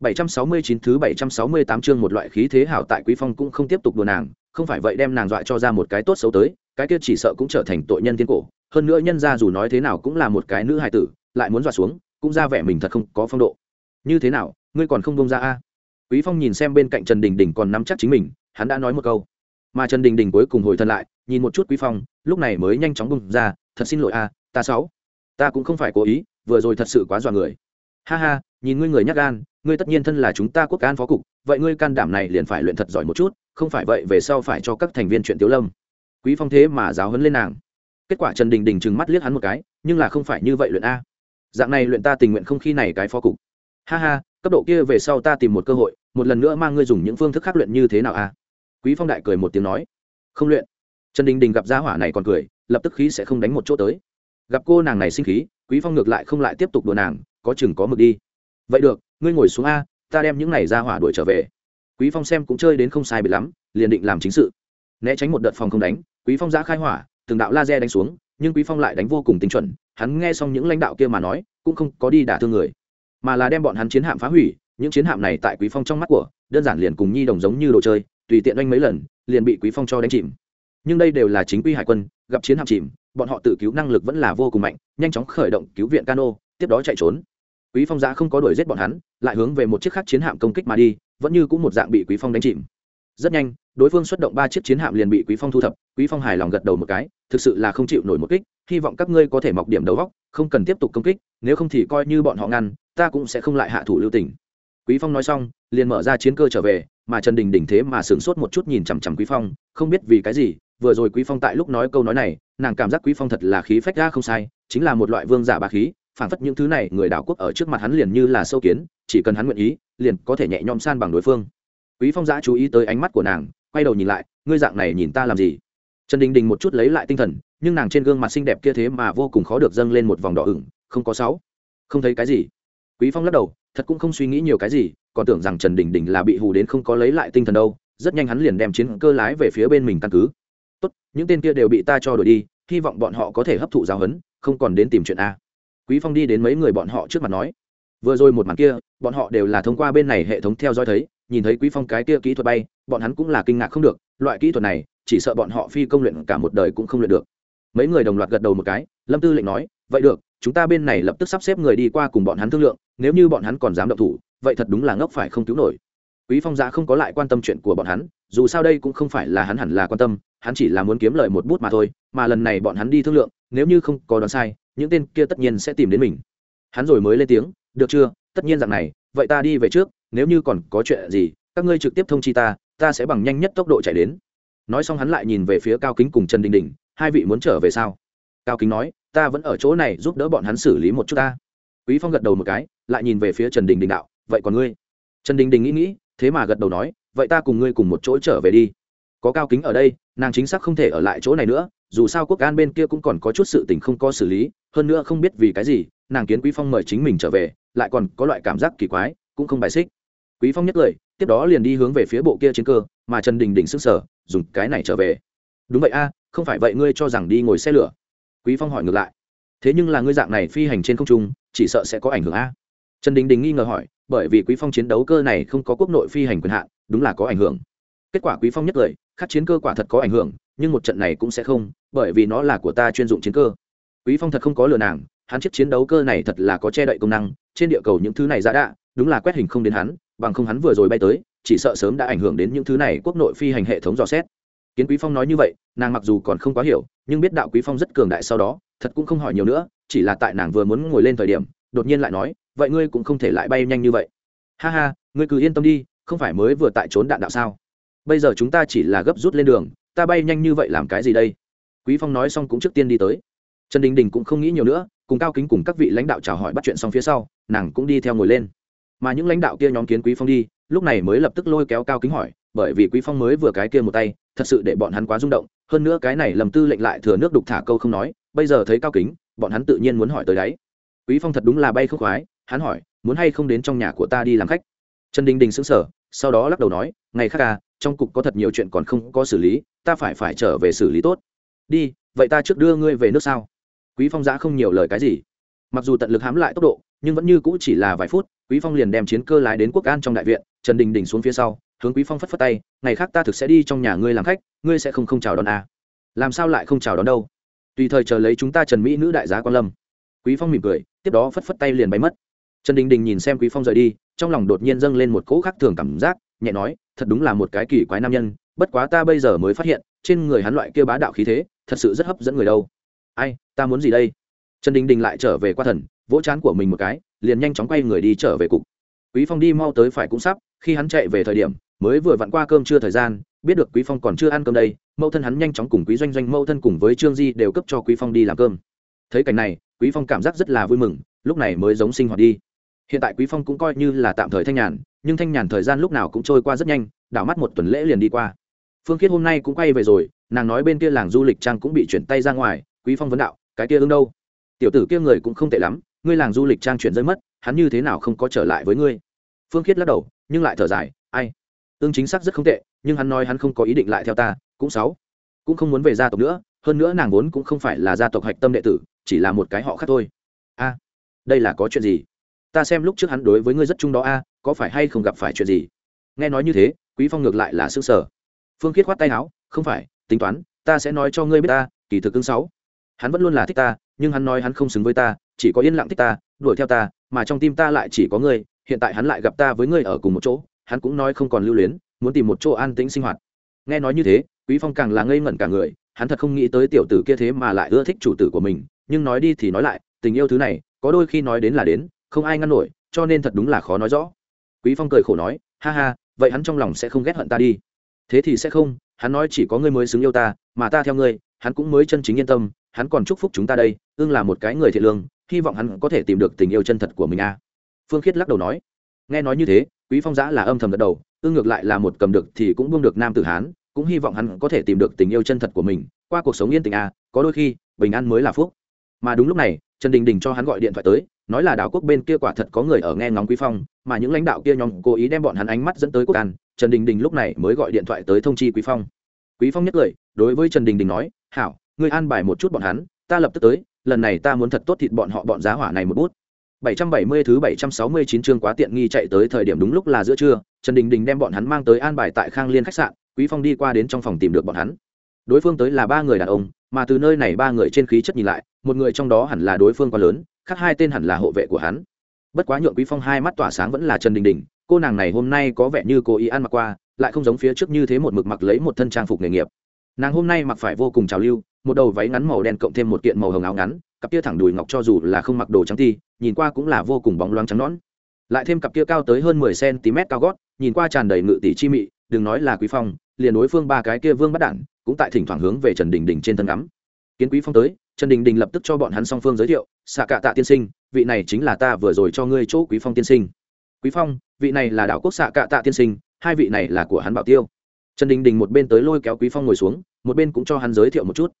769 thứ 768 chương một loại khí thế hảo tại Quý Phong cũng không tiếp tục đùa nàng, không phải vậy đem nàng dọa cho ra một cái tốt xấu tới, cái kia chỉ sợ cũng trở thành tội nhân tiên cổ, hơn nữa nhân gia dù nói thế nào cũng là một cái nữ hài tử, lại muốn dọa xuống, cũng ra vẻ mình thật không có phong độ. Như thế nào, ngươi còn không buông ra a? Quý Phong nhìn xem bên cạnh Trần Đình Đình còn nắm chắc chính mình, hắn đã nói một câu. Mà Trần Đình Đình cuối cùng hồi thân lại, nhìn một chút Quý Phong, lúc này mới nhanh chóng buông ra, thật xin lỗi a, ta xấu. Ta cũng không phải cố ý, vừa rồi thật sự quá dọa người. Ha ha, nhìn ngươi người nhát gan, ngươi tất nhiên thân là chúng ta quốc an phó cục, vậy ngươi can đảm này liền phải luyện thật giỏi một chút, không phải vậy về sau phải cho các thành viên chuyện tiếu lâm. Quý phong thế mà giáo hấn lên nàng. Kết quả trần đình đình trừng mắt liếc hắn một cái, nhưng là không phải như vậy luyện a. Dạng này luyện ta tình nguyện không khi này cái phó cục. Ha ha, cấp độ kia về sau ta tìm một cơ hội, một lần nữa mang ngươi dùng những phương thức khác luyện như thế nào a? Quý phong đại cười một tiếng nói. Không luyện. Trần đình đình gặp gia hỏa này còn cười, lập tức khí sẽ không đánh một chỗ tới. Gặp cô nàng này sinh khí, quý phong ngược lại không lại tiếp tục đùa nàng, có chừng có mực đi. Vậy được ngươi ngồi xuống a, ta đem những này ra hỏa đuổi trở về. Quý phong xem cũng chơi đến không sai biệt lắm, liền định làm chính sự. Né tránh một đợt phòng không đánh, quý phong giã khai hỏa, từng đạo laser đánh xuống, nhưng quý phong lại đánh vô cùng tinh chuẩn, hắn nghe xong những lãnh đạo kia mà nói, cũng không có đi đả thương người, mà là đem bọn hắn chiến hạm phá hủy, những chiến hạm này tại quý phong trong mắt của, đơn giản liền cùng nhi đồng giống như đồ chơi, tùy tiện oanh mấy lần, liền bị quý phong cho đánh chìm. Nhưng đây đều là chính quy hải quân, gặp chiến hạm chìm, bọn họ tự cứu năng lực vẫn là vô cùng mạnh, nhanh chóng khởi động cứu viện cano, tiếp đó chạy trốn quý phong giã không có đuổi giết bọn hắn, lại hướng về một chiếc khác chiến hạm công kích mà đi, vẫn như cũng một dạng bị quý phong đánh chìm. Rất nhanh, đối phương xuất động ba chiếc chiến hạm liền bị quý phong thu thập, quý phong hài lòng gật đầu một cái, thực sự là không chịu nổi một kích, hy vọng các ngươi có thể mọc điểm đầu góc không cần tiếp tục công kích, nếu không thì coi như bọn họ ngăn, ta cũng sẽ không lại hạ thủ lưu tình. Quý phong nói xong, liền mở ra chiến cơ trở về, mà trần đình đỉnh thế mà sửng sốt một chút nhìn chằm chằm quý phong, không biết vì cái gì, vừa rồi quý phong tại lúc nói câu nói này, nàng cảm giác quý phong thật là khí phách ra không sai, chính là một loại vương giả bá khí phản phất những thứ này, người đảo quốc ở trước mặt hắn liền như là sâu kiến, chỉ cần hắn nguyện ý, liền có thể nhẹ nhõm san bằng đối phương. Quý phong giã chú ý tới ánh mắt của nàng, quay đầu nhìn lại, ngươi dạng này nhìn ta làm gì? Trần đình đình một chút lấy lại tinh thần, nhưng nàng trên gương mặt xinh đẹp kia thế mà vô cùng khó được dâng lên một vòng đỏ ửng, không có sáu. Không thấy cái gì. Quý phong lắc đầu, thật cũng không suy nghĩ nhiều cái gì, còn tưởng rằng trần đình đình là bị hù đến không có lấy lại tinh thần đâu, rất nhanh hắn liền đem chiến cơ lái về phía bên mình căn cứ. Tốt, những tên kia đều bị ta cho đuổi đi, hy vọng bọn họ có thể hấp thụ giáo huấn, không còn đến tìm chuyện a quý phong đi đến mấy người bọn họ trước mặt nói, vừa rồi một màn kia, bọn họ đều là thông qua bên này hệ thống theo dõi thấy, nhìn thấy quý phong cái kia kỹ thuật bay, bọn hắn cũng là kinh ngạc không được, loại kỹ thuật này, chỉ sợ bọn họ phi công luyện cả một đời cũng không luyện được. Mấy người đồng loạt gật đầu một cái, lâm tư lệnh nói, vậy được, chúng ta bên này lập tức sắp xếp người đi qua cùng bọn hắn thương lượng, nếu như bọn hắn còn dám động thủ, vậy thật đúng là ngốc phải không cứu nổi. Quý phong giã không có lại quan tâm chuyện của bọn hắn, dù sao đây cũng không phải là hắn hẳn là quan tâm, hắn chỉ là muốn kiếm lợi một bút mà thôi, mà lần này bọn hắn đi thương lượng, nếu như không có đoán sai những tên kia tất nhiên sẽ tìm đến mình. Hắn rồi mới lên tiếng, được chưa? Tất nhiên rằng này, vậy ta đi về trước, nếu như còn có chuyện gì, các ngươi trực tiếp thông chi ta ta sẽ bằng nhanh nhất tốc độ chạy đến. Nói xong hắn lại nhìn về phía cao kính cùng trần đình đình, hai vị muốn trở về sao? Cao kính nói, ta vẫn ở chỗ này, giúp đỡ bọn hắn xử lý một chút ta. Quý phong gật đầu một cái, lại nhìn về phía trần đình đình đạo, vậy còn ngươi? Trần đình đình nghĩ nghĩ, thế mà gật đầu nói, vậy ta cùng ngươi cùng một chỗ trở về đi. Có cao kính ở đây nàng chính xác không thể ở lại chỗ này nữa, dù sao quốc an bên kia cũng còn có chút sự tình không có xử lý, hơn nữa không biết vì cái gì, nàng kiến quý phong mời chính mình trở về, lại còn có loại cảm giác kỳ quái, cũng không bài xích. Quý phong nhắc lời, tiếp đó liền đi hướng về phía bộ kia chiến cơ, mà trần đình đình sức sở dùng cái này trở về. Đúng vậy a, không phải vậy ngươi cho rằng đi ngồi xe lửa? Quý phong hỏi ngược lại. Thế nhưng là ngươi dạng này phi hành trên không trung, chỉ sợ sẽ có ảnh hưởng a. Trần đình đình nghi ngờ hỏi, bởi vì quý phong chiến đấu cơ này không có quốc nội phi hành quyền hạn, đúng là có ảnh hưởng. Kết quả quý phong nhất lời khắc chiến cơ quả thật có ảnh hưởng, nhưng một trận này cũng sẽ không, bởi vì nó là của ta chuyên dụng chiến cơ. Quý phong thật không có lừa nàng, hắn chiếc chiến đấu cơ này thật là có che đậy công năng, trên địa cầu những thứ này ra đạ, đúng là quét hình không đến hắn, bằng không hắn vừa rồi bay tới, chỉ sợ sớm đã ảnh hưởng đến những thứ này quốc nội phi hành hệ thống dò xét. Kiến quý phong nói như vậy, nàng mặc dù còn không quá hiểu, nhưng biết đạo quý phong rất cường đại sau đó, thật cũng không hỏi nhiều nữa, chỉ là tại nàng vừa muốn ngồi lên thời điểm, đột nhiên lại nói, vậy ngươi cũng không thể lại bay nhanh như vậy. Ha ha, ngươi cứ yên tâm đi, không phải mới vừa tại trốn đạn đạo sao? Bây giờ chúng ta chỉ là gấp rút lên đường, ta bay nhanh như vậy làm cái gì đây? Quý phong nói xong cũng trước tiên đi tới. Trần đình đình cũng không nghĩ nhiều nữa, cùng cao kính cùng các vị lãnh đạo chào hỏi bắt chuyện xong phía sau, nàng cũng đi theo ngồi lên. Mà những lãnh đạo kia nhóm kiến quý phong đi, lúc này mới lập tức lôi kéo cao kính hỏi, bởi vì quý phong mới vừa cái kia một tay, thật sự để bọn hắn quá rung động, hơn nữa cái này lầm tư lệnh lại thừa nước đục thả câu không nói, bây giờ thấy cao kính, bọn hắn tự nhiên muốn hỏi tới đấy. Quý phong thật đúng là bay không khoái, hắn hỏi, muốn hay không đến trong nhà của ta đi làm khách? Trần đình đình sững sờ sau đó lắc đầu nói, ngày khác à trong cục có thật nhiều chuyện còn không có xử lý, ta phải phải trở về xử lý tốt. Đi, vậy ta trước đưa ngươi về nước sao? Quý phong giã không nhiều lời cái gì. Mặc dù tận lực hám lại tốc độ, nhưng vẫn như cũ chỉ là vài phút, quý phong liền đem chiến cơ lái đến quốc an trong đại viện, trần đình đình xuống phía sau, hướng quý phong phất phất tay, ngày khác ta thực sẽ đi trong nhà ngươi làm khách, ngươi sẽ không không chào đón à. làm sao lại không chào đón đâu? Tùy thời chờ lấy chúng ta trần mỹ nữ đại giá quan lâm. Quý phong mỉm cười, tiếp đó phất phất tay liền bay mất. Trần đình đình nhìn xem quý phong rời đi trong lòng đột nhiên dâng lên một cỗ khác thường cảm giác, nhẹ nói, thật đúng là một cái kỳ quái nam nhân, bất quá ta bây giờ mới phát hiện, trên người hắn loại kia bá đạo khí thế, thật sự rất hấp dẫn người đâu. Ai, ta muốn gì đây? Trần đình đình lại trở về qua thần, vỗ chán của mình một cái, liền nhanh chóng quay người đi trở về cục. Quý phong đi mau tới phải cũng sắp, khi hắn chạy về thời điểm, mới vừa vặn qua cơm trưa thời gian, biết được quý phong còn chưa ăn cơm đây, mẫu thân hắn nhanh chóng cùng quý doanh doanh, mẫu thân cùng với trương di đều cấp cho quý phong đi làm cơm. Thấy cảnh này, quý phong cảm giác rất là vui mừng, lúc này mới giống sinh hoạt đi hiện tại quý phong cũng coi như là tạm thời thanh nhàn, nhưng thanh nhàn thời gian lúc nào cũng trôi qua rất nhanh, đảo mắt một tuần lễ liền đi qua. Phương khiết hôm nay cũng quay về rồi, nàng nói bên kia làng du lịch trang cũng bị chuyển tay ra ngoài, quý phong vấn đạo, cái kia ứng đâu? Tiểu tử kia người cũng không tệ lắm, ngươi làng du lịch trang chuyển rơi mất, hắn như thế nào không có trở lại với ngươi? Phương khiết lắc đầu, nhưng lại thở dài, ai? Ương chính xác rất không tệ, nhưng hắn nói hắn không có ý định lại theo ta, cũng sáu cũng không muốn về gia tộc nữa, hơn nữa nàng vốn cũng không phải là gia tộc hạch tâm đệ tử, chỉ là một cái họ khác thôi. A, đây là có chuyện gì? Ta xem lúc trước hắn đối với ngươi rất chung đó a, có phải hay không gặp phải chuyện gì? Nghe nói như thế, quý phong ngược lại là s ư sở phương khiết khoát tay áo, không phải, tính toán, ta sẽ nói cho ngươi biết ta, kỳ thực cưng sáu. Hắn vẫn luôn là thích ta, nhưng hắn nói hắn không xứng với ta, chỉ có yên lặng thích ta, đuổi theo ta, mà trong tim ta lại chỉ có ngươi, hiện tại hắn lại gặp ta với ngươi ở cùng một chỗ, hắn cũng nói không còn lưu luyến, muốn tìm một chỗ an tĩnh sinh hoạt. Nghe nói như thế, quý phong càng là ngây ngẩn cả người, hắn thật không nghĩ tới tiểu tử kia thế mà lại ưa thích chủ tử của mình, nhưng nói đi thì nói lại, tình yêu thứ này, có đôi khi nói đến là đến không ai ngăn nổi, cho nên thật đúng là khó nói rõ. Quý phong cười khổ nói, ha ha, vậy hắn trong lòng sẽ không ghét hận ta đi. Thế thì sẽ không, hắn nói chỉ có ngươi mới xứng yêu ta, mà ta theo ngươi, hắn cũng mới chân chính yên tâm, hắn còn chúc phúc chúng ta đây ương là một cái người thiện lương, hy vọng hắn có thể tìm được tình yêu chân thật của mình a phương khiết lắc đầu nói. Nghe nói như thế, quý phong giã là âm thầm gật đầu ương ngược lại là một cầm được thì cũng buông được nam tử hán, cũng hy vọng hắn có thể tìm được tình yêu chân thật của mình, qua cuộc sống yên tình a à, có đôi khi bình an mới là phúc. Mà đúng lúc này, trần đình đình cho hắn gọi điện thoại tới nói là đảo quốc bên kia quả thật có người ở nghe ngóng quý phong mà những lãnh đạo kia nhóm cố ý đem bọn hắn ánh mắt dẫn tới quốc an trần đình đình lúc này mới gọi điện thoại tới thông chi quý phong quý phong nhất lời đối với trần đình đình nói hảo ngươi an bài một chút bọn hắn ta lập tức tới lần này ta muốn thật tốt thịt bọn họ bọn giá hỏa này một bút 770 thứ 769 chương quá tiện nghi chạy tới thời điểm đúng lúc là giữa trưa, Trần Đình Đình đem bọn hắn mang tới an bài tại Khang Liên khách sạn, Quý Phong đi qua đến trong phòng tìm được bọn hắn. Đối phương tới là ba người đàn ông, mà từ nơi này ba người trên khí chất nhìn lại, một người trong đó hẳn là đối phương quá lớn, khác hai tên hẳn là hộ vệ của hắn. Bất quá nhượng Quý Phong hai mắt tỏa sáng vẫn là Trần Đình Đình, cô nàng này hôm nay có vẻ như cô ý ăn mặc qua, lại không giống phía trước như thế một mực mặc lấy một thân trang phục nghề nghiệp. Nàng hôm nay mặc phải vô cùng trào lưu, một đầu váy ngắn màu đen cộng thêm một kiện màu hồng áo ngắn, cặp kia thẳng đùi ngọc cho dù là không mặc đồ trắng thì nhìn qua cũng là vô cùng bóng loáng trắng nõn lại thêm cặp kia cao tới hơn mười cm cao gót nhìn qua tràn đầy ngự tỷ chi mị đừng nói là quý phong liền đối phương ba cái kia vương bắt đản cũng tại thỉnh thoảng hướng về trần đình đình trên thân ngắm kiến quý phong tới trần đình đình lập tức cho bọn hắn song phương giới thiệu, xạ cạ tạ tiên sinh, vị này chính là ta vừa rồi cho ngươi chỗ quý phong tiên sinh. Quý phong, vị này là đảo quốc xạ cạ tạ tiên sinh, hai vị này là của hắn bảo tiêu. Trần đình đình một bên tới lôi kéo quý phong ngồi xuống, một bên cũng cho hắn giới thiệu một chút.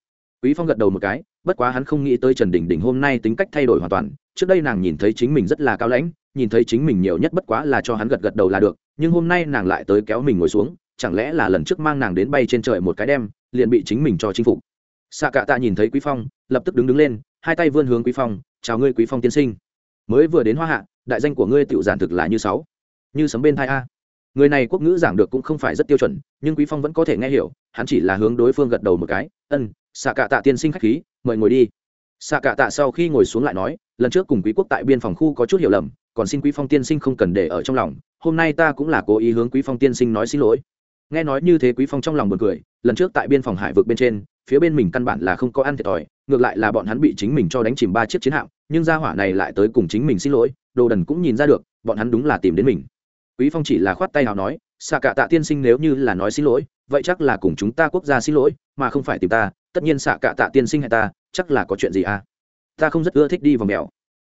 Quý phong gật đầu một cái, bất quá hắn không nghĩ tới trần đình đình hôm nay tính cách thay đổi hoàn toàn, trước đây nàng nhìn thấy chính mình rất là cao lãnh, nhìn thấy chính mình nhiều nhất bất quá là cho hắn gật gật đầu là được, nhưng hôm nay nàng lại tới kéo mình ngồi xuống, chẳng lẽ là lần trước mang nàng đến bay trên trời một cái đem, liền bị chính mình cho chinh phục. Xạ cạ tạ nhìn thấy quý phong lập tức đứng đứng lên, hai tay vươn hướng quý phong, chào ngươi quý phong tiên sinh. Mới vừa đến hoa hạ, đại danh của ngươi tiểu giản thực là như sáu. Như sấm bên thai a. Người này quốc ngữ giảng được cũng không phải rất tiêu chuẩn, nhưng quý phong vẫn có thể nghe hiểu, hắn chỉ là hướng đối phương gật đầu một cái, ân, xạ cạ tạ tiên sinh khách khí, mời ngồi đi. Xạ cạ tạ sau khi ngồi xuống lại nói, lần trước cùng quý quốc tại biên phòng khu có chút hiểu lầm, còn xin quý phong tiên sinh không cần để ở trong lòng, hôm nay ta cũng là cố ý hướng quý phong tiên sinh nói xin lỗi. Nghe nói như thế quý phong trong lòng buồn cười, lần trước tại biên phòng hải vực bên trên phía bên mình căn bản là không có ăn thiệt thòi, ngược lại là bọn hắn bị chính mình cho đánh chìm ba chiếc chiến hạm, nhưng gia hỏa này lại tới cùng chính mình xin lỗi, đồ đần cũng nhìn ra được, bọn hắn đúng là tìm đến mình. Quý phong chỉ là khoát tay nào nói, xạ cạ tạ tiên sinh nếu như là nói xin lỗi, vậy chắc là cùng chúng ta quốc gia xin lỗi, mà không phải tìm ta, tất nhiên xạ cạ tạ tiên sinh hay ta, chắc là có chuyện gì à? Ta không rất ưa thích đi vào mèo.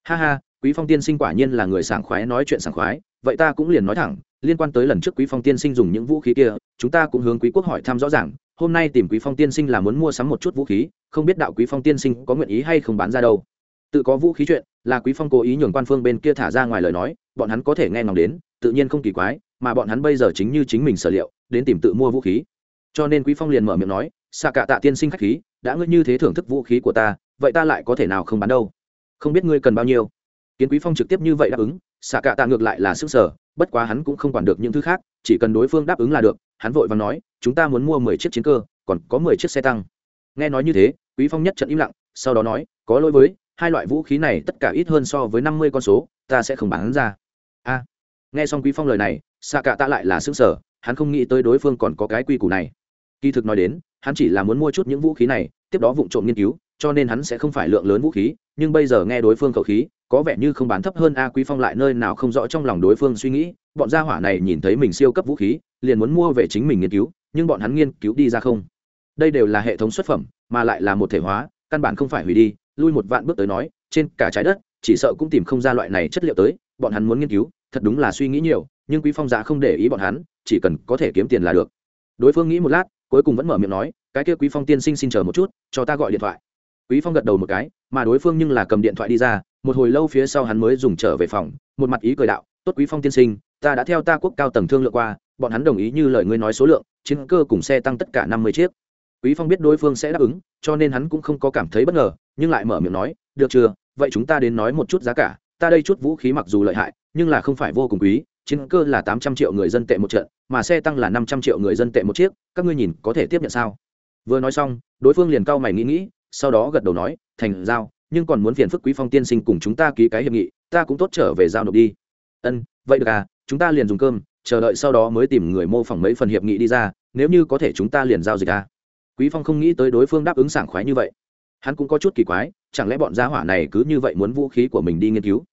Ha ha, quý phong tiên sinh quả nhiên là người sảng khoái nói chuyện sảng khoái, vậy ta cũng liền nói thẳng, liên quan tới lần trước quý phong tiên sinh dùng những vũ khí kia, chúng ta cũng hướng quý quốc hỏi thăm rõ ràng hôm nay tìm quý phong tiên sinh là muốn mua sắm một chút vũ khí, không biết đạo quý phong tiên sinh có nguyện ý hay không bán ra đâu. Tự có vũ khí chuyện, là quý phong cố ý nhường quan phương bên kia thả ra ngoài lời nói, bọn hắn có thể nghe ngóng đến, tự nhiên không kỳ quái, mà bọn hắn bây giờ chính như chính mình sở liệu, đến tìm tự mua vũ khí. Cho nên quý phong liền mở miệng nói xa cả tạ tiên sinh khách khí, đã ngươi như thế thưởng thức vũ khí của ta, vậy ta lại có thể nào không bán đâu? Không biết ngươi cần bao nhiêu? Kiến quý phong trực tiếp như vậy đáp ứng xạ Cả tạ ngược lại là sức sở bất quá hắn cũng không quản được những thứ khác, chỉ cần đối phương đáp ứng là được hắn vội và nói, chúng ta muốn mua mười chiếc chiến cơ, còn có mười chiếc xe tăng. Nghe nói như thế, quý phong nhất trận im lặng, sau đó nói, có lỗi với, hai loại vũ khí này tất cả ít hơn so với năm mươi con số, ta sẽ không bán ra. A. Nghe xong quý phong lời này xạ Cả ta lại là xứng sở hắn không nghĩ tới đối phương còn có cái quy củ này. Kỳ thực nói đến, hắn chỉ là muốn mua chút những vũ khí này, tiếp đó vụng trộm nghiên cứu, cho nên hắn sẽ không phải lượng lớn vũ khí, nhưng bây giờ nghe đối phương khẩu khí, có vẻ như không bán thấp hơn a quý phong lại nơi nào không rõ trong lòng đối phương suy nghĩ, bọn gia hỏa này nhìn thấy mình siêu cấp vũ khí liền muốn mua về chính mình nghiên cứu, nhưng bọn hắn nghiên cứu đi ra không. Đây đều là hệ thống xuất phẩm, mà lại là một thể hóa, căn bản không phải hủy đi, lui một vạn bước tới nói, trên cả trái đất, chỉ sợ cũng tìm không ra loại này chất liệu tới, bọn hắn muốn nghiên cứu, thật đúng là suy nghĩ nhiều, nhưng quý phong giá không để ý bọn hắn, chỉ cần có thể kiếm tiền là được. Đối phương nghĩ một lát, cuối cùng vẫn mở miệng nói, cái kia quý phong tiên sinh xin chờ một chút, cho ta gọi điện thoại. Quý phong gật đầu một cái, mà đối phương nhưng là cầm điện thoại đi ra, một hồi lâu phía sau hắn mới dùng trở về phòng, một mặt ý cười đạo, tốt quý phong tiên sinh, ta đã theo ta quốc cao tầng thương lượng qua bọn hắn đồng ý như lời ngươi nói số lượng, chiến cơ cùng xe tăng tất cả năm mươi chiếc. Quý phong biết đối phương sẽ đáp ứng, cho nên hắn cũng không có cảm thấy bất ngờ, nhưng lại mở miệng nói, được chưa? Vậy chúng ta đến nói một chút giá cả. Ta đây chút vũ khí mặc dù lợi hại, nhưng là không phải vô cùng quý, chiến cơ là tám trăm triệu người dân tệ một trận, mà xe tăng là năm trăm triệu người dân tệ một chiếc, các ngươi nhìn có thể tiếp nhận sao? Vừa nói xong, đối phương liền cau mày nghĩ nghĩ, sau đó gật đầu nói, thành giao, nhưng còn muốn phiền phức quý phong tiên sinh cùng chúng ta ký cái hiệp nghị, ta cũng tốt trở về giao nộp đi. Ân, vậy được à chúng ta liền dùng cơm chờ đợi sau đó mới tìm người mô phỏng mấy phần hiệp nghị đi ra, nếu như có thể chúng ta liền giao dịch ra quý phong không nghĩ tới đối phương đáp ứng sảng khoái như vậy. Hắn cũng có chút kỳ quái, chẳng lẽ bọn gia hỏa này cứ như vậy muốn vũ khí của mình đi nghiên cứu?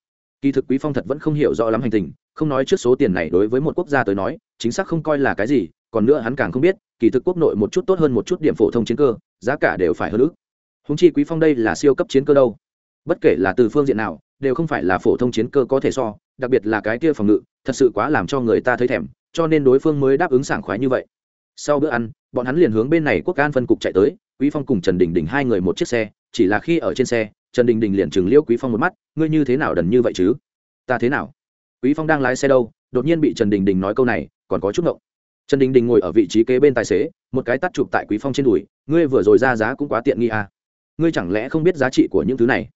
Kỳ thực quý phong thật vẫn không hiểu rõ lắm hành tình, không nói trước số tiền này đối với một quốc gia tới nói, chính xác không coi là cái gì, còn nữa hắn càng không biết, kỳ thực quốc nội một chút tốt hơn một chút điểm phổ thông chiến cơ, giá cả đều phải hơn ước. Húng chi quý phong đây là siêu cấp chiến cơ đâu? Bất kể là từ phương diện nào đều không phải là phổ thông chiến cơ có thể so, đặc biệt là cái kia phòng ngự, thật sự quá làm cho người ta thấy thèm, cho nên đối phương mới đáp ứng sảng khoái như vậy. Sau bữa ăn, bọn hắn liền hướng bên này quốc an phân cục chạy tới, quý phong cùng trần đình đình hai người một chiếc xe, chỉ là khi ở trên xe, trần đình đình liền chừng liêu quý phong một mắt, ngươi như thế nào đần như vậy chứ? Ta thế nào? Quý phong đang lái xe đâu, đột nhiên bị trần đình đình nói câu này, còn có chút ngộng. Trần đình đình ngồi ở vị trí kế bên tài xế, một cái tắt chụp tại quý phong trên đùi, ngươi vừa rồi ra giá cũng quá tiện nghi à. ngươi chẳng lẽ không biết giá trị của những thứ này?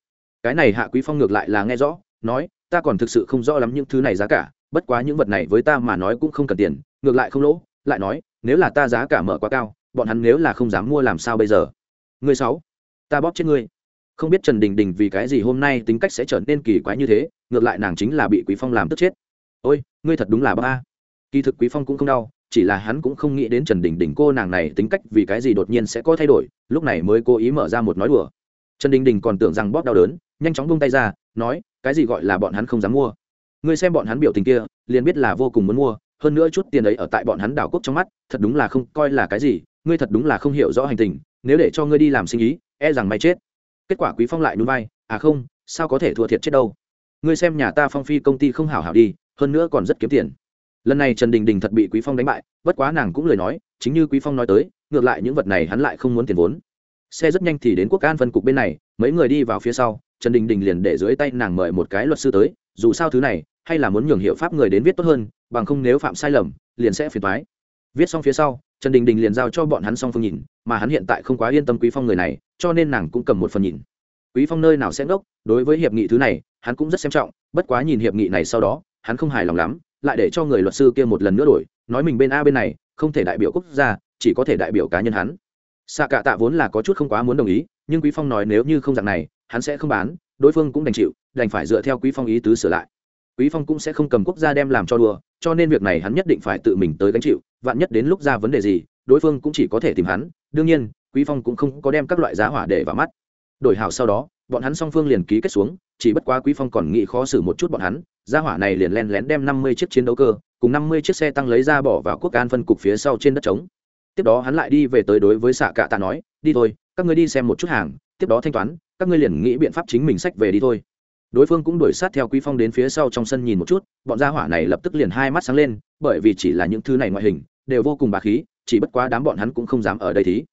Cái này hạ quý phong ngược lại là nghe rõ, nói, ta còn thực sự không rõ lắm những thứ này giá cả, bất quá những vật này với ta mà nói cũng không cần tiền, ngược lại không lỗ, lại nói, nếu là ta giá cả mở quá cao, bọn hắn nếu là không dám mua làm sao bây giờ? Người sáu, ta bóp chết ngươi. Không biết trần đình đình vì cái gì hôm nay tính cách sẽ trở nên kỳ quái như thế, ngược lại nàng chính là bị quý phong làm tức chết. Ôi, ngươi thật đúng là ba. Kỳ thực quý phong cũng không đau, chỉ là hắn cũng không nghĩ đến trần đình đình cô nàng này tính cách vì cái gì đột nhiên sẽ có thay đổi, lúc này mới cố ý mở ra một nói đùa. Trần đình đình còn tưởng rằng bóp đau đớn nhanh chóng buông tay ra, nói, cái gì gọi là bọn hắn không dám mua? Ngươi xem bọn hắn biểu tình kia, liền biết là vô cùng muốn mua, hơn nữa chút tiền ấy ở tại bọn hắn đảo quốc trong mắt, thật đúng là không coi là cái gì, ngươi thật đúng là không hiểu rõ hành tình, nếu để cho ngươi đi làm sinh ý e rằng may chết. Kết quả quý phong lại núi vai à không, sao có thể thua thiệt chết đâu? Ngươi xem nhà ta phong phi công ty không hảo hảo đi, hơn nữa còn rất kiếm tiền. Lần này trần đình đình thật bị quý phong đánh bại, bất quá nàng cũng lời nói, chính như quý phong nói tới, ngược lại những vật này hắn lại không muốn tiền vốn. Xe rất nhanh thì đến quốc an phân cục bên này, mấy người đi vào phía sau trần đình đình liền để dưới tay nàng mời một cái luật sư tới, dù sao thứ này, hay là muốn nhường hiệu pháp người đến viết tốt hơn, bằng không nếu phạm sai lầm, liền sẽ phiền thoái viết xong phía sau, trần đình đình liền giao cho bọn hắn xong phương nhìn, mà hắn hiện tại không quá yên tâm quý phong người này, cho nên nàng cũng cầm một phần nhìn. Quý phong nơi nào sẽ ngốc, đối với hiệp nghị thứ này, hắn cũng rất xem trọng, bất quá nhìn hiệp nghị này sau đó, hắn không hài lòng lắm, lại để cho người luật sư kia một lần nữa đổi, nói mình bên a bên này, không thể đại biểu quốc gia, chỉ có thể đại biểu cá nhân hắn. Xạ cả tạ vốn là có chút không quá muốn đồng ý, nhưng quý phong nói nếu như không dạng này hắn sẽ không bán, đối phương cũng đành chịu, đành phải dựa theo quý phong ý tứ sửa lại. Quý phong cũng sẽ không cầm quốc gia đem làm cho đùa, cho nên việc này hắn nhất định phải tự mình tới gánh chịu, vạn nhất đến lúc ra vấn đề gì, đối phương cũng chỉ có thể tìm hắn. Đương nhiên, quý phong cũng không có đem các loại giá hỏa để vào mắt. Đổi hảo sau đó, bọn hắn song phương liền ký kết xuống, chỉ bất quá quý phong còn nghĩ khó xử một chút bọn hắn, giá hỏa này liền len lén đem 50 chiếc chiến đấu cơ, cùng 50 chiếc xe tăng lấy ra bỏ vào quốc an phân cục phía sau trên đất trống. Tiếp đó hắn lại đi về tới đối với xạ cạ tạ nói, đi thôi, các ngươi đi xem một chút hàng, tiếp đó thanh toán các ngươi liền nghĩ biện pháp chính mình sách về đi thôi. Đối phương cũng đuổi sát theo quý phong đến phía sau trong sân nhìn một chút, bọn gia hỏa này lập tức liền hai mắt sáng lên, bởi vì chỉ là những thứ này ngoại hình, đều vô cùng bà khí, chỉ bất quá đám bọn hắn cũng không dám ở đây thí.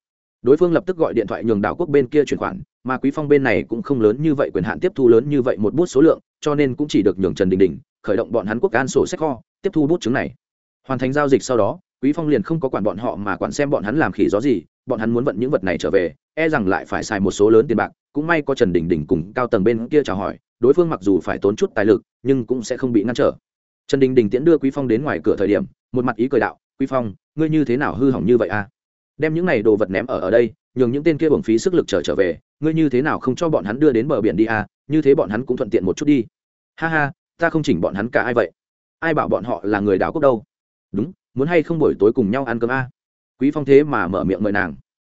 Đối phương lập tức gọi điện thoại nhường đảo quốc bên kia chuyển khoản, mà quý phong bên này cũng không lớn như vậy quyền hạn tiếp thu lớn như vậy một bút số lượng, cho nên cũng chỉ được nhường trần đình đình, khởi động bọn hắn quốc an sổ sách kho, tiếp thu bút chứng này. Hoàn thành giao dịch sau đó, quý phong liền không có quản bọn họ mà quản xem bọn hắn làm khỉ gió gì, bọn hắn muốn vận những vật này trở về e rằng lại phải xài một số lớn tiền bạc, cũng may có trần đình đình cùng cao tầng bên kia chào hỏi, đối phương mặc dù phải tốn chút tài lực, nhưng cũng sẽ không bị ngăn trở. Trần đình đình tiễn đưa quý phong đến ngoài cửa thời điểm, một mặt ý cười đạo, quý phong, ngươi như thế nào hư hỏng như vậy a đem những này đồ vật ném ở ở đây, nhường những tên kia bổng phí sức lực trở trở về, ngươi như thế nào không cho bọn hắn đưa đến bờ biển đi a như thế bọn hắn cũng thuận tiện một chút đi. Ha ha, ta không chỉnh bọn hắn cả ai vậy? Ai bảo bọn họ là người đảo quốc đâu? Đúng, muốn hay không buổi tối cùng nhau ăn cơm a quý phong thế mà mở miệng mời nàng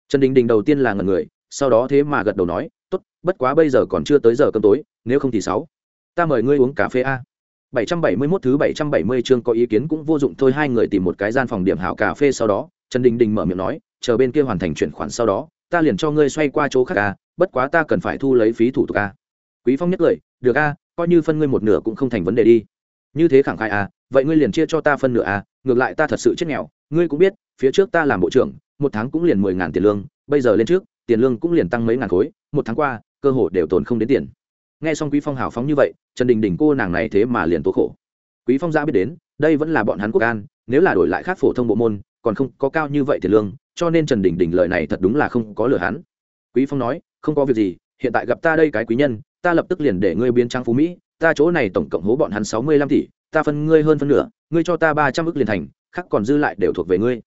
trần đình đình đầu tiên là ngần người, sau đó thế mà gật đầu nói, tốt, bất quá bây giờ còn chưa tới giờ cơm tối, nếu không thì sáu. Ta mời ngươi uống cà phê a. 771 thứ 770 chương có ý kiến cũng vô dụng, thôi hai người tìm một cái gian phòng điểm hảo cà phê sau đó, trần đình đình mở miệng nói, chờ bên kia hoàn thành chuyển khoản sau đó, ta liền cho ngươi xoay qua chỗ khác a, bất quá ta cần phải thu lấy phí thủ tục a. Quý phong nhất cười được a, coi như phân ngươi một nửa cũng không thành vấn đề đi. Như thế khẳng khai a, vậy ngươi liền chia cho ta phân nửa a, ngược lại ta thật sự chết nghèo, ngươi cũng biết, phía trước ta làm bộ trưởng một tháng cũng liền mười ngàn tiền lương, bây giờ lên trước, tiền lương cũng liền tăng mấy ngàn khối, một tháng qua, cơ hội đều tồn không đến tiền. Nghe xong quý phong hào phóng như vậy, trần đình đình cô nàng này thế mà liền tố khổ. Quý phong ra biết đến, đây vẫn là bọn hắn quốc an, nếu là đổi lại khác phổ thông bộ môn, còn không có cao như vậy tiền lương, cho nên trần đình đình lời này thật đúng là không có lừa hắn. Quý phong nói, không có việc gì, hiện tại gặp ta đây cái quý nhân, ta lập tức liền để ngươi biến trang phú mỹ, ta chỗ này tổng cộng hố bọn hắn sáu mươi lăm tỷ, ta phân ngươi hơn phân nửa, ngươi cho ta ba trăm ức liền thành khác còn dư lại đều thuộc về ngươi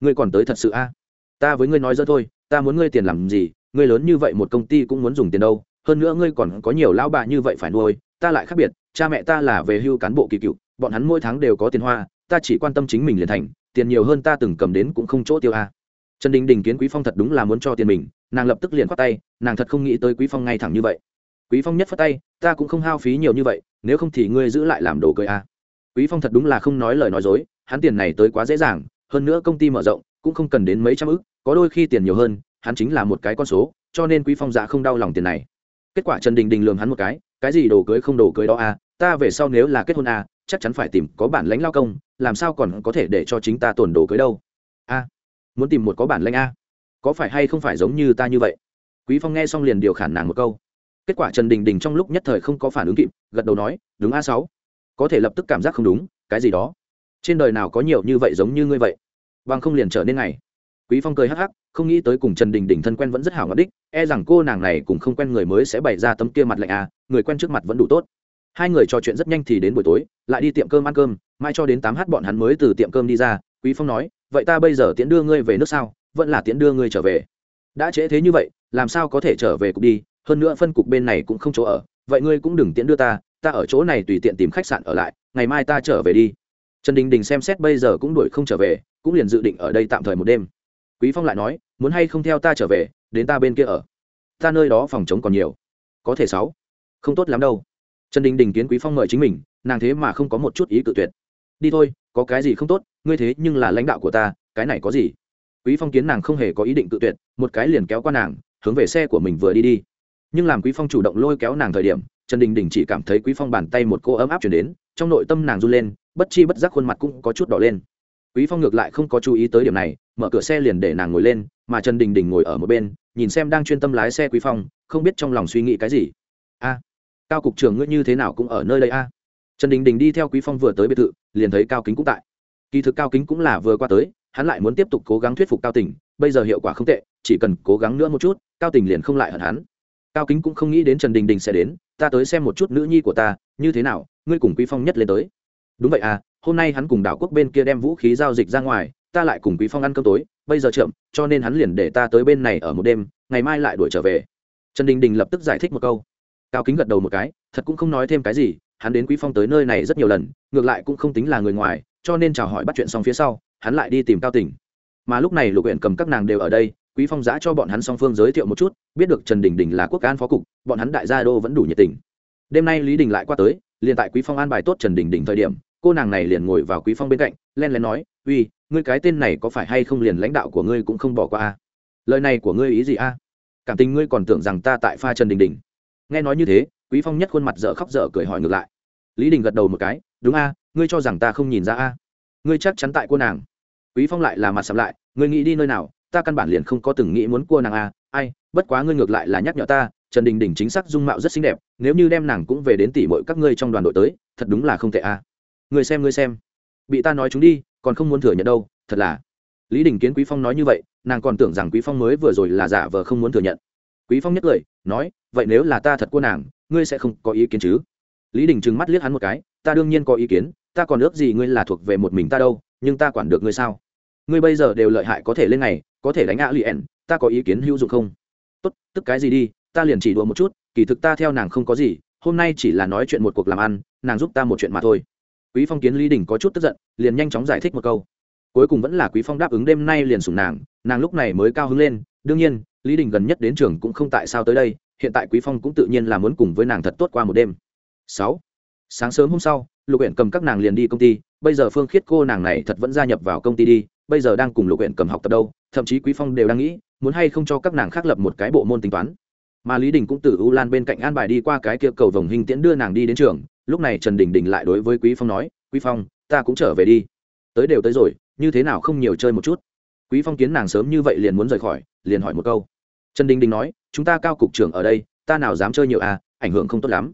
ngươi còn tới thật sự a? Ta với ngươi nói dỡ thôi, ta muốn ngươi tiền làm gì, ngươi lớn như vậy một công ty cũng muốn dùng tiền đâu, hơn nữa ngươi còn có nhiều lão bà như vậy phải nuôi, ta lại khác biệt, cha mẹ ta là về hưu cán bộ kỳ cựu, bọn hắn mỗi tháng đều có tiền hoa, ta chỉ quan tâm chính mình liền thành, tiền nhiều hơn ta từng cầm đến cũng không chỗ tiêu a. Trần đình đình kiến quý phong thật đúng là muốn cho tiền mình, nàng lập tức liền khoát tay, nàng thật không nghĩ tới quý phong ngay thẳng như vậy. Quý phong nhất phát tay, ta cũng không hao phí nhiều như vậy, nếu không thì ngươi giữ lại làm đồ cười a. Quý phong thật đúng là không nói lời nói dối, hắn tiền này tới quá dễ dàng hơn nữa công ty mở rộng cũng không cần đến mấy trăm ức, có đôi khi tiền nhiều hơn, hắn chính là một cái con số, cho nên quý phong dạ không đau lòng tiền này. Kết quả trần đình đình lường hắn một cái cái gì đồ cưới không đồ cưới đó a ta về sau nếu là kết hôn a chắc chắn phải tìm có bản lãnh lao công, làm sao còn có thể để cho chính ta tổn đồ cưới đâu. A muốn tìm một có bản lãnh a có phải hay không phải giống như ta như vậy? Quý phong nghe xong liền điều khản nàng một câu. Kết quả trần đình đình trong lúc nhất thời không có phản ứng kịp, gật đầu nói, đúng a sáu, có thể lập tức cảm giác không đúng, cái gì đó trên đời nào có nhiều như vậy giống như ngươi vậy? Bằng không liền trở nên ngày quý phong cười hắc hắc, không nghĩ tới cùng trần đình đình thân quen vẫn rất hảo ngọt đích e rằng cô nàng này cùng không quen người mới sẽ bày ra tấm kia mặt lạnh à người quen trước mặt vẫn đủ tốt. Hai người trò chuyện rất nhanh thì đến buổi tối, lại đi tiệm cơm ăn cơm, mai cho đến tám h bọn hắn mới từ tiệm cơm đi ra, quý phong nói, vậy ta bây giờ tiễn đưa ngươi về nước sao? Vẫn là tiễn đưa ngươi trở về. Đã trễ thế như vậy, làm sao có thể trở về cục đi? Hơn nữa phân cục bên này cũng không chỗ ở, vậy ngươi cũng đừng tiễn đưa ta ta ở chỗ này tùy tiện tìm khách sạn ở lại, ngày mai ta trở về đi trần đình đình xem xét bây giờ cũng đuổi không trở về, cũng liền dự định ở đây tạm thời một đêm. Quý phong lại nói, muốn hay không theo ta trở về, đến ta bên kia ở. Ta nơi đó phòng chống còn nhiều. Có thể sáu. Không tốt lắm đâu. Trần đình đình kiến quý phong mời chính mình, nàng thế mà không có một chút ý cự tuyệt. Đi thôi, có cái gì không tốt, ngươi thế nhưng là lãnh đạo của ta, cái này có gì? Quý phong kiến nàng không hề có ý định cự tuyệt, một cái liền kéo qua nàng, hướng về xe của mình vừa đi đi. Nhưng làm quý phong chủ động lôi kéo nàng thời điểm, trần đình đình chỉ cảm thấy quý phong bàn tay một cô ấm áp chuyển đến trong nội tâm nàng run lên, bất chi bất giác khuôn mặt cũng có chút đỏ lên. Quý phong ngược lại không có chú ý tới điểm này, mở cửa xe liền để nàng ngồi lên, mà trần đình đình ngồi ở một bên, nhìn xem đang chuyên tâm lái xe quý phong, không biết trong lòng suy nghĩ cái gì. A, cao cục trưởng ngươi như thế nào cũng ở nơi đây a? Trần đình đình đi theo quý phong vừa tới biệt thự, liền thấy cao kính cũng tại. Kỳ thực cao kính cũng là vừa qua tới, hắn lại muốn tiếp tục cố gắng thuyết phục cao tình bây giờ hiệu quả không tệ, chỉ cần cố gắng nữa một chút, cao tình liền không lại hận hắn cao kính cũng không nghĩ đến trần đình đình sẽ đến ta tới xem một chút nữ nhi của ta như thế nào ngươi cùng quý phong nhất lên tới đúng vậy à hôm nay hắn cùng đảo quốc bên kia đem vũ khí giao dịch ra ngoài ta lại cùng quý phong ăn cơm tối bây giờ chậm cho nên hắn liền để ta tới bên này ở một đêm ngày mai lại đuổi trở về trần đình đình lập tức giải thích một câu cao kính gật đầu một cái thật cũng không nói thêm cái gì hắn đến quý phong tới nơi này rất nhiều lần ngược lại cũng không tính là người ngoài cho nên chào hỏi bắt chuyện xong phía sau hắn lại đi tìm cao tỉnh mà lúc này lục huyện cầm các nàng đều ở đây quý phong giã cho bọn hắn song phương giới thiệu một chút, biết được trần đình đình là quốc an phó cục, bọn hắn đại gia đô vẫn đủ nhiệt tình. Đêm nay lý đình lại qua tới, liền tại quý phong an bài tốt trần đình đình thời điểm, cô nàng này liền ngồi vào quý phong bên cạnh, len lén nói, uy, ngươi cái tên này có phải hay không liền lãnh đạo của ngươi cũng không bỏ qua a? Lời này của ngươi ý gì a? Cảm tình ngươi còn tưởng rằng ta tại pha trần đình đình. Nghe nói như thế, quý phong nhất khuôn mặt dở khóc dở cười hỏi ngược lại. Lý đình gật đầu một cái, đúng a, ngươi cho rằng ta không nhìn ra a? Ngươi chắc chắn tại cô nàng. Quý phong lại là mặt sầm lại, ngươi nghĩ đi nơi nào ta căn bản liền không có từng nghĩ muốn cua nàng a ai, bất quá ngươi ngược lại là nhắc nhở ta, trần đình đình chính xác dung mạo rất xinh đẹp, nếu như đem nàng cũng về đến tỉ mọi các ngươi trong đoàn đội tới, thật đúng là không tệ à. a người xem, ngươi xem. Bị ta nói chúng đi, còn không muốn thừa nhận đâu, thật là. Lý đình kiến quý phong nói như vậy, nàng còn tưởng rằng quý phong mới vừa rồi là giả vờ không muốn thừa nhận. Quý phong nhất cười, nói, vậy nếu là ta thật cô nàng, ngươi sẽ không có ý kiến chứ? Lý đình trừng mắt liếc hắn một cái, ta đương nhiên có ý kiến, ta còn ước gì ngươi là thuộc về một mình ta đâu, nhưng ta quản được ngươi sao? Ngươi bây giờ đều lợi hại có thể lên này có thể đánh ạ liền ta có ý kiến hữu dụng không? Tốt tức cái gì đi ta liền chỉ đùa một chút kỳ thực ta theo nàng không có gì hôm nay chỉ là nói chuyện một cuộc làm ăn nàng giúp ta một chuyện mà thôi. Quý phong kiến lý đình có chút tức giận liền nhanh chóng giải thích một câu. Cuối cùng vẫn là quý phong đáp ứng đêm nay liền sủng nàng nàng lúc này mới cao hứng lên đương nhiên lý đình gần nhất đến trường cũng không tại sao tới đây hiện tại quý phong cũng tự nhiên là muốn cùng với nàng thật tốt qua một đêm. Sáu, sáng sớm hôm sau lục huyện cầm các nàng liền đi công ty bây giờ phương khiết cô nàng này thật vẫn gia nhập vào công ty đi, bây giờ đang cùng lục huyện cầm học tập đâu, thậm chí quý phong đều đang nghĩ, muốn hay không cho các nàng khác lập một cái bộ môn tính toán. Mà lý đình cũng từ u lan bên cạnh an bài đi qua cái kia cầu vồng hình tiễn đưa nàng đi đến trường, lúc này trần đình đình lại đối với quý phong nói, quý phong, ta cũng trở về đi. Tới đều tới rồi, như thế nào không nhiều chơi một chút? Quý phong kiến nàng sớm như vậy liền muốn rời khỏi, liền hỏi một câu. Trần đình đình nói, chúng ta cao cục trưởng ở đây, ta nào dám chơi nhiều à ảnh hưởng không tốt lắm.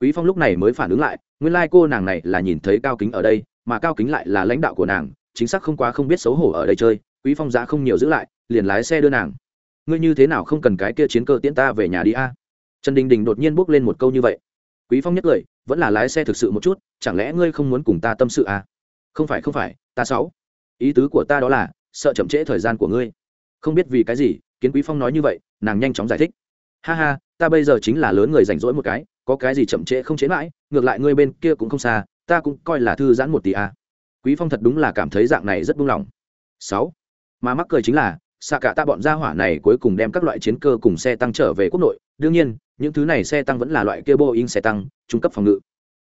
Quý phong lúc này mới phản ứng lại, nguyên lai cô nàng này là nhìn thấy cao kính ở đây mà cao kính lại là lãnh đạo của nàng, chính xác không quá không biết xấu hổ ở đây chơi, quý phong giá không nhiều giữ lại, liền lái xe đưa nàng. Ngươi như thế nào không cần cái kia chiến cơ tiễn ta về nhà đi a? Trần đình đình đột nhiên bước lên một câu như vậy. Quý phong nhất lời, vẫn là lái xe thực sự một chút, chẳng lẽ ngươi không muốn cùng ta tâm sự à không phải không phải, ta sáu ý tứ của ta đó là, sợ chậm trễ thời gian của ngươi. Không biết vì cái gì, kiến quý phong nói như vậy, nàng nhanh chóng giải thích. Ha ha, ta bây giờ chính là lớn người rảnh rỗi một cái, có cái gì chậm trễ không chế mãi, ngược lại ngươi bên kia cũng không xa ta cũng coi là thư giãn một tí à. quý phong thật đúng là cảm thấy dạng này rất buông lỏng. Sáu, mà mắc cười chính là, xạ cả ta bọn gia hỏa này cuối cùng đem các loại chiến cơ cùng xe tăng trở về quốc nội. Đương nhiên, những thứ này xe tăng vẫn là loại kia boeing xe tăng, trung cấp phòng ngự.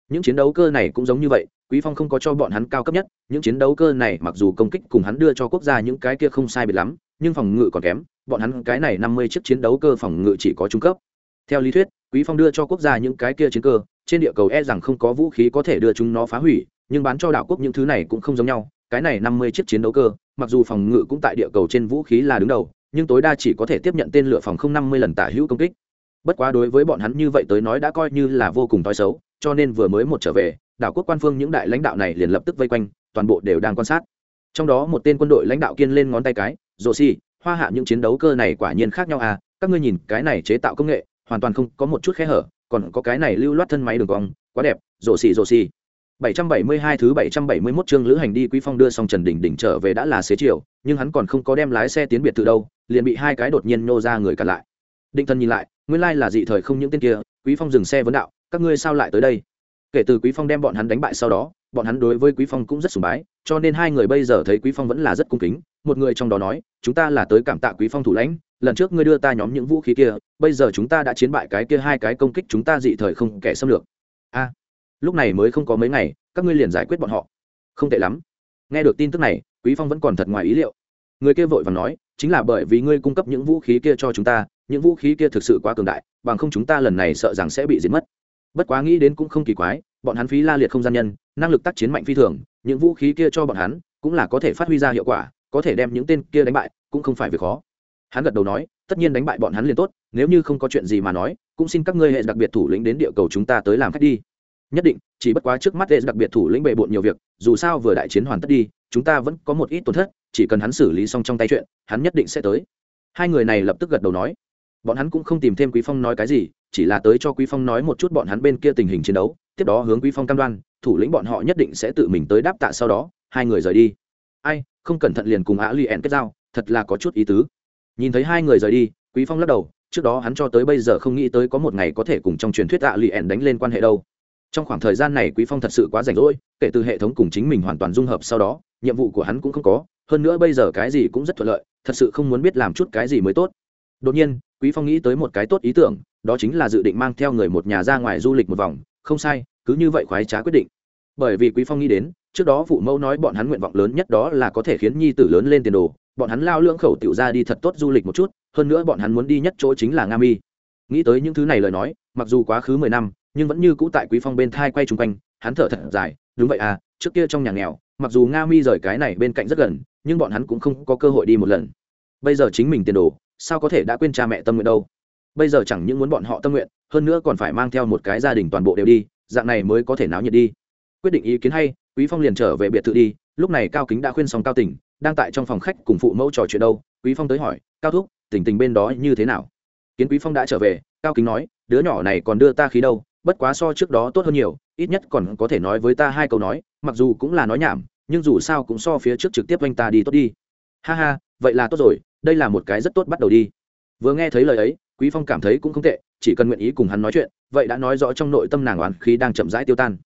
Những chiến đấu cơ này cũng giống như vậy, quý phong không có cho bọn hắn cao cấp nhất, những chiến đấu cơ này mặc dù công kích cùng hắn đưa cho quốc gia những cái kia không sai biệt lắm, nhưng phòng ngự còn kém, bọn hắn cái này năm mươi chiếc chiến đấu cơ phòng ngự chỉ có trung cấp. Theo lý thuyết, quý phong đưa cho quốc gia những cái kia chiến cơ trên địa cầu e rằng không có vũ khí có thể đưa chúng nó phá hủy, nhưng bán cho đảo quốc những thứ này cũng không giống nhau. Cái này năm mươi chiếc chiến đấu cơ, mặc dù phòng ngự cũng tại địa cầu trên vũ khí là đứng đầu, nhưng tối đa chỉ có thể tiếp nhận tên lửa phòng không năm mươi lần tả hữu công kích. Bất quá đối với bọn hắn như vậy tới nói đã coi như là vô cùng toi xấu, cho nên vừa mới một trở về, đảo quốc quan phương những đại lãnh đạo này liền lập tức vây quanh, toàn bộ đều đang quan sát. Trong đó một tên quân đội lãnh đạo kiên lên ngón tay cái rồ xì hoa hạ những chiến đấu cơ này quả nhiên khác nhau à các ngươi nhìn cái này chế tạo công nghệ, hoàn toàn không có một chút khe hở còn có cái này lưu loát thân máy đường cong quá đẹp rồ xì rồ xì 772 thứ 771 chương lữ hành đi Quý Phong đưa xong Trần Đình Đình trở về đã là xế chiều, nhưng hắn còn không có đem lái xe tiến biệt từ đâu, liền bị hai cái đột nhiên nô ra người cản lại. Định Thần nhìn lại, nguyên lai là dị thời không những tên kia, Quý Phong dừng xe vấn đạo, các ngươi sao lại tới đây? Kể từ Quý Phong đem bọn hắn đánh bại sau đó, bọn hắn đối với Quý Phong cũng rất sùng bái, cho nên hai người bây giờ thấy Quý Phong vẫn là rất cung kính, một người trong đó nói, chúng ta là tới cảm tạ Quý Phong thủ lãnh, lần trước ngươi đưa ta nhóm những vũ khí kia, bây giờ chúng ta đã chiến bại cái kia hai cái công kích chúng ta dị thời không kẻ xâm lược. A, lúc này mới không có mấy ngày các ngươi liền giải quyết bọn họ. Không tệ lắm. Nghe được tin tức này quý phong vẫn còn thật ngoài ý liệu. Người kia vội vàng nói chính là bởi vì ngươi cung cấp những vũ khí kia cho chúng ta những vũ khí kia thực sự quá cường đại bằng không chúng ta lần này sợ rằng sẽ bị diệt mất. Bất quá nghĩ đến cũng không kỳ quái bọn hắn phí la liệt không gian nhân năng lực tác chiến mạnh phi thường những vũ khí kia cho bọn hắn cũng là có thể phát huy ra hiệu quả có thể đem những tên kia đánh bại, cũng không phải việc khó. Hắn gật đầu nói, tất nhiên đánh bại bọn hắn liền tốt, nếu như không có chuyện gì mà nói, cũng xin các ngươi hệ đặc biệt thủ lĩnh đến địa cầu chúng ta tới làm khách đi. Nhất định, chỉ bất quá trước mắt hệ đặc biệt thủ lĩnh bề bộn nhiều việc, dù sao vừa đại chiến hoàn tất đi, chúng ta vẫn có một ít tổn thất, chỉ cần hắn xử lý xong trong tay chuyện, hắn nhất định sẽ tới. Hai người này lập tức gật đầu nói. Bọn hắn cũng không tìm thêm quý phong nói cái gì, chỉ là tới cho quý phong nói một chút bọn hắn bên kia tình hình chiến đấu, tiếp đó hướng quý phong cam đoan, thủ lĩnh bọn họ nhất định sẽ tự mình tới đáp tạ sau đó, hai người rời đi. Ai không cẩn thận liền cùng á li ẻn kết giao, thật là có chút ý tứ. Nhìn thấy hai người rời đi, quý phong lắc đầu, trước đó hắn cho tới bây giờ không nghĩ tới có một ngày có thể cùng trong truyền thuyết ạ li ẻn đánh lên quan hệ đâu. Trong khoảng thời gian này quý phong thật sự quá rảnh rỗi, kể từ hệ thống cùng chính mình hoàn toàn dung hợp sau đó, nhiệm vụ của hắn cũng không có, hơn nữa bây giờ cái gì cũng rất thuận lợi, thật sự không muốn biết làm chút cái gì mới tốt. Đột nhiên, quý phong nghĩ tới một cái tốt ý tưởng, đó chính là dự định mang theo người một nhà ra ngoài du lịch một vòng, không sai, cứ như vậy khoái trá quyết định. Bởi vì quý phong nghĩ đến trước đó phụ mẫu nói bọn hắn nguyện vọng lớn nhất đó là có thể khiến nhi tử lớn lên tiền đồ, bọn hắn lao lưỡng khẩu tiểu ra đi thật tốt du lịch một chút, hơn nữa bọn hắn muốn đi nhất chỗ chính là nga mi. Nghĩ tới những thứ này lời nói, mặc dù quá khứ mười năm, nhưng vẫn như cũ tại quý phong bên thai quay chung quanh, hắn thở thật dài, đúng vậy à trước kia trong nhà nghèo, mặc dù nga mi rời cái này bên cạnh rất gần, nhưng bọn hắn cũng không có cơ hội đi một lần. Bây giờ chính mình tiền đồ, sao có thể đã quên cha mẹ tâm nguyện đâu? Bây giờ chẳng những muốn bọn họ tâm nguyện, hơn nữa còn phải mang theo một cái gia đình toàn bộ đều đi, dạng này mới có thể náo nhiệt đi. Quyết định ý kiến hay quý phong liền trở về biệt thự đi, lúc này cao kính đã khuyên xong cao tỉnh, đang tại trong phòng khách cùng phụ mẫu trò chuyện đâu. Quý phong tới hỏi, cao thúc tình tình bên đó như thế nào? Kiến quý phong đã trở về, cao kính nói, đứa nhỏ này còn đưa ta khí đâu, bất quá so trước đó tốt hơn nhiều, ít nhất còn có thể nói với ta hai câu nói, mặc dù cũng là nói nhảm, nhưng dù sao cũng so phía trước trực tiếp anh ta đi tốt đi. Ha ha, vậy là tốt rồi, đây là một cái rất tốt bắt đầu đi. Vừa nghe thấy lời ấy, quý phong cảm thấy cũng không tệ, chỉ cần nguyện ý cùng hắn nói chuyện, vậy đã nói rõ trong nội tâm nàng oán khí đang chậm rãi tiêu tan.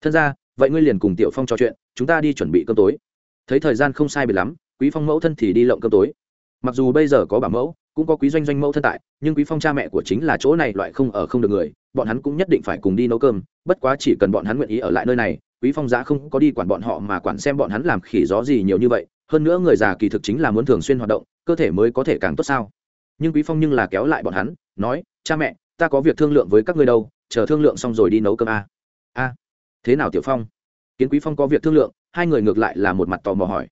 Thân ra vậy ngươi liền cùng tiểu phong trò chuyện, chúng ta đi chuẩn bị cơm tối. Thấy thời gian không sai biệt lắm, quý phong mẫu thân thì đi lộng cơm tối. Mặc dù bây giờ có bà mẫu, cũng có quý doanh doanh mẫu thân tại, nhưng quý phong cha mẹ của chính là chỗ này loại không ở không được người, bọn hắn cũng nhất định phải cùng đi nấu cơm, bất quá chỉ cần bọn hắn nguyện ý ở lại nơi này, quý phong giá không có đi quản bọn họ mà quản xem bọn hắn làm khỉ gió gì nhiều như vậy, hơn nữa người già kỳ thực chính là muốn thường xuyên hoạt động, cơ thể mới có thể càng tốt sao. Nhưng quý phong nhưng là kéo lại bọn hắn, nói, cha mẹ, ta có việc thương lượng với các ngươi đâu, chờ thương lượng xong rồi đi nấu cơm a. A thế nào tiểu phong? Kiến quý phong có việc thương lượng, hai người ngược lại là một mặt tò mò hỏi.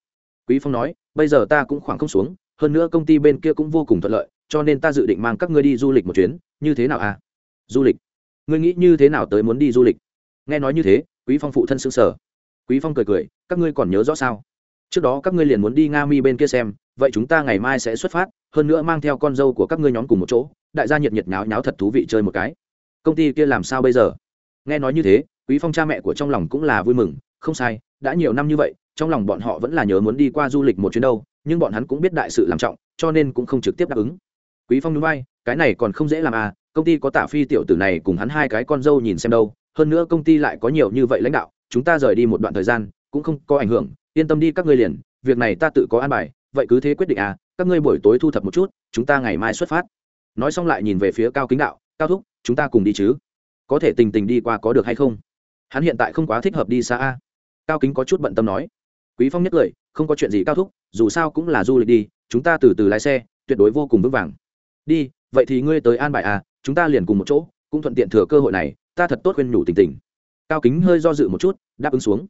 Quý phong nói, bây giờ ta cũng khoảng không xuống, hơn nữa công ty bên kia cũng vô cùng thuận lợi, cho nên ta dự định mang các ngươi đi du lịch một chuyến, như thế nào a du lịch? Ngươi nghĩ như thế nào tới muốn đi du lịch? Nghe nói như thế, quý phong phụ thân sững sờ. Quý phong cười cười, các ngươi còn nhớ rõ sao? Trước đó các ngươi liền muốn đi nga mi bên kia xem, vậy chúng ta ngày mai sẽ xuất phát, hơn nữa mang theo con dâu của các ngươi nhóm cùng một chỗ, đại gia nhiệt nhiệt nháo nháo thật thú vị chơi một cái. Công ty kia làm sao bây giờ? Nghe nói như thế quý phong cha mẹ của trong lòng cũng là vui mừng, không sai, đã nhiều năm như vậy, trong lòng bọn họ vẫn là nhớ muốn đi qua du lịch một chuyến đâu, nhưng bọn hắn cũng biết đại sự làm trọng, cho nên cũng không trực tiếp đáp ứng. Quý phong núi bay cái này còn không dễ làm à công ty có Tả phi tiểu tử này cùng hắn hai cái con dâu nhìn xem đâu, hơn nữa công ty lại có nhiều như vậy lãnh đạo, chúng ta rời đi một đoạn thời gian, cũng không có ảnh hưởng, yên tâm đi các ngươi liền, việc này ta tự có an bài, vậy cứ thế quyết định à các ngươi buổi tối thu thập một chút, chúng ta ngày mai xuất phát. Nói xong lại nhìn về phía cao kính đạo, cao thúc, chúng ta cùng đi chứ, có thể tình tình đi qua có được hay không? Hắn hiện tại không quá thích hợp đi xa a. Cao kính có chút bận tâm nói. Quý phong nhất lời, không có chuyện gì cao thúc, dù sao cũng là du lịch đi, chúng ta từ từ lái xe, tuyệt đối vô cùng vững vàng. Đi, vậy thì ngươi tới an bài à chúng ta liền cùng một chỗ, cũng thuận tiện thừa cơ hội này, ta thật tốt khuyên nhủ tình tình. Cao kính hơi do dự một chút, đáp ứng xuống.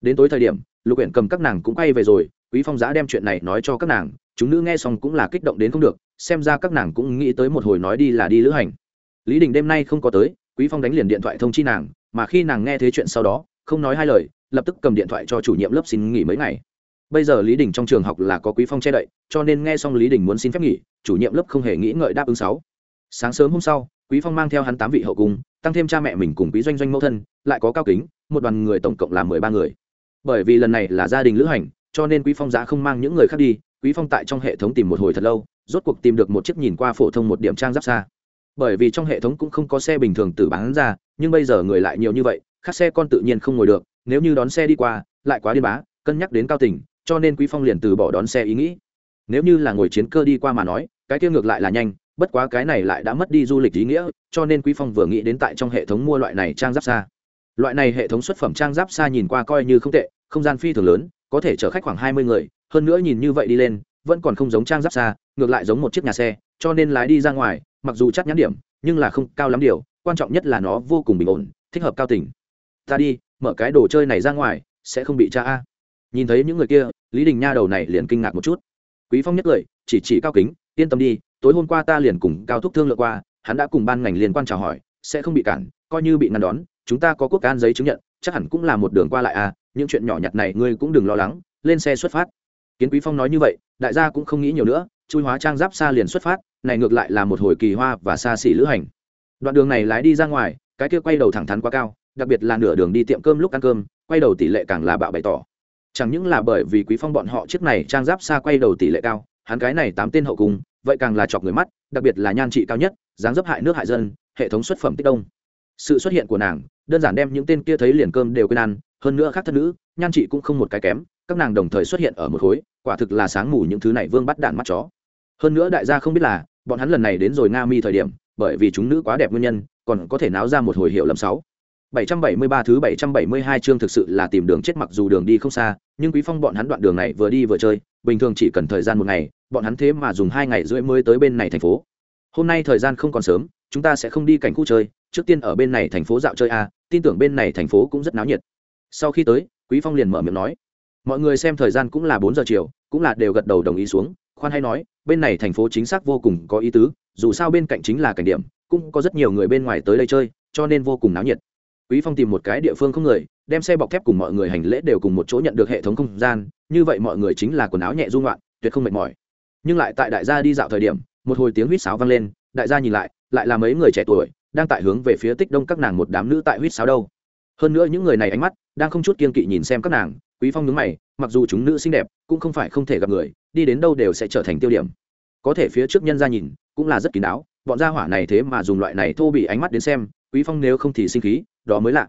Đến tối thời điểm, lục huyện cầm các nàng cũng quay về rồi, quý phong giã đem chuyện này nói cho các nàng, chúng nữ nghe xong cũng là kích động đến không được, xem ra các nàng cũng nghĩ tới một hồi nói đi là đi lữ hành. Lý đình đêm nay không có tới, quý phong đánh liền điện thoại thông chi nàng mà khi nàng nghe thấy chuyện sau đó, không nói hai lời, lập tức cầm điện thoại cho chủ nhiệm lớp xin nghỉ mấy ngày. Bây giờ lý đình trong trường học là có quý phong che đậy, cho nên nghe xong lý đình muốn xin phép nghỉ, chủ nhiệm lớp không hề nghĩ ngợi đáp ứng sáu. Sáng sớm hôm sau, quý phong mang theo hắn tám vị hậu cung, tăng thêm cha mẹ mình cùng quý doanh doanh mẫu thân, lại có cao kính, một đoàn người tổng cộng là mười ba người. Bởi vì lần này là gia đình lữ hành, cho nên quý phong giá không mang những người khác đi, quý phong tại trong hệ thống tìm một hồi thật lâu, rốt cuộc tìm được một chiếc nhìn qua phổ thông một điểm trang giáp xa. Bởi vì trong hệ thống cũng không có xe bình thường từ bán ra nhưng bây giờ người lại nhiều như vậy, khác xe con tự nhiên không ngồi được, nếu như đón xe đi qua, lại quá điên bá, cân nhắc đến cao tỉnh cho nên quý phong liền từ bỏ đón xe ý nghĩ. Nếu như là ngồi chiến cơ đi qua mà nói, cái kia ngược lại là nhanh, bất quá cái này lại đã mất đi du lịch ý nghĩa, cho nên quý phong vừa nghĩ đến tại trong hệ thống mua loại này trang giáp xa. Loại này hệ thống xuất phẩm trang giáp xa nhìn qua coi như không tệ, không gian phi thường lớn, có thể chở khách khoảng hai mươi người, hơn nữa nhìn như vậy đi lên, vẫn còn không giống trang giáp xa, ngược lại giống một chiếc nhà xe, cho nên lái đi ra ngoài, mặc dù chắc nhãn điểm, nhưng là không cao lắm điều quan trọng nhất là nó vô cùng bình ổn, thích hợp cao tỉnh ta đi, mở cái đồ chơi này ra ngoài, sẽ không bị cha a. Nhìn thấy những người kia, lý đình nha đầu này liền kinh ngạc một chút. Quý phong nhất lời, chỉ chỉ cao kính, yên tâm đi, tối hôm qua ta liền cùng cao thúc thương lượng qua, hắn đã cùng ban ngành liên quan chào hỏi, sẽ không bị cản, coi như bị ngăn đón, chúng ta có quốc can giấy chứng nhận, chắc hẳn cũng là một đường qua lại à những chuyện nhỏ nhặt này ngươi cũng đừng lo lắng, lên xe xuất phát. Kiến quý phong nói như vậy, đại gia cũng không nghĩ nhiều nữa, chui hóa trang giáp xa liền xuất phát, này ngược lại là một hồi kỳ hoa và xa xỉ lữ hành đoạn đường này lái đi ra ngoài, cái kia quay đầu thẳng thắn quá cao, đặc biệt là nửa đường đi tiệm cơm lúc ăn cơm, quay đầu tỷ lệ càng là bạo bày tỏ. Chẳng những là bởi vì quý phong bọn họ chiếc này trang giáp xa quay đầu tỷ lệ cao, hắn cái này tám tên hậu cung, vậy càng là chọc người mắt, đặc biệt là nhan trị cao nhất, dáng dấp hại nước hại dân, hệ thống xuất phẩm tích đông. Sự xuất hiện của nàng, đơn giản đem những tên kia thấy liền cơm đều quên ăn, hơn nữa khác thân nữ, nhan trị cũng không một cái kém, các nàng đồng thời xuất hiện ở một khối, quả thực là sáng mù những thứ này vương bắt đạn mắt chó. Hơn nữa đại gia không biết là, bọn hắn lần này đến rồi nga mi thời điểm bởi vì chúng nữ quá đẹp nguyên nhân còn có thể náo ra một hồi hiệu lầm sáu 773 thứ 772 chương thực sự là tìm đường chết mặc dù đường đi không xa, nhưng Quý Phong bọn hắn đoạn đường này vừa đi vừa chơi, bình thường chỉ cần thời gian một ngày, bọn hắn thế mà dùng hai ngày rưỡi mới tới bên này thành phố. Hôm nay thời gian không còn sớm, chúng ta sẽ không đi cảnh khu chơi, trước tiên ở bên này thành phố dạo chơi a, tin tưởng bên này thành phố cũng rất náo nhiệt. Sau khi tới, Quý Phong liền mở miệng nói, mọi người xem thời gian cũng là bốn giờ chiều, cũng là đều gật đầu đồng ý xuống, khoan hay nói, bên này thành phố chính xác vô cùng có ý tứ, dù sao bên cạnh chính là cảnh điểm, cũng có rất nhiều người bên ngoài tới đây chơi, cho nên vô cùng náo nhiệt. Quý phong tìm một cái địa phương không người đem xe bọc thép cùng mọi người hành lễ đều cùng một chỗ nhận được hệ thống không gian như vậy mọi người chính là quần áo nhẹ dung loạn tuyệt không mệt mỏi. Nhưng lại tại đại gia đi dạo thời điểm một hồi tiếng huýt sáo vang lên đại gia nhìn lại lại là mấy người trẻ tuổi đang tại hướng về phía tích đông các nàng một đám nữ tại huýt sáo đâu. Hơn nữa những người này ánh mắt đang không chút kiên kỵ nhìn xem các nàng quý phong nhướng mày mặc dù chúng nữ xinh đẹp cũng không phải không thể gặp người đi đến đâu đều sẽ trở thành tiêu điểm. Có thể phía trước nhân ra nhìn cũng là rất kín đáo, bọn gia hỏa này thế mà dùng loại này thô bị ánh mắt đến xem, quý phong nếu không thì sinh khí, đó mới lạ.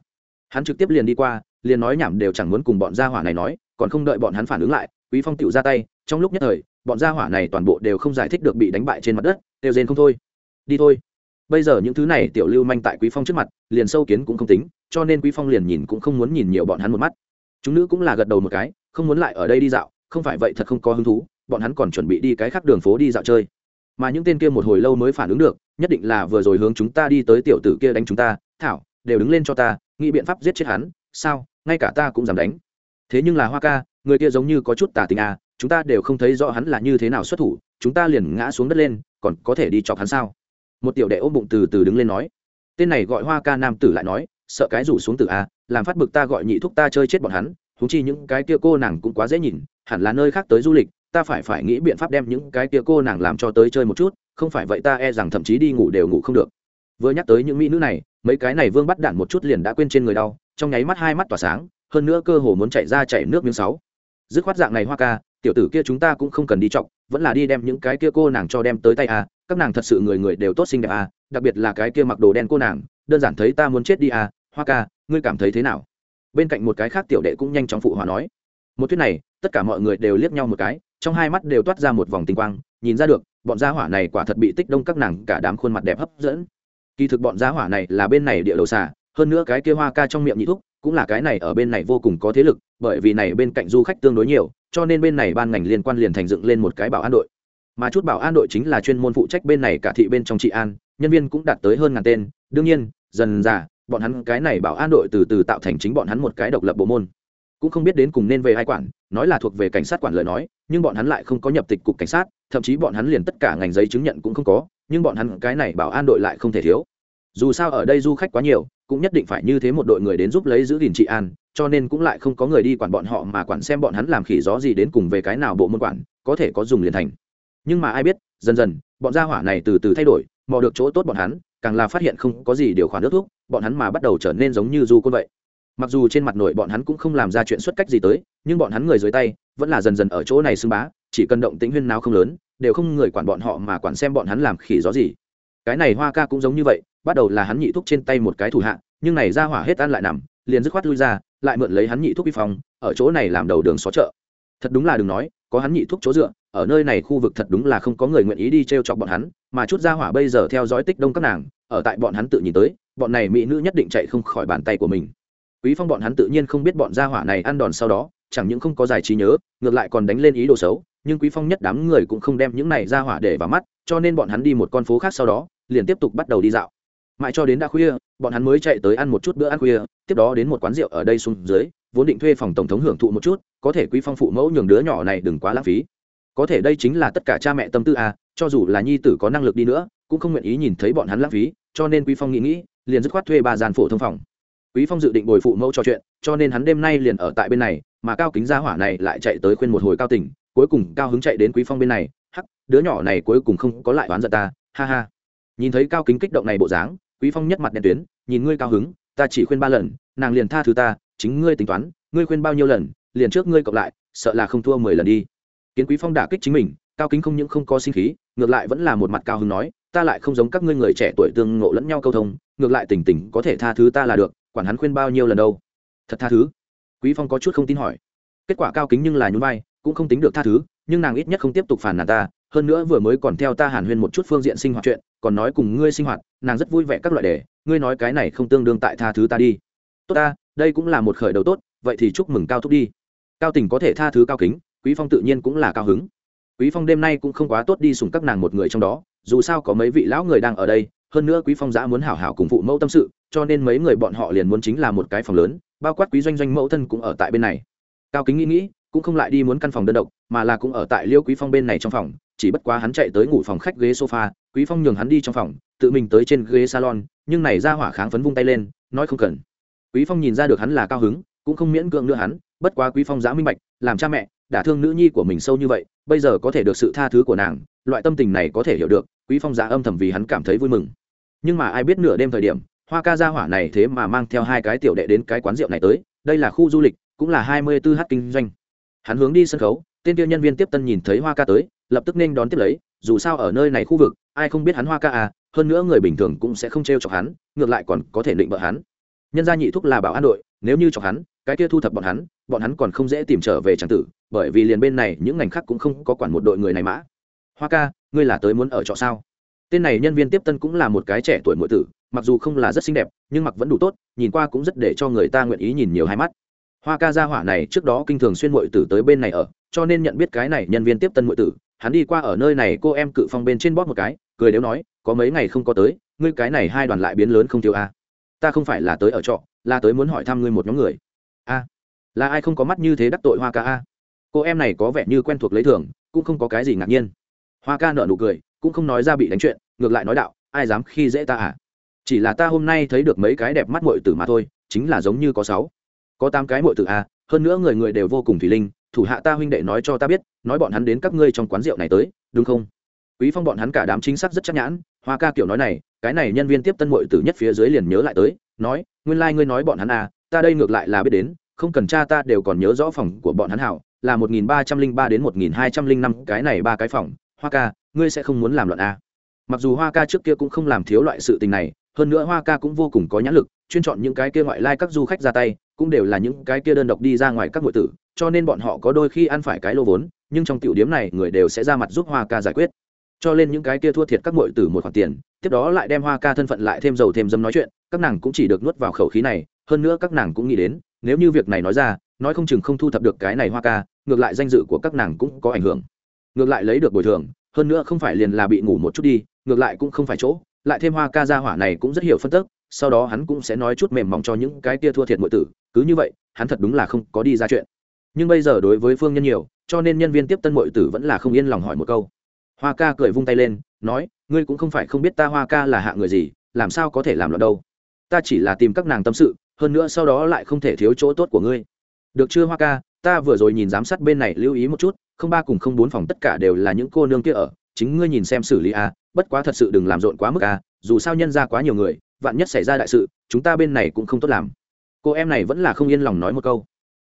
Hắn trực tiếp liền đi qua, liền nói nhảm đều chẳng muốn cùng bọn gia hỏa này nói, còn không đợi bọn hắn phản ứng lại, quý phong tựu ra tay, trong lúc nhất thời, bọn gia hỏa này toàn bộ đều không giải thích được bị đánh bại trên mặt đất, đều rên không thôi. Đi thôi. Bây giờ những thứ này tiểu lưu manh tại quý phong trước mặt, liền sâu kiến cũng không tính, cho nên quý phong liền nhìn cũng không muốn nhìn nhiều bọn hắn một mắt. Chúng nữ cũng là gật đầu một cái, không muốn lại ở đây đi dạo, không phải vậy thật không có hứng thú, bọn hắn còn chuẩn bị đi cái khác đường phố đi dạo chơi mà những tên kia một hồi lâu mới phản ứng được, nhất định là vừa rồi hướng chúng ta đi tới tiểu tử kia đánh chúng ta, thảo, đều đứng lên cho ta, nghĩ biện pháp giết chết hắn, sao, ngay cả ta cũng dám đánh. Thế nhưng là hoa ca, người kia giống như có chút tà tình à chúng ta đều không thấy rõ hắn là như thế nào xuất thủ, chúng ta liền ngã xuống đất lên, còn có thể đi chọc hắn sao? Một tiểu đệ ôm bụng từ từ đứng lên nói. Tên này gọi hoa ca nam tử lại nói, sợ cái rủ xuống từ a à, làm phát bực ta gọi nhị thúc ta chơi chết bọn hắn thúng chi những cái kia cô nàng cũng quá dễ nhìn, hẳn là nơi khác tới du lịch ta phải phải nghĩ biện pháp đem những cái kia cô nàng làm cho tới chơi một chút, không phải vậy ta e rằng thậm chí đi ngủ đều ngủ không được. Vừa nhắc tới những mỹ nữ này, mấy cái này vương bắt đạn một chút liền đã quên trên người đau, trong nháy mắt hai mắt tỏa sáng, hơn nữa cơ hồ muốn chạy ra chạy nước miếng sáu. Dứt khoát dạng này hoa ca, tiểu tử kia chúng ta cũng không cần đi chọc, vẫn là đi đem những cái kia cô nàng cho đem tới tay à các nàng thật sự người người đều tốt xinh đẹp à đặc biệt là cái kia mặc đồ đen cô nàng, đơn giản thấy ta muốn chết đi à hoa ca, ngươi cảm thấy thế nào? Bên cạnh một cái khác tiểu đệ cũng nhanh chóng phụ hòa nói. Một thuyết này, tất cả mọi người đều liếc nhau một cái trong hai mắt đều toát ra một vòng tinh quang, nhìn ra được, bọn gia hỏa này quả thật bị tích đông các nàng cả đám khuôn mặt đẹp hấp dẫn. Kỳ thực bọn gia hỏa này là bên này địa đầu xà, hơn nữa cái kia hoa ca trong miệng nhị thúc, cũng là cái này ở bên này vô cùng có thế lực, bởi vì này bên cạnh du khách tương đối nhiều, cho nên bên này ban ngành liên quan liền thành dựng lên một cái bảo an đội. Mà chút bảo an đội chính là chuyên môn phụ trách bên này cả thị bên trong trị an, nhân viên cũng đạt tới hơn ngàn tên. Đương nhiên, dần dà, bọn hắn cái này bảo an đội từ từ tạo thành chính bọn hắn một cái độc lập bộ môn cũng không biết đến cùng nên về ai quản, nói là thuộc về cảnh sát quản lời nói, nhưng bọn hắn lại không có nhập tịch cục cảnh sát, thậm chí bọn hắn liền tất cả ngành giấy chứng nhận cũng không có, nhưng bọn hắn cái này bảo an đội lại không thể thiếu. Dù sao ở đây du khách quá nhiều, cũng nhất định phải như thế một đội người đến giúp lấy giữ gìn trị an, cho nên cũng lại không có người đi quản bọn họ mà quản xem bọn hắn làm khỉ gió gì đến cùng về cái nào bộ môn quản, có thể có dùng liền thành. Nhưng mà ai biết, dần dần, bọn gia hỏa này từ từ thay đổi, mò được chỗ tốt bọn hắn, càng là phát hiện không có gì điều khoản nước thuốc bọn hắn mà bắt đầu trở nên giống như du côn vậy mặc dù trên mặt nội bọn hắn cũng không làm ra chuyện xuất cách gì tới, nhưng bọn hắn người dưới tay vẫn là dần dần ở chỗ này xưng bá, chỉ cần động tĩnh huyên nào không lớn, đều không người quản bọn họ mà quản xem bọn hắn làm khỉ gió gì. Cái này hoa ca cũng giống như vậy, bắt đầu là hắn nhị thúc trên tay một cái thủ hạ, nhưng này ra hỏa hết ăn lại nằm, liền dứt khoát lui ra, lại mượn lấy hắn nhị thúc vi phong, ở chỗ này làm đầu đường xó chợ. Thật đúng là đừng nói, có hắn nhị thúc chỗ dựa, ở nơi này khu vực thật đúng là không có người nguyện ý đi t r e o chọc bọn hắn, mà chút ra hỏa bây giờ theo dõi tích đông các nàng, ở tại bọn hắn tự nhìn tới, bọn này mỹ nữ nhất định chạy không khỏi bàn tay của mình quý phong bọn hắn tự nhiên không biết bọn gia hỏa này ăn đòn sau đó, chẳng những không có giải trí nhớ, ngược lại còn đánh lên ý đồ xấu, nhưng quý phong nhất đám người cũng không đem những này ra hỏa để vào mắt, cho nên bọn hắn đi một con phố khác sau đó, liền tiếp tục bắt đầu đi dạo. Mãi cho đến đã khuya, bọn hắn mới chạy tới ăn một chút bữa ăn khuya, tiếp đó đến một quán rượu ở đây xuống dưới, vốn định thuê phòng tổng thống hưởng thụ một chút, có thể quý phong phụ mẫu nhường đứa nhỏ này đừng quá lãng phí. Có thể đây chính là tất cả cha mẹ tâm tư à cho dù là nhi tử có năng lực đi nữa, cũng không nguyện ý nhìn thấy bọn hắn lãng phí, cho nên quý phong nghĩ nghĩ, liền dứt khoát thuê ba gian phổ thông phòng quý phong dự định bồi phụ mẫu trò chuyện, cho nên hắn đêm nay liền ở tại bên này, mà cao kính gia hỏa này lại chạy tới khuyên một hồi cao tỉnh, cuối cùng cao hứng chạy đến quý phong bên này, hắc, đứa nhỏ này cuối cùng không có lại oán giận ta, ha ha. Nhìn thấy cao kính kích động này bộ dáng, quý phong nhất mặt đen tuyến, nhìn ngươi cao hứng, ta chỉ khuyên ba lần, nàng liền tha thứ ta, chính ngươi tính toán, ngươi khuyên bao nhiêu lần, liền trước ngươi cộng lại, sợ là không thua mười lần đi. Kiến quý phong đả kích chính mình, cao kính không những không có sinh khí, ngược lại vẫn là một mặt cao hứng nói, ta lại không giống các ngươi người trẻ tuổi tương ngộ lẫn nhau câu thông, ngược lại tỉnh tỉnh có thể tha thứ ta là được quản hắn khuyên bao nhiêu lần đâu. Thật tha thứ. Quý phong có chút không tin hỏi. Kết quả cao kính nhưng là nhún vai, cũng không tính được tha thứ, nhưng nàng ít nhất không tiếp tục phản nàn ta, hơn nữa vừa mới còn theo ta hàn huyên một chút phương diện sinh hoạt chuyện, còn nói cùng ngươi sinh hoạt, nàng rất vui vẻ các loại đề, ngươi nói cái này không tương đương tại tha thứ ta đi. Tốt ta, đây cũng là một khởi đầu tốt, vậy thì chúc mừng cao thúc đi. Cao tình có thể tha thứ cao kính, quý phong tự nhiên cũng là cao hứng. Quý phong đêm nay cũng không quá tốt đi sùng các nàng một người trong đó, dù sao có mấy vị lão người đang ở đây hơn nữa quý phong giã muốn hảo hảo cùng phụ mẫu tâm sự, cho nên mấy người bọn họ liền muốn chính là một cái phòng lớn, bao quát quý doanh doanh mẫu thân cũng ở tại bên này. Cao kính nghĩ nghĩ, cũng không lại đi muốn căn phòng đơn độc, mà là cũng ở tại liêu quý phong bên này trong phòng, chỉ bất quá hắn chạy tới ngủ phòng khách ghế sofa, quý phong nhường hắn đi trong phòng, tự mình tới trên ghế salon, nhưng này ra hỏa kháng phấn vung tay lên, nói không cần. Quý phong nhìn ra được hắn là cao hứng, cũng không miễn cưỡng nữa hắn, bất quá quý phong giã minh bạch, làm cha mẹ, đả thương nữ nhi của mình sâu như vậy, bây giờ có thể được sự tha thứ của nàng, loại tâm tình này có thể hiểu được, quý phong giã âm thầm vì hắn cảm thấy vui mừng nhưng mà ai biết nửa đêm thời điểm, hoa ca gia hỏa này thế mà mang theo hai cái tiểu đệ đến cái quán rượu này tới, đây là khu du lịch, cũng là hai mươi 24 h kinh doanh. Hắn hướng đi sân khấu, tên tiêu nhân viên tiếp tân nhìn thấy hoa ca tới, lập tức nên đón tiếp lấy, dù sao ở nơi này khu vực, ai không biết hắn hoa ca à hơn nữa người bình thường cũng sẽ không t chọc hắn, ngược lại còn có thể định bợ hắn. Nhân gia nhị thúc là bảo an đội, nếu như chọc hắn, cái kia thu thập bọn hắn bọn hắn còn không dễ tìm trở về tràng tử, bởi vì liền bên này những ngành khác cũng không có quản một đội người này mã. Hoa ca, ngươi là tới muốn ở trọ sao? Tên này nhân viên tiếp tân cũng là một cái trẻ tuổi muội tử, mặc dù không là rất xinh đẹp, nhưng mặc vẫn đủ tốt, nhìn qua cũng rất để cho người ta nguyện ý nhìn nhiều hai mắt. Hoa ca gia hỏa này trước đó kinh thường xuyên muội tử tới bên này ở, cho nên nhận biết cái này nhân viên tiếp tân muội tử, hắn đi qua ở nơi này cô em cự phong bên trên bóp một cái, cười đếu nói, có mấy ngày không có tới, ngươi cái này hai đoàn lại biến lớn không thiếu a. Ta không phải là tới ở trọ, là tới muốn hỏi thăm ngươi một nhóm người. A, là ai không có mắt như thế đắc tội hoa ca a? Cô em này có vẻ như quen thuộc lấy thường, cũng không có cái gì ngạc nhiên. Hoa ca nợ nụ cười cũng không nói ra bị đánh chuyện, ngược lại nói đạo, ai dám khi dễ ta à chỉ là ta hôm nay thấy được mấy cái đẹp mắt mội tử mà thôi, chính là giống như có sáu, có tám cái mội tử à? hơn nữa người người đều vô cùng thủy linh, thủ hạ ta huynh đệ nói cho ta biết, nói bọn hắn đến các ngươi trong quán rượu này tới, đúng không quý phong bọn hắn cả đám chính xác rất chắc nhãn, hoa ca kiểu nói này, cái này nhân viên tiếp tân mội tử nhất phía dưới liền nhớ lại tới, nói, nguyên lai like ngươi nói bọn hắn à ta đây ngược lại là biết đến, không cần cha ta đều còn nhớ rõ phòng của bọn hắn hảo, là một nghìn ba trăm linh ba đến một nghìn hai trăm linh năm, cái này ba cái phòng, hoa ca ngươi sẽ không muốn làm loạn à. mặc dù hoa ca trước kia cũng không làm thiếu loại sự tình này, hơn nữa hoa ca cũng vô cùng có nhãn lực, chuyên chọn những cái kia ngoại lai các du khách ra tay, cũng đều là những cái kia đơn độc đi ra ngoài các ngụy tử, cho nên bọn họ có đôi khi ăn phải cái lô vốn, nhưng trong tiểu điếm này người đều sẽ ra mặt giúp hoa ca giải quyết cho nên những cái kia thua thiệt các ngụy tử một khoản tiền, tiếp đó lại đem hoa ca thân phận lại thêm dầu thêm dâm nói chuyện, các nàng cũng chỉ được nuốt vào khẩu khí này, hơn nữa các nàng cũng nghĩ đến, nếu như việc này nói ra, nói không chừng không thu thập được cái này hoa ca, ngược lại danh dự của các nàng cũng có ảnh hưởng ngược lại lấy được bồi thường hơn nữa không phải liền là bị ngủ một chút đi, ngược lại cũng không phải chỗ, lại thêm hoa ca gia hỏa này cũng rất hiểu phân tức, sau đó hắn cũng sẽ nói chút mềm mỏng cho những cái kia thua thiệt mọi tử, cứ như vậy, hắn thật đúng là không có đi ra chuyện. Nhưng bây giờ đối với phương nhân nhiều, cho nên nhân viên tiếp tân mọi tử vẫn là không yên lòng hỏi một câu. Hoa ca cười vung tay lên, nói, ngươi cũng không phải không biết ta hoa ca là hạ người gì, làm sao có thể làm loạn đâu? Ta chỉ là tìm các nàng tâm sự, hơn nữa sau đó lại không thể thiếu chỗ tốt của ngươi. Được chưa, hoa ca? Ta vừa rồi nhìn giám sát bên này lưu ý một chút không ba cùng không bốn phòng tất cả đều là những cô nương kia ở, chính ngươi nhìn xem xử lý a, bất quá thật sự đừng làm rộn quá mức a, dù sao nhân ra quá nhiều người, vạn nhất xảy ra đại sự, chúng ta bên này cũng không tốt làm. Cô em này vẫn là không yên lòng nói một câu.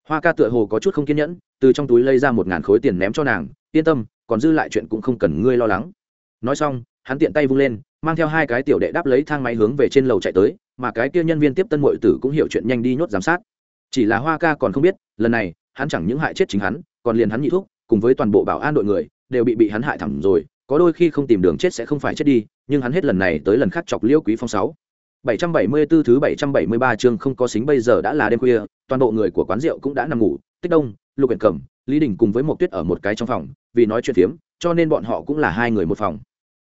Hoa ca tựa hồ có chút không kiên nhẫn, từ trong túi lấy ra một ngàn khối tiền ném cho nàng, yên tâm, còn dư lại chuyện cũng không cần ngươi lo lắng. Nói xong, hắn tiện tay vung lên, mang theo hai cái tiểu đệ đáp lấy thang máy hướng về trên lầu chạy tới, mà cái kia nhân viên tiếp tân mội tử cũng hiểu chuyện nhanh đi nhốt giám sát. Chỉ là hoa ca còn không biết, lần này, hắn chẳng những hại chết chính hắn, còn liền hắn nhị thuốc cùng với toàn bộ bảo an đội người đều bị bị hắn hại thẳng rồi có đôi khi không tìm đường chết sẽ không phải chết đi nhưng hắn hết lần này tới lần khác chọc liêu quý phong sáu 774 thứ 773 chương không có xính bây giờ đã là đêm khuya, toàn bộ người của quán rượu cũng đã nằm ngủ, Tích Đông, Lục Uyển Cẩm, Lý Đình cùng với một Tuyết ở một cái trong phòng, vì nói chuyện phiếm, cho nên bọn họ cũng là hai người một phòng.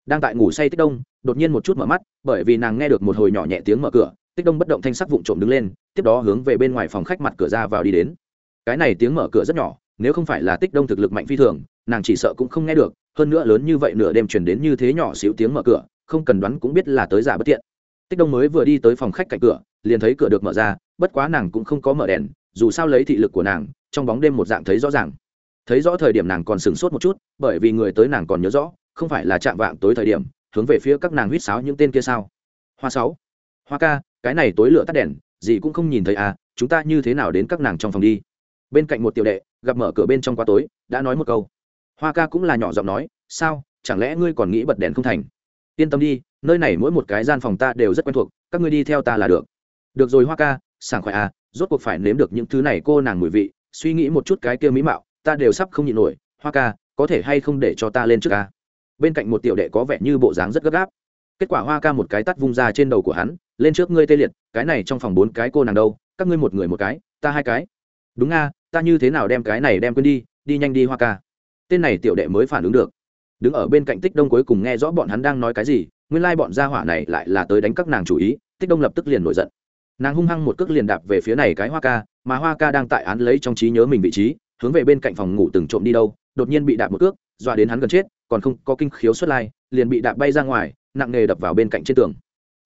Đang tại ngủ say Tích Đông, đột nhiên một chút mở mắt, bởi vì nàng nghe được một hồi nhỏ nhẹ tiếng mở cửa, Tích Đông bất động thanh sắc vụng trộm đứng lên, tiếp đó hướng về bên ngoài phòng khách mặt cửa ra vào đi đến. Cái này tiếng mở cửa rất nhỏ, nếu không phải là Tích Đông thực lực mạnh phi thường, nàng chỉ sợ cũng không nghe được, hơn nữa lớn như vậy nửa đêm truyền đến như thế nhỏ xíu tiếng mở cửa, không cần đoán cũng biết là tới giả bất tiện. Tích đông mới vừa đi tới phòng khách cạnh cửa liền thấy cửa được mở ra bất quá nàng cũng không có mở đèn dù sao lấy thị lực của nàng trong bóng đêm một dạng thấy rõ ràng. Thấy rõ thời điểm nàng còn sửng sốt một chút bởi vì người tới nàng còn nhớ rõ không phải là chạm vạng tối thời điểm hướng về phía các nàng huýt sáo những tên kia sao. Hoa sáu hoa ca cái này tối lửa tắt đèn gì cũng không nhìn thấy à chúng ta như thế nào đến các nàng trong phòng đi. Bên cạnh một tiểu đệ gặp mở cửa bên trong quá tối, đã nói một câu. Hoa ca cũng là nhỏ giọng nói, sao, chẳng lẽ ngươi còn nghĩ bật đèn không thành? Yên tâm đi, nơi này mỗi một cái gian phòng ta đều rất quen thuộc, các ngươi đi theo ta là được. Được rồi hoa ca, sảng khoái à rốt cuộc phải nếm được những thứ này cô nàng mùi vị, suy nghĩ một chút cái kia mỹ mạo, ta đều sắp không nhịn nổi. Hoa ca, có thể hay không để cho ta lên trước ca bên cạnh một tiểu đệ có vẻ như bộ dáng rất gấp gáp. Kết quả hoa ca một cái tắt vung ra trên đầu của hắn, lên trước ngươi tê liệt, cái này trong phòng bốn cái cô nàng đâu, các ngươi một người một cái, ta hai cái. Đúng nga ta như thế nào đem cái này đem quên đi đi nhanh đi hoa ca. Tên này tiểu đệ mới phản ứng được. Đứng ở bên cạnh tích đông cuối cùng nghe rõ bọn hắn đang nói cái gì, nguyên lai bọn gia hỏa này lại là tới đánh các nàng chủ ý, tích đông lập tức liền nổi giận. Nàng hung hăng một cước liền đạp về phía này cái hoa ca, mà hoa ca đang tại án lấy trong trí nhớ mình vị trí, hướng về bên cạnh phòng ngủ từng trộm đi đâu, đột nhiên bị đạp một cước, dọa đến hắn gần chết, còn không có kinh khiếu xuất lai, liền bị đạp bay ra ngoài, nặng nề đập vào bên cạnh trên tường.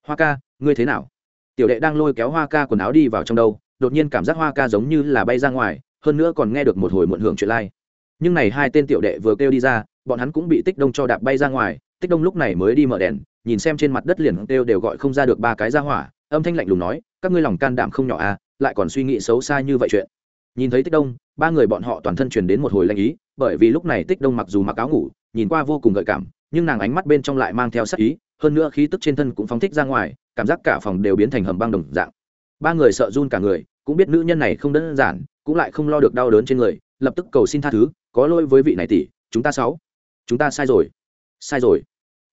Hoa ca, ngươi thế nào? Tiểu đệ đang lôi kéo hoa ca quần áo đi vào trong đâu, đột nhiên cảm giác hoa ca giống như là bay ra ngoài hơn nữa còn nghe được một hồi muộn hưởng chuyện lai、like. nhưng này hai tên tiểu đệ vừa kêu đi ra, bọn hắn cũng bị tích đông cho đạp bay ra ngoài. Tích đông lúc này mới đi mở đèn, nhìn xem trên mặt đất liền kêu đều gọi không ra được ba cái ra hỏa, âm thanh lạnh lùng nói, các ngươi lòng can đảm không nhỏ à lại còn suy nghĩ xấu xa như vậy chuyện. Nhìn thấy tích đông, ba người bọn họ toàn thân truyền đến một hồi lanh ý, bởi vì lúc này tích đông mặc dù mặc áo ngủ, nhìn qua vô cùng gợi cảm, nhưng nàng ánh mắt bên trong lại mang theo sắc ý, hơn nữa khí tức trên thân cũng phóng thích ra ngoài, cảm giác cả phòng đều biến thành hầm băng đồng dạng. Ba người sợ run cả người cũng biết nữ nhân này không đơn giản, cũng lại không lo được đau đớn trên người, lập tức cầu xin tha thứ, có lỗi với vị này tỷ, chúng ta sáu. Chúng ta sai rồi. Sai rồi.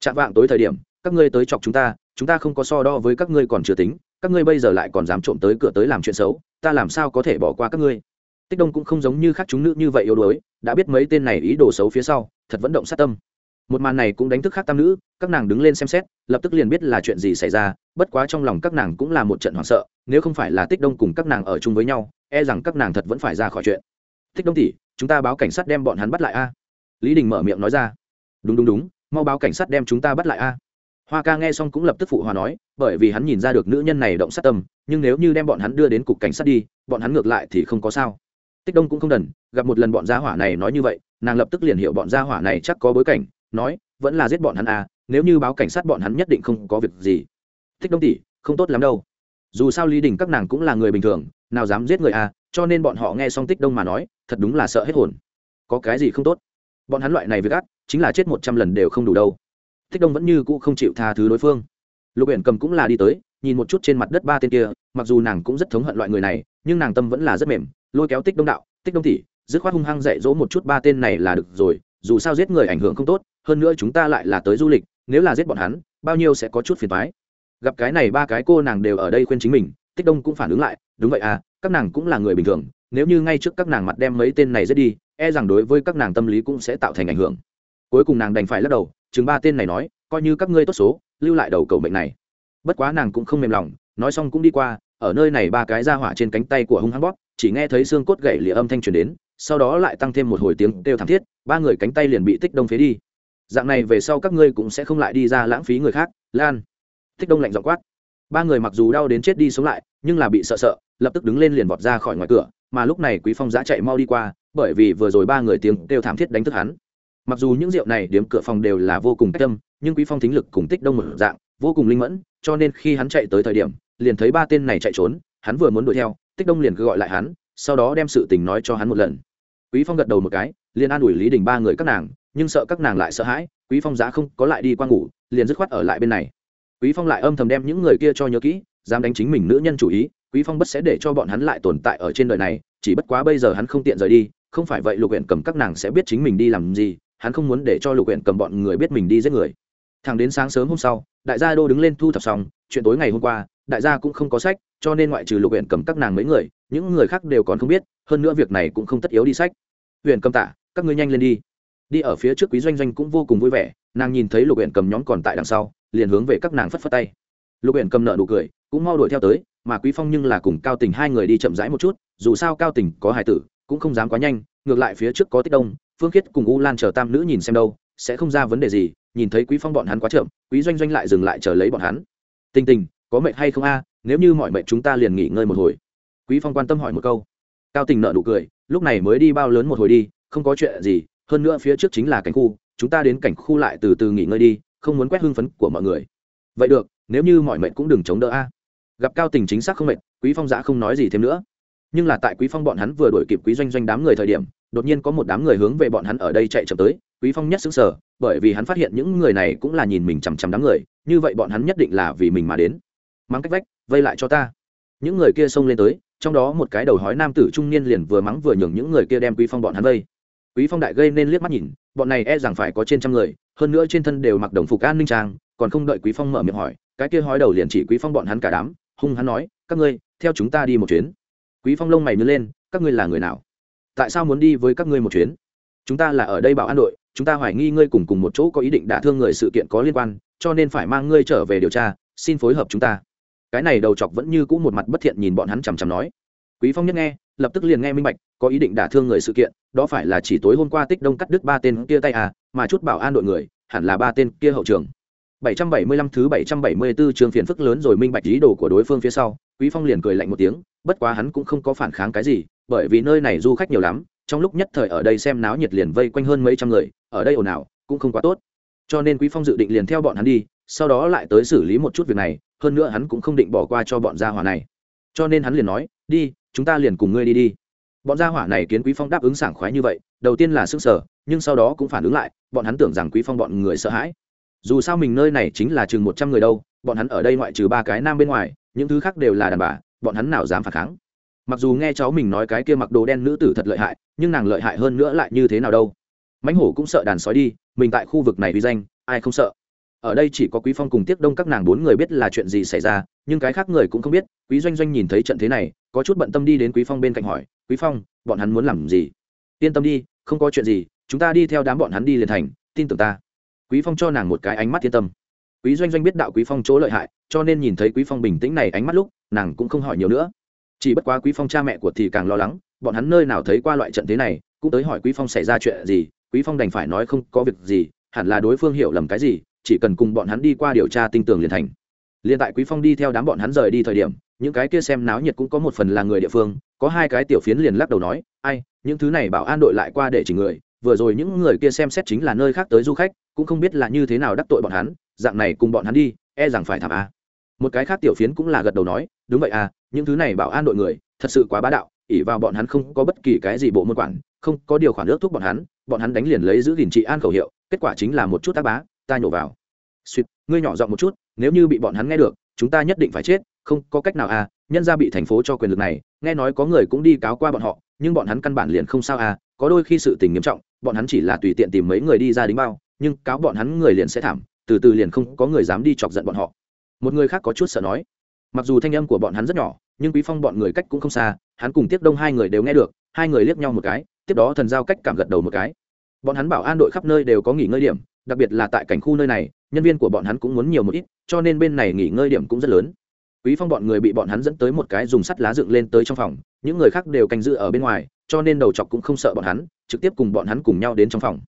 Chạm vạng tối thời điểm, các ngươi tới chọc chúng ta chúng ta không có so đo với các ngươi còn chưa tính, các ngươi bây giờ lại còn dám trộm tới cửa tới làm chuyện xấu, ta làm sao có thể bỏ qua các ngươi? Tích đông cũng không giống như khác chúng nữ như vậy yếu đuối, đã biết mấy tên này ý đồ xấu phía sau, thật vẫn động sát tâm một màn này cũng đánh thức khác tam nữ, các nàng đứng lên xem xét, lập tức liền biết là chuyện gì xảy ra, bất quá trong lòng các nàng cũng là một trận hoảng sợ, nếu không phải là tích đông cùng các nàng ở chung với nhau e rằng các nàng thật vẫn phải ra khỏi chuyện. Tích đông tỷ, chúng ta báo cảnh sát đem bọn hắn bắt lại a. Lý đình mở miệng nói ra. Đúng đúng đúng, mau báo cảnh sát đem chúng ta bắt lại a. Hoa ca nghe xong cũng lập tức phụ hòa nói, bởi vì hắn nhìn ra được nữ nhân này động sát tâm, nhưng nếu như đem bọn hắn đưa đến cục cảnh sát đi, bọn hắn ngược lại thì không có sao. Tích đông cũng không đần, gặp một lần bọn gia hỏa này nói như vậy, nàng lập tức liền hiểu bọn gia hỏa này chắc có bối cảnh nói, vẫn là giết bọn hắn à nếu như báo cảnh sát bọn hắn nhất định không có việc gì. Thích đông tỷ, không tốt lắm đâu. Dù sao lý đình các nàng cũng là người bình thường, nào dám giết người à cho nên bọn họ nghe xong tích đông mà nói, thật đúng là sợ hết hồn. Có cái gì không tốt? Bọn hắn loại này việc ác, chính là chết một trăm lần đều không đủ đâu. Tích đông vẫn như cũ không chịu tha thứ đối phương. Lục biển cầm cũng là đi tới, nhìn một chút trên mặt đất ba tên kia, mặc dù nàng cũng rất thống hận loại người này, nhưng nàng tâm vẫn là rất mềm, lôi kéo tích đông đạo tích đông tỷ, dứt khoát hung hăng dạy dỗ một chút ba tên này là được rồi dù sao giết người ảnh hưởng không tốt, hơn nữa chúng ta lại là tới du lịch, nếu là giết bọn hắn, bao nhiêu sẽ có chút phiền toái. Gặp cái này ba cái cô nàng đều ở đây khuyên chính mình, tích đông cũng phản ứng lại, đúng vậy à các nàng cũng là người bình thường, nếu như ngay trước các nàng mặt đem mấy tên này giết đi e rằng đối với các nàng tâm lý cũng sẽ tạo thành ảnh hưởng. Cuối cùng nàng đành phải lắc đầu, chừng ba tên này nói, coi như các ngươi tốt số, lưu lại đầu cầu mệnh này. Bất quá nàng cũng không mềm lòng, nói xong cũng đi qua, ở nơi này ba cái ra hỏa trên cánh tay của hung hăng bóp, chỉ nghe thấy xương cốt gãy lìa âm thanh truyền đến, sau đó lại tăng thêm một hồi tiếng kêu thảm thiết ba người cánh tay liền bị tích đông phế đi. Dạng này về sau các ngươi cũng sẽ không lại đi ra lãng phí người khác, lan. Tích đông lạnh dọ quát. Ba người mặc dù đau đến chết đi sống lại, nhưng là bị sợ sợ, lập tức đứng lên liền vọt ra khỏi ngoài cửa, mà lúc này quý phong giã chạy mau đi qua, bởi vì vừa rồi ba người tiếng kêu thảm thiết đánh thức hắn. Mặc dù những rượu này điếm cửa phòng đều là vô cùng cách tâm, nhưng quý phong thính lực cùng tích đông một dạng, vô cùng linh mẫn, cho nên khi hắn chạy tới thời điểm, liền thấy ba tên này chạy trốn, hắn vừa muốn đuổi theo, tích đông liền cứ gọi lại hắn, sau đó đem sự tình nói cho hắn một lần. Quý phong gật đầu một cái liền an ủi lý đình ba người các nàng, nhưng sợ các nàng lại sợ hãi, quý phong giá không có lại đi qua ngủ, liền dứt khoát ở lại bên này. Quý phong lại âm thầm đem những người kia cho nhớ kỹ, dám đánh chính mình nữ nhân chủ ý, quý phong bất sẽ để cho bọn hắn lại tồn tại ở trên đời này, chỉ bất quá bây giờ hắn không tiện rời đi, không phải vậy lục huyện cầm các nàng sẽ biết chính mình đi làm gì, hắn không muốn để cho lục huyện cầm bọn người biết mình đi giết người. Thẳng đến sáng sớm hôm sau, đại gia đô đứng lên thu thập xong, chuyện tối ngày hôm qua, đại gia cũng không có sách, cho nên ngoại trừ lục huyện cầm các nàng mấy người, những người khác đều còn không biết, hơn nữa việc này cũng không tất yếu đi sách. Huyện cầm tạ các ngươi nhanh lên đi. Đi ở phía trước quý doanh doanh cũng vô cùng vui vẻ, nàng nhìn thấy lục huyện cầm nhóm còn tại đằng sau, liền hướng về các nàng phất phất tay. Lục huyện cầm nợ nụ cười, cũng mau đuổi theo tới, mà quý phong nhưng là cùng cao tình hai người đi chậm rãi một chút, dù sao cao tình có hài tử, cũng không dám quá nhanh, ngược lại phía trước có tích đông, phương khiết cùng u lan chờ tam nữ nhìn xem đâu, sẽ không ra vấn đề gì, nhìn thấy quý phong bọn hắn quá chậm, quý doanh doanh lại dừng lại chờ lấy bọn hắn. Tình tình, có mệnh hay không a? Nếu như mọi mệnh chúng ta liền nghỉ ngơi một hồi. Quý phong quan tâm hỏi một câu. Cao tình nợ nụ cười, lúc này mới đi bao lớn một hồi đi không có chuyện gì, hơn nữa phía trước chính là cảnh khu, chúng ta đến cảnh khu lại từ từ nghỉ ngơi đi, không muốn quét hưng phấn của mọi người. Vậy được, nếu như mọi mệnh cũng đừng chống đỡ a. Gặp cao tình chính xác không mệnh quý phong giã không nói gì thêm nữa. Nhưng là tại quý phong bọn hắn vừa đổi kịp quý doanh doanh đám người thời điểm, đột nhiên có một đám người hướng về bọn hắn ở đây chạy chậm tới, quý phong nhất xứng sở bởi vì hắn phát hiện những người này cũng là nhìn mình chằm chằm đám người, như vậy bọn hắn nhất định là vì mình mà đến. Mắng cách vách, vây lại cho ta. Những người kia xông lên tới, trong đó một cái đầu hói nam tử trung niên liền vừa mắng vừa nhường những người kia đem quý phong bọn hắn vây quý phong đại gây nên liếc mắt nhìn, bọn này e rằng phải có trên trăm người, hơn nữa trên thân đều mặc đồng phục an ninh trang, còn không đợi quý phong mở miệng hỏi, cái kia hói đầu liền chỉ quý phong bọn hắn cả đám, hung hắn nói, các ngươi, theo chúng ta đi một chuyến. Quý phong lông mày nhớ lên, các ngươi là người nào? Tại sao muốn đi với các ngươi một chuyến? Chúng ta là ở đây bảo an đội, chúng ta hoài nghi ngươi cùng cùng một chỗ có ý định đả thương người sự kiện có liên quan, cho nên phải mang ngươi trở về điều tra, xin phối hợp chúng ta. Cái này đầu chọc vẫn như cũ một mặt bất thiện nhìn bọn hắn chằm chằm nói. Quý phong nhất nghe, lập tức liền nghe minh bạch có ý định đả thương người sự kiện đó phải là chỉ tối hôm qua tích đông cắt đứt ba tên kia tay à mà chút bảo an đội người hẳn là ba tên kia hậu trường 775 thứ 774 trường phiền phức lớn rồi minh bạch ý đồ của đối phương phía sau, Quý Phong liền cười lạnh một tiếng, bất quá hắn cũng không có phản kháng cái gì, bởi vì nơi này du khách nhiều lắm, trong lúc nhất thời ở đây xem náo nhiệt liền vây quanh hơn mấy trăm người, ở đây ồn ào cũng không quá tốt. Cho nên Quý Phong dự định liền theo bọn hắn đi, sau đó lại tới xử lý một chút việc này, hơn nữa hắn cũng không định bỏ qua cho bọn gia hỏa này. Cho nên hắn liền nói, "Đi, chúng ta liền cùng ngươi đi đi." Bọn gia hỏa này kiến Quý Phong đáp ứng sảng khoái như vậy, đầu tiên là sững sở nhưng sau đó cũng phản ứng lại, bọn hắn tưởng rằng Quý Phong bọn người sợ hãi. Dù sao mình nơi này chính là chừng một trăm người đâu bọn hắn ở đây ngoại trừ ba cái nam bên ngoài những thứ khác đều là đàn bà bọn hắn nào dám phản kháng. Mặc dù nghe cháu mình nói cái kia mặc đồ đen nữ tử thật lợi hại nhưng nàng lợi hại hơn nữa lại như thế nào đâu. Mãnh hổ cũng sợ đàn sói đi mình tại khu vực này uy danh ai không sợ? Ở đây chỉ có quý phong cùng tiếc đông các nàng bốn người biết là chuyện gì xảy ra, nhưng cái khác người cũng không biết. Quý doanh doanh nhìn thấy trận thế này, có chút bận tâm đi đến quý phong bên cạnh hỏi, quý phong, bọn hắn muốn làm gì? Yên tâm đi, không có chuyện gì, chúng ta đi theo đám bọn hắn đi liền thành, tin tưởng ta. Quý phong cho nàng một cái ánh mắt yên tâm. Quý doanh doanh biết đạo quý phong chỗ lợi hại, cho nên nhìn thấy quý phong bình tĩnh này ánh mắt lúc, nàng cũng không hỏi nhiều nữa. Chỉ bất quá quý phong cha mẹ của thì càng lo lắng, bọn hắn nơi nào thấy qua loại trận thế này, cũng tới hỏi quý phong xảy ra chuyện gì, quý phong đành phải nói không có việc gì, hẳn là đối phương hiểu lầm cái gì chỉ cần cùng bọn hắn đi qua điều tra tinh tường liền thành. Liền tại quý phong đi theo đám bọn hắn rời đi thời điểm, những cái kia xem náo nhiệt cũng có một phần là người địa phương, có hai cái tiểu phiến liền lắc đầu nói, ai, những thứ này bảo an đội lại qua để chỉ người, vừa rồi những người kia xem xét chính là nơi khác tới du khách, cũng không biết là như thế nào đắc tội bọn hắn, dạng này cùng bọn hắn đi e rằng phải thảm a. Một cái khác tiểu phiến cũng là gật đầu nói, đúng vậy à những thứ này bảo an đội người, thật sự quá bá đạo ỉ vào bọn hắn không có bất kỳ cái gì bộ môn quản, không có điều khoản ước thúc bọn hắn bọn hắn đánh liền lấy giữ gìn trị an khẩu hiệu, kết quả chính là một chút tác bá ta nhổ vào. Suýt ngươi nhỏ giọng một chút, nếu như bị bọn hắn nghe được, chúng ta nhất định phải chết, không có cách nào à nhân ra bị thành phố cho quyền lực này, nghe nói có người cũng đi cáo qua bọn họ, nhưng bọn hắn căn bản liền không sao à có đôi khi sự tình nghiêm trọng, bọn hắn chỉ là tùy tiện tìm mấy người đi ra đính bao, nhưng cáo bọn hắn người liền sẽ thảm, từ từ liền không có người dám đi chọc giận bọn họ. Một người khác có chút sợ nói, mặc dù thanh âm của bọn hắn rất nhỏ, nhưng quý phong bọn người cách cũng không xa, hắn cùng tiếp đông hai người đều nghe được, hai người liếc nhau một cái, tiếp đó thần giao cách cảm gật đầu một cái. Bọn hắn bảo an đội khắp nơi đều có nghỉ ngơi điểm đặc biệt là tại cảnh khu nơi này, nhân viên của bọn hắn cũng muốn nhiều một ít, cho nên bên này nghỉ ngơi điểm cũng rất lớn. Quý phong bọn người bị bọn hắn dẫn tới một cái dùng sắt lá dựng lên tới trong phòng, những người khác đều canh giữ ở bên ngoài, cho nên đầu chọc cũng không sợ bọn hắn, trực tiếp cùng bọn hắn cùng nhau đến trong phòng.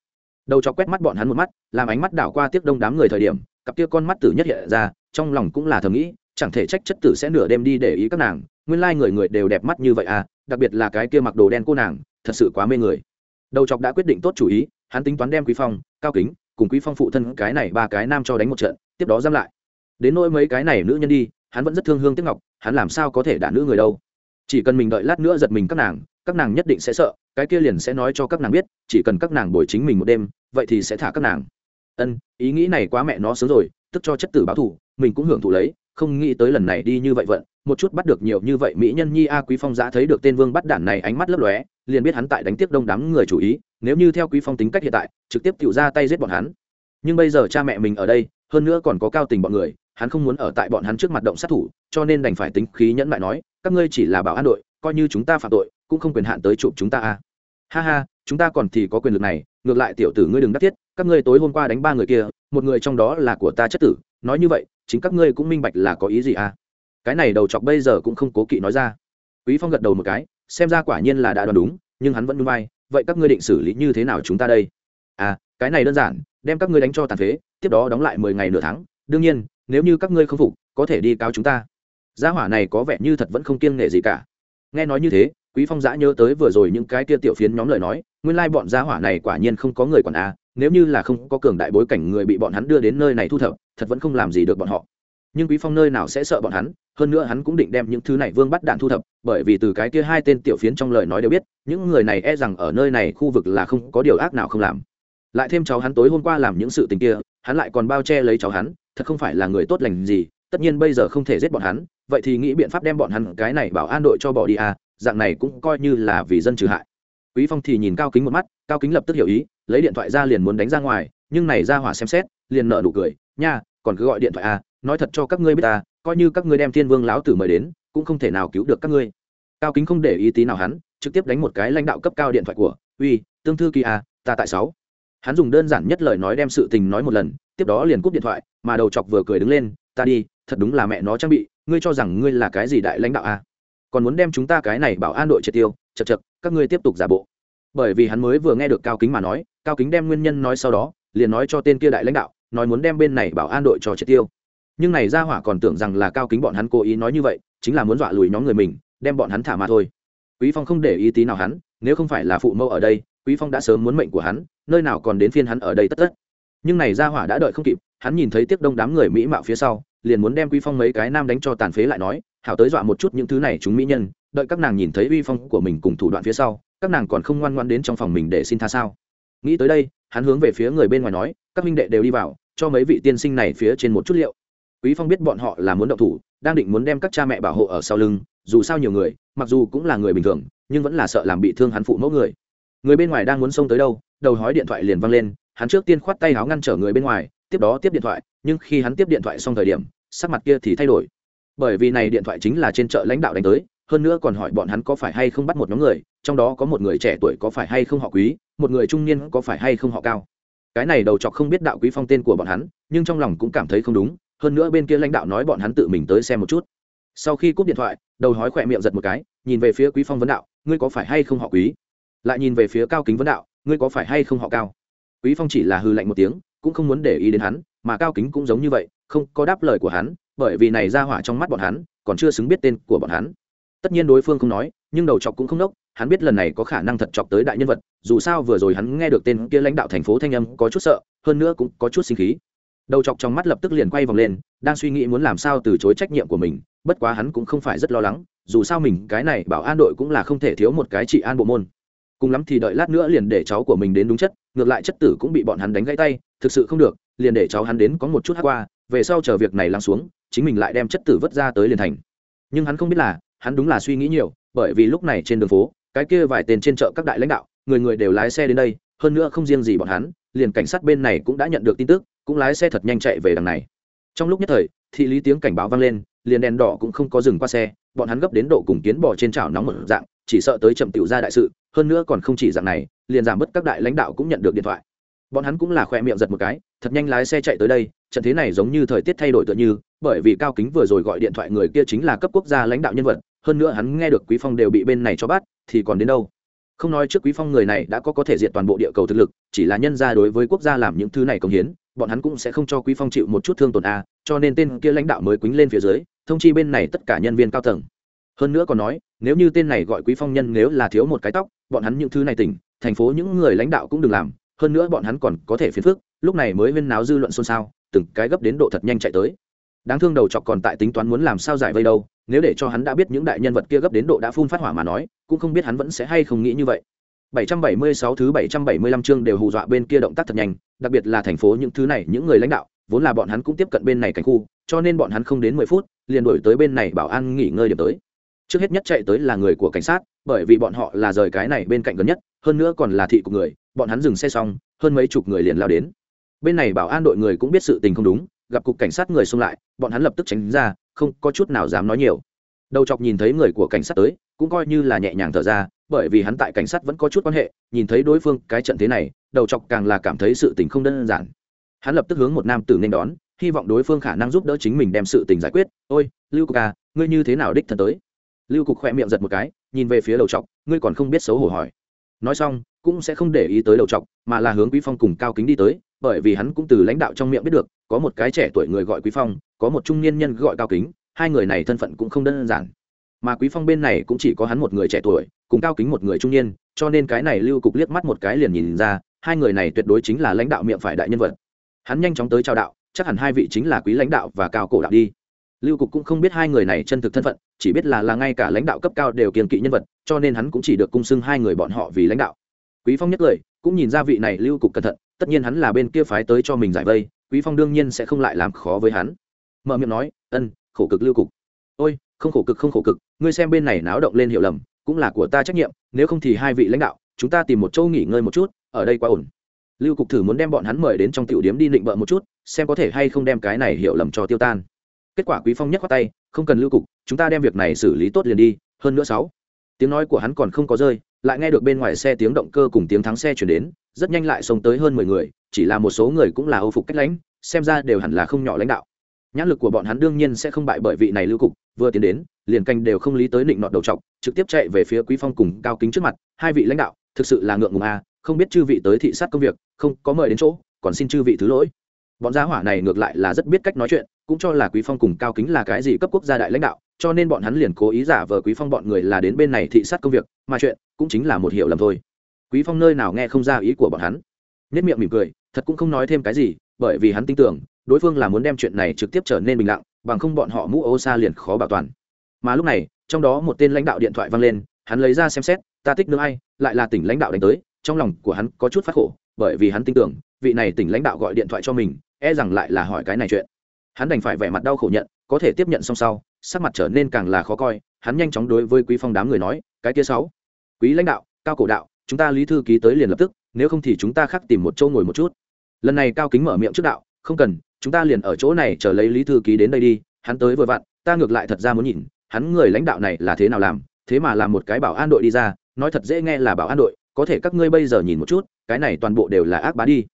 Đầu chọc quét mắt bọn hắn một mắt, làm ánh mắt đảo qua tiếc đông đám người thời điểm, cặp kia con mắt tử nhất hiện ra, trong lòng cũng là thầm nghĩ, chẳng thể trách chất tử sẽ nửa đêm đi để ý các nàng, nguyên lai người người đều đẹp mắt như vậy à đặc biệt là cái kia mặc đồ đen cô nàng, thật sự quá mê người. Đầu chọc đã quyết định tốt chủ ý, hắn tính toán đem quý phong, cao kính cùng quý phong phụ thân cái này ba cái nam cho đánh một trận, tiếp đó giam lại. Đến nỗi mấy cái này nữ nhân đi, hắn vẫn rất thương hương tiếc ngọc, hắn làm sao có thể đả nữ người đâu. Chỉ cần mình đợi lát nữa giật mình các nàng các nàng nhất định sẽ sợ, cái kia liền sẽ nói cho các nàng biết, chỉ cần các nàng bồi chính mình một đêm, vậy thì sẽ thả các nàng. Ân, ý nghĩ này quá mẹ nó sớm rồi, tức cho chất tử báo thủ mình cũng hưởng thụ lấy, không nghĩ tới lần này đi như vậy vận, một chút bắt được nhiều như vậy mỹ nhân nhi a quý phong giã thấy được tên vương bắt đản này ánh mắt lấp lóe liền biết hắn tại đánh tiếp đông đám người chủ ý, nếu như theo quý phong tính cách hiện tại, trực tiếp tự ra tay giết bọn hắn. Nhưng bây giờ cha mẹ mình ở đây, hơn nữa còn có cao tình bọn người, hắn không muốn ở tại bọn hắn trước mặt động sát thủ, cho nên đành phải tính khí nhẫn lại nói, các ngươi chỉ là bảo an đội, coi như chúng ta phạm tội, cũng không quyền hạn tới chụp chúng ta a ha ha, chúng ta còn thì có quyền lực này, ngược lại tiểu tử ngươi đừng đắc thiết, các ngươi tối hôm qua đánh ba người kia, một người trong đó là của ta chất tử, nói như vậy, chính các ngươi cũng minh bạch là có ý gì à. Cái này đầu chọc bây giờ cũng không cố kỵ nói ra. Quý phong gật đầu một cái xem ra quả nhiên là đã đoán đúng, nhưng hắn vẫn đúng vai, vậy các ngươi định xử lý như thế nào chúng ta đây? À cái này đơn giản, đem các ngươi đánh cho tàn phế, tiếp đó đóng lại mười ngày nửa tháng. Đương nhiên, nếu như các ngươi không phục, có thể đi cáo chúng ta. Gia hỏa này có vẻ như thật vẫn không kiêng nghệ gì cả. Nghe nói như thế, quý phong giã nhớ tới vừa rồi những cái kia tiểu phiến nhóm lời nói, nguyên lai bọn gia hỏa này quả nhiên không có người quản a, nếu như là không có cường đại bối cảnh người bị bọn hắn đưa đến nơi này thu thập, thật vẫn không làm gì được bọn họ nhưng quý phong nơi nào sẽ sợ bọn hắn, hơn nữa hắn cũng định đem những thứ này vương bắt đạn thu thập, bởi vì từ cái kia hai tên tiểu phiến trong lời nói đều biết, những người này e rằng ở nơi này khu vực là không có điều ác nào không làm. Lại thêm cháu hắn tối hôm qua làm những sự tình kia, hắn lại còn bao che lấy cháu hắn, thật không phải là người tốt lành gì, tất nhiên bây giờ không thể giết bọn hắn, vậy thì nghĩ biện pháp đem bọn hắn cái này bảo an đội cho bỏ đi à dạng này cũng coi như là vì dân trừ hại. Quý phong thì nhìn cao kính một mắt, cao kính lập tức hiểu ý, lấy điện thoại ra liền muốn đánh ra ngoài, nhưng này ra hỏa xem xét, liền nợ nụ cười, nha, còn cứ gọi điện thoại à nói thật cho các ngươi biết ta, coi như các ngươi đem thiên vương lão tử mời đến, cũng không thể nào cứu được các ngươi. Cao kính không để ý tí nào hắn, trực tiếp đánh một cái lãnh đạo cấp cao điện thoại của, uy, tương thư kỳ à ta tại sáu. Hắn dùng đơn giản nhất lời nói đem sự tình nói một lần, tiếp đó liền cúp điện thoại, mà đầu chọc vừa cười đứng lên, ta đi, thật đúng là mẹ nó trang bị, ngươi cho rằng ngươi là cái gì đại lãnh đạo à? Còn muốn đem chúng ta cái này bảo an đội triệt tiêu, chật chật, các ngươi tiếp tục giả bộ. Bởi vì hắn mới vừa nghe được cao kính mà nói, cao kính đem nguyên nhân nói sau đó, liền nói cho tên kia đại lãnh đạo, nói muốn đem bên này bảo an đội cho triệt tiêu nhưng này ra hỏa còn tưởng rằng là cao kính bọn hắn cố ý nói như vậy, chính là muốn dọa lùi nhóm người mình, đem bọn hắn thả mà thôi. Quý phong không để ý tí nào hắn, nếu không phải là phụ mẫu ở đây, quý phong đã sớm muốn mệnh của hắn, nơi nào còn đến phiên hắn ở đây tất tất. Nhưng này ra hỏa đã đợi không kịp, hắn nhìn thấy tiếc đông đám người mỹ mạo phía sau, liền muốn đem quý phong mấy cái nam đánh cho tàn phế lại nói, hảo tới dọa một chút những thứ này chúng mỹ nhân, đợi các nàng nhìn thấy uy phong của mình cùng thủ đoạn phía sau, các nàng còn không ngoan ngoan đến trong phòng mình để xin tha sao? Nghĩ tới đây, hắn hướng về phía người bên ngoài nói, các minh đệ đều đi vào, cho mấy vị tiên sinh này phía trên một chút liệu quý phong biết bọn họ là muốn động thủ, đang định muốn đem các cha mẹ bảo hộ ở sau lưng, dù sao nhiều người, mặc dù cũng là người bình thường, nhưng vẫn là sợ làm bị thương hắn phụ mẫu người. Người bên ngoài đang muốn xông tới đâu, đầu hói điện thoại liền văng lên, hắn trước tiên khoát tay áo ngăn trở người bên ngoài, tiếp đó tiếp điện thoại, nhưng khi hắn tiếp điện thoại xong thời điểm, sắc mặt kia thì thay đổi. Bởi vì này điện thoại chính là trên chợ lãnh đạo đánh tới, hơn nữa còn hỏi bọn hắn có phải hay không bắt một nhóm người, trong đó có một người trẻ tuổi có phải hay không họ quý, một người trung niên có phải hay không họ cao. Cái này đầu chọc không biết đạo quý phong tên của bọn hắn, nhưng trong lòng cũng cảm thấy không đúng hơn nữa bên kia lãnh đạo nói bọn hắn tự mình tới xem một chút. Sau khi cúp điện thoại, đầu hói khỏe miệng giật một cái, nhìn về phía quý phong vấn đạo, ngươi có phải hay không họ quý? Lại nhìn về phía cao kính vấn đạo, ngươi có phải hay không họ cao? Quý phong chỉ là hư lạnh một tiếng, cũng không muốn để ý đến hắn, mà cao kính cũng giống như vậy, không có đáp lời của hắn, bởi vì này ra hỏa trong mắt bọn hắn, còn chưa xứng biết tên của bọn hắn. Tất nhiên đối phương không nói, nhưng đầu chọc cũng không đốc hắn biết lần này có khả năng thật chọc tới đại nhân vật, dù sao vừa rồi hắn nghe được tên kia lãnh đạo thành phố thanh âm có chút sợ, hơn nữa cũng có chút sinh khí đầu chọc trong mắt lập tức liền quay vòng lên, đang suy nghĩ muốn làm sao từ chối trách nhiệm của mình, bất quá hắn cũng không phải rất lo lắng, dù sao mình, cái này bảo an đội cũng là không thể thiếu một cái trị an bộ môn. Cùng lắm thì đợi lát nữa liền để cháu của mình đến đúng chất, ngược lại chất tử cũng bị bọn hắn đánh gãy tay, thực sự không được, liền để cháu hắn đến có một chút hát qua, về sau chờ việc này lắng xuống, chính mình lại đem chất tử vứt ra tới liền thành. Nhưng hắn không biết là, hắn đúng là suy nghĩ nhiều, bởi vì lúc này trên đường phố, cái kia vài tên trên chợ các đại lãnh đạo, người người đều lái xe đến đây, hơn nữa không riêng gì bọn hắn, liền cảnh sát bên này cũng đã nhận được tin tức cũng lái xe thật nhanh chạy về đằng này. Trong lúc nhất thời, thị lý tiếng cảnh báo vang lên, liền đèn đỏ cũng không có dừng qua xe, bọn hắn gấp đến độ cùng kiến bỏ trên chảo nóng một dạng, chỉ sợ tới chậm tiểu ra đại sự, hơn nữa còn không chỉ dạng này, liền giảm bớt các đại lãnh đạo cũng nhận được điện thoại. Bọn hắn cũng là khoe miệng giật một cái, thật nhanh lái xe chạy tới đây, trận thế này giống như thời tiết thay đổi tựa như, bởi vì cao kính vừa rồi gọi điện thoại người kia chính là cấp quốc gia lãnh đạo nhân vật, hơn nữa hắn nghe được quý phong đều bị bên này cho bắt, thì còn đến đâu? Không nói trước quý phong người này đã có có thể diệt toàn bộ địa cầu thực lực, chỉ là nhân ra đối với quốc gia làm những thứ này công hiến bọn hắn cũng sẽ không cho quý phong chịu một chút thương tổn a, cho nên tên kia lãnh đạo mới quýnh lên phía dưới, thông chi bên này tất cả nhân viên cao tầng. Hơn nữa còn nói, nếu như tên này gọi quý phong nhân nếu là thiếu một cái tóc, bọn hắn những thứ này tỉnh, thành phố những người lãnh đạo cũng đừng làm, hơn nữa bọn hắn còn có thể phiền phức, lúc này mới huyên náo dư luận xôn xao, từng cái gấp đến độ thật nhanh chạy tới. Đáng thương đầu chọc còn tại tính toán muốn làm sao giải vây đâu, nếu để cho hắn đã biết những đại nhân vật kia gấp đến độ đã phun phát hỏa mà nói, cũng không biết hắn vẫn sẽ hay không nghĩ như vậy. 776 thứ 775 chương đều hù dọa bên kia động tác thật nhanh, đặc biệt là thành phố những thứ này, những người lãnh đạo, vốn là bọn hắn cũng tiếp cận bên này cảnh khu, cho nên bọn hắn không đến 10 phút, liền đuổi tới bên này bảo an nghỉ ngơi điểm tới. Trước hết nhất chạy tới là người của cảnh sát, bởi vì bọn họ là rời cái này bên cạnh gần nhất, hơn nữa còn là thị của người, bọn hắn dừng xe xong, hơn mấy chục người liền lao đến. Bên này bảo an đội người cũng biết sự tình không đúng, gặp cục cảnh sát người xông lại, bọn hắn lập tức tránh ra, không có chút nào dám nói nhiều. Đầu chọc nhìn thấy người của cảnh sát tới, cũng coi như là nhẹ nhàng thở ra bởi vì hắn tại cảnh sát vẫn có chút quan hệ, nhìn thấy đối phương cái trận thế này, đầu chọc càng là cảm thấy sự tình không đơn giản. Hắn lập tức hướng một nam tử nên đón, hy vọng đối phương khả năng giúp đỡ chính mình đem sự tình giải quyết. Ôi, lưu cục à ngươi như thế nào đích thân tới? Lưu cục khỏe miệng giật một cái, nhìn về phía đầu chọc, ngươi còn không biết xấu hổ hỏi. Nói xong, cũng sẽ không để ý tới đầu chọc, mà là hướng quý phong cùng cao kính đi tới, bởi vì hắn cũng từ lãnh đạo trong miệng biết được, có một cái trẻ tuổi người gọi quý phong, có một trung niên nhân gọi cao kính, hai người này thân phận cũng không đơn giản mà quý phong bên này cũng chỉ có hắn một người trẻ tuổi, cùng cao kính một người trung niên, cho nên cái này lưu cục liếc mắt một cái liền nhìn ra, hai người này tuyệt đối chính là lãnh đạo miệng phải đại nhân vật. Hắn nhanh chóng tới chào đạo, chắc hẳn hai vị chính là quý lãnh đạo và cao cổ đạo đi. Lưu cục cũng không biết hai người này chân thực thân phận, chỉ biết là là ngay cả lãnh đạo cấp cao đều kiềm kỵ nhân vật, cho nên hắn cũng chỉ được cung xưng hai người bọn họ vì lãnh đạo. Quý phong nhất lời cũng nhìn ra vị này lưu cục cẩn thận, tất nhiên hắn là bên kia phái tới cho mình giải vây, quý phong đương nhiên sẽ không lại làm khó với hắn. Mở miệng nói, ân, khổ cực lưu cục. Ôi, không khổ cực, không khổ cực ngươi xem bên này náo động lên hiểu lầm, cũng là của ta trách nhiệm, nếu không thì hai vị lãnh đạo, chúng ta tìm một chỗ nghỉ ngơi một chút, ở đây quá ổn. Lưu cục thử muốn đem bọn hắn mời đến trong tiểu điếm đi định bợ một chút, xem có thể hay không đem cái này hiểu lầm cho tiêu tan. Kết quả quý phong nhắc qua tay, không cần lưu cục, chúng ta đem việc này xử lý tốt liền đi, hơn nữa sáu. Tiếng nói của hắn còn không có rơi, lại nghe được bên ngoài xe tiếng động cơ cùng tiếng thắng xe chuyển đến, rất nhanh lại xông tới hơn mười người, chỉ là một số người cũng là âu phục cách lãnh, xem ra đều hẳn là không nhỏ lãnh đạo nhãn lực của bọn hắn đương nhiên sẽ không bại bởi vị này lưu cục, vừa tiến đến, liền canh đều không lý tới định nọt đầu trọc trực tiếp chạy về phía quý phong cùng cao kính trước mặt, hai vị lãnh đạo, thực sự là ngượng ngùng a, không biết chư vị tới thị sát công việc, không, có mời đến chỗ, còn xin chư vị thứ lỗi. Bọn gia hỏa này ngược lại là rất biết cách nói chuyện, cũng cho là quý phong cùng cao kính là cái gì cấp quốc gia đại lãnh đạo, cho nên bọn hắn liền cố ý giả vờ quý phong bọn người là đến bên này thị sát công việc, mà chuyện cũng chính là một hiểu lầm thôi. Quý phong nơi nào nghe không ra ý của bọn hắn. Nét miệng mỉm cười, thật cũng không nói thêm cái gì, bởi vì hắn tin tưởng đối phương là muốn đem chuyện này trực tiếp trở nên bình lặng, bằng không bọn họ mũ ô xa liền khó bảo toàn. Mà lúc này, trong đó một tên lãnh đạo điện thoại vang lên, hắn lấy ra xem xét, ta tích nước ai? Lại là tỉnh lãnh đạo đánh tới, trong lòng của hắn có chút phát khổ, bởi vì hắn tin tưởng, vị này tỉnh lãnh đạo gọi điện thoại cho mình e rằng lại là hỏi cái này chuyện. Hắn đành phải vẻ mặt đau khổ nhận, có thể tiếp nhận xong sau, sắc mặt trở nên càng là khó coi, hắn nhanh chóng đối với quý phong đám người nói, cái kia sáu, quý lãnh đạo, cao cổ đạo, chúng ta lý thư ký tới liền lập tức, nếu không thì chúng ta khác tìm một chỗ ngồi một chút. Lần này cao kính mở miệng trước đạo, không cần chúng ta liền ở chỗ này chờ lấy lý thư ký đến đây đi, hắn tới vừa vặn, ta ngược lại thật ra muốn nhìn, hắn người lãnh đạo này là thế nào làm, thế mà làm một cái bảo an đội đi ra, nói thật dễ nghe là bảo an đội, có thể các ngươi bây giờ nhìn một chút, cái này toàn bộ đều là ác bá đi.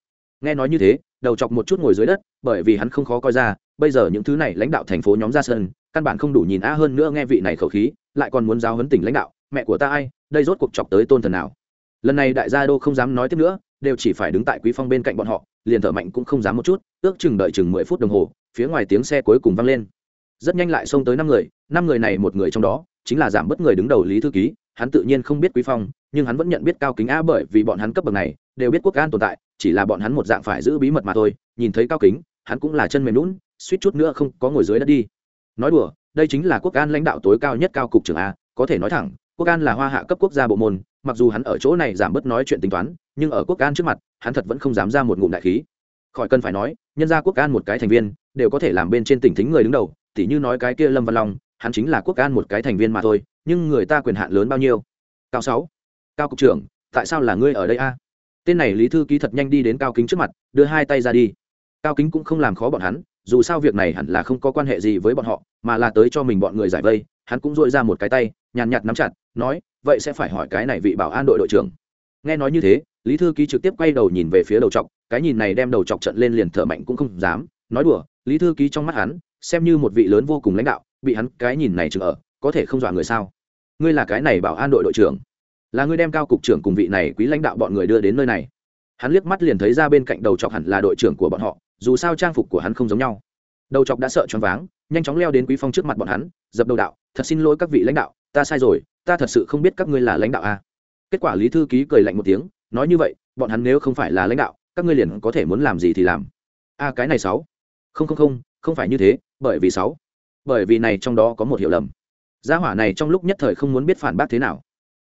Nghe nói như thế, đầu chọc một chút ngồi dưới đất, bởi vì hắn không khó coi ra, bây giờ những thứ này lãnh đạo thành phố nhóm ra sân, căn bản không đủ nhìn a hơn nữa nghe vị này khẩu khí, lại còn muốn giáo huấn tỉnh lãnh đạo, mẹ của ta ai, đây rốt cuộc chọc tới tôn thần nào. Lần này đại gia đô không dám nói tiếp nữa, đều chỉ phải đứng tại quý phong bên cạnh bọn họ liền thở mạnh cũng không dám một chút, ước chừng đợi chừng mười phút đồng hồ, phía ngoài tiếng xe cuối cùng vang lên. Rất nhanh lại xông tới năm người năm người này một người trong đó, chính là giảm bớt người đứng đầu lý thư ký, hắn tự nhiên không biết quý phong, nhưng hắn vẫn nhận biết cao kính a bởi vì bọn hắn cấp bậc này, đều biết quốc an tồn tại, chỉ là bọn hắn một dạng phải giữ bí mật mà thôi, nhìn thấy cao kính, hắn cũng là chân mềm lún suýt chút nữa không có ngồi dưới đất đi. Nói đùa, đây chính là quốc an lãnh đạo tối cao nhất cao cục trưởng a, có thể nói thẳng, quốc an là hoa hạ cấp quốc gia bộ môn, mặc dù hắn ở chỗ này giảm bớt nói chuyện tính toán, nhưng ở quốc an trước mặt hắn thật vẫn không dám ra một ngụm đại khí. Khỏi cần phải nói, nhân gia quốc an một cái thành viên, đều có thể làm bên trên tỉnh thính người đứng đầu, tỉ như nói cái kia lâm văn long, hắn chính là quốc an một cái thành viên mà thôi, nhưng người ta quyền hạn lớn bao nhiêu? Cao sáu. Cao cục trưởng, tại sao là ngươi ở đây a? Tên này lý thư ký thật nhanh đi đến cao kính trước mặt, đưa hai tay ra đi. Cao kính cũng không làm khó bọn hắn, dù sao việc này hẳn là không có quan hệ gì với bọn họ, mà là tới cho mình bọn người giải vây, hắn cũng dội ra một cái tay, nhàn nhạt nắm chặt, nói, vậy sẽ phải hỏi cái này vị bảo an đội đội trưởng. Nghe nói như thế lý thư ký trực tiếp quay đầu nhìn về phía đầu Chọc, cái nhìn này đem đầu Chọc trận lên liền thở mạnh cũng không dám nói đùa lý thư ký trong mắt hắn xem như một vị lớn vô cùng lãnh đạo bị hắn cái nhìn này chừng ở có thể không dọa người sao? Ngươi là cái này bảo an đội đội trưởng là ngươi đem cao cục trưởng cùng vị này quý lãnh đạo bọn người đưa đến nơi này. Hắn liếc mắt liền thấy ra bên cạnh đầu chọc hẳn là đội trưởng của bọn họ dù sao trang phục của hắn không giống nhau. Đầu chọc đã sợ choáng váng nhanh chóng leo đến quý phong trước mặt bọn hắn dập đầu đạo thật xin lỗi các vị lãnh đạo ta sai rồi ta thật sự không biết các ngươi là lãnh đạo a. Kết quả lý thư ký cười lạnh một tiếng nói như vậy, bọn hắn nếu không phải là lãnh đạo, các ngươi liền có thể muốn làm gì thì làm. A cái này sáu. Không không không không phải như thế, bởi vì sáu. Bởi vì này trong đó có một hiểu lầm. Gia hỏa này trong lúc nhất thời không muốn biết phản bác thế nào.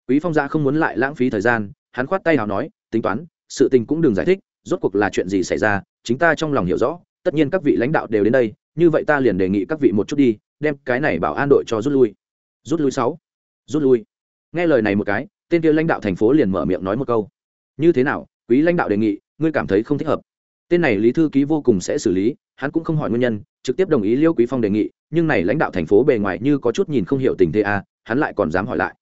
Quý phong gia không muốn lại lãng phí thời gian, hắn khoát tay nào nói, tính toán, sự tình cũng đừng giải thích, rốt cuộc là chuyện gì xảy ra, chính ta trong lòng hiểu rõ, tất nhiên các vị lãnh đạo đều đến đây, như vậy ta liền đề nghị các vị một chút đi, đem cái này bảo an đội cho rút lui. Rút lui sáu. Rút lui. Nghe lời này một cái, tên kia lãnh đạo thành phố liền mở miệng nói một câu như thế nào? Quý lãnh đạo đề nghị, ngươi cảm thấy không thích hợp. Tên này lý thư ký vô cùng sẽ xử lý, hắn cũng không hỏi nguyên nhân, trực tiếp đồng ý liêu quý phong đề nghị, nhưng này lãnh đạo thành phố bề ngoài như có chút nhìn không hiểu tình thế a hắn lại còn dám hỏi lại.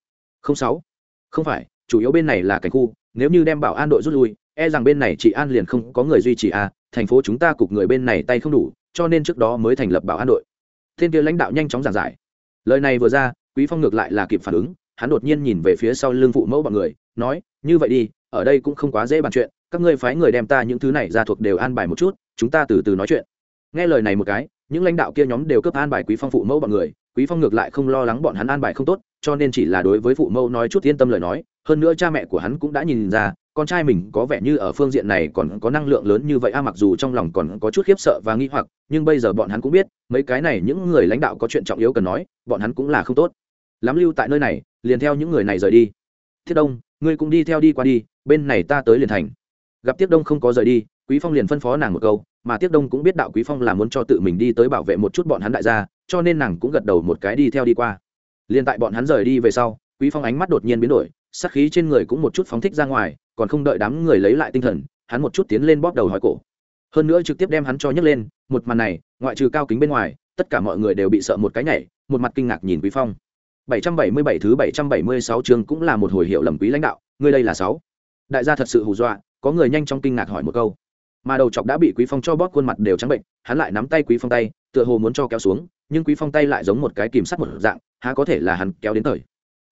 Không sáu. Không phải, chủ yếu bên này là cảnh khu, nếu như đem bảo an đội rút lui e rằng bên này chị an liền không có người duy trì a thành phố chúng ta cục người bên này tay không đủ, cho nên trước đó mới thành lập bảo an đội. Thiên kia lãnh đạo nhanh chóng giảng giải. Lời này vừa ra, quý phong ngược lại là kịp phản ứng, hắn đột nhiên nhìn về phía sau lưng phụ mẫu bọn người, nói, như vậy đi ở đây cũng không quá dễ bàn chuyện, các ngươi phái người đem ta những thứ này ra thuộc đều an bài một chút, chúng ta từ từ nói chuyện. Nghe lời này một cái, những lãnh đạo kia nhóm đều cấp an bài quý phong phụ mẫu bọn người, quý phong ngược lại không lo lắng bọn hắn an bài không tốt, cho nên chỉ là đối với phụ mẫu nói chút yên tâm lời nói, hơn nữa cha mẹ của hắn cũng đã nhìn ra, con trai mình có vẻ như ở phương diện này còn có năng lượng lớn như vậy, a, mặc dù trong lòng còn có chút khiếp sợ và nghi hoặc, nhưng bây giờ bọn hắn cũng biết, mấy cái này những người lãnh đạo có chuyện trọng yếu cần nói, bọn hắn cũng là không tốt. Lắm lưu tại nơi này, liền theo những người này rời đi. Thiết đông, ngươi cũng đi theo đi qua đi bên này ta tới liền thành. Gặp tiết đông không có rời đi, quý phong liền phân phó nàng một câu, mà tiết đông cũng biết đạo quý phong là muốn cho tự mình đi tới bảo vệ một chút bọn hắn đại gia, cho nên nàng cũng gật đầu một cái đi theo đi qua. Liền tại bọn hắn rời đi về sau, quý phong ánh mắt đột nhiên biến đổi, sắc khí trên người cũng một chút phóng thích ra ngoài, còn không đợi đám người lấy lại tinh thần, hắn một chút tiến lên bóp đầu hỏi cổ. Hơn nữa trực tiếp đem hắn cho nhấc lên, một màn này, ngoại trừ cao kính bên ngoài, tất cả mọi người đều bị sợ một cái nhảy, một mặt kinh ngạc nhìn quý phong. 777 thứ 776 chương cũng là một hồi hiệu lầm quý lãnh đạo, ngươi đây là sáu đại gia thật sự hù dọa, có người nhanh trong kinh ngạc hỏi một câu. Mà đầu chọc đã bị quý phong cho bóp khuôn mặt đều trắng bệnh, hắn lại nắm tay quý phong tay, tựa hồ muốn cho kéo xuống, nhưng quý phong tay lại giống một cái kìm sắt một dạng, há có thể là hắn kéo đến thời.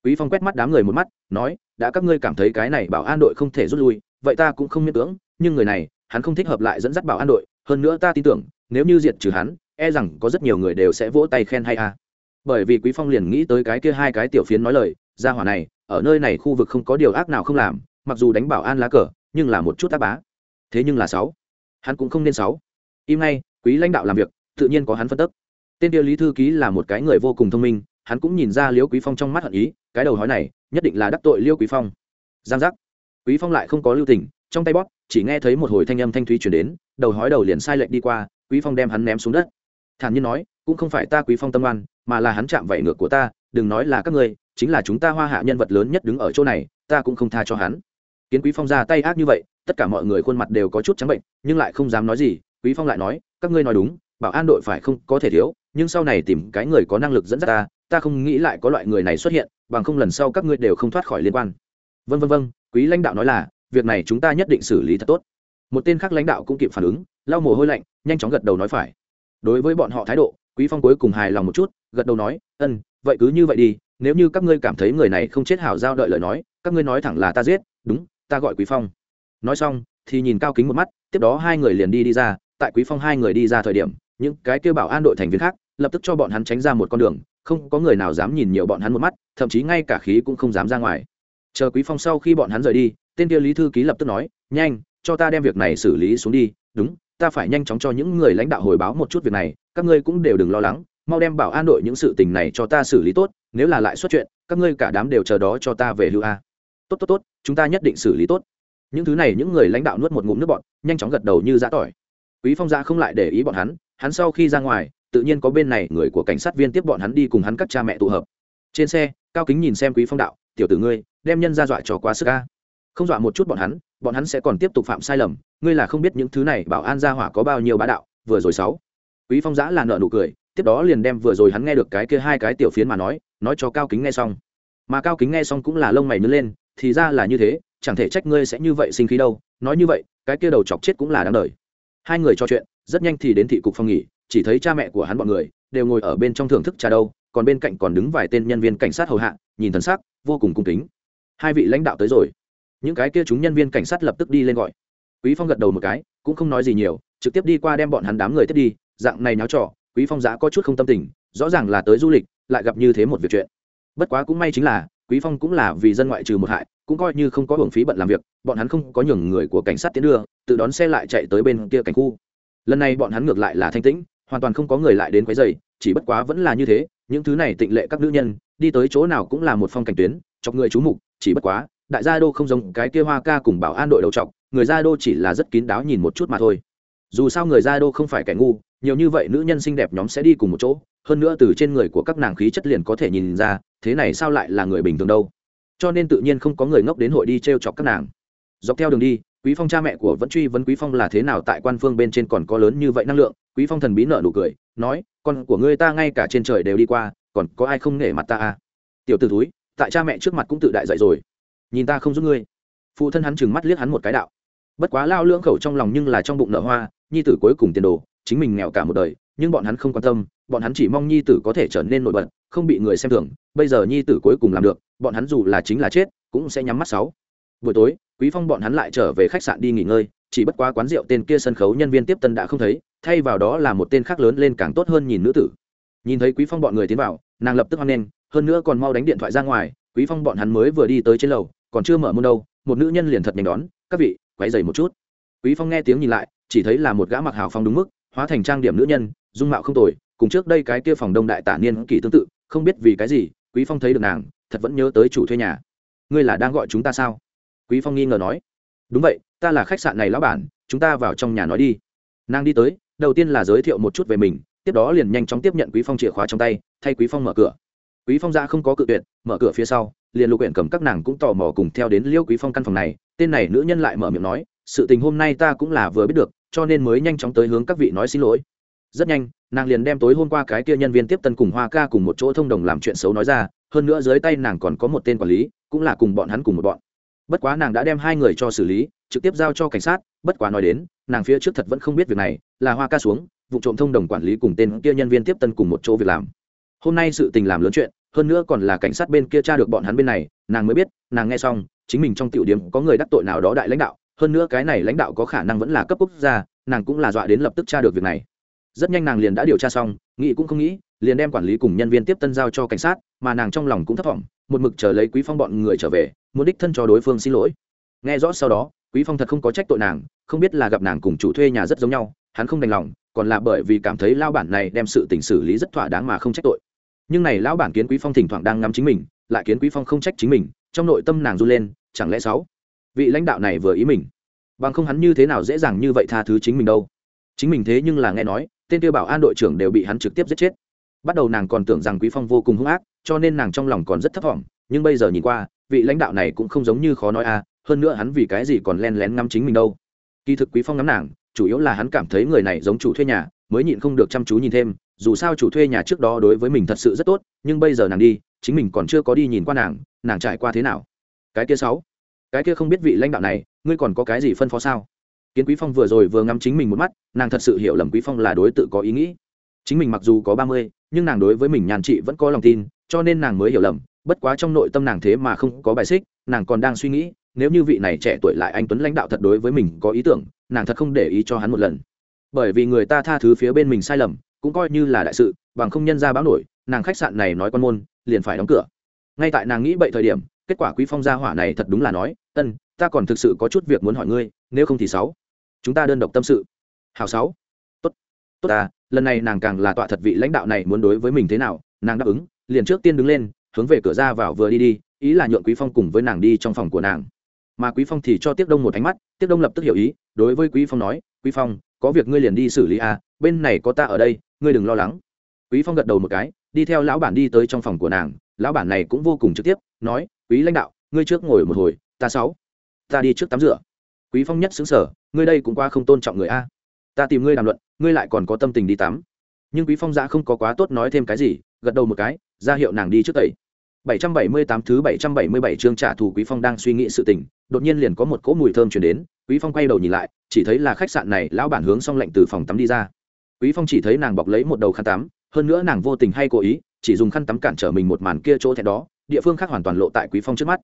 Quý phong quét mắt đám người một mắt, nói, đã các ngươi cảm thấy cái này bảo an đội không thể rút lui, vậy ta cũng không miễn cưỡng, nhưng người này, hắn không thích hợp lại dẫn dắt bảo an đội, hơn nữa ta tin tưởng, nếu như diệt trừ hắn e rằng có rất nhiều người đều sẽ vỗ tay khen hay a. Bởi vì quý phong liền nghĩ tới cái kia hai cái tiểu phiến nói lời, ra hỏa này, ở nơi này khu vực không có điều ác nào không làm mặc dù đánh bảo an lá cờ, nhưng là một chút ác bá. Thế nhưng là sáu. Hắn cũng không nên sáu. Im ngay, quý lãnh đạo làm việc, tự nhiên có hắn phân tức. Tên địa lý thư ký là một cái người vô cùng thông minh, hắn cũng nhìn ra liễu quý phong trong mắt hận ý, cái đầu hói này, nhất định là đắc tội liễu quý phong. Giang giác. Quý phong lại không có lưu tình, trong tay bóp, chỉ nghe thấy một hồi thanh âm thanh thúy chuyển đến, đầu hói đầu liền sai lệch đi qua, quý phong đem hắn ném xuống đất. Thản nhiên nói, cũng không phải ta quý phong tâm oan, mà là hắn chạm vảy ngược của ta, đừng nói là các ngươi, chính là chúng ta hoa hạ nhân vật lớn nhất đứng ở chỗ này, ta cũng không tha cho hắn kiến quý phong ra tay ác như vậy, tất cả mọi người khuôn mặt đều có chút trắng bệnh, nhưng lại không dám nói gì. Quý phong lại nói, các ngươi nói đúng, bảo an đội phải không có thể thiếu, nhưng sau này tìm cái người có năng lực dẫn dắt ta ta không nghĩ lại có loại người này xuất hiện, bằng không lần sau các ngươi đều không thoát khỏi liên quan. Vân vân vân quý lãnh đạo nói là, việc này chúng ta nhất định xử lý thật tốt. Một tên khác lãnh đạo cũng kịp phản ứng, lau mồ hôi lạnh, nhanh chóng gật đầu nói phải. Đối với bọn họ thái độ, quý phong cuối cùng hài lòng một chút, gật đầu nói, ân, vậy cứ như vậy đi, nếu như các ngươi cảm thấy người này không chết hảo giao đợi lời nói, các ngươi nói thẳng là ta giết, đúng ta gọi quý phong. Nói xong, thì nhìn cao kính một mắt, tiếp đó hai người liền đi đi ra. Tại quý phong hai người đi ra thời điểm, những cái kêu bảo an đội thành viên khác, lập tức cho bọn hắn tránh ra một con đường, không có người nào dám nhìn nhiều bọn hắn một mắt, thậm chí ngay cả khí cũng không dám ra ngoài. Chờ quý phong sau khi bọn hắn rời đi, tên kia lý thư ký lập tức nói, nhanh, cho ta đem việc này xử lý xuống đi. Đúng, ta phải nhanh chóng cho những người lãnh đạo hồi báo một chút việc này, các ngươi cũng đều đừng lo lắng. Mau đem bảo an đội những sự tình này cho ta xử lý tốt, nếu là lại xuất chuyện, các ngươi cả đám đều chờ đó cho ta về hưu a tốt tốt tốt, chúng ta nhất định xử lý tốt. Những thứ này những người lãnh đạo nuốt một ngụm nước bọn nhanh chóng gật đầu như giã tỏi. Quý phong giã không lại để ý bọn hắn hắn sau khi ra ngoài, tự nhiên có bên này người của cảnh sát viên tiếp bọn hắn đi cùng hắn các cha mẹ tụ hợp. Trên xe, cao kính nhìn xem quý phong đạo, tiểu tử ngươi, đem nhân ra dọa cho quá sức ca không dọa một chút bọn hắn bọn hắn sẽ còn tiếp tục phạm sai lầm, ngươi là không biết những thứ này bảo an gia hỏa có bao nhiêu bá đạo, vừa rồi sáu. Quý phong giã là nợ nụ cười, tiếp đó liền đem vừa rồi hắn nghe được cái kia hai cái tiểu phiến mà nói nói cho cao kính nghe xong. Mà cao kính nghe xong cũng là lông mày nhớ lên thì ra là như thế, chẳng thể trách ngươi sẽ như vậy sinh khí đâu, nói như vậy, cái kia đầu chọc chết cũng là đáng đời. Hai người trò chuyện, rất nhanh thì đến thị cục phòng nghỉ, chỉ thấy cha mẹ của hắn bọn người, đều ngồi ở bên trong thưởng thức trà đâu, còn bên cạnh còn đứng vài tên nhân viên cảnh sát hầu hạ, nhìn thần sắc, vô cùng cung kính. Hai vị lãnh đạo tới rồi. Những cái kia chúng nhân viên cảnh sát lập tức đi lên gọi. Quý phong gật đầu một cái, cũng không nói gì nhiều, trực tiếp đi qua đem bọn hắn đám người tiếp đi, dạng này náo trò, quý phong giã có chút không tâm tình, rõ ràng là tới du lịch, lại gặp như thế một việc chuyện. Bất quá cũng may chính là quý phong cũng là vì dân ngoại trừ một hại, cũng coi như không có hưởng phí bận làm việc, bọn hắn không có nhường người của cảnh sát tiến đưa, tự đón xe lại chạy tới bên kia cảnh khu. Lần này bọn hắn ngược lại là thanh tĩnh, hoàn toàn không có người lại đến quấy rầy, chỉ bất quá vẫn là như thế, những thứ này tịnh lệ các nữ nhân, đi tới chỗ nào cũng là một phong cảnh tuyến, chọc người chú mục, chỉ bất quá, đại gia đô không giống cái kia hoa ca cùng bảo an đội đầu trọc người gia đô chỉ là rất kín đáo nhìn một chút mà thôi. Dù sao người gia đô không phải kẻ ngu, nhiều như vậy nữ nhân xinh đẹp nhóm sẽ đi cùng một chỗ, hơn nữa từ trên người của các nàng khí chất liền có thể nhìn ra thế này sao lại là người bình thường đâu? Cho nên tự nhiên không có người ngốc đến hội đi t r e o chọc các nàng. Dọc theo đường đi, quý phong cha mẹ của vẫn truy vấn quý phong là thế nào tại quan phương bên trên còn có lớn như vậy năng lượng? Quý phong thần bí nợ nụ cười, nói, con của ngươi ta ngay cả trên trời đều đi qua, còn có ai không nể mặt ta à? Tiểu t ử túi tại cha mẹ trước mặt cũng tự đại dạy rồi. Nhìn ta không giúp ngươi. Phụ thân hắn chừng mắt liếc hắn một cái đạo. Bất quá lao lưỡng khẩu trong lòng nhưng là trong bụng nợ hoa, nhi tử cuối cùng tiền đồ, chính mình nghèo cả một đời nhưng bọn hắn không quan tâm, bọn hắn chỉ mong nhi tử có thể trở nên nổi bật, không bị người xem thường. Bây giờ nhi tử cuối cùng làm được, bọn hắn dù là chính là chết, cũng sẽ nhắm mắt sáu. Buổi tối, quý phong bọn hắn lại trở về khách sạn đi nghỉ ngơi, chỉ bất quá quán rượu tên kia sân khấu nhân viên tiếp tân đã không thấy, thay vào đó là một tên khác lớn lên càng tốt hơn nhìn nữ tử. Nhìn thấy quý phong bọn người tiến vào, nàng lập tức hoan nghênh, hơn nữa còn mau đánh điện thoại ra ngoài, quý phong bọn hắn mới vừa đi tới trên lầu, còn chưa mở môn đâu, một nữ nhân liền thật nhanh đón, các vị, quấy dày một chút. Quý phong nghe tiếng nhìn lại, chỉ thấy là một gã mặc hào phong đúng mức, hóa thành trang điểm nữ nhân dung mạo không tồi, cùng trước đây cái kia phòng đông đại tả niên kỳ tương tự, không biết vì cái gì, quý phong thấy được nàng, thật vẫn nhớ tới chủ thuê nhà. Ngươi là đang gọi chúng ta sao? Quý phong nghi ngờ nói. Đúng vậy, ta là khách sạn này lão bản, chúng ta vào trong nhà nói đi. Nàng đi tới, đầu tiên là giới thiệu một chút về mình, tiếp đó liền nhanh chóng tiếp nhận quý phong chìa khóa trong tay, thay quý phong mở cửa. Quý phong ra không có cự tuyệt, mở cửa phía sau, liền lục huyện cầm các nàng cũng tò mò cùng theo đến liêu quý phong căn phòng này, tên này nữ nhân lại mở miệng nói, sự tình hôm nay ta cũng là vừa biết được, cho nên mới nhanh chóng tới hướng các vị nói xin lỗi rất nhanh, nàng liền đem tối hôm qua cái kia nhân viên tiếp tân cùng hoa ca cùng một chỗ thông đồng làm chuyện xấu nói ra, hơn nữa dưới tay nàng còn có một tên quản lý, cũng là cùng bọn hắn cùng một bọn. Bất quá nàng đã đem hai người cho xử lý, trực tiếp giao cho cảnh sát, bất quá nói đến, nàng phía trước thật vẫn không biết việc này, là hoa ca xuống, vụ trộm thông đồng quản lý cùng tên kia nhân viên tiếp tân cùng một chỗ việc làm. Hôm nay sự tình làm lớn chuyện, hơn nữa còn là cảnh sát bên kia tra được bọn hắn bên này, nàng mới biết, nàng nghe xong, chính mình trong tiểu điểm có người đắc tội nào đó đại lãnh đạo, hơn nữa cái này lãnh đạo có khả năng vẫn là cấp quốc gia, nàng cũng là dọa đến lập tức tra được việc này rất nhanh nàng liền đã điều tra xong, nghĩ cũng không nghĩ, liền đem quản lý cùng nhân viên tiếp tân giao cho cảnh sát, mà nàng trong lòng cũng thấp thỏm, một mực chờ lấy quý phong bọn người trở về, muốn đích thân cho đối phương xin lỗi. Nghe rõ sau đó, quý phong thật không có trách tội nàng, không biết là gặp nàng cùng chủ thuê nhà rất giống nhau, hắn không đành lòng, còn là bởi vì cảm thấy lao bản này đem sự tình xử lý rất thỏa đáng mà không trách tội. Nhưng này lão bản kiến quý phong thỉnh thoảng đang ngắm chính mình, lại kiến quý phong không trách chính mình, trong nội tâm nàng run lên, chẳng lẽ sáu vị lãnh đạo này vừa ý mình, bằng không hắn như thế nào dễ dàng như vậy tha thứ chính mình đâu? Chính mình thế nhưng là nghe nói tên tiêu bảo an đội trưởng đều bị hắn trực tiếp giết chết. Bắt đầu nàng còn tưởng rằng quý phong vô cùng hung ác, cho nên nàng trong lòng còn rất thấp vọng, nhưng bây giờ nhìn qua, vị lãnh đạo này cũng không giống như khó nói a hơn nữa hắn vì cái gì còn len lén ngắm chính mình đâu. Kỳ thực quý phong ngắm nàng, chủ yếu là hắn cảm thấy người này giống chủ thuê nhà, mới nhịn không được chăm chú nhìn thêm, dù sao chủ thuê nhà trước đó đối với mình thật sự rất tốt, nhưng bây giờ nàng đi, chính mình còn chưa có đi nhìn qua nàng nàng trải qua thế nào? Cái kia sáu, cái kia không biết vị lãnh đạo này, ngươi còn có cái gì phân phó sao? Kiến quý phong vừa rồi vừa ngắm chính mình một mắt, nàng thật sự hiểu lầm quý phong là đối tượng có ý nghĩ. Chính mình mặc dù có ba mươi, nhưng nàng đối với mình nhàn chị vẫn có lòng tin, cho nên nàng mới hiểu lầm, bất quá trong nội tâm nàng thế mà không có bài xích, nàng còn đang suy nghĩ, nếu như vị này trẻ tuổi lại anh tuấn lãnh đạo thật đối với mình có ý tưởng, nàng thật không để ý cho hắn một lần. Bởi vì người ta tha thứ phía bên mình sai lầm, cũng coi như là đại sự, bằng không nhân ra báo nổi, nàng khách sạn này nói con môn, liền phải đóng cửa. Ngay tại nàng nghĩ bậy thời điểm, kết quả quý phong gia hỏa này thật đúng là nói, ân, ta còn thực sự có chút việc muốn hỏi ngươi, nếu không thì sáu chúng ta đơn độc tâm sự. Hào sáu. Tốt. Tốt ta lần này nàng càng là tọa thật vị lãnh đạo này muốn đối với mình thế nào nàng đáp ứng liền trước tiên đứng lên hướng về cửa ra vào vừa đi đi ý là nhượng quý phong cùng với nàng đi trong phòng của nàng. Mà quý phong thì cho tiếc đông một ánh mắt tiếc đông lập tức hiểu ý đối với quý phong nói quý phong có việc ngươi liền đi xử lý a à, bên này có ta ở đây ngươi đừng lo lắng. Quý phong gật đầu một cái đi theo lão bản đi tới trong phòng của nàng lão bản này cũng vô cùng trực tiếp nói quý lãnh đạo ngươi trước ngồi một hồi ta sáu ta đi trước tắm rửa quý phong nhất xứng sở ngươi đây cũng qua không tôn trọng người a ta tìm ngươi đàm luận ngươi lại còn có tâm tình đi tắm nhưng quý phong dạ không có quá tốt nói thêm cái gì gật đầu một cái ra hiệu nàng đi trước tẩy 778 thứ 777 chương trả thù Quý Phong đang suy nghĩ sự tình, đột nhiên liền có một cỗ mùi thơm truyền đến, Quý Phong quay đầu nhìn lại, chỉ thấy là khách sạn này lão bản hướng xong lệnh từ phòng tắm đi ra. Quý Phong chỉ thấy nàng bọc lấy một đầu khăn tắm, hơn nữa nàng vô tình hay cố ý, chỉ dùng khăn tắm cản trở mình một màn kia chỗ thẹn đó, địa phương khác hoàn toàn lộ tại Quý Phong trước mắt.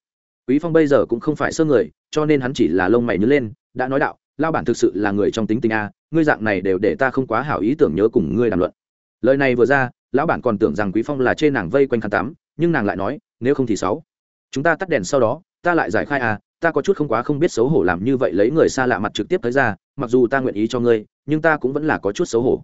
Quý Phong bây giờ cũng không phải sơ người, cho nên hắn chỉ là lông mày nhướng lên, đã nói đạo, lão bản thực sự là người trong tính tình a, ngươi dạng này đều để ta không quá hảo ý tưởng nhớ cùng ngươi đàm luận. Lời này vừa ra, lão bản còn tưởng rằng Quý Phong là trên nàng vây quanh khăn tắm, nhưng nàng lại nói nếu không thì sáu chúng ta tắt đèn sau đó ta lại giải khai à ta có chút không quá không biết xấu hổ làm như vậy lấy người xa lạ mặt trực tiếp tới ra mặc dù ta nguyện ý cho ngươi nhưng ta cũng vẫn là có chút xấu hổ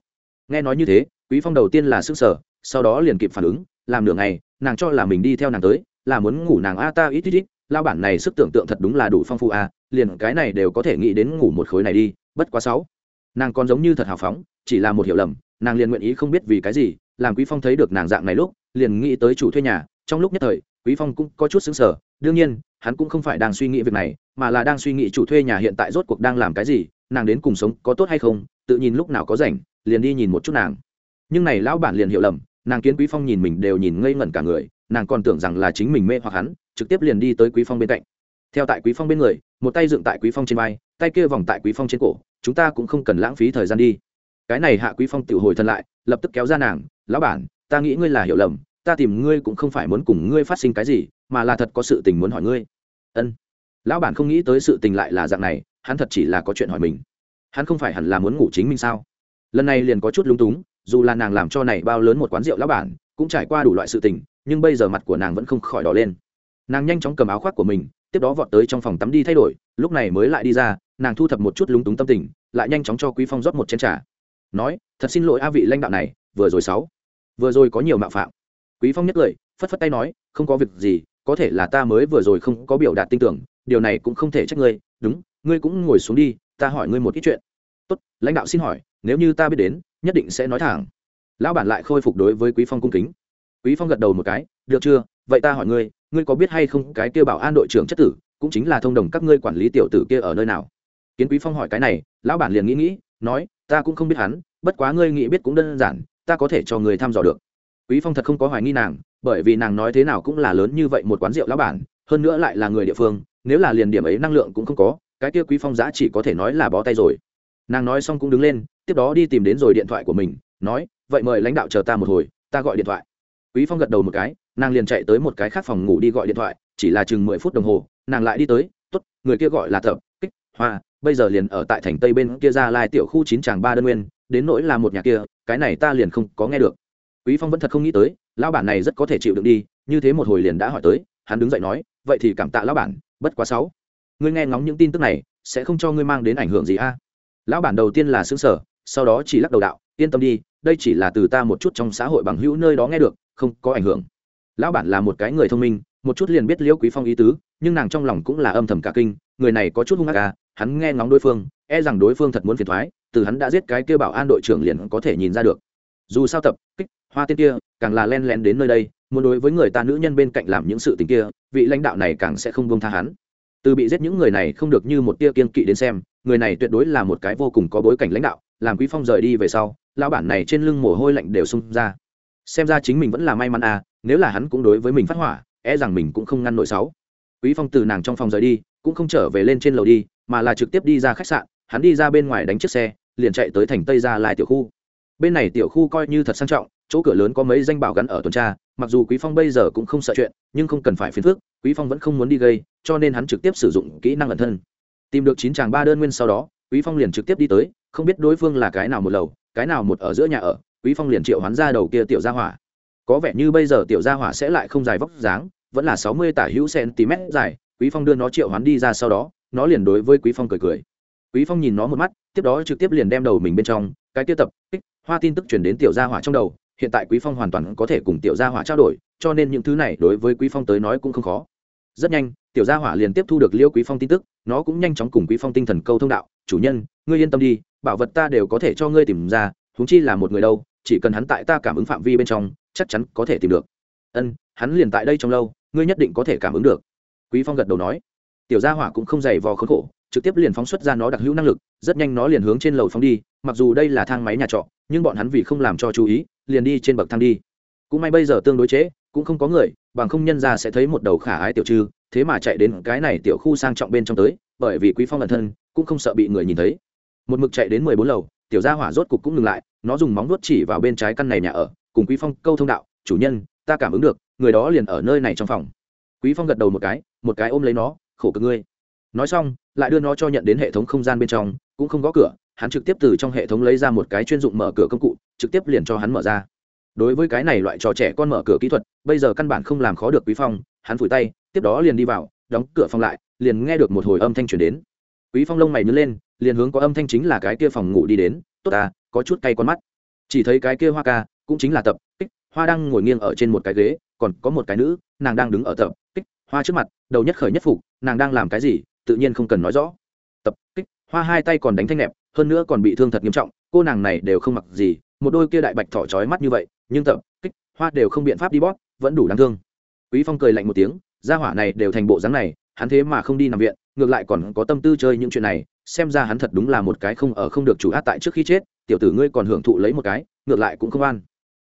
nghe nói như thế quý phong đầu tiên là sức sở sau đó liền kịp phản ứng làm nửa ngày nàng cho là mình đi theo nàng tới là muốn ngủ nàng a ta ít ít ít lao bản này sức tưởng tượng thật đúng là đủ phong phú à, liền cái này đều có thể nghĩ đến ngủ một khối này đi bất quá sáu. Nàng còn giống như thật hào phóng chỉ là một hiểu lầm nàng liền nguyện ý không biết vì cái gì làm quý phong thấy được nàng dạng này lúc liền nghĩ tới chủ thuê nhà trong lúc nhất thời quý phong cũng có chút xứng sở đương nhiên hắn cũng không phải đang suy nghĩ việc này mà là đang suy nghĩ chủ thuê nhà hiện tại rốt cuộc đang làm cái gì nàng đến cùng sống có tốt hay không tự nhìn lúc nào có rảnh liền đi nhìn một chút nàng. Nhưng này lão bản liền hiểu lầm nàng kiến quý phong nhìn mình đều nhìn ngây ngẩn cả người nàng còn tưởng rằng là chính mình mê hoặc hắn trực tiếp liền đi tới quý phong bên cạnh. Theo tại quý phong bên người, một tay dựng tại quý phong trên vai, tay kia vòng tại quý phong trên cổ, chúng ta cũng không cần lãng phí thời gian đi. Cái này hạ quý phong tự hồi thân lại, lập tức kéo ra nàng, lão bản, ta nghĩ ngươi là hiểu lầm, ta tìm ngươi cũng không phải muốn cùng ngươi phát sinh cái gì, mà là thật có sự tình muốn hỏi ngươi. Ân. Lão bản không nghĩ tới sự tình lại là dạng này, hắn thật chỉ là có chuyện hỏi mình. Hắn không phải hẳn là muốn ngủ chính mình sao? Lần này liền có chút lung túng, dù là nàng làm cho này bao lớn một quán rượu lão bản, cũng trải qua đủ loại sự tình, nhưng bây giờ mặt của nàng vẫn không khỏi đỏ lên nàng nhanh chóng cầm áo khoác của mình, tiếp đó vọt tới trong phòng tắm đi thay đổi, lúc này mới lại đi ra, nàng thu thập một chút lúng túng tâm tình, lại nhanh chóng cho quý phong rót một chén trà. Nói, thật xin lỗi a vị lãnh đạo này, vừa rồi sáu, vừa rồi có nhiều mạo phạm. Quý phong nhắc lời, phất phất tay nói, không có việc gì, có thể là ta mới vừa rồi không có biểu đạt tin tưởng, điều này cũng không thể trách ngươi. Đúng, ngươi cũng ngồi xuống đi, ta hỏi ngươi một ít chuyện. Tốt, lãnh đạo xin hỏi, nếu như ta biết đến, nhất định sẽ nói thẳng. Lão bản lại khôi phục đối với quý phong cung kính. Quý phong gật đầu một cái, được chưa? Vậy ta hỏi ngươi ngươi có biết hay không cái kia bảo an đội trưởng chất tử, cũng chính là thông đồng các ngươi quản lý tiểu tử kia ở nơi nào? Kiến quý phong hỏi cái này, lão bản liền nghĩ nghĩ, nói, ta cũng không biết hắn, bất quá ngươi nghĩ biết cũng đơn giản, ta có thể cho người thăm dò được. Quý phong thật không có hoài nghi nàng, bởi vì nàng nói thế nào cũng là lớn như vậy một quán rượu lão bản, hơn nữa lại là người địa phương, nếu là liền điểm ấy năng lượng cũng không có, cái kia quý phong giá chỉ có thể nói là bó tay rồi. Nàng nói xong cũng đứng lên, tiếp đó đi tìm đến rồi điện thoại của mình, nói, vậy mời lãnh đạo chờ ta một hồi, ta gọi điện thoại quý phong gật đầu một cái, nàng liền chạy tới một cái khác phòng ngủ đi gọi điện thoại, chỉ là chừng mười phút đồng hồ, nàng lại đi tới, tốt, người kia gọi là thập, kích, hoa, bây giờ liền ở tại thành tây bên kia ra lai tiểu khu chín tràng ba đơn nguyên, đến nỗi là một nhà kia, cái này ta liền không có nghe được. Quý phong vẫn thật không nghĩ tới, lão bản này rất có thể chịu đựng đi, như thế một hồi liền đã hỏi tới, hắn đứng dậy nói, vậy thì cảm tạ lão bản, bất quá sáu, ngươi nghe ngóng những tin tức này, sẽ không cho ngươi mang đến ảnh hưởng gì a? Lão bản đầu tiên là xứng sở sau đó chỉ lắc đầu đạo, yên tâm đi, đây chỉ là từ ta một chút trong xã hội bằng hữu nơi đó nghe được không có ảnh hưởng. Lão bản là một cái người thông minh, một chút liền biết liễu quý phong ý tứ, nhưng nàng trong lòng cũng là âm thầm cả kinh, người này có chút hung ác à hắn nghe ngóng đối phương e rằng đối phương thật muốn phiền thoái, từ hắn đã giết cái kia bảo an đội trưởng liền có thể nhìn ra được. Dù sao tập, kích, hoa tiên kia, càng là len lén đến nơi đây, muốn đối với người ta nữ nhân bên cạnh làm những sự tình kia, vị lãnh đạo này càng sẽ không buông tha hắn. Từ bị giết những người này không được như một tia kiên kỵ đến xem, người này tuyệt đối là một cái vô cùng có bối cảnh lãnh đạo, làm quý phong rời đi về sau, lão bản này trên lưng mồ hôi lạnh đều xung ra xem ra chính mình vẫn là may mắn à nếu là hắn cũng đối với mình phát hỏa e rằng mình cũng không ngăn nổi sáu. Quý phong từ nàng trong phòng rời đi, cũng không trở về lên trên lầu đi, mà là trực tiếp đi ra khách sạn, hắn đi ra bên ngoài đánh chiếc xe, liền chạy tới thành tây ra lại tiểu khu. Bên này tiểu khu coi như thật sang trọng, chỗ cửa lớn có mấy danh bảo gắn ở tuần tra, mặc dù quý phong bây giờ cũng không sợ chuyện, nhưng không cần phải phiền phức, quý phong vẫn không muốn đi gây, cho nên hắn trực tiếp sử dụng kỹ năng ẩn thân. Tìm được chín chàng ba đơn nguyên sau đó, quý phong liền trực tiếp đi tới, không biết đối phương là cái nào một lầu, cái nào một ở giữa nhà ở quý phong liền triệu hoán ra đầu kia tiểu gia hỏa. Có vẻ như bây giờ tiểu gia hỏa sẽ lại không dài vóc dáng, vẫn là sáu mươi tả hữu cm dài. Quý phong đưa nó triệu hoán đi ra sau đó, nó liền đối với quý phong cười cười. Quý phong nhìn nó một mắt, tiếp đó trực tiếp liền đem đầu mình bên trong, cái tiêu tập, kích, hoa tin tức chuyển đến tiểu gia hỏa trong đầu. Hiện tại quý phong hoàn toàn có thể cùng tiểu gia hỏa trao đổi, cho nên những thứ này đối với quý phong tới nói cũng không khó. Rất nhanh, tiểu gia hỏa liền tiếp thu được liêu quý phong tin tức, nó cũng nhanh chóng cùng quý phong tinh thần câu thông đạo. Chủ nhân, ngươi yên tâm đi, bảo vật ta đều có thể cho ngươi tìm ra, huống chi là một người đâu chỉ cần hắn tại ta cảm ứng phạm vi bên trong, chắc chắn có thể tìm được. Ân, hắn liền tại đây trong lâu, ngươi nhất định có thể cảm ứng được. Quý phong gật đầu nói. Tiểu gia hỏa cũng không dày vò khốn khổ, trực tiếp liền phóng xuất ra nó đặc hữu năng lực, rất nhanh nó liền hướng trên lầu phóng đi, mặc dù đây là thang máy nhà trọ, nhưng bọn hắn vì không làm cho chú ý, liền đi trên bậc thang đi. Cũng may bây giờ tương đối chế cũng không có người, bằng không nhân ra sẽ thấy một đầu khả ái tiểu trư, thế mà chạy đến cái này tiểu khu sang trọng bên trong tới, bởi vì quý phong bản thân, cũng không sợ bị người nhìn thấy. Một mực chạy đến mười bốn lầu, tiểu gia hỏa rốt cục cũng ngừng lại nó dùng móng vuốt chỉ vào bên trái căn này nhà ở, cùng quý phong câu thông đạo, chủ nhân, ta cảm ứng được, người đó liền ở nơi này trong phòng. Quý phong gật đầu một cái một cái ôm lấy nó, khổ cực ngươi. Nói xong, lại đưa nó cho nhận đến hệ thống không gian bên trong, cũng không gõ cửa, hắn trực tiếp từ trong hệ thống lấy ra một cái chuyên dụng mở cửa công cụ, trực tiếp liền cho hắn mở ra. Đối với cái này loại trò trẻ con mở cửa kỹ thuật, bây giờ căn bản không làm khó được quý phong, hắn phủi tay, tiếp đó liền đi vào, đóng cửa phòng lại, liền nghe được một hồi âm thanh chuyển đến. Quý phong lông mày nhớ lên, liền hướng có âm thanh chính là cái kia phòng ngủ đi đến, tốt à có chút cay con mắt. Chỉ thấy cái kia hoa ca, cũng chính là tập, kích, hoa đang ngồi nghiêng ở trên một cái ghế, còn có một cái nữ, nàng đang đứng ở tập, kích, hoa trước mặt, đầu nhất khởi nhất phục, nàng đang làm cái gì, tự nhiên không cần nói rõ. Tập, kích, hoa hai tay còn đánh thanh nẹp, hơn nữa còn bị thương thật nghiêm trọng, cô nàng này đều không mặc gì, một đôi kia đại bạch thỏ trói mắt như vậy, nhưng tập, kích, hoa đều không biện pháp đi bóp, vẫn đủ đáng thương. Quý phong cười lạnh một tiếng, gia hỏa này đều thành bộ dáng này, hắn thế mà không đi nằm viện, ngược lại còn có tâm tư chơi những chuyện này, xem ra hắn thật đúng là một cái không ở không được chủ át tại trước khi chết tiểu tử ngươi còn hưởng thụ lấy một cái, ngược lại cũng không an.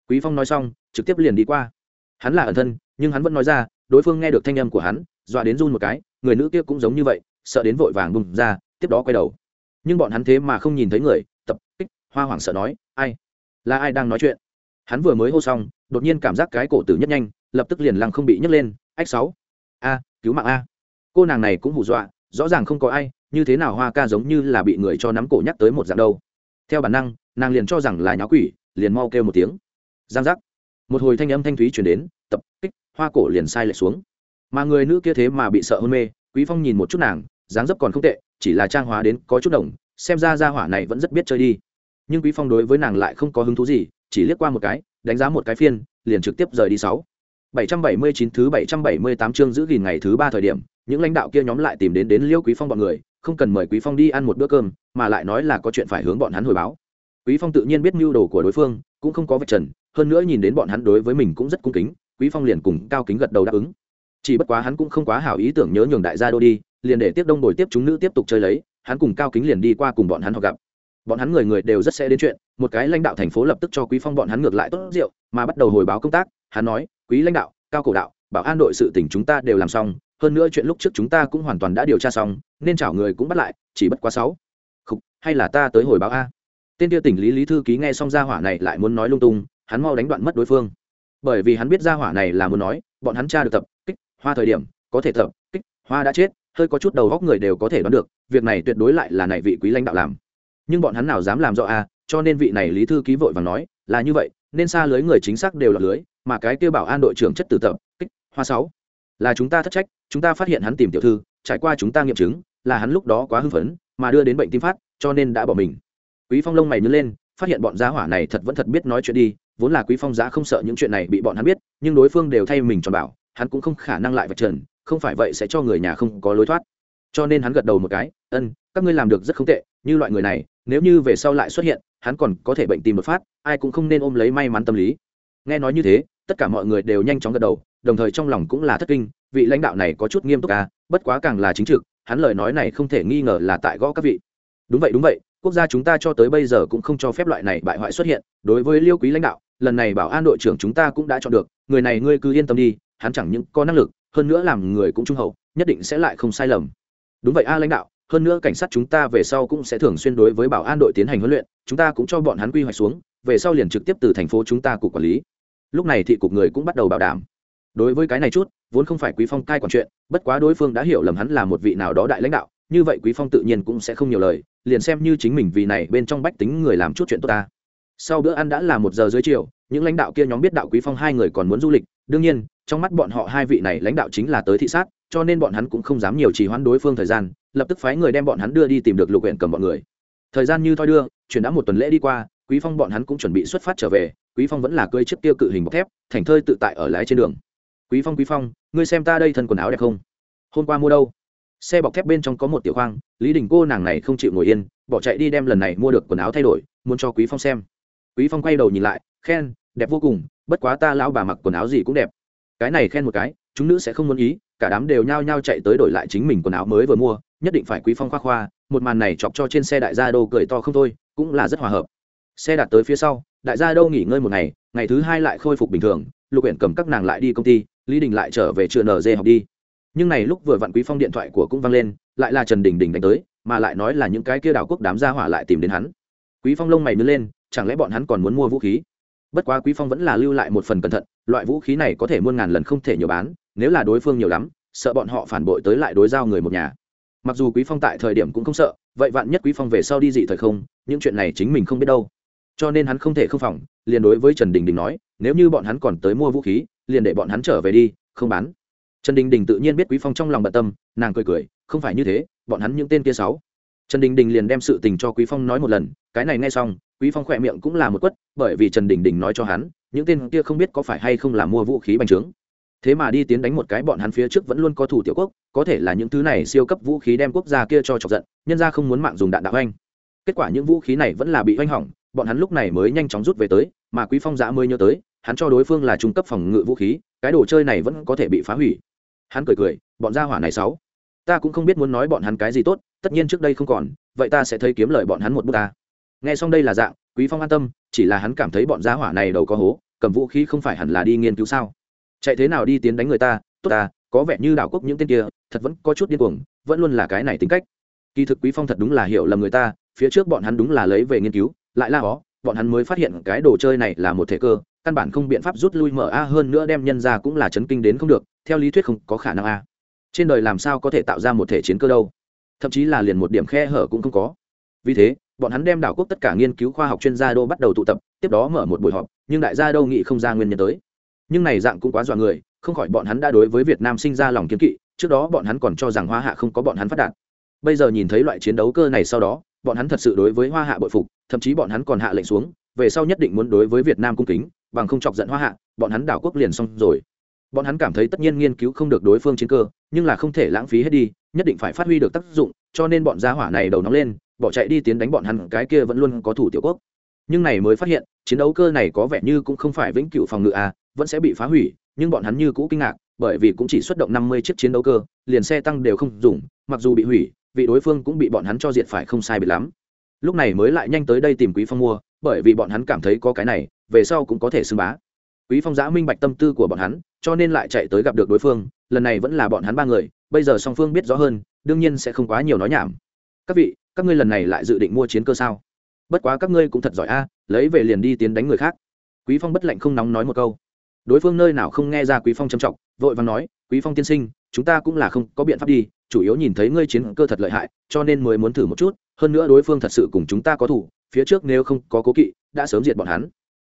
Quý phong nói xong, trực tiếp liền đi qua. Hắn là ẩn thân, nhưng hắn vẫn nói ra, đối phương nghe được thanh âm của hắn, dọa đến run một cái, người nữ kia cũng giống như vậy, sợ đến vội vàng bùng ra, tiếp đó quay đầu. Nhưng bọn hắn thế mà không nhìn thấy người, tập kích, hoa hoảng sợ nói, ai? Là ai đang nói chuyện? Hắn vừa mới hô xong, đột nhiên cảm giác cái cổ tử nhất nhanh, lập tức liền lăng không bị nhấc lên. Ách sáu, a, cứu mạng a. Cô nàng này cũng hù dọa, rõ ràng không có ai, như thế nào hoa ca giống như là bị người cho nắm cổ nhắc tới một dạng đâu theo bản năng, nàng liền cho rằng là nháo quỷ, liền mau kêu một tiếng. Giang giác. Một hồi thanh âm thanh thúy chuyển đến, tập, kích, hoa cổ liền sai lệch xuống. Mà người nữ kia thế mà bị sợ hôn mê, quý phong nhìn một chút nàng, dáng dấp còn không tệ, chỉ là trang hóa đến có chút đồng, xem ra gia hỏa này vẫn rất biết chơi đi. Nhưng quý phong đối với nàng lại không có hứng thú gì, chỉ liếc qua một cái, đánh giá một cái phiên, liền trực tiếp rời đi sáu. 779 thứ 778 chương giữ gìn ngày thứ ba thời điểm, những lãnh đạo kia nhóm lại tìm đến đến liêu quý phong bọn người không cần mời quý phong đi ăn một bữa cơm, mà lại nói là có chuyện phải hướng bọn hắn hồi báo. Quý phong tự nhiên biết mưu đồ của đối phương, cũng không có vạch trần, hơn nữa nhìn đến bọn hắn đối với mình cũng rất cung kính, quý phong liền cùng cao kính gật đầu đáp ứng. Chỉ bất quá hắn cũng không quá hảo ý tưởng nhớ nhường đại gia đô đi, liền để tiếp đông bồi tiếp chúng nữ tiếp tục chơi lấy, hắn cùng cao kính liền đi qua cùng bọn hắn họ gặp. Bọn hắn người người đều rất sẽ đến chuyện, một cái lãnh đạo thành phố lập tức cho quý phong bọn hắn ngược lại tốt rượu, mà bắt đầu hồi báo công tác, hắn nói, quý lãnh đạo, cao cổ đạo, bảo an đội sự tỉnh chúng ta đều làm xong hơn nữa chuyện lúc trước chúng ta cũng hoàn toàn đã điều tra xong, nên chảo người cũng bắt lại, chỉ bất quá sáu. Không hay là ta tới hồi báo a? Tên tiêu tỉnh lý lý thư ký nghe xong gia hỏa này lại muốn nói lung tung, hắn mau đánh đoạn mất đối phương. Bởi vì hắn biết gia hỏa này là muốn nói, bọn hắn tra được tập, kích, hoa thời điểm, có thể tập, kích, hoa đã chết, hơi có chút đầu góc người đều có thể đoán được, việc này tuyệt đối lại là này vị quý lãnh đạo làm. Nhưng bọn hắn nào dám làm rõ a, cho nên vị này lý thư ký vội và nói, là như vậy, nên xa lưới người chính xác đều là lưới, mà cái kêu bảo an đội trưởng chất tử tập, kích, hoa sáu là chúng ta thất trách, chúng ta phát hiện hắn tìm tiểu thư, trải qua chúng ta nghiệm chứng, là hắn lúc đó quá hưng phấn, mà đưa đến bệnh tim phát, cho nên đã bỏ mình. Quý phong lông mày nhớ lên, phát hiện bọn giá hỏa này thật vẫn thật biết nói chuyện đi, vốn là quý phong giá không sợ những chuyện này bị bọn hắn biết, nhưng đối phương đều thay mình tròn bảo, hắn cũng không khả năng lại vạch trần, không phải vậy sẽ cho người nhà không có lối thoát. Cho nên hắn gật đầu một cái, ân, các ngươi làm được rất không tệ, như loại người này, nếu như về sau lại xuất hiện, hắn còn có thể bệnh tim một phát, ai cũng không nên ôm lấy may mắn tâm lý. Nghe nói như thế, tất cả mọi người đều nhanh chóng gật đầu đồng thời trong lòng cũng là thất kinh, vị lãnh đạo này có chút nghiêm túc à bất quá càng là chính trực, hắn lời nói này không thể nghi ngờ là tại gõ các vị. Đúng vậy đúng vậy, quốc gia chúng ta cho tới bây giờ cũng không cho phép loại này bại hoại xuất hiện. Đối với liêu quý lãnh đạo, lần này bảo an đội trưởng chúng ta cũng đã chọn được, người này ngươi cứ yên tâm đi, hắn chẳng những có năng lực, hơn nữa làm người cũng trung hậu, nhất định sẽ lại không sai lầm. Đúng vậy a lãnh đạo, hơn nữa cảnh sát chúng ta về sau cũng sẽ thường xuyên đối với bảo an đội tiến hành huấn luyện, chúng ta cũng cho bọn hắn quy hoạch xuống, về sau liền trực tiếp từ thành phố chúng ta cục quản lý. Lúc này thị cục người cũng bắt đầu bảo đảm đối với cái này chút, vốn không phải quý phong cai quản chuyện, bất quá đối phương đã hiểu lầm hắn là một vị nào đó đại lãnh đạo, như vậy quý phong tự nhiên cũng sẽ không nhiều lời, liền xem như chính mình vì này bên trong bách tính người làm chút chuyện tốt ta. Sau bữa ăn đã là một giờ dưới chiều, những lãnh đạo kia nhóm biết đạo quý phong hai người còn muốn du lịch, đương nhiên, trong mắt bọn họ hai vị này lãnh đạo chính là tới thị sát, cho nên bọn hắn cũng không dám nhiều trì hoãn đối phương thời gian, lập tức phái người đem bọn hắn đưa đi tìm được lục huyện cầm bọn người. Thời gian như thoi đưa chuyển đã một tuần lễ đi qua, quý phong bọn hắn cũng chuẩn bị xuất phát trở về, quý phong vẫn là cơi chiếc tiêu cự hình bọc thép, thành thơi tự tại ở lái trên đường quý phong quý phong, ngươi xem ta đây thân quần áo đẹp không? Hôm qua mua đâu? Xe bọc thép bên trong có một tiểu khoang, lý đình cô nàng này không chịu ngồi yên, bỏ chạy đi đem lần này mua được quần áo thay đổi, muốn cho quý phong xem. Quý phong quay đầu nhìn lại, khen, đẹp vô cùng, bất quá ta lão bà mặc quần áo gì cũng đẹp. Cái này khen một cái, chúng nữ sẽ không muốn ý, cả đám đều nhao nhao chạy tới đổi lại chính mình quần áo mới vừa mua, nhất định phải quý phong khoa khoa, một màn này chọc cho trên xe đại gia đô cười to không thôi, cũng là rất hòa hợp. Xe đặt tới phía sau, đại gia đô nghỉ ngơi một ngày ngày thứ hai lại khôi phục bình thường, lục huyện cầm các nàng lại đi công ty lý đình lại trở về trường nz học đi. Nhưng này lúc vừa vặn quý phong điện thoại của cũng văng lên, lại là trần đình đình đánh tới, mà lại nói là những cái kia đảo quốc đám gia hỏa lại tìm đến hắn. Quý phong lông mày nứt lên, chẳng lẽ bọn hắn còn muốn mua vũ khí? Bất quá quý phong vẫn là lưu lại một phần cẩn thận, loại vũ khí này có thể muôn ngàn lần không thể nhiều bán, nếu là đối phương nhiều lắm, sợ bọn họ phản bội tới lại đối giao người một nhà. Mặc dù quý phong tại thời điểm cũng không sợ, vậy vạn nhất quý phong về sau đi dị thời không, những chuyện này chính mình không biết đâu. Cho nên hắn không thể không phòng, liền đối với trần đình đình nói, nếu như bọn hắn còn tới mua vũ khí liền để bọn hắn trở về đi, không bán. Trần đình đình tự nhiên biết quý phong trong lòng bận tâm, nàng cười cười, không phải như thế, bọn hắn những tên kia sáu. Trần đình đình liền đem sự tình cho quý phong nói một lần, cái này nghe xong, quý phong khỏe miệng cũng là một quất, bởi vì trần đình đình nói cho hắn, những tên kia không biết có phải hay không là mua vũ khí bành trướng. Thế mà đi tiến đánh một cái bọn hắn phía trước vẫn luôn có thủ tiểu quốc, có thể là những thứ này siêu cấp vũ khí đem quốc gia kia cho chọc giận, nhân ra không muốn mạng dùng đạn đạo anh kết quả những vũ khí này vẫn là bị oanh hỏng, bọn hắn lúc này mới nhanh chóng rút về tới, mà quý phong giã mới nhớ tới hắn cho đối phương là trung cấp phòng ngự vũ khí, cái đồ chơi này vẫn có thể bị phá hủy. Hắn cười cười, bọn gia hỏa này sáu, ta cũng không biết muốn nói bọn hắn cái gì tốt, tất nhiên trước đây không còn, vậy ta sẽ thấy kiếm lời bọn hắn một bút ta. Nghe xong đây là dạng, quý phong an tâm, chỉ là hắn cảm thấy bọn gia hỏa này đầu có hố, cầm vũ khí không phải hẳn là đi nghiên cứu sao? Chạy thế nào đi tiến đánh người ta, tốt ta, có vẻ như đảo quốc những tên kia, thật vẫn có chút điên cuồng, vẫn luôn là cái này tính cách. Kỳ thực quý phong thật đúng là hiểu lầm người ta, phía trước bọn hắn đúng là lấy về nghiên cứu, lại la ó bọn hắn mới phát hiện cái đồ chơi này là một thể cơ, căn bản không biện pháp rút lui mở a hơn nữa đem nhân ra cũng là chấn kinh đến không được, theo lý thuyết không có khả năng a. Trên đời làm sao có thể tạo ra một thể chiến cơ đâu? Thậm chí là liền một điểm khe hở cũng không có. Vì thế, bọn hắn đem đảo quốc tất cả nghiên cứu khoa học chuyên gia đô bắt đầu tụ tập, tiếp đó mở một buổi họp, nhưng đại gia đâu nghĩ không ra nguyên nhân tới. Nhưng này dạng cũng quá dọa người, không khỏi bọn hắn đã đối với việt nam sinh ra lòng kiến kỵ, trước đó bọn hắn còn cho rằng hoa hạ không có bọn hắn phát đạt. Bây giờ nhìn thấy loại chiến đấu cơ này sau đó, bọn hắn thật sự đối với hoa hạ bội phục thậm chí bọn hắn còn hạ lệnh xuống, về sau nhất định muốn đối với việt nam cung kính, bằng không chọc giận hoa hạ, bọn hắn đảo quốc liền xong rồi. Bọn hắn cảm thấy tất nhiên nghiên cứu không được đối phương chiến cơ, nhưng là không thể lãng phí hết đi, nhất định phải phát huy được tác dụng, cho nên bọn gia hỏa này đầu nóng lên, bỏ chạy đi tiến đánh bọn hắn, cái kia vẫn luôn có thủ tiểu quốc. Nhưng này mới phát hiện, chiến đấu cơ này có vẻ như cũng không phải vĩnh cửu phòng ngự à vẫn sẽ bị phá hủy, nhưng bọn hắn như cũ kinh ngạc, bởi vì cũng chỉ xuất động năm mươi chiếc chiến đấu cơ, liền xe tăng đều không dùng, mặc dù bị hủy, vị đối phương cũng bị bọn hắn cho diệt phải không sai bị lắm lúc này mới lại nhanh tới đây tìm quý phong mua, bởi vì bọn hắn cảm thấy có cái này, về sau cũng có thể xưng bá. Quý phong giã minh bạch tâm tư của bọn hắn, cho nên lại chạy tới gặp được đối phương, lần này vẫn là bọn hắn ba người, bây giờ song phương biết rõ hơn, đương nhiên sẽ không quá nhiều nói nhảm. Các vị, các ngươi lần này lại dự định mua chiến cơ sao? Bất quá các ngươi cũng thật giỏi a, lấy về liền đi tiến đánh người khác. Quý phong bất lạnh không nóng nói một câu. Đối phương nơi nào không nghe ra quý phong trầm trọng, vội vàng nói, quý phong tiên sinh, chúng ta cũng là không có biện pháp đi, chủ yếu nhìn thấy ngươi chiến cơ thật lợi hại, cho nên mới muốn thử một chút hơn nữa đối phương thật sự cùng chúng ta có thủ phía trước nếu không có cố kỵ, đã sớm diệt bọn hắn.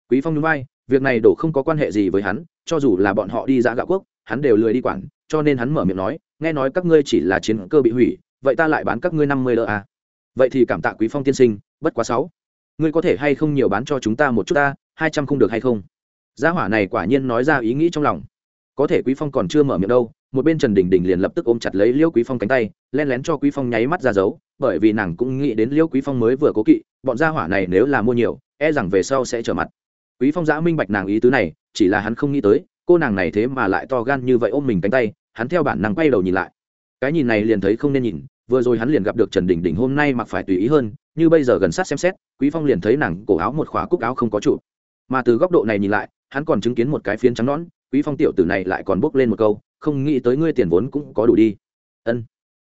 Quý phong nhún vai, việc này đổ không có quan hệ gì với hắn, cho dù là bọn họ đi giã gạo quốc, hắn đều lười đi quản, cho nên hắn mở miệng nói, nghe nói các ngươi chỉ là chiến cơ bị hủy, vậy ta lại bán các ngươi năm mươi đỡ à. vậy thì cảm tạ quý phong tiên sinh, bất quá sáu. Ngươi có thể hay không nhiều bán cho chúng ta một chút ta, hai trăm không được hay không? Gia hỏa này quả nhiên nói ra ý nghĩ trong lòng. Có thể quý phong còn chưa mở miệng đâu một bên trần đình đình liền lập tức ôm chặt lấy liêu quý phong cánh tay len lén cho quý phong nháy mắt ra giấu, bởi vì nàng cũng nghĩ đến liêu quý phong mới vừa cố kỵ bọn gia hỏa này nếu là mua nhiều e rằng về sau sẽ trở mặt. Quý phong giã minh bạch nàng ý tứ này chỉ là hắn không nghĩ tới cô nàng này thế mà lại to gan như vậy ôm mình cánh tay hắn theo bản năng quay đầu nhìn lại. Cái nhìn này liền thấy không nên nhìn vừa rồi hắn liền gặp được trần đình đình hôm nay mặc phải tùy ý hơn như bây giờ gần sát xem xét quý phong liền thấy nàng cổ áo một khóa cúc áo không có trụ. Mà từ góc độ này nhìn lại hắn còn chứng kiến một cái phiến trắng nón quý phong tiểu tử này lại còn bốc lên một câu không nghĩ tới ngươi tiền vốn cũng có đủ đi. Ân.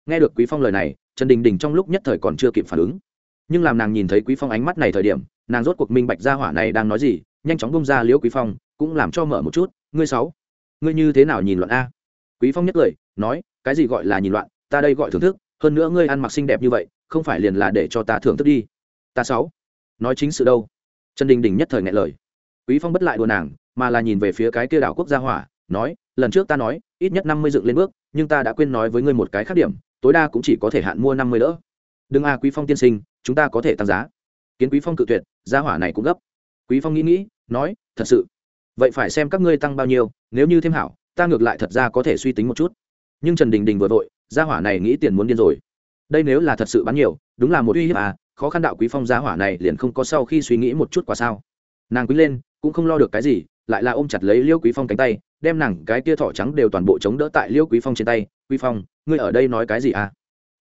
Nghe được quý phong lời này, trần đình đình trong lúc nhất thời còn chưa kịp phản ứng. Nhưng làm nàng nhìn thấy quý phong ánh mắt này thời điểm, nàng rốt cuộc minh bạch gia hỏa này đang nói gì, nhanh chóng bông ra liễu quý phong, cũng làm cho mở một chút. Ngươi sáu, ngươi như thế nào nhìn loạn a? Quý phong nhất cười nói, cái gì gọi là nhìn loạn, ta đây gọi thưởng thức, hơn nữa ngươi ăn mặc xinh đẹp như vậy, không phải liền là để cho ta thưởng thức đi. Ta sáu, nói chính sự đâu? Trần đình đình nhất thời ngại lời. Quý phong bất lại đùa nàng, mà là nhìn về phía cái kia đảo quốc gia hỏa, nói lần trước ta nói, ít nhất năm mươi dựng lên bước, nhưng ta đã quên nói với ngươi một cái khác điểm, tối đa cũng chỉ có thể hạn mua năm mươi đỡ. Đừng a, quý phong tiên sinh, chúng ta có thể tăng giá. Kiến quý phong cự tuyệt, gia hỏa này cũng gấp. Quý phong nghĩ nghĩ, nói, thật sự. Vậy phải xem các ngươi tăng bao nhiêu, nếu như thêm hảo, ta ngược lại thật ra có thể suy tính một chút. Nhưng trần đình đình vừa vội, gia hỏa này nghĩ tiền muốn điên rồi. Đây nếu là thật sự bán nhiều, đúng là một uy hiếp à khó khăn đạo quý phong gia hỏa này liền không có sau khi suy nghĩ một chút quả sao. Nàng quý lên, cũng không lo được cái gì, lại là ôm chặt lấy liêu quý phong cánh tay đem nàng cái tia thỏ trắng đều toàn bộ chống đỡ tại liêu quý phong trên tay. Quý phong, ngươi ở đây nói cái gì à?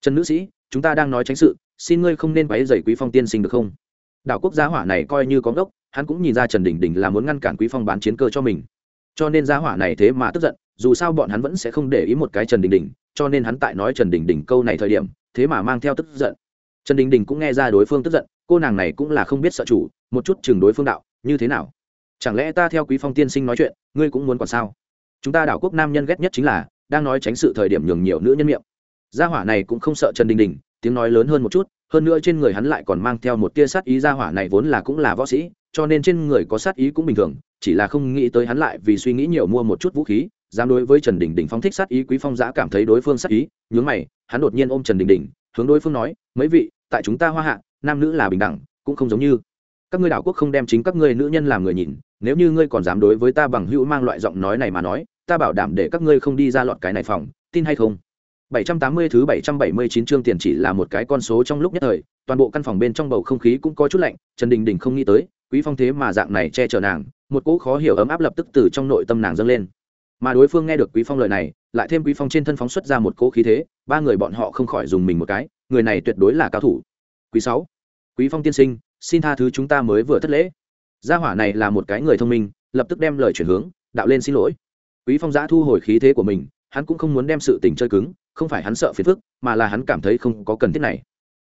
Trần nữ sĩ, chúng ta đang nói tránh sự, xin ngươi không nên quấy rầy quý phong tiên sinh được không? Đảo quốc gia hỏa này coi như có gốc hắn cũng nhìn ra trần đình đình là muốn ngăn cản quý phong bán chiến cơ cho mình. Cho nên gia hỏa này thế mà tức giận, dù sao bọn hắn vẫn sẽ không để ý một cái trần đình đình, cho nên hắn tại nói trần đình đình câu này thời điểm, thế mà mang theo tức giận. Trần đình đình cũng nghe ra đối phương tức giận, cô nàng này cũng là không biết sợ chủ, một chút chừng đối phương đạo, như thế nào? Chẳng lẽ ta theo quý phong tiên sinh nói chuyện ngươi cũng muốn còn sao? Chúng ta đảo quốc nam nhân ghét nhất chính là, đang nói tránh sự thời điểm nhường nhiều nữ nhân miệng. Gia hỏa này cũng không sợ trần đình đình, tiếng nói lớn hơn một chút, hơn nữa trên người hắn lại còn mang theo một tia sát ý, gia hỏa này vốn là cũng là võ sĩ, cho nên trên người có sát ý cũng bình thường, chỉ là không nghĩ tới hắn lại vì suy nghĩ nhiều mua một chút vũ khí, dám đối với trần đình đình phong thích sát ý, quý phong giã cảm thấy đối phương sát ý, nhướng mày, hắn đột nhiên ôm trần đình đình, hướng đối phương nói, mấy vị, tại chúng ta hoa hạ, nam nữ là bình đẳng, cũng không giống như các ngươi đảo quốc không đem chính các ngươi nữ nhân làm người nhìn nếu như ngươi còn dám đối với ta bằng hữu mang loại giọng nói này mà nói ta bảo đảm để các ngươi không đi ra lọt cái này phòng tin hay không 780 thứ 779 chương tiền chỉ là một cái con số trong lúc nhất thời, toàn bộ căn phòng bên trong bầu không khí cũng có chút lạnh, Trần Đình Đình không nghĩ tới, Quý Phong thế mà dạng này che chở nàng, một cỗ khó hiểu ấm áp lập tức từ trong nội tâm nàng dâng lên. Mà đối phương nghe được Quý Phong lời này, lại thêm Quý Phong trên thân phóng xuất ra một cỗ khí thế, ba người bọn họ không khỏi dùng mình một cái, người này tuyệt đối là cao thủ. Quý 6. Quý Phong tiên sinh, xin tha thứ chúng ta mới vừa thất lễ. Gia hỏa này là một cái người thông minh, lập tức đem lời chuyển hướng, đạo lên xin lỗi. Quý Phong giã thu hồi khí thế của mình, hắn cũng không muốn đem sự tình chơi cứng, không phải hắn sợ phiền phức mà là hắn cảm thấy không có cần thiết này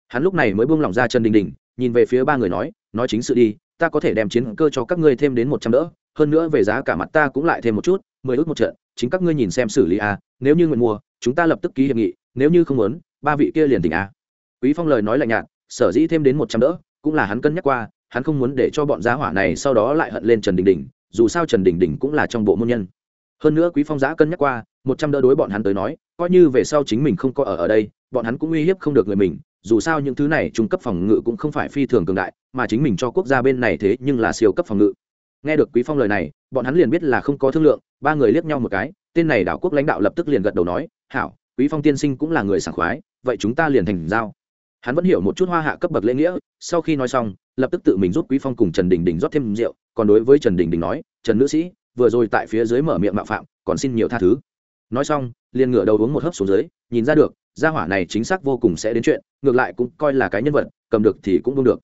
hắn lúc này mới buông lỏng ra chân đình đình nhìn về phía ba người nói nói chính sự đi ta có thể đem chiến cơ cho các ngươi thêm đến một trăm đỡ hơn nữa về giá cả mặt ta cũng lại thêm một chút mười ước một trận chính các ngươi nhìn xem xử lý a nếu như nguyện mua chúng ta lập tức ký hiệp nghị nếu như không muốn ba vị kia liền tỉnh a quý phong lời nói lạnh nhạt sở dĩ thêm đến một trăm đỡ cũng là hắn cân nhắc qua, hắn không muốn để cho bọn giá hỏa này sau đó lại hận lên trần đình đình, dù sao trần đình đình cũng là trong bộ môn nhân. Hơn nữa quý phong giã cân nhắc qua, một trăm đỡ đối bọn hắn tới nói, coi như về sau chính mình không có ở ở đây, bọn hắn cũng uy hiếp không được người mình, dù sao những thứ này trung cấp phòng ngự cũng không phải phi thường cường đại, mà chính mình cho quốc gia bên này thế nhưng là siêu cấp phòng ngự. Nghe được quý phong lời này, bọn hắn liền biết là không có thương lượng, ba người liếc nhau một cái, tên này đảo quốc lãnh đạo lập tức liền gật đầu nói, hảo, quý phong tiên sinh cũng là người sảng khoái, vậy chúng ta liền thành giao hắn vẫn hiểu một chút hoa hạ cấp bậc lễ nghĩa, sau khi nói xong, lập tức tự mình rút quý phong cùng trần đình đình rót thêm rượu, còn đối với trần đình đình nói, trần nữ sĩ, vừa rồi tại phía dưới mở miệng mạo phạm, còn xin nhiều tha thứ. Nói xong, liền ngửa đầu uống một hớp xuống dưới, nhìn ra được, gia hỏa này chính xác vô cùng sẽ đến chuyện, ngược lại cũng coi là cái nhân vật, cầm được thì cũng không được.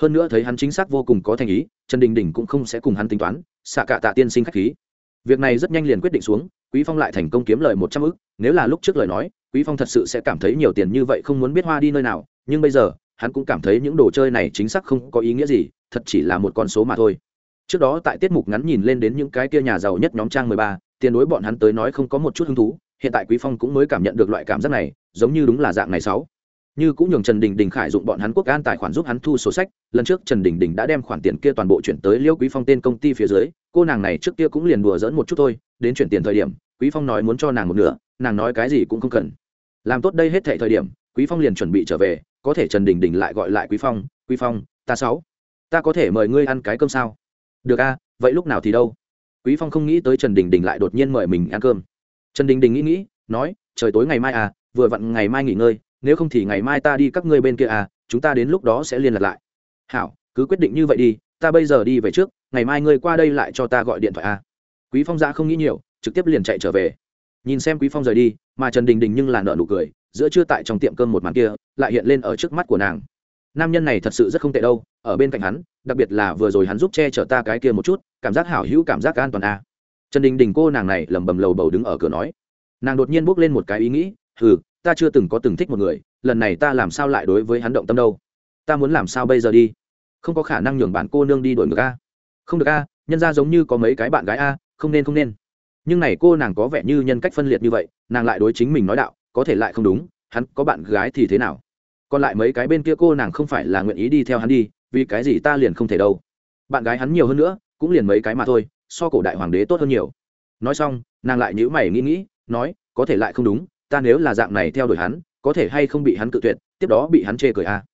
Hơn nữa thấy hắn chính xác vô cùng có thành ý, trần đình đình cũng không sẽ cùng hắn tính toán, xạ cả tạ tiên sinh khách khí. Việc này rất nhanh liền quyết định xuống, quý phong lại thành công kiếm lời một trăm ức, nếu là lúc trước lời nói, quý phong thật sự sẽ cảm thấy nhiều tiền như vậy không muốn biết hoa đi nơi nào nhưng bây giờ, hắn cũng cảm thấy những đồ chơi này chính xác không có ý nghĩa gì, thật chỉ là một con số mà thôi. Trước đó tại tiết mục ngắn nhìn lên đến những cái kia nhà giàu nhất nhóm trang mười ba, tiền đối bọn hắn tới nói không có một chút hứng thú, hiện tại quý phong cũng mới cảm nhận được loại cảm giác này, giống như đúng là dạng này sáu. Như cũng nhường trần đình đình khải dụng bọn hắn quốc an tài khoản giúp hắn thu sổ sách, lần trước trần đình đình đã đem khoản tiền kia toàn bộ chuyển tới liêu quý phong tên công ty phía dưới, cô nàng này trước kia cũng liền đùa dẫn một chút thôi, đến chuyển tiền thời điểm, quý phong nói muốn cho nàng một nửa, nàng nói cái gì cũng không cần. Làm tốt đây hết thệ thời điểm quý phong liền chuẩn bị trở về, có thể trần đình đình lại gọi lại quý phong quý phong, ta sáu, ta có thể mời ngươi ăn cái cơm sao? Được a, vậy lúc nào thì đâu? Quý phong không nghĩ tới trần đình đình lại đột nhiên mời mình ăn cơm. Trần đình đình nghĩ nghĩ, nói, trời tối ngày mai à vừa vặn ngày mai nghỉ ngơi, nếu không thì ngày mai ta đi các ngươi bên kia à chúng ta đến lúc đó sẽ liên lạc lại. Hảo, cứ quyết định như vậy đi, ta bây giờ đi về trước, ngày mai ngươi qua đây lại cho ta gọi điện thoại à. Quý phong ra không nghĩ nhiều, trực tiếp liền chạy trở về. Nhìn xem quý phong rời đi, mà trần đình đình nhưng là nợ nụ cười giữa trưa tại trong tiệm cơm một màn kia, lại hiện lên ở trước mắt của nàng. Nam nhân này thật sự rất không tệ đâu, ở bên cạnh hắn, đặc biệt là vừa rồi hắn giúp che chở ta cái kia một chút, cảm giác hảo hữu, cảm giác an toàn a. À. trần đình đình cô nàng này lẩm bẩm lầu bầu đứng ở cửa nói. Nàng đột nhiên bước lên một cái ý nghĩ ừ ta chưa từng có từng thích một người, lần này ta làm sao lại đối với hắn động tâm đâu? Ta muốn làm sao bây giờ đi? Không có khả năng nhường bạn cô nương đi đổi ngược a. Không được a, nhân ra giống như có mấy cái bạn gái a, không nên không nên. Nhưng này cô nàng có vẻ như nhân cách phân liệt như vậy, nàng lại đối chính mình nói đạo có thể lại không đúng, hắn có bạn gái thì thế nào? Còn lại mấy cái bên kia cô nàng không phải là nguyện ý đi theo hắn đi, vì cái gì ta liền không thể đâu? Bạn gái hắn nhiều hơn nữa, cũng liền mấy cái mà thôi, so cổ đại hoàng đế tốt hơn nhiều. Nói xong, nàng lại nhữ mày nghĩ nghĩ, nói, có thể lại không đúng, ta nếu là dạng này theo đuổi hắn, có thể hay không bị hắn cự tuyệt, tiếp đó bị hắn chê cười à.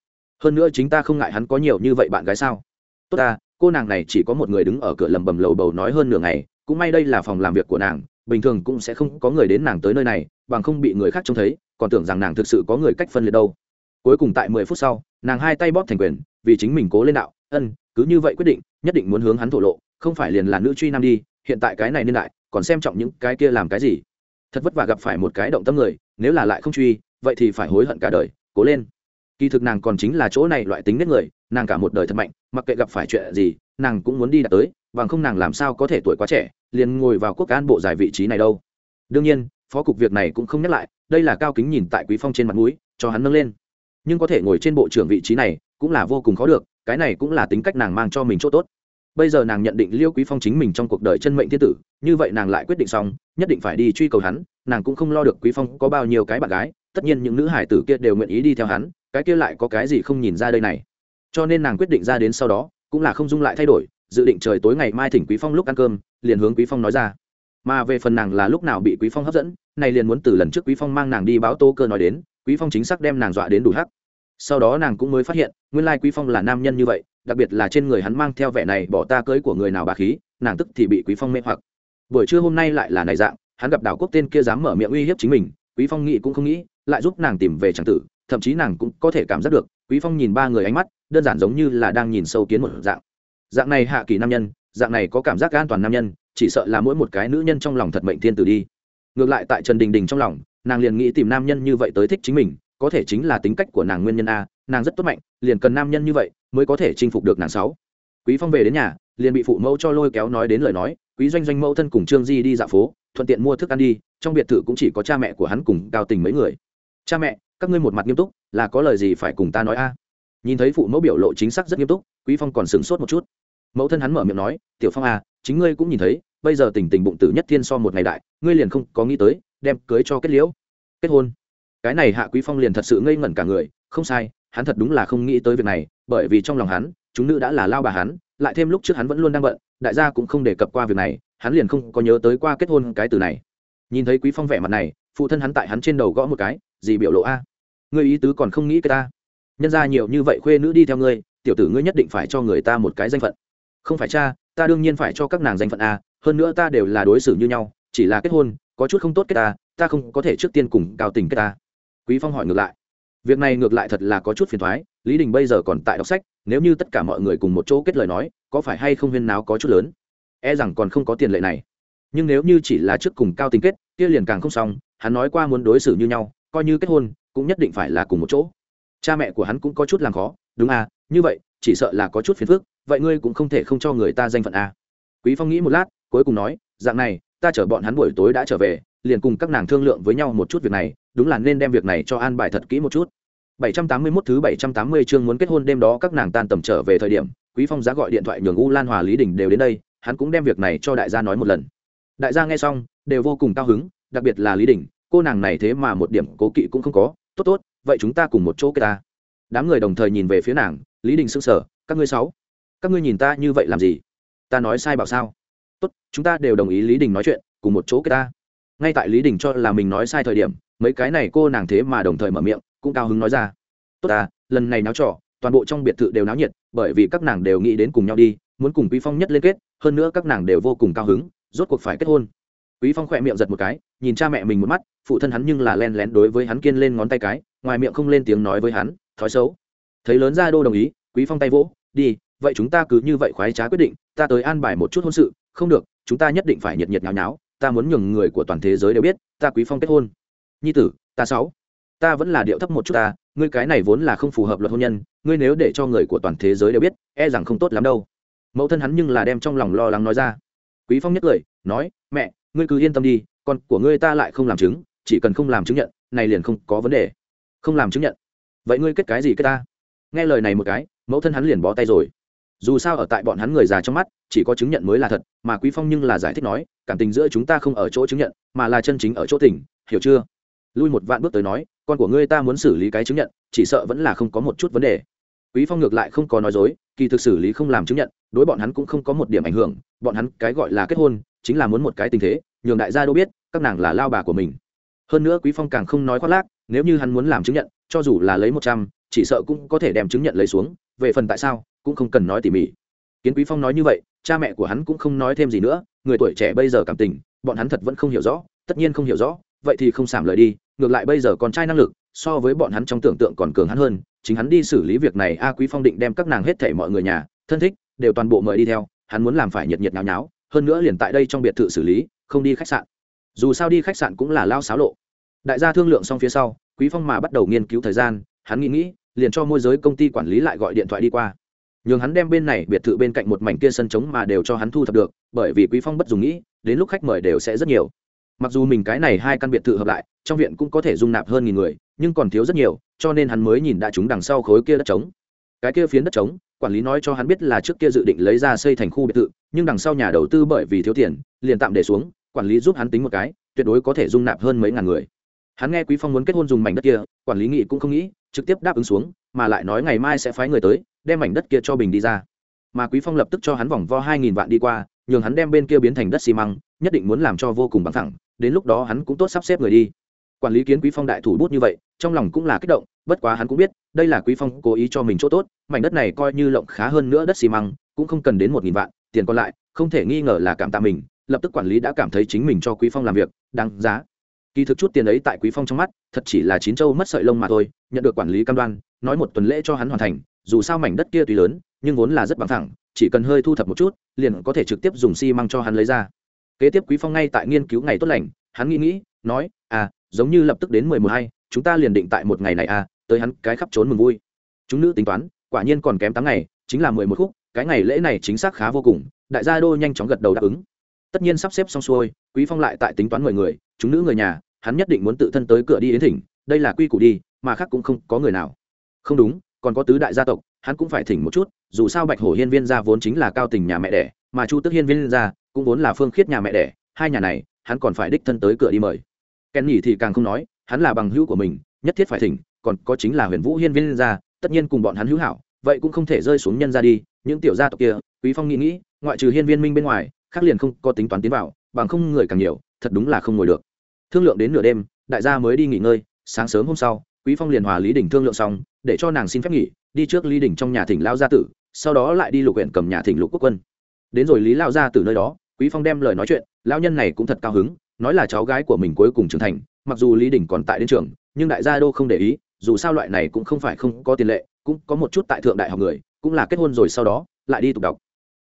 hơn nữa chính ta không ngại hắn có nhiều như vậy bạn gái sao? Tốt ta, cô nàng này chỉ có một người đứng ở cửa lầm bầm lầu bầu nói hơn nửa ngày, cũng may đây là phòng làm việc của nàng bình thường cũng sẽ không có người đến nàng tới nơi này, bằng không bị người khác trông thấy, còn tưởng rằng nàng thực sự có người cách phân liệt đâu. Cuối cùng tại mười phút sau, nàng hai tay bóp thành quyền, vì chính mình cố lên đạo, ân, cứ như vậy quyết định, nhất định muốn hướng hắn thổ lộ, không phải liền là nữ truy nam đi, hiện tại cái này niên đại, còn xem trọng những cái kia làm cái gì? Thật vất vả gặp phải một cái động tâm người, nếu là lại không truy, vậy thì phải hối hận cả đời, cố lên. Kỳ thực nàng còn chính là chỗ này loại tính nết người, nàng cả một đời thật mạnh, mặc kệ gặp phải chuyện gì, nàng cũng muốn đi đạt tới bằng không nàng làm sao có thể tuổi quá trẻ, liền ngồi vào quốc cán bộ giải vị trí này đâu. Đương nhiên, phó cục việc này cũng không nhắc lại, đây là cao kính nhìn tại quý phong trên mặt mũi, cho hắn nâng lên. Nhưng có thể ngồi trên bộ trưởng vị trí này cũng là vô cùng khó được, cái này cũng là tính cách nàng mang cho mình chỗ tốt. Bây giờ nàng nhận định liêu quý phong chính mình trong cuộc đời chân mệnh thiên tử, như vậy nàng lại quyết định xong, nhất định phải đi truy cầu hắn, nàng cũng không lo được quý phong có bao nhiêu cái bạn gái, tất nhiên những nữ hải tử kia đều nguyện ý đi theo hắn, cái kia lại có cái gì không nhìn ra đây này. Cho nên nàng quyết định ra đến sau đó, cũng là không dung lại thay đổi dự định trời tối ngày mai thỉnh quý phong lúc ăn cơm, liền hướng quý phong nói ra. Mà về phần nàng là lúc nào bị quý phong hấp dẫn, này liền muốn từ lần trước quý phong mang nàng đi báo tô cơ nói đến, quý phong chính xác đem nàng dọa đến đủ hắc. Sau đó nàng cũng mới phát hiện, nguyên lai quý phong là nam nhân như vậy, đặc biệt là trên người hắn mang theo vẻ này bỏ ta cưới của người nào bà khí, nàng tức thì bị quý phong mê hoặc. Buổi trưa hôm nay lại là này dạng, hắn gặp đảo quốc tên kia dám mở miệng uy hiếp chính mình, quý phong nghĩ cũng không nghĩ, lại giúp nàng tìm về tràng tử, thậm chí nàng cũng có thể cảm giác được, quý phong nhìn ba người ánh mắt, đơn giản giống như là đang nhìn sâu kiến một dạng dạng này hạ kỳ nam nhân, dạng này có cảm giác an toàn nam nhân, chỉ sợ là mỗi một cái nữ nhân trong lòng thật mệnh thiên tử đi. Ngược lại tại trần đình đình trong lòng, nàng liền nghĩ tìm nam nhân như vậy tới thích chính mình, có thể chính là tính cách của nàng nguyên nhân a, nàng rất tốt mạnh, liền cần nam nhân như vậy mới có thể chinh phục được nàng sáu. Quý phong về đến nhà, liền bị phụ mẫu cho lôi kéo nói đến lời nói, quý doanh doanh mẫu thân cùng trương di đi dạo phố, thuận tiện mua thức ăn đi, trong biệt thự cũng chỉ có cha mẹ của hắn cùng cao tình mấy người. Cha mẹ, các ngươi một mặt nghiêm túc, là có lời gì phải cùng ta nói a? Nhìn thấy phụ mẫu biểu lộ chính xác rất nghiêm túc, quý phong còn sửng sốt một chút mẫu thân hắn mở miệng nói, tiểu phong a chính ngươi cũng nhìn thấy, bây giờ tình tình bụng tử nhất thiên so một ngày đại, ngươi liền không có nghĩ tới, đem cưới cho kết liễu, kết hôn. Cái này hạ quý phong liền thật sự ngây ngẩn cả người, không sai, hắn thật đúng là không nghĩ tới việc này, bởi vì trong lòng hắn, chúng nữ đã là lao bà hắn, lại thêm lúc trước hắn vẫn luôn đang bận, đại gia cũng không đề cập qua việc này, hắn liền không có nhớ tới qua kết hôn cái từ này. Nhìn thấy quý phong vẻ mặt này, phụ thân hắn tại hắn trên đầu gõ một cái gì biểu lộ a, ngươi ý tứ còn không nghĩ cái ta? Nhân ra nhiều như vậy khuê nữ đi theo ngươi, tiểu tử ngươi nhất định phải cho người ta một cái danh phận không phải cha, ta đương nhiên phải cho các nàng danh phận a, hơn nữa ta đều là đối xử như nhau, chỉ là kết hôn, có chút không tốt kết ta ta không có thể trước tiên cùng cao tình kết ta. Quý phong hỏi ngược lại. Việc này ngược lại thật là có chút phiền thoái, lý đình bây giờ còn tại đọc sách, nếu như tất cả mọi người cùng một chỗ kết lời nói, có phải hay không huyên náo có chút lớn? E rằng còn không có tiền lệ này. Nhưng nếu như chỉ là trước cùng cao tình kết, kia liền càng không xong, hắn nói qua muốn đối xử như nhau, coi như kết hôn, cũng nhất định phải là cùng một chỗ. Cha mẹ của hắn cũng có chút làm khó, đúng à như vậy, chỉ sợ là có chút phiền phức vậy ngươi cũng không thể không cho người ta danh phận à. quý phong nghĩ một lát cuối cùng nói dạng này ta chở bọn hắn buổi tối đã trở về liền cùng các nàng thương lượng với nhau một chút việc này đúng là nên đem việc này cho an bài thật kỹ một chút. 781 thứ 780 chương muốn kết hôn đêm đó các nàng tan tầm trở về thời điểm quý phong giá gọi điện thoại nhường u lan hòa lý đình đều đến đây hắn cũng đem việc này cho đại gia nói một lần. Đại gia nghe xong đều vô cùng cao hứng đặc biệt là lý đình cô nàng này thế mà một điểm cố kỵ cũng không có. Tốt tốt vậy chúng ta cùng một chỗ cái ta. Đám người đồng thời nhìn về phía nàng lý đình sững sờ, sở các ngươi sáu các ngươi nhìn ta như vậy làm gì? Ta nói sai bảo sao? Tốt, chúng ta đều đồng ý lý đình nói chuyện, cùng một chỗ cái ta. Ngay tại lý đình cho là mình nói sai thời điểm, mấy cái này cô nàng thế mà đồng thời mở miệng, cũng cao hứng nói ra. Tốt ta, lần này náo trọ toàn bộ trong biệt thự đều náo nhiệt, bởi vì các nàng đều nghĩ đến cùng nhau đi, muốn cùng quý phong nhất liên kết, hơn nữa các nàng đều vô cùng cao hứng, rốt cuộc phải kết hôn. Quý phong khỏe miệng giật một cái, nhìn cha mẹ mình một mắt, phụ thân hắn nhưng là len lén đối với hắn kiên lên ngón tay cái, ngoài miệng không lên tiếng nói với hắn, thói xấu. Thấy lớn ra đô đồng ý, quý phong tay vỗ, đi vậy chúng ta cứ như vậy khoái trá quyết định, ta tới an bài một chút hôn sự, không được, chúng ta nhất định phải nhiệt nhiệt nháo nháo, ta muốn nhường người của toàn thế giới đều biết, ta quý phong kết hôn. Nhi tử, ta sáu, ta vẫn là điệu thấp một chút ta, ngươi cái này vốn là không phù hợp luật hôn nhân, ngươi nếu để cho người của toàn thế giới đều biết e rằng không tốt lắm đâu. Mẫu thân hắn nhưng là đem trong lòng lo lắng nói ra. Quý phong nhất cười, nói, mẹ, ngươi cứ yên tâm đi, con của ngươi ta lại không làm chứng, chỉ cần không làm chứng nhận, này liền không có vấn đề. Không làm chứng nhận. Vậy ngươi kết cái gì kết ta? Nghe lời này một cái, mẫu thân hắn liền bó tay rồi dù sao ở tại bọn hắn người già trong mắt, chỉ có chứng nhận mới là thật, mà quý phong nhưng là giải thích nói, cảm tình giữa chúng ta không ở chỗ chứng nhận, mà là chân chính ở chỗ tình, hiểu chưa? Lui một vạn bước tới nói, con của ngươi ta muốn xử lý cái chứng nhận, chỉ sợ vẫn là không có một chút vấn đề. Quý phong ngược lại không có nói dối, kỳ thực xử lý không làm chứng nhận, đối bọn hắn cũng không có một điểm ảnh hưởng, bọn hắn cái gọi là kết hôn, chính là muốn một cái tình thế, nhường đại gia đâu biết, các nàng là lao bà của mình. Hơn nữa quý phong càng không nói khoác lác, nếu như hắn muốn làm chứng nhận, cho dù là lấy một trăm, chỉ sợ cũng có thể đem chứng nhận lấy xuống, về phần tại sao cũng không cần nói tỉ mỉ. Kiến quý phong nói như vậy, cha mẹ của hắn cũng không nói thêm gì nữa, người tuổi trẻ bây giờ cảm tình, bọn hắn thật vẫn không hiểu rõ, tất nhiên không hiểu rõ, vậy thì không sảm lời đi, ngược lại bây giờ con trai năng lực, so với bọn hắn trong tưởng tượng còn cường hắn hơn, chính hắn đi xử lý việc này, a quý phong định đem các nàng hết thảy mọi người nhà, thân thích, đều toàn bộ mời đi theo, hắn muốn làm phải nhiệt nhiệt nháo nháo, hơn nữa liền tại đây trong biệt thự xử lý, không đi khách sạn. Dù sao đi khách sạn cũng là lao xáo lộ. Đại gia thương lượng xong phía sau, quý phong mà bắt đầu nghiên cứu thời gian, hắn nghĩ nghĩ, liền cho môi giới công ty quản lý lại gọi điện thoại đi qua nhường hắn đem bên này biệt thự bên cạnh một mảnh kia sân trống mà đều cho hắn thu thập được, bởi vì quý phong bất dùng nghĩ, đến lúc khách mời đều sẽ rất nhiều. Mặc dù mình cái này hai căn biệt thự hợp lại, trong viện cũng có thể dung nạp hơn nghìn người, nhưng còn thiếu rất nhiều, cho nên hắn mới nhìn đã chúng đằng sau khối kia đất trống. Cái kia phiến đất trống, quản lý nói cho hắn biết là trước kia dự định lấy ra xây thành khu biệt thự, nhưng đằng sau nhà đầu tư bởi vì thiếu tiền, liền tạm để xuống, quản lý giúp hắn tính một cái, tuyệt đối có thể dung nạp hơn mấy ngàn người. Hắn nghe quý phong muốn kết hôn dùng mảnh đất kia, quản lý nghị cũng không nghĩ, trực tiếp đáp ứng xuống, mà lại nói ngày mai sẽ phái người tới đem mảnh đất kia cho bình đi ra. Mà quý phong lập tức cho hắn vòng vo hai nghìn vạn đi qua, nhường hắn đem bên kia biến thành đất xi măng, nhất định muốn làm cho vô cùng bằng thẳng đến lúc đó hắn cũng tốt sắp xếp người đi. Quản lý kiến quý phong đại thủ bút như vậy, trong lòng cũng là kích động, bất quá hắn cũng biết, đây là quý phong cố ý cho mình chỗ tốt, mảnh đất này coi như lộng khá hơn nữa đất xi măng, cũng không cần đến một nghìn vạn, tiền còn lại, không thể nghi ngờ là cảm tạ mình, lập tức quản lý đã cảm thấy chính mình cho quý phong làm việc, đáng giá. Kỳ thực chút tiền ấy tại quý phong trong mắt, thật chỉ là chín châu mất sợi lông mà thôi, nhận được quản lý cam đoan, nói một tuần lễ cho hắn hoàn thành dù sao mảnh đất kia tuy lớn, nhưng vốn là rất bằng thẳng chỉ cần hơi thu thập một chút, liền có thể trực tiếp dùng xi măng cho hắn lấy ra. Kế tiếp quý phong ngay tại nghiên cứu ngày tốt lành, hắn nghĩ nghĩ, nói à giống như lập tức đến mười một hai, chúng ta liền định tại một ngày này à tới hắn cái khắp trốn mừng vui. Chúng nữ tính toán, quả nhiên còn kém tám ngày, chính là mười một khúc, cái ngày lễ này chính xác khá vô cùng, đại gia đô nhanh chóng gật đầu đáp ứng. Tất nhiên sắp xếp xong xuôi, quý phong lại tại tính toán mười người, chúng nữ người nhà, hắn nhất định muốn tự thân tới cửa đi đến thỉnh, đây là quy củ đi, mà khác cũng không có người nào. Không đúng còn có tứ đại gia tộc, hắn cũng phải thỉnh một chút, dù sao bạch hổ hiên viên gia vốn chính là cao tình nhà mẹ đẻ, mà chu tức hiên viên gia cũng vốn là phương khiết nhà mẹ đẻ, hai nhà này, hắn còn phải đích thân tới cửa đi mời. Kèn nhỉ thì càng không nói, hắn là bằng hữu của mình, nhất thiết phải thỉnh, còn có chính là huyền vũ hiên viên gia, tất nhiên cùng bọn hắn hữu hảo, vậy cũng không thể rơi xuống nhân ra đi, những tiểu gia tộc kia, quý phong nghĩ nghĩ, ngoại trừ hiên viên minh bên ngoài, khác liền không có tính toán tiến vào, bằng không người càng nhiều, thật đúng là không ngồi được. Thương lượng đến nửa đêm, đại gia mới đi nghỉ ngơi, sáng sớm hôm sau quý phong liền hòa lý đình thương lượng xong, để cho nàng xin phép nghỉ, đi trước lý đình trong nhà thỉnh lao gia tử, sau đó lại đi lục huyện cầm nhà thỉnh lục quốc quân. Đến rồi lý lao gia tử nơi đó, quý phong đem lời nói chuyện lao nhân này cũng thật cao hứng, nói là cháu gái của mình cuối cùng trưởng thành, mặc dù lý đình còn tại đến trường, nhưng đại gia đô không để ý, dù sao loại này cũng không phải không có tiền lệ, cũng có một chút tại thượng đại học người, cũng là kết hôn rồi sau đó, lại đi tục đọc.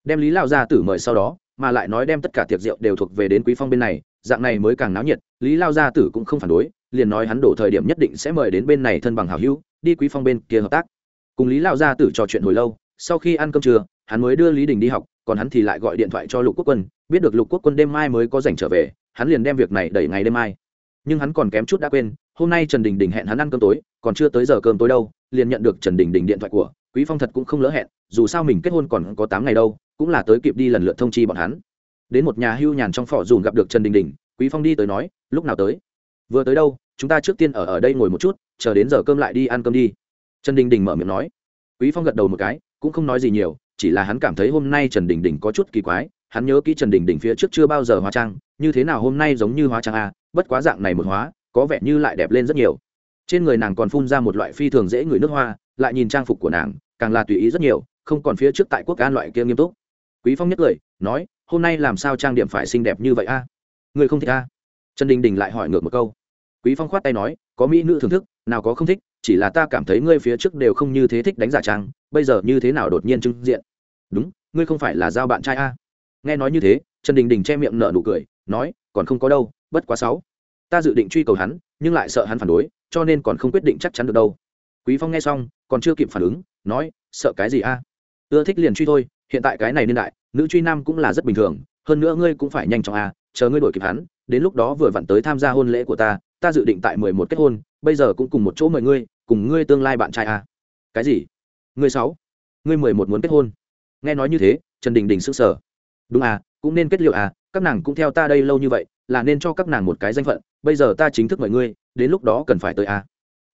Đem lý lao gia tử mời sau đó mà lại nói đem tất cả tiệc rượu đều thuộc về đến quý phong bên này, dạng này mới càng náo nhiệt, lý lao gia tử cũng không phản đối, liền nói hắn đổ thời điểm nhất định sẽ mời đến bên này thân bằng hảo hữu, đi quý phong bên kia hợp tác. Cùng lý lao gia tử trò chuyện hồi lâu, sau khi ăn cơm trưa, hắn mới đưa lý đình đi học, còn hắn thì lại gọi điện thoại cho lục quốc quân, biết được lục quốc quân đêm mai mới có rảnh trở về, hắn liền đem việc này đẩy ngày đêm mai. Nhưng hắn còn kém chút đã quên, hôm nay trần đình đình hẹn hắn ăn cơm tối, còn chưa tới giờ cơm tối đâu, liền nhận được trần đình đình điện thoại của, quý phong thật cũng không lỡ hẹn, dù sao mình kết hôn còn có tám ngày đâu cũng là tới kịp đi lần lượt thông chi bọn hắn. Đến một nhà hưu nhàn trong phỏ dùn gặp được trần đình đình, quý phong đi tới nói, lúc nào tới? Vừa tới đâu, chúng ta trước tiên ở ở đây ngồi một chút, chờ đến giờ cơm lại đi ăn cơm đi. Trần đình đình mở miệng nói. Quý phong gật đầu một cái, cũng không nói gì nhiều, chỉ là hắn cảm thấy hôm nay trần đình đình có chút kỳ quái, hắn nhớ kỹ trần đình đình phía trước chưa bao giờ hóa trang, như thế nào hôm nay giống như hóa trang a bất quá dạng này một hóa, có vẻ như lại đẹp lên rất nhiều. Trên người nàng còn phun ra một loại phi thường dễ người nước hoa, lại nhìn trang phục của nàng, càng là tùy ý rất nhiều, không còn phía trước tại quốc an loại kia nghiêm túc quý phong nhất cười nói, hôm nay làm sao trang điểm phải xinh đẹp như vậy a? Người không thích a? Trần đình đình lại hỏi ngược một câu. Quý phong khoát tay nói, có mỹ nữ thưởng thức, nào có không thích, chỉ là ta cảm thấy ngươi phía trước đều không như thế thích đánh giả trang, bây giờ như thế nào đột nhiên trưng diện? Đúng, ngươi không phải là giao bạn trai a? Nghe nói như thế, trần đình đình che miệng nở nụ cười, nói, còn không có đâu, bất quá sáu. Ta dự định truy cầu hắn, nhưng lại sợ hắn phản đối, cho nên còn không quyết định chắc chắn được đâu. Quý phong nghe xong, còn chưa kịp phản ứng, nói, sợ cái gì a? Ưa thích liền truy thôi hiện tại cái này niên đại, nữ truy nam cũng là rất bình thường, hơn nữa ngươi cũng phải nhanh chóng a, chờ ngươi đổi kịp hắn, đến lúc đó vừa vặn tới tham gia hôn lễ của ta ta dự định tại mười một kết hôn, bây giờ cũng cùng một chỗ mời ngươi, cùng ngươi tương lai bạn trai a. Cái gì? Ngươi sáu? Ngươi mười một muốn kết hôn? Nghe nói như thế, trần đình đình sửng sở đúng à cũng nên kết liệu à các nàng cũng theo ta đây lâu như vậy, là nên cho các nàng một cái danh phận, bây giờ ta chính thức mời ngươi, đến lúc đó cần phải tới à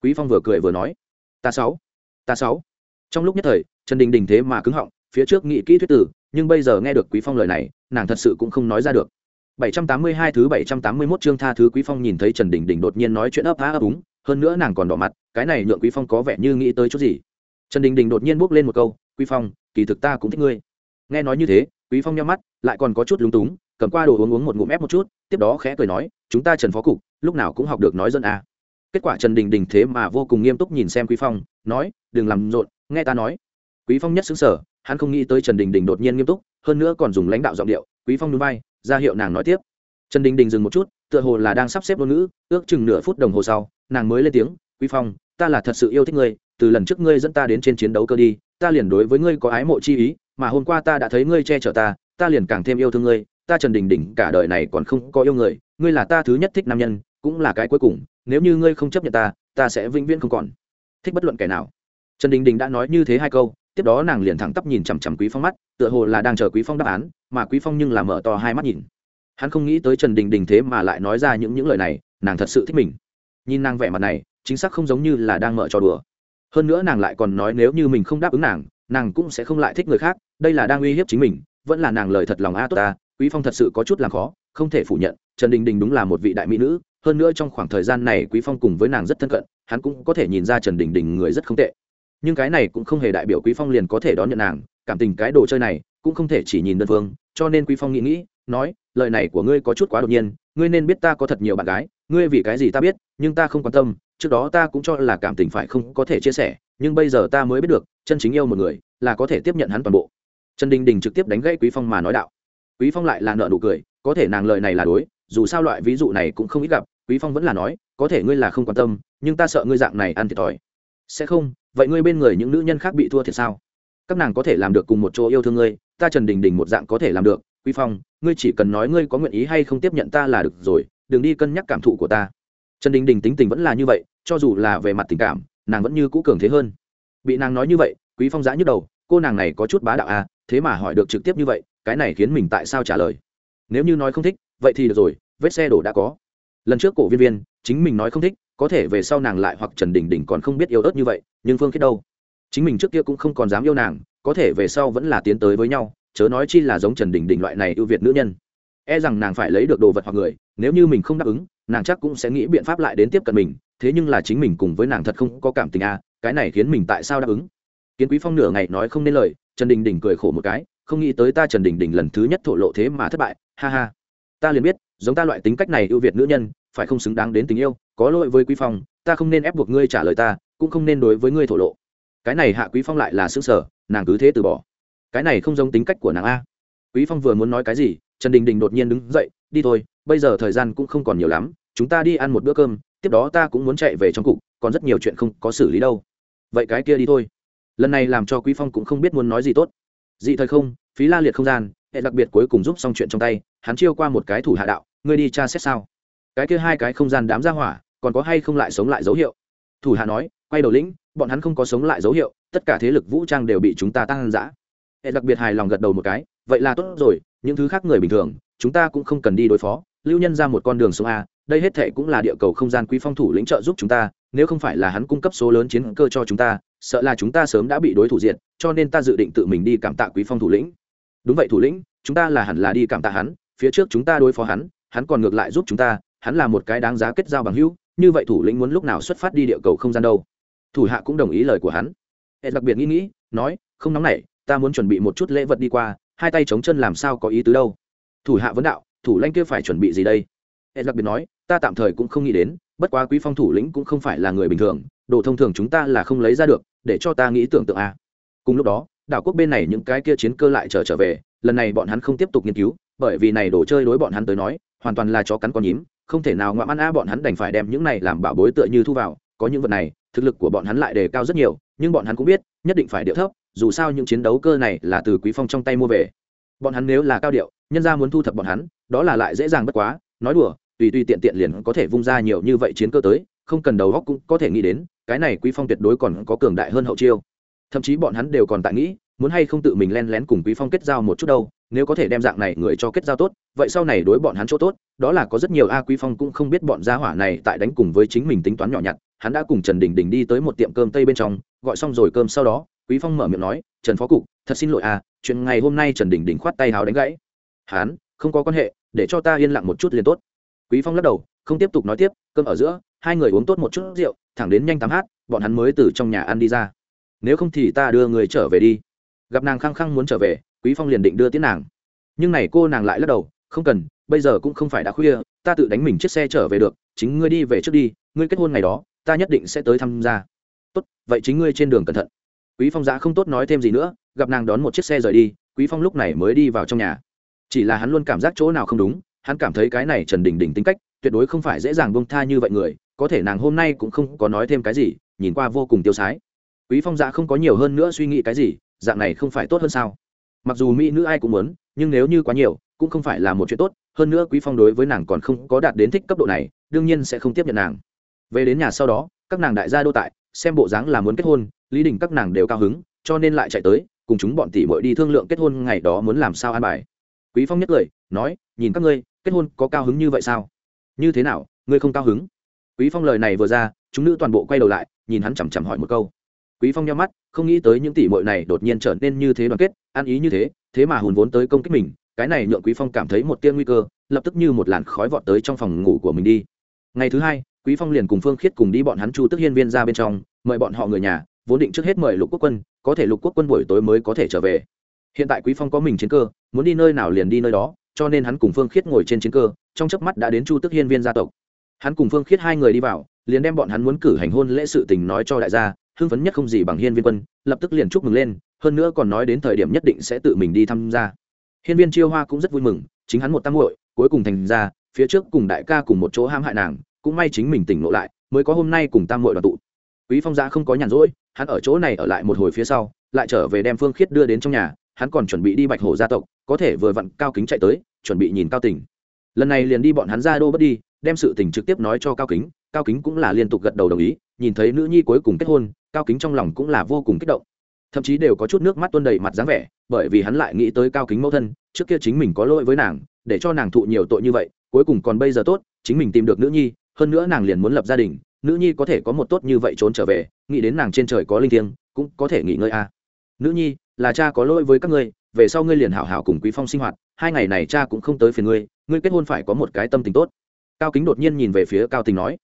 quý phong vừa cười vừa nói. Ta sáu? Ta sáu? Trong lúc nhất thời, trần đình đình thế mà cứng họng phía trước nghĩ kỹ thuyết tử, nhưng bây giờ nghe được quý phong lời này, nàng thật sự cũng không nói ra được. 782 thứ 781 chương tha thứ quý phong nhìn thấy trần đình đình đột nhiên nói chuyện ấp á ấp úng, hơn nữa nàng còn đỏ mặt, cái này nhượng quý phong có vẻ như nghĩ tới chút gì. Trần đình đình đột nhiên bước lên một câu, quý phong, kỳ thực ta cũng thích ngươi. Nghe nói như thế, quý phong nhắm mắt, lại còn có chút lúng túng, cầm qua đồ uống uống một ngụm ép một chút, tiếp đó khẽ cười nói, chúng ta trần phó cục, lúc nào cũng học được nói dân à. kết quả trần đình đình thế mà vô cùng nghiêm túc nhìn xem quý phong, nói, đừng làm rộn, nghe ta nói. Quý phong nhất xứng sở hắn không nghĩ tới trần đình đình đột nhiên nghiêm túc hơn nữa còn dùng lãnh đạo giọng điệu quý phong núi vai, ra hiệu nàng nói tiếp. Trần đình đình dừng một chút tựa hồ là đang sắp xếp ngôn ngữ ước chừng nửa phút đồng hồ sau nàng mới lên tiếng quý phong ta là thật sự yêu thích ngươi từ lần trước ngươi dẫn ta đến trên chiến đấu cơ đi ta liền đối với ngươi có ái mộ chi ý mà hôm qua ta đã thấy ngươi che chở ta ta liền càng thêm yêu thương ngươi ta trần đình đình cả đời này còn không có yêu người ngươi là ta thứ nhất thích nam nhân cũng là cái cuối cùng nếu như ngươi không chấp nhận ta ta sẽ vĩnh viễn không còn. Thích bất luận kẻ nào. Trần đình đình đã nói như thế hai câu tiếp đó nàng liền thẳng tắp nhìn chằm chằm quý phong mắt, tựa hồ là đang chờ quý phong đáp án, mà quý phong nhưng là mở to hai mắt nhìn. Hắn không nghĩ tới trần đình đình thế mà lại nói ra những những lời này, nàng thật sự thích mình. Nhìn nàng vẻ mặt này, chính xác không giống như là đang mở trò đùa. Hơn nữa nàng lại còn nói nếu như mình không đáp ứng nàng nàng cũng sẽ không lại thích người khác, đây là đang uy hiếp chính mình, vẫn là nàng lời thật lòng a, tốt ta, quý phong thật sự có chút làm khó, không thể phủ nhận, trần đình đình đúng là một vị đại mỹ nữ, hơn nữa trong khoảng thời gian này quý phong cùng với nàng rất thân cận, hắn cũng có thể nhìn ra trần đình đình người rất không tệ nhưng cái này cũng không hề đại biểu quý phong liền có thể đón nhận nàng, cảm tình cái đồ chơi này cũng không thể chỉ nhìn đơn phương, cho nên quý phong nghĩ nghĩ, nói, lời này của ngươi có chút quá đột nhiên, ngươi nên biết ta có thật nhiều bạn gái, ngươi vì cái gì ta biết, nhưng ta không quan tâm, trước đó ta cũng cho là cảm tình phải không có thể chia sẻ, nhưng bây giờ ta mới biết được, chân chính yêu một người là có thể tiếp nhận hắn toàn bộ. Trần đình đình trực tiếp đánh gãy quý phong mà nói đạo. Quý phong lại là nợ nụ cười, có thể nàng lời này là đối, dù sao loại ví dụ này cũng không ít gặp, quý phong vẫn là nói, có thể ngươi là không quan tâm, nhưng ta sợ ngươi dạng này ăn thiệt thòi. Sẽ không vậy ngươi bên người những nữ nhân khác bị thua thiệt sao? Các nàng có thể làm được cùng một chỗ yêu thương ngươi, ta trần đình đình một dạng có thể làm được. Quý phong, ngươi chỉ cần nói ngươi có nguyện ý hay không tiếp nhận ta là được rồi, đừng đi cân nhắc cảm thụ của ta. Trần đình đình tính tình vẫn là như vậy, cho dù là về mặt tình cảm, nàng vẫn như cũ cường thế hơn. Bị nàng nói như vậy, quý phong giã nhức đầu, cô nàng này có chút bá đạo à thế mà hỏi được trực tiếp như vậy, cái này khiến mình tại sao trả lời? Nếu như nói không thích, vậy thì được rồi, vết xe đổ đã có. Lần trước cổ viên viên, chính mình nói không thích, có thể về sau nàng lại hoặc trần đình đình còn không biết yêu ớt như vậy nhưng phương khiết đâu? Chính mình trước kia cũng không còn dám yêu nàng, có thể về sau vẫn là tiến tới với nhau, chớ nói chi là giống trần đình đình loại này ưu việt nữ nhân. E rằng nàng phải lấy được đồ vật hoặc người, nếu như mình không đáp ứng, nàng chắc cũng sẽ nghĩ biện pháp lại đến tiếp cận mình, thế nhưng là chính mình cùng với nàng thật không có cảm tình à cái này khiến mình tại sao đáp ứng? Kiến quý phong nửa ngày nói không nên lời, trần đình đình cười khổ một cái, không nghĩ tới ta trần đình đình lần thứ nhất thổ lộ thế mà thất bại, ha ha. Ta liền biết, giống ta loại tính cách này ưu việt nữ nhân, phải không xứng đáng đến tình yêu, có lỗi với quý phong, ta không nên ép buộc ngươi trả lời ta cũng không nên đối với ngươi thổ lộ. Cái này hạ quý phong lại là xương sở nàng cứ thế từ bỏ. Cái này không giống tính cách của nàng a. Quý phong vừa muốn nói cái gì, trần đình đình đột nhiên đứng dậy, đi thôi, bây giờ thời gian cũng không còn nhiều lắm, chúng ta đi ăn một bữa cơm, tiếp đó ta cũng muốn chạy về trong cục, còn rất nhiều chuyện không có xử lý đâu. Vậy cái kia đi thôi. Lần này làm cho quý phong cũng không biết muốn nói gì tốt. Dị thời không, phí la liệt không gian, hệ đặc biệt cuối cùng giúp xong chuyện trong tay, hắn chiêu qua một cái thủ hạ đạo, ngươi đi tra xét sao. Cái kia hai cái không gian đám ra hỏa, còn có hay không lại sống lại dấu hiệu? Thủ hạ nói quay đầu lĩnh, bọn hắn không có sống lại dấu hiệu, tất cả thế lực vũ trang đều bị chúng ta tăng giã hệ đặc biệt hài lòng gật đầu một cái, vậy là tốt rồi, những thứ khác người bình thường, chúng ta cũng không cần đi đối phó, lưu nhân ra một con đường sông a, đây hết thệ cũng là địa cầu không gian quý phong thủ lĩnh trợ giúp chúng ta, nếu không phải là hắn cung cấp số lớn chiến cơ cho chúng ta, sợ là chúng ta sớm đã bị đối thủ diệt, cho nên ta dự định tự mình đi cảm tạ quý phong thủ lĩnh. Đúng vậy thủ lĩnh, chúng ta là hẳn là đi cảm tạ hắn, phía trước chúng ta đối phó hắn hắn còn ngược lại giúp chúng ta, hắn là một cái đáng giá kết giao bằng hữu, như vậy thủ lĩnh muốn lúc nào xuất phát đi địa cầu không gian đâu? Thủ hạ cũng đồng ý lời của hắn. Hệ đặc biệt nghĩ nghĩ, nói, không nóng nảy, ta muốn chuẩn bị một chút lễ vật đi qua, hai tay chống chân làm sao có ý tứ đâu. Thủ hạ vấn đạo, thủ lãnh kia phải chuẩn bị gì đây? Hệ đặc biệt nói, ta tạm thời cũng không nghĩ đến, bất quá quý phong thủ lĩnh cũng không phải là người bình thường, đồ thông thường chúng ta là không lấy ra được, để cho ta nghĩ tưởng tượng a. Cùng lúc đó, đảo quốc bên này những cái kia chiến cơ lại trở trở về, lần này bọn hắn không tiếp tục nghiên cứu, bởi vì này đồ chơi đối bọn hắn tới nói, hoàn toàn là chó cắn con nhím, không thể nào ngoạm ăn a bọn hắn đành phải đem những này làm bảo bối tựa như thu vào, có những vật này thực lực của bọn hắn lại đề cao rất nhiều, nhưng bọn hắn cũng biết, nhất định phải điệu thấp, dù sao những chiến đấu cơ này là từ quý phong trong tay mua về. Bọn hắn nếu là cao điệu, nhân ra muốn thu thập bọn hắn, đó là lại dễ dàng bất quá, nói đùa, tùy tùy tiện tiện liền có thể vung ra nhiều như vậy chiến cơ tới, không cần đầu góc cũng có thể nghĩ đến, cái này quý phong tuyệt đối còn có cường đại hơn hậu chiêu. Thậm chí bọn hắn đều còn tại nghĩ, muốn hay không tự mình len lén cùng quý phong kết giao một chút đâu, nếu có thể đem dạng này người cho kết giao tốt, vậy sau này đối bọn hắn chỗ tốt, đó là có rất nhiều a quý phong cũng không biết bọn gia hỏa này tại đánh cùng với chính mình tính toán nhỏ nhặt hắn đã cùng trần đình đình đi tới một tiệm cơm tây bên trong, gọi xong rồi cơm sau đó, quý phong mở miệng nói, trần phó cục, thật xin lỗi à chuyện ngày hôm nay trần đình đình khoát tay hào đánh gãy. Hắn, không có quan hệ, để cho ta yên lặng một chút liền tốt. Quý phong lắc đầu, không tiếp tục nói tiếp, cơm ở giữa, hai người uống tốt một chút rượu, thẳng đến nhanh tám hát, bọn hắn mới từ trong nhà ăn đi ra. Nếu không thì ta đưa người trở về đi. Gặp nàng khăng khăng muốn trở về, quý phong liền định đưa tiễn nàng. Nhưng này cô nàng lại lắc đầu, không cần, bây giờ cũng không phải đã khuya, ta tự đánh mình chiếc xe trở về được, chính ngươi đi về trước đi, ngươi kết hôn ngày đó ta nhất định sẽ tới tham gia. Tốt, vậy chính ngươi trên đường cẩn thận. Quý phong giã không tốt nói thêm gì nữa, gặp nàng đón một chiếc xe rời đi, quý phong lúc này mới đi vào trong nhà. Chỉ là hắn luôn cảm giác chỗ nào không đúng, hắn cảm thấy cái này trần đình đình tính cách, tuyệt đối không phải dễ dàng bông tha như vậy người, có thể nàng hôm nay cũng không có nói thêm cái gì, nhìn qua vô cùng tiêu sái. Quý phong dạ không có nhiều hơn nữa suy nghĩ cái gì, dạng này không phải tốt hơn sao? Mặc dù mỹ nữ ai cũng muốn, nhưng nếu như quá nhiều, cũng không phải là một chuyện tốt, hơn nữa quý phong đối với nàng còn không có đạt đến thích cấp độ này, đương nhiên sẽ không tiếp nhận nàng về đến nhà sau đó, các nàng đại gia đô tại, xem bộ dáng là muốn kết hôn, lý đình các nàng đều cao hứng, cho nên lại chạy tới, cùng chúng bọn tỷ muội đi thương lượng kết hôn ngày đó muốn làm sao an bài. Quý phong nhất cười, nói, nhìn các ngươi, kết hôn có cao hứng như vậy sao? Như thế nào, ngươi không cao hứng? Quý phong lời này vừa ra, chúng nữ toàn bộ quay đầu lại, nhìn hắn chằm chằm hỏi một câu. Quý phong nhắm mắt, không nghĩ tới những tỷ muội này đột nhiên trở nên như thế đoàn kết, ăn ý như thế thế mà hùn vốn tới công kích mình, cái này nhượng quý phong cảm thấy một tia nguy cơ, lập tức như một làn khói vọt tới trong phòng ngủ của mình đi. Ngày thứ hai quý phong liền cùng phương khiết cùng đi bọn hắn chu tức hiên viên ra bên trong, mời bọn họ người nhà, vốn định trước hết mời lục quốc quân, có thể lục quốc quân buổi tối mới có thể trở về. Hiện tại quý phong có mình chiến cơ, muốn đi nơi nào liền đi nơi đó, cho nên hắn cùng phương khiết ngồi trên chiến cơ, trong chớp mắt đã đến chu tức hiên viên gia tộc. Hắn cùng phương khiết hai người đi vào, liền đem bọn hắn muốn cử hành hôn lễ sự tình nói cho đại gia, hưng phấn nhất không gì bằng hiên viên quân, lập tức liền chúc mừng lên, hơn nữa còn nói đến thời điểm nhất định sẽ tự mình đi tham gia. Hiên viên chiêu hoa cũng rất vui mừng, chính hắn một tam muội, cuối cùng thành ra, phía trước cùng đại ca cùng một chỗ ham hại nàng cũng may chính mình tỉnh ngộ lại, mới có hôm nay cùng tam muội đoàn tụ. Quý phong gia không có nhàn rỗi, hắn ở chỗ này ở lại một hồi phía sau, lại trở về đem phương khiết đưa đến trong nhà, hắn còn chuẩn bị đi bạch hổ gia tộc, có thể vừa vặn cao kính chạy tới, chuẩn bị nhìn cao tỉnh. Lần này liền đi bọn hắn ra đô bất đi, đem sự tình trực tiếp nói cho cao kính cao kính cũng là liên tục gật đầu đồng ý, nhìn thấy nữ nhi cuối cùng kết hôn, cao kính trong lòng cũng là vô cùng kích động. Thậm chí đều có chút nước mắt tuôn đầy mặt dáng vẻ, bởi vì hắn lại nghĩ tới cao kính mẫu thân, trước kia chính mình có lỗi với nàng, để cho nàng thụ nhiều tội như vậy, cuối cùng còn bây giờ tốt, chính mình tìm được nữ nhi hơn nữa nàng liền muốn lập gia đình, nữ nhi có thể có một tốt như vậy trốn trở về, nghĩ đến nàng trên trời có linh thiêng, cũng có thể nghỉ ngơi a à. nữ nhi, là cha có lỗi với các ngươi, về sau ngươi liền hảo hảo cùng quý phong sinh hoạt, hai ngày này cha cũng không tới phiền ngươi ngươi kết hôn phải có một cái tâm tình tốt. Cao kính đột nhiên nhìn về phía cao tình nói,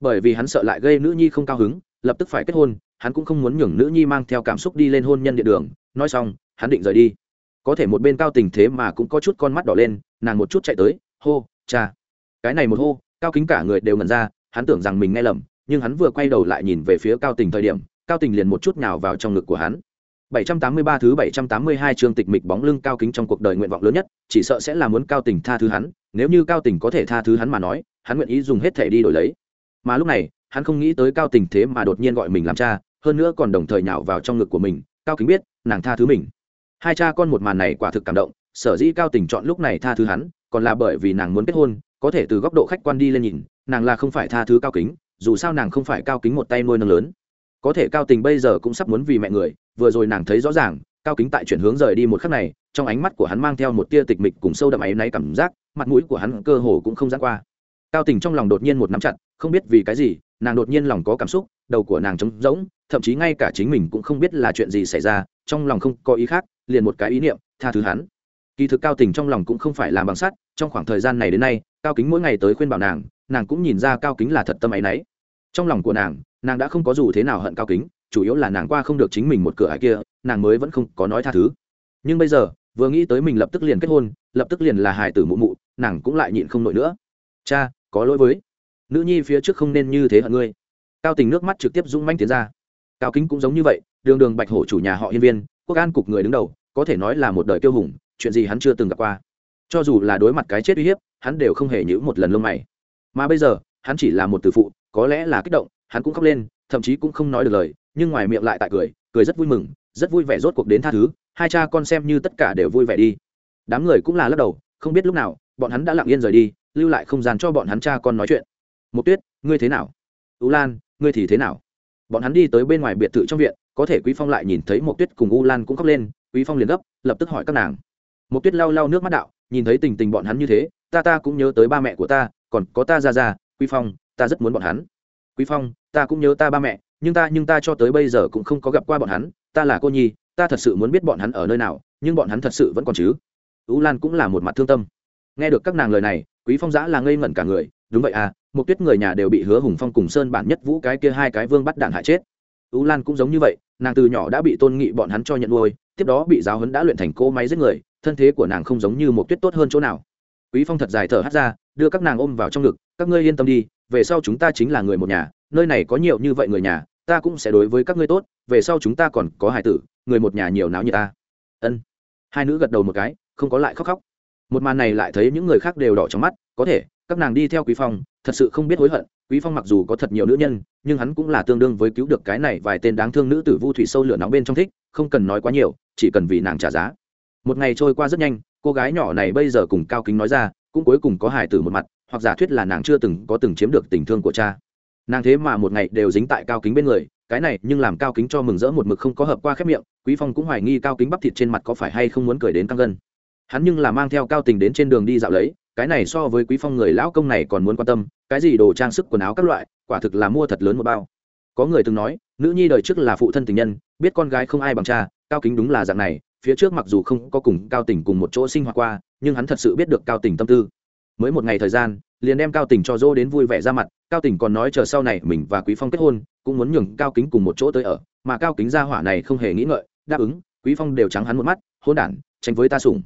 bởi vì hắn sợ lại gây nữ nhi không cao hứng, lập tức phải kết hôn, hắn cũng không muốn nhường nữ nhi mang theo cảm xúc đi lên hôn nhân địa đường, nói xong, hắn định rời đi. Có thể một bên cao tình thế mà cũng có chút con mắt đỏ lên, nàng một chút chạy tới, hô, cha. Cái này một hô cao kính cả người đều ngẩn ra hắn tưởng rằng mình nghe lầm nhưng hắn vừa quay đầu lại nhìn về phía cao tình thời điểm cao tình liền một chút nhào vào trong ngực của hắn 783 thứ 782 chương tịch mịch bóng lưng cao kính trong cuộc đời nguyện vọng lớn nhất, chỉ sợ sẽ là muốn cao tình tha thứ hắn, nếu như cao tình có thể tha thứ hắn mà nói, hắn nguyện ý dùng hết thể đi đổi lấy. Mà lúc này, hắn không nghĩ tới cao tình thế mà đột nhiên gọi mình làm cha, hơn nữa còn đồng thời nhào vào trong ngực của mình, cao kính biết, nàng tha thứ mình. Hai cha con một màn này quả thực cảm động, sở dĩ cao tình chọn lúc này tha thứ hắn, còn là bởi vì nàng muốn kết hôn, có thể từ góc độ khách quan đi lên nhìn, nàng là không phải tha thứ cao kính, dù sao nàng không phải cao kính một tay nuôi nâng lớn. Có thể cao tình bây giờ cũng sắp muốn vì mẹ người vừa rồi nàng thấy rõ ràng cao kính tại chuyển hướng rời đi một khắc này trong ánh mắt của hắn mang theo một tia tịch mịch cùng sâu đậm áy náy cảm giác mặt mũi của hắn cơ hồ cũng không dán qua. Cao tình trong lòng đột nhiên một nắm chặt không biết vì cái gì nàng đột nhiên lòng có cảm xúc đầu của nàng trống rỗng thậm chí ngay cả chính mình cũng không biết là chuyện gì xảy ra trong lòng không có ý khác liền một cái ý niệm tha thứ hắn kỳ thực cao tình trong lòng cũng không phải làm bằng sắt, trong khoảng thời gian này đến nay, cao kính mỗi ngày tới khuyên bảo nàng nàng cũng nhìn ra cao kính là thật tâm áy náy. Trong lòng của nàng nàng đã không có dù thế nào hận cao kính, chủ yếu là nàng qua không được chính mình một cửa ải kia, nàng mới vẫn không có nói tha thứ. Nhưng bây giờ, vừa nghĩ tới mình lập tức liền kết hôn, lập tức liền là hài tử mụ mụ, nàng cũng lại nhịn không nổi nữa. Cha, có lỗi với, nữ nhi phía trước không nên như thế hận ngươi. Cao tình nước mắt trực tiếp dũng manh tiến ra. Cao kính cũng giống như vậy, đường đường bạch hổ chủ nhà họ hiên viên, quốc an cục người đứng đầu, có thể nói là một đời kiêu hùng chuyện gì hắn chưa từng gặp qua. Cho dù là đối mặt cái chết uy hiếp, hắn đều không hề nhữ một lần lông mày. Mà bây giờ, hắn chỉ là một từ phụ, có lẽ là kích động, hắn cũng khóc lên, thậm chí cũng không nói được lời, nhưng ngoài miệng lại tại cười cười rất vui mừng, rất vui vẻ rốt cuộc đến tha thứ, hai cha con xem như tất cả đều vui vẻ đi. Đám người cũng là lắc đầu, không biết lúc nào, bọn hắn đã lặng yên rời đi, lưu lại không gian cho bọn hắn cha con nói chuyện. Mục tuyết, ngươi thế nào? U lan, ngươi thì thế nào? Bọn hắn đi tới bên ngoài biệt thự trong viện, có thể quý phong lại nhìn thấy mục tuyết cùng u lan cũng khóc lên, quý phong liền gấp, lập tức hỏi các nàng một tuyết lau lau nước mắt đạo, nhìn thấy tình tình bọn hắn như thế, ta ta cũng nhớ tới ba mẹ của ta, còn có ta ra ra, quý phong, ta rất muốn bọn hắn. Quý phong, ta cũng nhớ ta ba mẹ, nhưng ta nhưng ta cho tới bây giờ cũng không có gặp qua bọn hắn, ta là cô nhi, ta thật sự muốn biết bọn hắn ở nơi nào, nhưng bọn hắn thật sự vẫn còn chứ. Ú lan cũng là một mặt thương tâm. Nghe được các nàng lời này, quý phong giã là ngây ngẩn cả người, đúng vậy à một tuyết người nhà đều bị hứa hùng phong cùng sơn bản nhất vũ cái kia hai cái vương bắt đạn hại chết. Ú lan cũng giống như vậy, nàng từ nhỏ đã bị tôn nghị bọn hắn cho nhận nuôi, tiếp đó bị giáo huấn đã luyện thành cô máy giết người thân thế của nàng không giống như một tuyết tốt hơn chỗ nào. Quý phong thật dài thở hắt ra, đưa các nàng ôm vào trong ngực, các ngươi yên tâm đi, về sau chúng ta chính là người một nhà, nơi này có nhiều như vậy người nhà, ta cũng sẽ đối với các ngươi tốt, về sau chúng ta còn có hải tử, người một nhà nhiều náo như ta. Ân. Hai nữ gật đầu một cái, không có lại khóc khóc. Một màn này lại thấy những người khác đều đỏ trong mắt, có thể, các nàng đi theo quý phong, thật sự không biết hối hận, quý phong mặc dù có thật nhiều nữ nhân, nhưng hắn cũng là tương đương với cứu được cái này vài tên đáng thương nữ tử vu thủy sâu lửa nóng bên trong thích, không cần nói quá nhiều, chỉ cần vì nàng trả giá một ngày trôi qua rất nhanh, cô gái nhỏ này bây giờ cùng cao kính nói ra, cũng cuối cùng có hài tử một mặt, hoặc giả thuyết là nàng chưa từng có từng chiếm được tình thương của cha. Nàng thế mà một ngày đều dính tại cao kính bên người, cái này nhưng làm cao kính cho mừng rỡ một mực không có hợp qua khép miệng, quý phong cũng hoài nghi cao kính bắp thịt trên mặt có phải hay không muốn cười đến căng gân. Hắn nhưng là mang theo cao tình đến trên đường đi dạo lấy, cái này so với quý phong người lão công này còn muốn quan tâm, cái gì đồ trang sức quần áo các loại, quả thực là mua thật lớn một bao. Có người từng nói, nữ nhi đời trước là phụ thân tình nhân, biết con gái không ai bằng cha, cao kính đúng là dạng này phía trước mặc dù không có cùng cao tình cùng một chỗ sinh hoạt qua, nhưng hắn thật sự biết được cao tình tâm tư. Mới một ngày thời gian, liền đem cao tình cho dỗ đến vui vẻ ra mặt, cao tình còn nói chờ sau này mình và quý phong kết hôn, cũng muốn nhường cao kính cùng một chỗ tới ở, mà cao kính gia hỏa này không hề nghĩ ngợi, đáp ứng, quý phong đều trắng hắn một mắt, hôn đản, tranh với ta sủng.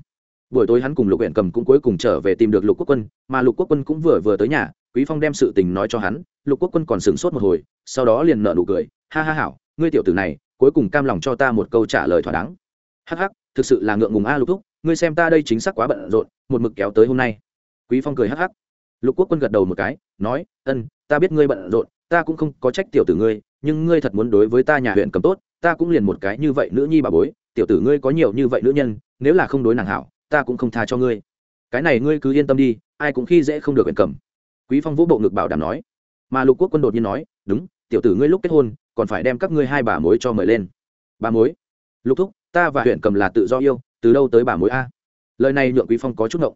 Buổi tối hắn cùng lục huyện cầm cũng cuối cùng trở về tìm được lục quốc quân, mà lục quốc quân cũng vừa vừa tới nhà, quý phong đem sự tình nói cho hắn, lục quốc quân còn sửng sốt một hồi, sau đó liền nợ nụ cười, ha ha hảo, ngươi tiểu tử này, cuối cùng cam lòng cho ta một câu trả lời thỏa đáng hắc hắc, thực sự là ngượng ngùng a lục thúc, ngươi xem ta đây chính xác quá bận rộn, một mực kéo tới hôm nay. Quý phong cười hắc hắc. Lục quốc quân gật đầu một cái, nói, ân, ta biết ngươi bận rộn, ta cũng không có trách tiểu tử ngươi, nhưng ngươi thật muốn đối với ta nhà huyện cầm tốt, ta cũng liền một cái như vậy nữ nhi bà bối, tiểu tử ngươi có nhiều như vậy nữ nhân, nếu là không đối nàng hảo, ta cũng không tha cho ngươi. Cái này ngươi cứ yên tâm đi, ai cũng khi dễ không được huyện cầm. Quý phong vũ bộ ngực bảo đảm nói. Mà lục quốc quân đột nhiên nói, đúng, tiểu tử ngươi lúc kết hôn, còn phải đem các ngươi hai bà mối cho mời lên. Bà mối? Lục thúc ta và huyện cầm là tự do yêu, từ đâu tới bà mối a? Lời này nhượng quý phong có chút ngộng.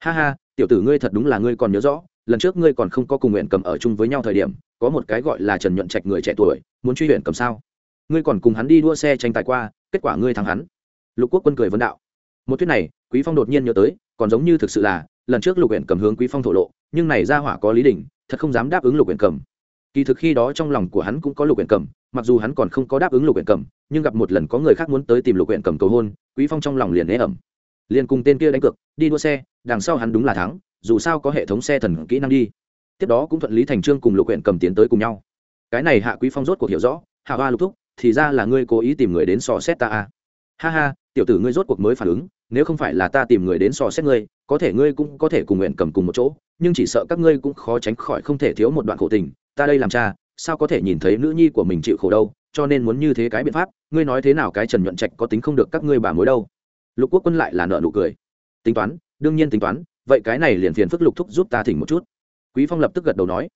Ha ha, tiểu tử ngươi thật đúng là ngươi còn nhớ rõ, lần trước ngươi còn không có cùng nguyện cầm ở chung với nhau thời điểm, có một cái gọi là trần nhuận trạch người trẻ tuổi, muốn truy huyện cầm sao? Ngươi còn cùng hắn đi đua xe tranh tài qua, kết quả ngươi thắng hắn. Lục quốc quân cười vấn đạo. Một thuyết này, quý phong đột nhiên nhớ tới, còn giống như thực sự là, lần trước lục huyện cầm hướng quý phong thổ lộ, nhưng này ra hỏa có lý đình thật không dám đáp ứng lục huyện cầm. Kỳ thực khi đó trong lòng của hắn cũng có lục huyện cầm mặc dù hắn còn không có đáp ứng lục huyện cầm nhưng gặp một lần có người khác muốn tới tìm lục huyện cầm cầu hôn, quý phong trong lòng liền ế ẩm. Liền cùng tên kia đánh cược, đi đua xe, đằng sau hắn đúng là thắng, dù sao có hệ thống xe thần kỹ năng đi. Tiếp đó cũng thuận lý thành trương cùng lục huyện cầm tiến tới cùng nhau. Cái này hạ quý phong rốt cuộc hiểu rõ, hạ hoa lục thúc, thì ra là ngươi cố ý tìm người đến sò xét ta à. ha ha, tiểu tử ngươi rốt cuộc mới phản ứng, nếu không phải là ta tìm người đến sò xét ngươi, có thể ngươi cũng có thể cùng nguyện cầm cùng một chỗ, nhưng chỉ sợ các ngươi cũng khó tránh khỏi không thể thiếu một đoạn khổ tình, ta đây làm cha sao có thể nhìn thấy nữ nhi của mình chịu khổ đâu, cho nên muốn như thế cái biện pháp, ngươi nói thế nào cái trần nhuận trạch có tính không được các ngươi bà mối đâu. Lục quốc quân lại là nợ nụ cười. Tính toán, đương nhiên tính toán, vậy cái này liền phiền phức lục thúc giúp ta thỉnh một chút. Quý phong lập tức gật đầu nói.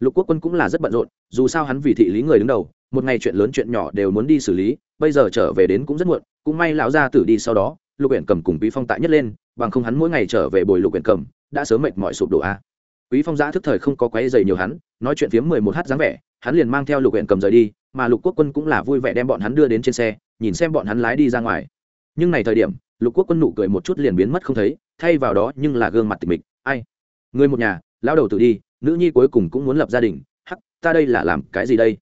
Lục quốc quân cũng là rất bận rộn, dù sao hắn vì thị lý người đứng đầu, một ngày chuyện lớn chuyện nhỏ đều muốn đi xử lý, bây giờ trở về đến cũng rất muộn, cũng may lão gia tử đi sau đó, lục huyện cầm cùng quý phong tại nhất lên, bằng không hắn mỗi ngày trở về bồi lục huyện cầm, đã sớm mệt mỏi sụp đổ a. Quý phong giã thức thời không có quấy dày nhiều hắn, nói chuyện phiếm mười một h dáng vẻ hắn liền mang theo lục huyện cầm rời đi, mà lục quốc quân cũng là vui vẻ đem bọn hắn đưa đến trên xe, nhìn xem bọn hắn lái đi ra ngoài. Nhưng này thời điểm, lục quốc quân nụ cười một chút liền biến mất không thấy, thay vào đó nhưng là gương mặt tịch mịch, ai? Người một nhà lao đầu tự đi, nữ nhi cuối cùng cũng muốn lập gia đình, hắc, ta đây là làm cái gì đây?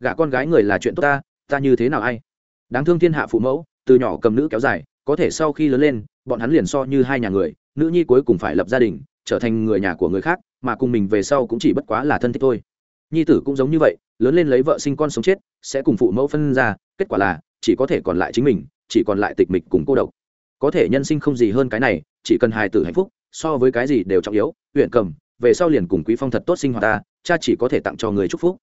Gả con gái người là chuyện tốt ta ta như thế nào ai? Đáng thương thiên hạ phụ mẫu, từ nhỏ cầm nữ kéo dài, có thể sau khi lớn lên, bọn hắn liền so như hai nhà người, nữ nhi cuối cùng phải lập gia đình, trở thành người nhà của người khác, mà cùng mình về sau cũng chỉ bất quá là thân thích thôi nhi tử cũng giống như vậy, lớn lên lấy vợ sinh con sống chết, sẽ cùng phụ mẫu phân ra, kết quả là, chỉ có thể còn lại chính mình, chỉ còn lại tịch mịch cùng cô độc. Có thể nhân sinh không gì hơn cái này, chỉ cần hài tử hạnh phúc, so với cái gì đều trọng yếu huyện cầm, về sau liền cùng quý phong thật tốt sinh hoạt ta, cha chỉ có thể tặng cho người chúc phúc.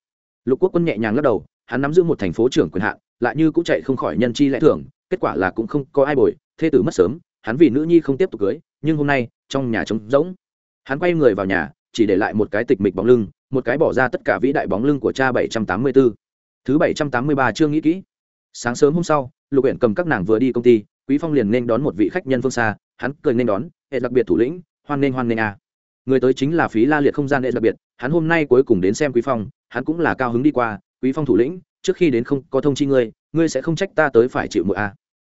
Lục quốc quân nhẹ nhàng lắc đầu, hắn nắm giữ một thành phố trưởng quyền hạn, lại như cũng chạy không khỏi nhân chi lẽ thường, kết quả là cũng không có ai bồi, thê tử mất sớm, hắn vì nữ nhi không tiếp tục cưới, nhưng hôm nay, trong nhà trống rỗng. Hắn quay người vào nhà, chỉ để lại một cái tịch mịch bóng lưng một cái bỏ ra tất cả vĩ đại bóng lưng của cha 784. thứ 783 chương nghĩ kỹ sáng sớm hôm sau, lục uyển cầm các nàng vừa đi công ty, quý phong liền nên đón một vị khách nhân phương xa, hắn cười nên đón, hệ đặc biệt thủ lĩnh, hoan nên hoan nên à. người tới chính là phí la liệt không gian hệ đặc biệt, hắn hôm nay cuối cùng đến xem quý phong, hắn cũng là cao hứng đi qua, quý phong thủ lĩnh, trước khi đến không có thông chi ngươi ngươi sẽ không trách ta tới phải chịu mỗi a à.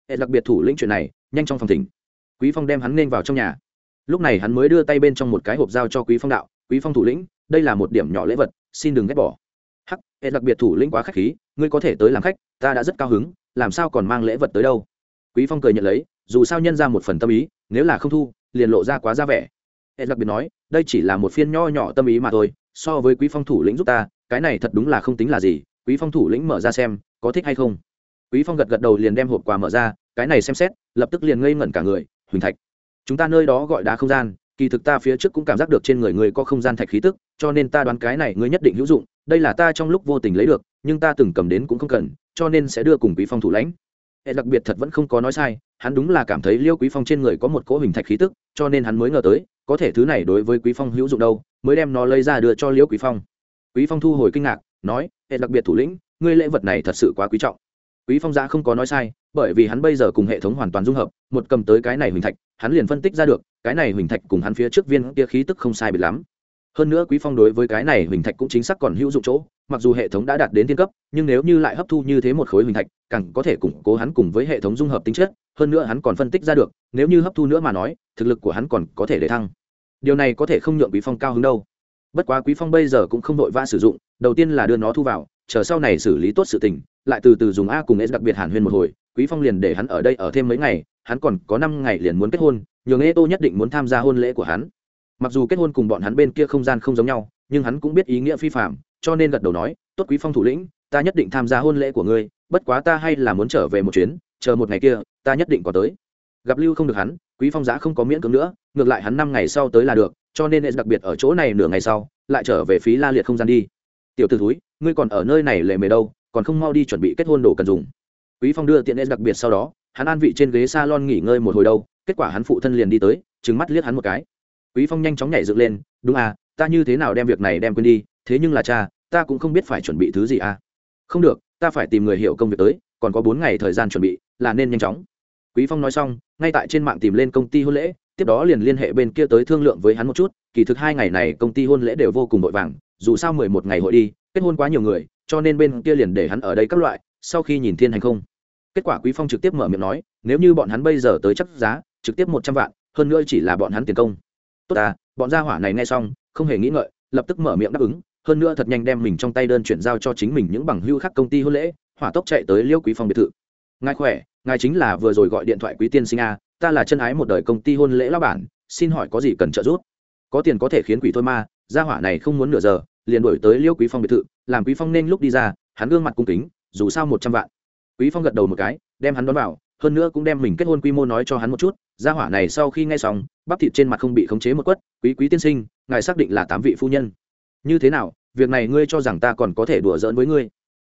hệ đặc biệt thủ lĩnh chuyện này, nhanh trong phòng thỉnh quý phong đem hắn nên vào trong nhà lúc này hắn mới đưa tay bên trong một cái hộp dao cho quý phong đạo, quý phong thủ lĩnh đây là một điểm nhỏ lễ vật, xin đừng ghét bỏ. Hắc, hệ đặc biệt thủ lĩnh quá khách khí, ngươi có thể tới làm khách, ta đã rất cao hứng, làm sao còn mang lễ vật tới đâu? Quý phong cười nhận lấy, dù sao nhân ra một phần tâm ý, nếu là không thu, liền lộ ra quá ra vẻ. Hệ đặc biệt nói, đây chỉ là một phiên nho nhỏ tâm ý mà thôi, so với quý phong thủ lĩnh giúp ta, cái này thật đúng là không tính là gì, quý phong thủ lĩnh mở ra xem, có thích hay không? Quý phong gật gật đầu liền đem hộp quà mở ra, cái này xem xét, lập tức liền ngây ngẩn cả người, huỳnh thạch, chúng ta nơi đó gọi đá không gian kỳ thực ta phía trước cũng cảm giác được trên người người có không gian thạch khí tức, cho nên ta đoán cái này ngươi nhất định hữu dụng, đây là ta trong lúc vô tình lấy được, nhưng ta từng cầm đến cũng không cần, cho nên sẽ đưa cùng quý phong thủ lãnh. Hệ đặc biệt thật vẫn không có nói sai, hắn đúng là cảm thấy liêu quý phong trên người có một cỗ hình thạch khí tức, cho nên hắn mới ngờ tới, có thể thứ này đối với quý phong hữu dụng đâu, mới đem nó lấy ra đưa cho liêu quý phong. Quý phong thu hồi kinh ngạc, nói hệ đặc biệt thủ lĩnh, ngươi lễ vật này thật sự quá quý trọng quý phong giã không có nói sai, bởi vì hắn bây giờ cùng hệ thống hoàn toàn dung hợp, một cầm tới cái này huỳnh thạch, hắn liền phân tích ra được, cái này huỳnh thạch cùng hắn phía trước viên kia khí tức không sai biệt lắm. Hơn nữa quý phong đối với cái này huỳnh thạch cũng chính xác còn hữu dụng chỗ, mặc dù hệ thống đã đạt đến thiên cấp, nhưng nếu như lại hấp thu như thế một khối huỳnh thạch, càng có thể củng cố hắn cùng với hệ thống dung hợp tính chất, hơn nữa hắn còn phân tích ra được, nếu như hấp thu nữa mà nói, thực lực của hắn còn có thể để thăng. Điều này có thể không nhượng quý phong cao hứng đâu. Bất quá quý phong bây giờ cũng không đội va sử dụng, đầu tiên là đưa nó thu vào, chờ sau này xử lý tốt sự tình lại từ từ dùng a cùng s đặc biệt hàn huyên một hồi, quý phong liền để hắn ở đây ở thêm mấy ngày, hắn còn có năm ngày liền muốn kết hôn, nhường ê tô nhất định muốn tham gia hôn lễ của hắn. Mặc dù kết hôn cùng bọn hắn bên kia không gian không giống nhau, nhưng hắn cũng biết ý nghĩa phi phạm cho nên gật đầu nói, tốt quý phong thủ lĩnh, ta nhất định tham gia hôn lễ của ngươi, bất quá ta hay là muốn trở về một chuyến, chờ một ngày kia, ta nhất định có tới. Gặp lưu không được hắn, quý phong giã không có miễn cưỡng nữa, ngược lại hắn năm ngày sau tới là được, cho nên đặc biệt ở chỗ này nửa ngày sau, lại trở về phí la liệt không gian đi. Tiểu t ử ngươi còn ở nơi này lề mề đâu còn không mau đi chuẩn bị kết hôn đồ cần dùng. Quý phong đưa tiện đặc biệt sau đó, hắn an vị trên ghế salon nghỉ ngơi một hồi đâu, kết quả hắn phụ thân liền đi tới, trừng mắt liếc hắn một cái. Quý phong nhanh chóng nhảy dựng lên, đúng à ta như thế nào đem việc này đem quên đi, thế nhưng là cha, ta cũng không biết phải chuẩn bị thứ gì à. Không được, ta phải tìm người hiểu công việc tới, còn có bốn ngày thời gian chuẩn bị, là nên nhanh chóng. Quý phong nói xong, ngay tại trên mạng tìm lên công ty hôn lễ, tiếp đó liền liên hệ bên kia tới thương lượng với hắn một chút, kỳ thực hai ngày này công ty hôn lễ đều vô cùng vội vàng, dù sao mười một ngày hội đi, kết hôn quá nhiều người cho nên bên kia liền để hắn ở đây các loại, sau khi nhìn thiên hành không. Kết quả quý phong trực tiếp mở miệng nói, nếu như bọn hắn bây giờ tới chắc giá, trực tiếp một trăm vạn, hơn nữa chỉ là bọn hắn tiền công. Tốt à bọn gia hỏa này nghe xong, không hề nghĩ ngợi, lập tức mở miệng đáp ứng, hơn nữa thật nhanh đem mình trong tay đơn chuyển giao cho chính mình những bằng hưu khác công ty hôn lễ, hỏa tốc chạy tới liêu quý phong biệt thự. Ngài khỏe, ngài chính là vừa rồi gọi điện thoại quý tiên sinh a, ta là chân ái một đời công ty hôn lễ lao bản, xin hỏi có gì cần trợ giúp? Có tiền có thể khiến quỷ thôi ma gia hỏa này không muốn nửa giờ liền đổi tới liêu quý phong biệt thự, làm quý phong nên lúc đi ra, hắn gương mặt cung kính, dù sao một trăm vạn. Quý phong gật đầu một cái, đem hắn đón vào, hơn nữa cũng đem mình kết hôn quy mô nói cho hắn một chút, gia hỏa này sau khi nghe xong, bắp thịt trên mặt không bị khống chế một quất, quý quý tiên sinh, ngài xác định là tám vị phu nhân. Như thế nào, việc này ngươi cho rằng ta còn có thể đùa giỡn với ngươi?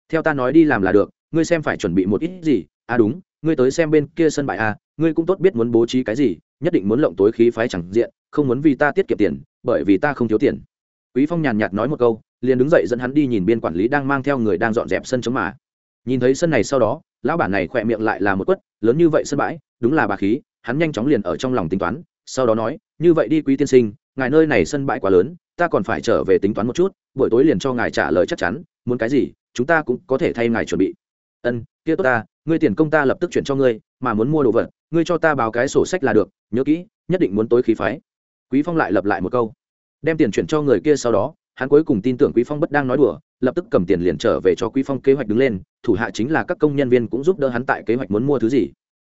Theo ta nói đi làm là được, ngươi xem phải chuẩn bị một ít gì? À đúng, ngươi tới xem bên kia sân bãi à ngươi cũng tốt biết muốn bố trí cái gì, nhất định muốn lộng tối khí phái chẳng diện, không muốn vì ta tiết kiệm tiền, bởi vì ta không thiếu tiền quý phong nhàn nhạt nói một câu, liền đứng dậy dẫn hắn đi nhìn biên quản lý đang mang theo người đang dọn dẹp sân chống mà. Nhìn thấy sân này sau đó, lão bản này khỏe miệng lại là một quất, lớn như vậy sân bãi, đúng là bà khí, hắn nhanh chóng liền ở trong lòng tính toán, sau đó nói, như vậy đi quý tiên sinh, ngài nơi này sân bãi quá lớn, ta còn phải trở về tính toán một chút, buổi tối liền cho ngài trả lời chắc chắn, muốn cái gì, chúng ta cũng có thể thay ngài chuẩn bị. Ân, kia tốt ta, ngươi tiền công ta lập tức chuyển cho ngươi, mà muốn mua đồ vật, ngươi cho ta báo cái sổ sách là được, nhớ kỹ, nhất định muốn tối khí phái. Quý phong lại lập lại một câu đem tiền chuyển cho người kia sau đó, hắn cuối cùng tin tưởng quý phong bất đang nói đùa, lập tức cầm tiền liền trở về cho quý phong kế hoạch đứng lên, thủ hạ chính là các công nhân viên cũng giúp đỡ hắn tại kế hoạch muốn mua thứ gì.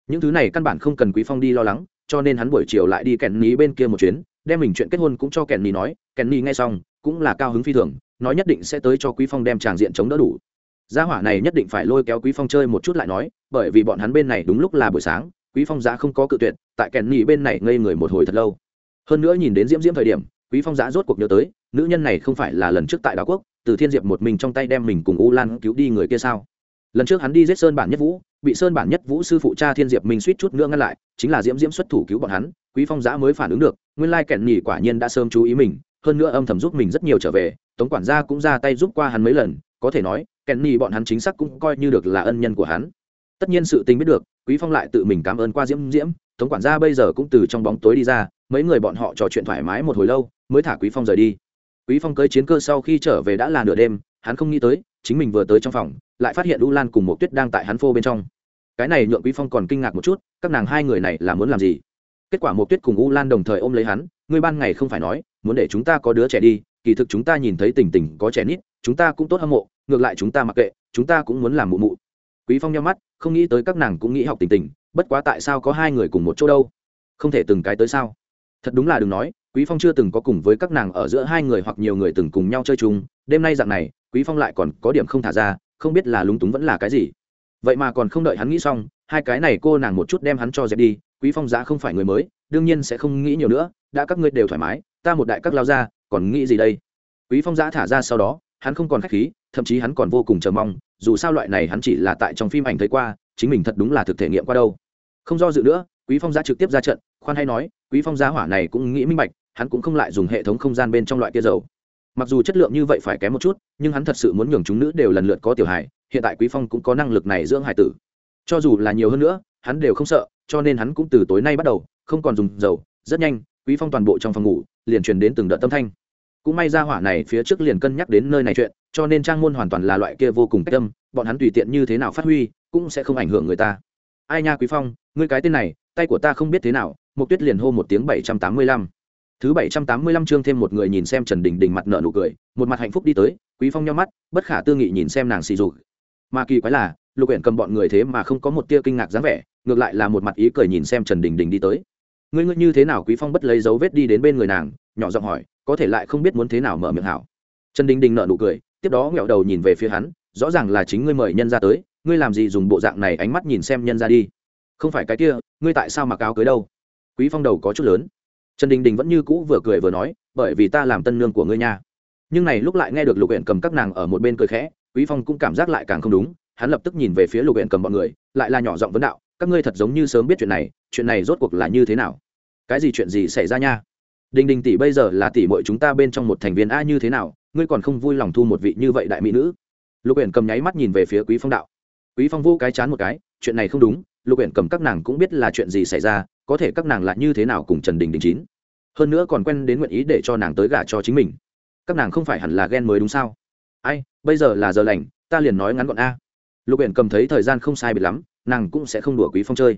Những thứ này căn bản không cần quý phong đi lo lắng, cho nên hắn buổi chiều lại đi kẹn ní bên kia một chuyến, đem mình chuyện kết hôn cũng cho kẹn ní nói kẹn ní nghe xong, cũng là cao hứng phi thường, nói nhất định sẽ tới cho quý phong đem tràng diện chống đỡ đủ. Gia hỏa này nhất định phải lôi kéo quý phong chơi một chút lại nói, bởi vì bọn hắn bên này đúng lúc là buổi sáng, quý phong giá không có cự tuyệt, tại kẹn ní bên này ngây người một hồi thật lâu. Hơn nữa nhìn đến diễm diễm thời điểm quý phong giã rốt cuộc nhớ tới, nữ nhân này không phải là lần trước tại đảo quốc, từ thiên diệp một mình trong tay đem mình cùng u lan cứu đi người kia sao? Lần trước hắn đi giết sơn bản nhất vũ, bị sơn bản nhất vũ sư phụ cha thiên diệp mình suýt chút nữa ngăn lại, chính là diễm diễm xuất thủ cứu bọn hắn, quý phong giã mới phản ứng được, nguyên lai kẻn nhỉ quả nhiên đã sớm chú ý mình, hơn nữa âm thầm giúp mình rất nhiều trở về, tống quản gia cũng ra tay giúp qua hắn mấy lần, có thể nói, kẻn nhỉ bọn hắn chính xác cũng coi như được là ân nhân của hắn. Tất nhiên sự tình biết được, quý phong lại tự mình cảm ơn qua diễm diễm, tống quản gia bây giờ cũng từ trong bóng tối đi ra mấy người bọn họ trò chuyện thoải mái một hồi lâu, mới thả quý phong rời đi. Quý phong cưới chiến cơ sau khi trở về đã là nửa đêm, hắn không nghĩ tới, chính mình vừa tới trong phòng, lại phát hiện u lan cùng một tuyết đang tại hắn phô bên trong. Cái này nhượng quý phong còn kinh ngạc một chút, các nàng hai người này là muốn làm gì? Kết quả một tuyết cùng u lan đồng thời ôm lấy hắn, ngươi ban ngày không phải nói, muốn để chúng ta có đứa trẻ đi, kỳ thực chúng ta nhìn thấy tình tình có trẻ nít, chúng ta cũng tốt hâm mộ, ngược lại chúng ta mặc kệ, chúng ta cũng muốn làm mụ mụ. Quý phong nhắm mắt, không nghĩ tới các nàng cũng nghĩ học tình tình, bất quá tại sao có hai người cùng một chỗ đâu? Không thể từng cái tới sao? Thật đúng là đừng nói, quý phong chưa từng có cùng với các nàng ở giữa hai người hoặc nhiều người từng cùng nhau chơi chung, đêm nay dạng này, quý phong lại còn có điểm không thả ra, không biết là lúng túng vẫn là cái gì. Vậy mà còn không đợi hắn nghĩ xong, hai cái này cô nàng một chút đem hắn cho dẹp đi, quý phong giá không phải người mới, đương nhiên sẽ không nghĩ nhiều nữa, đã các ngươi đều thoải mái, ta một đại các lao ra, còn nghĩ gì đây? Quý phong giá thả ra sau đó, hắn không còn khách khí, thậm chí hắn còn vô cùng chờ mong, dù sao loại này hắn chỉ là tại trong phim ảnh thấy qua, chính mình thật đúng là thực thể nghiệm qua đâu. Không do dự nữa, quý phong giá trực tiếp ra trận, khoan hay nói quý phong giá hỏa này cũng nghĩ minh bạch, hắn cũng không lại dùng hệ thống không gian bên trong loại kia dầu. Mặc dù chất lượng như vậy phải kém một chút, nhưng hắn thật sự muốn nhường chúng nữ đều lần lượt có tiểu hài, hiện tại quý phong cũng có năng lực này dưỡng hải tử. Cho dù là nhiều hơn nữa, hắn đều không sợ, cho nên hắn cũng từ tối nay bắt đầu, không còn dùng dầu, rất nhanh, quý phong toàn bộ trong phòng ngủ, liền truyền đến từng đợt tâm thanh. Cũng may ra hỏa này phía trước liền cân nhắc đến nơi này chuyện, cho nên trang môn hoàn toàn là loại kia vô cùng cách tâm bọn hắn tùy tiện như thế nào phát huy, cũng sẽ không ảnh hưởng người ta. Ai nha quý phong, ngươi cái tên này, tay của ta không biết thế nào Mục tuyết liền hô một tiếng bảy trăm tám mươi lăm. Thứ bảy trăm tám mươi lăm chương thêm một người nhìn xem trần đình đình mặt nở nụ cười, một mặt hạnh phúc đi tới, quý phong nhíu mắt, bất khả tư nghị nhìn xem nàng xì dục mà kỳ quái là, lục Uyển cầm bọn người thế mà không có một tia kinh ngạc dáng vẻ, ngược lại là một mặt ý cười nhìn xem trần đình đình đi tới. Ngươi ngươi như thế nào? Quý phong bất lấy dấu vết đi đến bên người nàng, nhỏ giọng hỏi, có thể lại không biết muốn thế nào mở miệng hảo? Trần đình đình nở nụ cười, tiếp đó ngẹo đầu nhìn về phía hắn, rõ ràng là chính ngươi mời nhân ra tới, ngươi làm gì dùng bộ dạng này ánh mắt nhìn xem nhân ra đi? Không phải cái kia, ngươi tại sao mặc áo cưới đâu? Quý phong đầu có chút lớn. Trần đình đình vẫn như cũ vừa cười vừa nói, bởi vì ta làm tân nương của ngươi nha. Nhưng này lúc lại nghe được lục huyện cầm các nàng ở một bên cười khẽ, quý phong cũng cảm giác lại càng không đúng, hắn lập tức nhìn về phía lục huyện cầm bọn người, lại là nhỏ giọng vấn đạo, các ngươi thật giống như sớm biết chuyện này chuyện này rốt cuộc là như thế nào? Cái gì chuyện gì xảy ra nha? Đình đình tỷ bây giờ là tỷ muội chúng ta bên trong một thành viên a như thế nào, ngươi còn không vui lòng thu một vị như vậy đại mỹ nữ? Lục huyện cầm nháy mắt nhìn về phía quý phong đạo. Quý phong vô cái chán một cái, chuyện này không đúng, lục huyện cầm các nàng cũng biết là chuyện gì xảy ra có thể các nàng lại như thế nào cùng trần đình đình chín? Hơn nữa còn quen đến nguyện ý để cho nàng tới gả cho chính mình. Các nàng không phải hẳn là ghen mới đúng sao? Ai, bây giờ là giờ lành, ta liền nói ngắn gọn a. Lục biển cầm thấy thời gian không sai biệt lắm, nàng cũng sẽ không đùa quý phong chơi.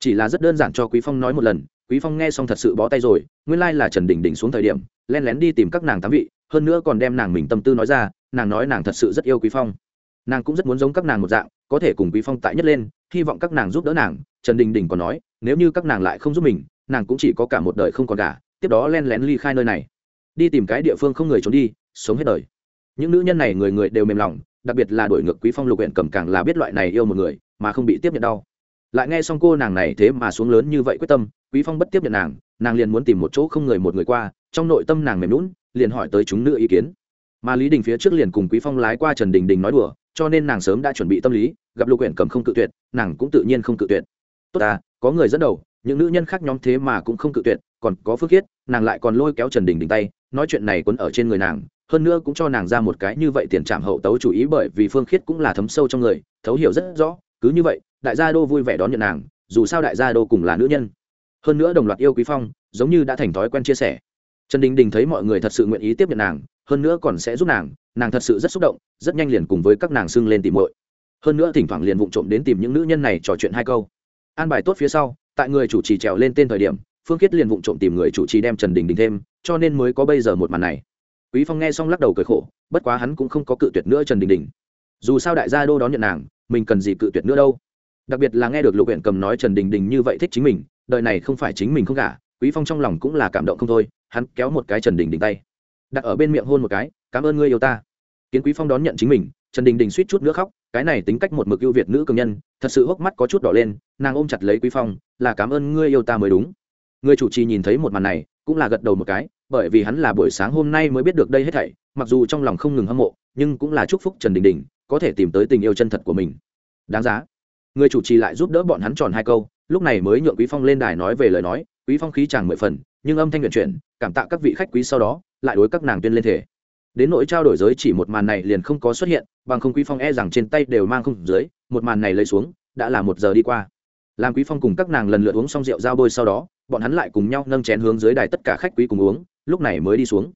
Chỉ là rất đơn giản cho quý phong nói một lần, quý phong nghe xong thật sự bó tay rồi, nguyên lai là trần đình đình xuống thời điểm len lén đi tìm các nàng tám vị, hơn nữa còn đem nàng mình tâm tư nói ra, nàng nói nàng thật sự rất yêu quý phong. Nàng cũng rất muốn giống các nàng một dạng, có thể cùng quý phong tại nhất lên, hy vọng các nàng giúp đỡ nàng, trần đình đình còn nói nếu như các nàng lại không giúp mình, nàng cũng chỉ có cả một đời không còn cả tiếp đó len lén ly khai nơi này. Đi tìm cái địa phương không người trốn đi, sống hết đời. Những nữ nhân này người người đều mềm lòng, đặc biệt là đổi ngược quý phong lục huyện cầm càng là biết loại này yêu một người, mà không bị tiếp nhận đau. Lại nghe xong cô nàng này thế mà xuống lớn như vậy quyết tâm, quý phong bất tiếp nhận nàng nàng liền muốn tìm một chỗ không người một người qua, trong nội tâm nàng mềm lún liền hỏi tới chúng nữ ý kiến. Mà lý đình phía trước liền cùng quý phong lái qua trần đình đình nói đùa, cho nên nàng sớm đã chuẩn bị tâm lý, gặp lục huyện cầm không cự tuyệt, nàng cũng tự nhiên không cự tuyệt. Tốt à có người dẫn đầu, những nữ nhân khác nhóm thế mà cũng không cự tuyệt, còn có phước khiết, nàng lại còn lôi kéo trần đình đình tay, nói chuyện này quấn ở trên người nàng, hơn nữa cũng cho nàng ra một cái như vậy tiền trạm hậu tấu chủ ý bởi vì phương khiết cũng là thấm sâu trong người, thấu hiểu rất rõ, cứ như vậy, đại gia đô vui vẻ đón nhận nàng, dù sao đại gia đô cùng là nữ nhân. Hơn nữa đồng loạt yêu quý phong, giống như đã thành thói quen chia sẻ. Trần đình đình thấy mọi người thật sự nguyện ý tiếp nhận nàng, hơn nữa còn sẽ giúp nàng nàng thật sự rất xúc động, rất nhanh liền cùng với các nàng xưng lên tìm muội. Hơn nữa thỉnh thoảng liền vụng trộm đến tìm những nữ nhân này trò chuyện hai câu an bài tốt phía sau tại người chủ trì trèo lên tên thời điểm phương khiết liền vụng trộm tìm người chủ trì đem trần đình đình thêm cho nên mới có bây giờ một màn này. Quý phong nghe xong lắc đầu cười khổ bất quá hắn cũng không có cự tuyệt nữa trần đình đình. Dù sao đại gia đô đón nhận nàng mình cần gì cự tuyệt nữa đâu. Đặc biệt là nghe được lục huyện cầm nói trần đình đình như vậy thích chính mình đời này không phải chính mình không cả, quý phong trong lòng cũng là cảm động không thôi hắn kéo một cái trần đình đình tay. Đặt ở bên miệng hôn một cái cảm ơn ngươi yêu ta. Kiến quý phong đón nhận chính mình trần đình đình suýt chút nữa khóc cái này tính cách một mực ưu việt nữ cường nhân, thật sự hốc mắt có chút đỏ lên, nàng ôm chặt lấy quý phong, là cảm ơn ngươi yêu ta mới đúng. Người chủ trì nhìn thấy một màn này, cũng là gật đầu một cái, bởi vì hắn là buổi sáng hôm nay mới biết được đây hết thảy, mặc dù trong lòng không ngừng hâm mộ, nhưng cũng là chúc phúc trần đình đình, có thể tìm tới tình yêu chân thật của mình. Đáng giá. Người chủ trì lại giúp đỡ bọn hắn tròn hai câu, lúc này mới nhượng quý phong lên đài nói về lời nói, quý phong khí chàng mười phần, nhưng âm thanh nguyện chuyển, cảm tạ các vị khách quý sau đó, lại đối các nàng tuyên lên thể đến nỗi trao đổi giới chỉ một màn này liền không có xuất hiện, bằng không quý phong e rằng trên tay đều mang không dưới, một màn này lấy xuống, đã là một giờ đi qua. Làm quý phong cùng các nàng lần lượt uống xong rượu giao bôi sau đó, bọn hắn lại cùng nhau nâng chén hướng dưới đài tất cả khách quý cùng uống, lúc này mới đi xuống.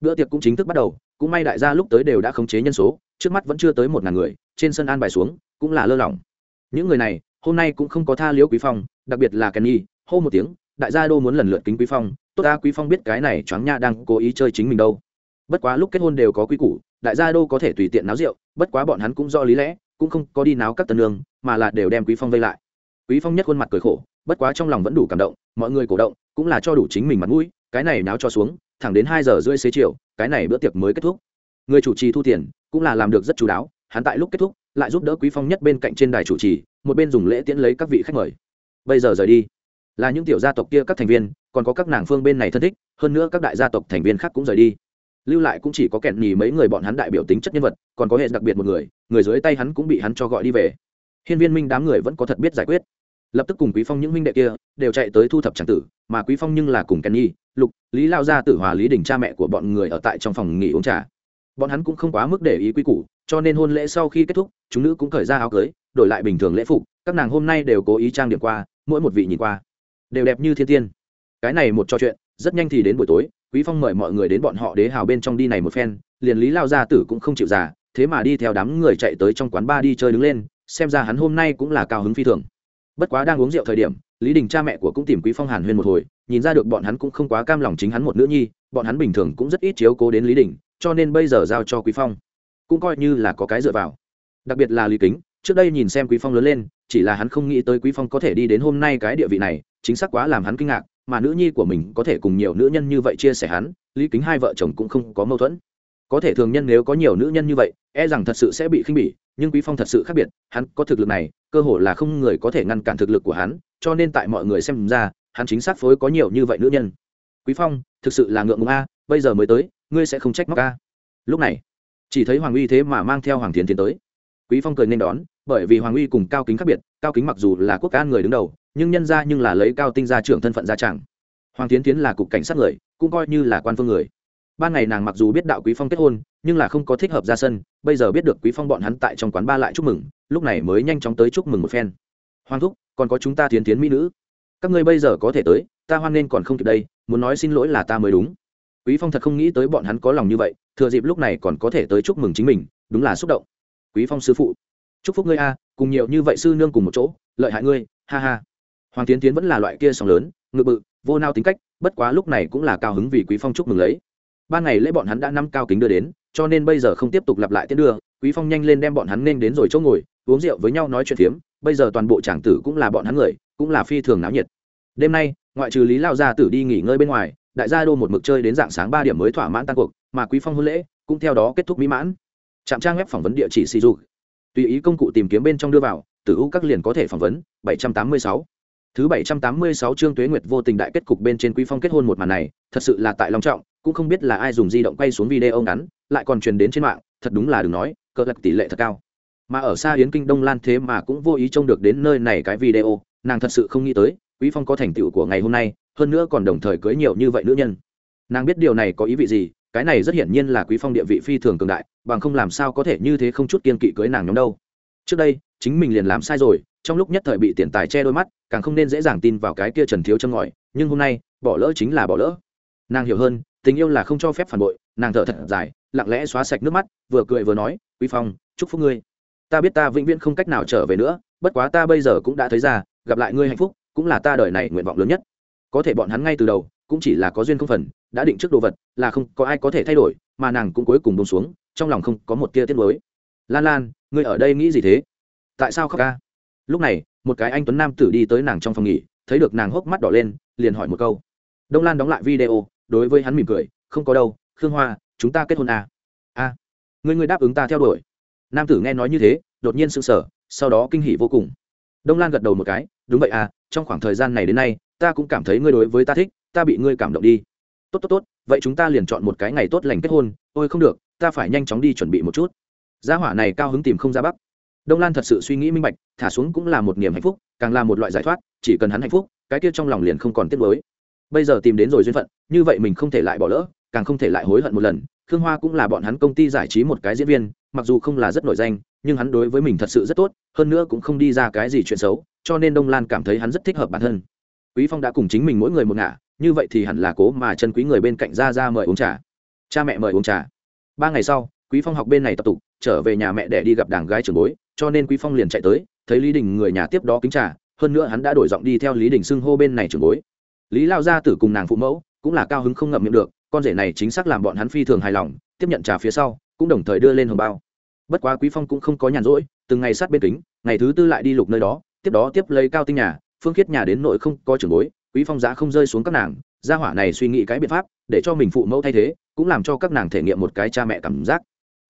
Bữa tiệc cũng chính thức bắt đầu, cũng may đại gia lúc tới đều đã khống chế nhân số, trước mắt vẫn chưa tới một ngàn người, trên sân an bài xuống, cũng là lơ lỏng. Những người này, hôm nay cũng không có tha liễu quý phong, đặc biệt là kenny, hô một tiếng, đại gia đô muốn lần lượt kính quý phong, tốt ta quý phong biết cái này choáng nha đang cố ý chơi chính mình đâu bất quá lúc kết hôn đều có quý củ, đại gia đô có thể tùy tiện náo rượu, bất quá bọn hắn cũng do lý lẽ, cũng không có đi náo các tân lương mà là đều đem quý phong vây lại. Quý phong nhất khuôn mặt cười khổ, bất quá trong lòng vẫn đủ cảm động, mọi người cổ động, cũng là cho đủ chính mình mặt mũi, cái này náo cho xuống, thẳng đến hai giờ rưỡi xế chiều, cái này bữa tiệc mới kết thúc. Người chủ trì thu tiền, cũng là làm được rất chú đáo, hắn tại lúc kết thúc, lại giúp đỡ quý phong nhất bên cạnh trên đài chủ trì, một bên dùng lễ tiễn lấy các vị khách mời. Bây giờ rời đi, là những tiểu gia tộc kia các thành viên, còn có các nàng phương bên này thân thích, hơn nữa các đại gia tộc thành viên khác cũng rời đi lưu lại cũng chỉ có kẹn nhì mấy người bọn hắn đại biểu tính chất nhân vật, còn có hệ đặc biệt một người người dưới tay hắn cũng bị hắn cho gọi đi về. Hiên viên minh đám người vẫn có thật biết giải quyết. Lập tức cùng quý phong những minh đệ kia đều chạy tới thu thập tràng tử, mà quý phong nhưng là cùng kenny lục, lý lao gia tử hòa lý đình cha mẹ của bọn người ở tại trong phòng nghỉ uống trà. Bọn hắn cũng không quá mức để ý quy củ, cho nên hôn lễ sau khi kết thúc, chúng nữ cũng cởi ra áo cưới, đổi lại bình thường lễ phục, các nàng hôm nay đều cố ý trang điểm qua, mỗi một vị nhìn qua, đều đẹp như thiên tiên. Cái này một trò chuyện, rất nhanh thì đến buổi tối quý phong mời mọi người đến bọn họ đế hào bên trong đi này một phen, liền lý lao gia tử cũng không chịu già, thế mà đi theo đám người chạy tới trong quán ba đi chơi đứng lên, xem ra hắn hôm nay cũng là cao hứng phi thường. Bất quá đang uống rượu thời điểm, lý đình cha mẹ của cũng tìm quý phong hàn huyên một hồi, nhìn ra được bọn hắn cũng không quá cam lòng chính hắn một nữ nhi, bọn hắn bình thường cũng rất ít chiếu cố đến lý đình, cho nên bây giờ giao cho quý phong. Cũng coi như là có cái dựa vào. Đặc biệt là lý kính, trước đây nhìn xem quý phong lớn lên, chỉ là hắn không nghĩ tới quý phong có thể đi đến hôm nay cái địa vị này, chính xác quá làm hắn kinh ngạc mà nữ nhi của mình có thể cùng nhiều nữ nhân như vậy chia sẻ hắn, lý kính hai vợ chồng cũng không có mâu thuẫn. Có thể thường nhân nếu có nhiều nữ nhân như vậy e rằng thật sự sẽ bị khinh bỉ, nhưng quý phong thật sự khác biệt, hắn có thực lực này, cơ hồ là không người có thể ngăn cản thực lực của hắn, cho nên tại mọi người xem ra, hắn chính xác phối có nhiều như vậy nữ nhân. Quý phong, thực sự là ngượng ngùng a, bây giờ mới tới, ngươi sẽ không trách móc a. Lúc này, chỉ thấy hoàng uy thế mà mang theo hoàng tiến tiến tới. Quý phong cười nên đón, bởi vì hoàng uy cùng cao kính khác biệt, cao kính mặc dù là quốc an người đứng đầu nhưng nhân ra nhưng là lấy cao tinh gia trưởng thân phận gia chẳng hoàng tiến tiến là cục cảnh sát người, cũng coi như là quan phương người. Ban ngày nàng mặc dù biết đạo quý phong kết hôn, nhưng là không có thích hợp ra sân, bây giờ biết được quý phong bọn hắn tại trong quán ba lại chúc mừng, lúc này mới nhanh chóng tới chúc mừng một phen. Hoàng thúc, còn có chúng ta tiến tiến mỹ nữ. Các ngươi bây giờ có thể tới, ta hoan nên còn không kịp đây, muốn nói xin lỗi là ta mới đúng. Quý phong thật không nghĩ tới bọn hắn có lòng như vậy, thừa dịp lúc này còn có thể tới chúc mừng chính mình, đúng là xúc động. Quý phong sư phụ, chúc phúc ngươi a, cùng nhiều như vậy sư nương cùng một chỗ, lợi hại ngươi, ha ha hoàng tiến tiến vẫn là loại kia sóng lớn, ngự bự, vô nao tính cách, bất quá lúc này cũng là cao hứng vì quý phong chúc mừng lấy. Ban ngày lễ bọn hắn đã năm cao kính đưa đến, cho nên bây giờ không tiếp tục lặp lại tiễn đưa, quý phong nhanh lên đem bọn hắn nên đến rồi chỗ ngồi, uống rượu với nhau nói chuyện phiếm, bây giờ toàn bộ tràng tử cũng là bọn hắn người, cũng là phi thường náo nhiệt. Đêm nay, ngoại trừ lý lao gia tử đi nghỉ ngơi bên ngoài, đại gia đô một mực chơi đến dạng sáng ba điểm mới thỏa mãn tan cuộc, mà quý phong hôn lễ cũng theo đó kết thúc mỹ mãn. Trạm trang web phỏng vấn địa chỉ sử dụng. Tùy ý công cụ tìm kiếm bên trong đưa vào, tử u các liền có thể phỏng vấn 786. Thứ 786 chương Tuế Nguyệt vô tình đại kết cục bên trên Quý Phong kết hôn một màn này, thật sự là tại long trọng, cũng không biết là ai dùng di động quay xuống video ngắn, lại còn truyền đến trên mạng, thật đúng là đừng nói, cơ lực tỷ lệ thật cao. Mà ở xa Yến Kinh Đông Lan thế mà cũng vô ý trông được đến nơi này cái video, nàng thật sự không nghĩ tới, Quý Phong có thành tựu của ngày hôm nay, hơn nữa còn đồng thời cưới nhiều như vậy nữ nhân. Nàng biết điều này có ý vị gì, cái này rất hiển nhiên là Quý Phong địa vị phi thường cường đại, bằng không làm sao có thể như thế không chút kiên kỵ cưới nàng nhóm đâu. Trước đây, chính mình liền làm sai rồi, trong lúc nhất thời bị tiền tài che đôi mắt càng không nên dễ dàng tin vào cái kia trần thiếu châm ngòi, nhưng hôm nay, bỏ lỡ chính là bỏ lỡ. Nàng hiểu hơn, tình yêu là không cho phép phản bội, nàng thở thật dài, lặng lẽ xóa sạch nước mắt, vừa cười vừa nói, quý phong, chúc phúc ngươi. Ta biết ta vĩnh viễn không cách nào trở về nữa, bất quá ta bây giờ cũng đã thấy ra, gặp lại ngươi hạnh phúc, cũng là ta đời này nguyện vọng lớn nhất. Có thể bọn hắn ngay từ đầu, cũng chỉ là có duyên không phần, đã định trước đồ vật, là không có ai có thể thay đổi, mà nàng cũng cuối cùng bông xuống, trong lòng không có một tia tiết mới lan lan, ngươi ở đây nghĩ gì thế? Tại sao khóc ca? Lúc này một cái anh tuấn nam tử đi tới nàng trong phòng nghỉ thấy được nàng hốc mắt đỏ lên liền hỏi một câu. Đông lan đóng lại video đối với hắn mỉm cười không có đâu khương hoa chúng ta kết hôn à? a à, ngươi ngươi đáp ứng ta theo đuổi. Nam tử nghe nói như thế đột nhiên sững sờ sau đó kinh hỉ vô cùng. Đông lan gật đầu một cái đúng vậy à trong khoảng thời gian này đến nay ta cũng cảm thấy ngươi đối với ta thích ta bị ngươi cảm động đi. Tốt tốt tốt vậy chúng ta liền chọn một cái ngày tốt lành kết hôn ôi không được ta phải nhanh chóng đi chuẩn bị một chút. Gia hỏa này cao hứng tìm không ra bắc đông lan thật sự suy nghĩ minh bạch, thả xuống cũng là một niềm hạnh phúc, càng là một loại giải thoát, chỉ cần hắn hạnh phúc, cái kia trong lòng liền không còn tiếc mới bây giờ tìm đến rồi duyên phận, như vậy mình không thể lại bỏ lỡ, càng không thể lại hối hận một lần. Khương hoa cũng là bọn hắn công ty giải trí một cái diễn viên, mặc dù không là rất nổi danh, nhưng hắn đối với mình thật sự rất tốt, hơn nữa cũng không đi ra cái gì chuyện xấu, cho nên đông lan cảm thấy hắn rất thích hợp bản thân. Quý phong đã cùng chính mình mỗi người một ngả, như vậy thì hẳn là cố mà chân quý người bên cạnh ra ra mời uống trà. Cha mẹ mời uống trà. Ba ngày sau, quý phong học bên này tập tục, trở về nhà mẹ để đi gặp đảng gái trưởng bối cho nên quý phong liền chạy tới, thấy lý đình người nhà tiếp đó kính trà, hơn nữa hắn đã đổi giọng đi theo lý đình xưng hô bên này trưởng bối. Lý lao gia tử cùng nàng phụ mẫu cũng là cao hứng không ngậm miệng được, con rể này chính xác làm bọn hắn phi thường hài lòng, tiếp nhận trà phía sau, cũng đồng thời đưa lên hồng bao. Bất quá quý phong cũng không có nhàn rỗi, từng ngày sát bên kính, ngày thứ tư lại đi lục nơi đó, tiếp đó tiếp lấy cao tinh nhà, phương khiết nhà đến nội không có trưởng bối, quý phong giá không rơi xuống các nàng, gia hỏa này suy nghĩ cái biện pháp, để cho mình phụ mẫu thay thế, cũng làm cho các nàng thể nghiệm một cái cha mẹ cảm giác.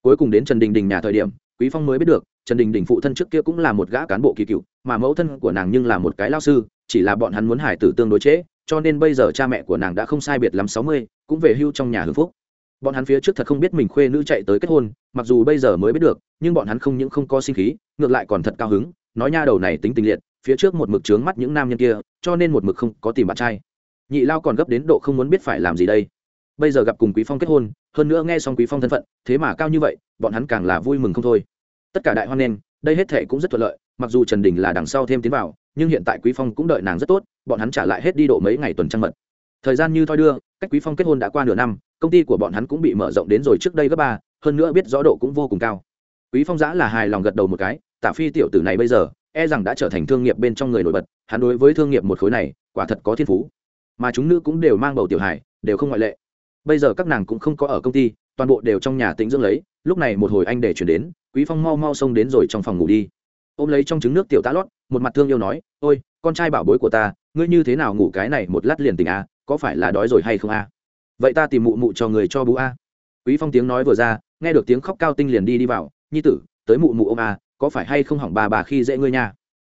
Cuối cùng đến trần đình đình nhà thời điểm quý phong mới biết được trần đình đình phụ thân trước kia cũng là một gã cán bộ kỳ cựu mà mẫu thân của nàng nhưng là một cái lao sư chỉ là bọn hắn muốn hải tử tương đối chế, cho nên bây giờ cha mẹ của nàng đã không sai biệt lắm sáu mươi cũng về hưu trong nhà hưng phúc. Bọn hắn phía trước thật không biết mình khuê nữ chạy tới kết hôn mặc dù bây giờ mới biết được nhưng bọn hắn không những không có sinh khí ngược lại còn thật cao hứng nói nha đầu này tính tình liệt phía trước một mực trướng mắt những nam nhân kia cho nên một mực không có tìm bạn trai. Nhị lao còn gấp đến độ không muốn biết phải làm gì đây bây giờ gặp cùng quý phong kết hôn, hơn nữa nghe xong quý phong thân phận, thế mà cao như vậy, bọn hắn càng là vui mừng không thôi. Tất cả đại hoan nghênh đây hết thể cũng rất thuận lợi, mặc dù trần đình là đằng sau thêm tiến vào, nhưng hiện tại quý phong cũng đợi nàng rất tốt, bọn hắn trả lại hết đi độ mấy ngày tuần trăng mật. Thời gian như thoi đưa, cách quý phong kết hôn đã qua nửa năm, công ty của bọn hắn cũng bị mở rộng đến rồi trước đây gấp ba, hơn nữa biết rõ độ cũng vô cùng cao. Quý phong giã là hài lòng gật đầu một cái tạ phi tiểu tử này bây giờ e rằng đã trở thành thương nghiệp bên trong người nổi bật, hắn đối với thương nghiệp một khối này, quả thật có thiên phú. Mà chúng nữ cũng đều mang bầu tiểu hài, đều không ngoại lệ bây giờ các nàng cũng không có ở công ty, toàn bộ đều trong nhà tĩnh dưỡng lấy, lúc này một hồi anh để chuyển đến, quý phong mau mau xông đến rồi trong phòng ngủ đi. Ôm lấy trong trứng nước tiểu tá lót, một mặt thương yêu nói, ôi, con trai bảo bối của ta, ngươi như thế nào ngủ cái này một lát liền tình a à, có phải là đói rồi hay không a vậy ta tìm mụ mụ cho người cho bú a. Quý phong tiếng nói vừa ra, nghe được tiếng khóc cao tinh liền đi đi vào, nhi tử, tới mụ mụ ôm a có phải hay không hỏng bà bà khi dễ ngươi nha?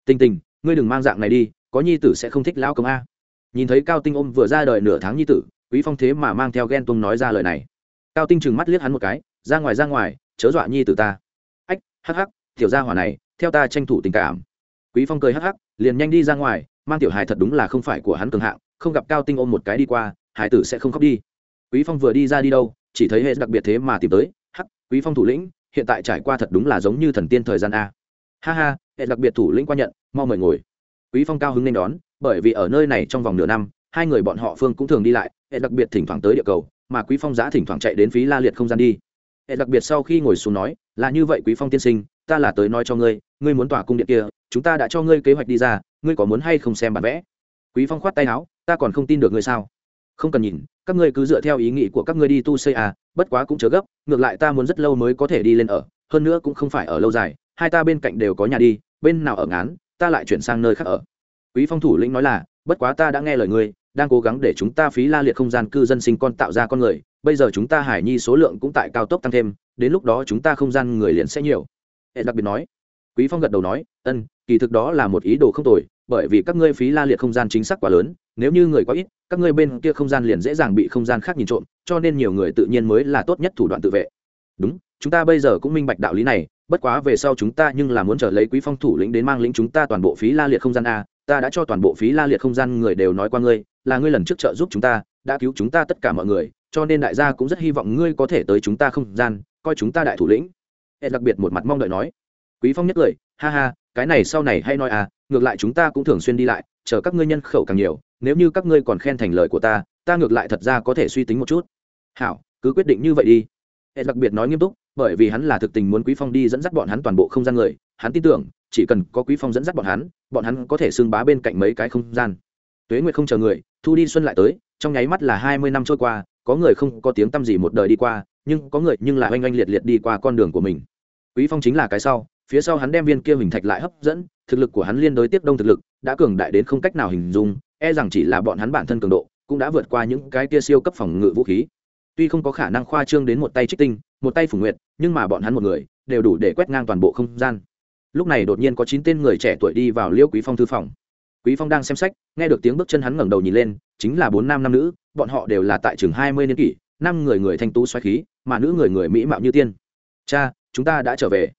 Tình tình, ngươi đừng mang dạng này đi, có nhi tử sẽ không thích lão công a. Nhìn thấy cao tinh ôm vừa ra đời nửa tháng nhi tử quý phong thế mà mang theo ghen tuông nói ra lời này. Cao tinh chừng mắt liếc hắn một cái, ra ngoài ra ngoài, chớ dọa nhi tử ta. Ách, hắc hắc, tiểu gia hỏa này, theo ta tranh thủ tình cảm. Quý phong cười hắc hắc, liền nhanh đi ra ngoài, mang tiểu hài thật đúng là không phải của hắn cường hạng, không gặp cao tinh ôm một cái đi qua hải tử sẽ không khóc đi. Quý phong vừa đi ra đi đâu, chỉ thấy hệ đặc biệt thế mà tìm tới, hắc, quý phong thủ lĩnh, hiện tại trải qua thật đúng là giống như thần tiên thời gian a. Ha ha, hệ đặc biệt thủ lĩnh qua nhận, mau mời ngồi. Quý phong cao hứng nên đón, bởi vì ở nơi này trong vòng nửa năm, hai người bọn họ phương cũng thường đi lại hệ đặc biệt thỉnh thoảng tới địa cầu, mà quý phong giá thỉnh thoảng chạy đến phí la liệt không gian đi. Hệ đặc biệt sau khi ngồi xuống nói, là như vậy quý phong tiên sinh, ta là tới nói cho ngươi ngươi muốn tỏa cung điện kia, chúng ta đã cho ngươi kế hoạch đi ra, ngươi có muốn hay không xem bản vẽ? Quý phong khoát tay áo, ta còn không tin được ngươi sao? Không cần nhìn, các ngươi cứ dựa theo ý nghĩ của các ngươi đi tu xây à bất quá cũng chớ gấp, ngược lại ta muốn rất lâu mới có thể đi lên ở, hơn nữa cũng không phải ở lâu dài, hai ta bên cạnh đều có nhà đi, bên nào ở ngán, ta lại chuyển sang nơi khác ở. Quý phong thủ lĩnh nói là, bất quá ta đã nghe lời ngươi đang cố gắng để chúng ta phí la liệt không gian cư dân sinh con tạo ra con người, bây giờ chúng ta hải nhi số lượng cũng tại cao tốc tăng thêm, đến lúc đó chúng ta không gian người liền sẽ nhiều. Hệ đặc biệt nói. Quý phong gật đầu nói, ân, kỳ thực đó là một ý đồ không tồi, bởi vì các ngươi phí la liệt không gian chính xác quá lớn, nếu như người quá ít, các ngươi bên kia không gian liền dễ dàng bị không gian khác nhìn trộm, cho nên nhiều người tự nhiên mới là tốt nhất thủ đoạn tự vệ. Đúng, chúng ta bây giờ cũng minh bạch đạo lý này, bất quá về sau chúng ta nhưng là muốn trở lấy quý phong thủ lĩnh đến mang lĩnh chúng ta toàn bộ phí la liệt không gian a ta đã cho toàn bộ phí la liệt không gian người đều nói qua ngươi, là ngươi lần trước trợ giúp chúng ta, đã cứu chúng ta tất cả mọi người, cho nên đại gia cũng rất hy vọng ngươi có thể tới chúng ta không gian, coi chúng ta đại thủ lĩnh. Ed đặc biệt một mặt mong đợi nói. Quý phong nhất cười, ha ha, cái này sau này hay nói à ngược lại chúng ta cũng thường xuyên đi lại, chờ các ngươi nhân khẩu càng nhiều, nếu như các ngươi còn khen thành lời của ta ta ngược lại thật ra có thể suy tính một chút. Hảo, cứ quyết định như vậy đi. Ed đặc biệt nói nghiêm túc bởi vì hắn là thực tình muốn quý phong đi dẫn dắt bọn hắn toàn bộ không gian người, hắn tin tưởng, chỉ cần có quý phong dẫn dắt bọn hắn bọn hắn có thể xưng bá bên cạnh mấy cái không gian. Tuế nguyệt không chờ người, thu đi xuân lại tới, trong nháy mắt là hai mươi năm trôi qua, có người không có tiếng tăm gì một đời đi qua, nhưng có người nhưng là oanh oanh liệt liệt đi qua con đường của mình. Quý phong chính là cái sau, phía sau hắn đem viên kia hình thạch lại hấp dẫn, thực lực của hắn liên đối tiếp đông thực lực, đã cường đại đến không cách nào hình dung e rằng chỉ là bọn hắn bản thân cường độ, cũng đã vượt qua những cái kia siêu cấp phòng ngự vũ khí tuy không có khả năng khoa trương đến một tay trích tinh, một tay phủ nguyệt, nhưng mà bọn hắn một người, đều đủ để quét ngang toàn bộ không gian. Lúc này đột nhiên có chín tên người trẻ tuổi đi vào liêu quý phong thư phòng. Quý phong đang xem sách, nghe được tiếng bước chân hắn ngẩng đầu nhìn lên, chính là bốn nam nam nữ, bọn họ đều là tại trường hai mươi niên kỷ, năm người người thanh tú xoáy khí, mà nữ người người mỹ mạo như tiên. Cha, chúng ta đã trở về.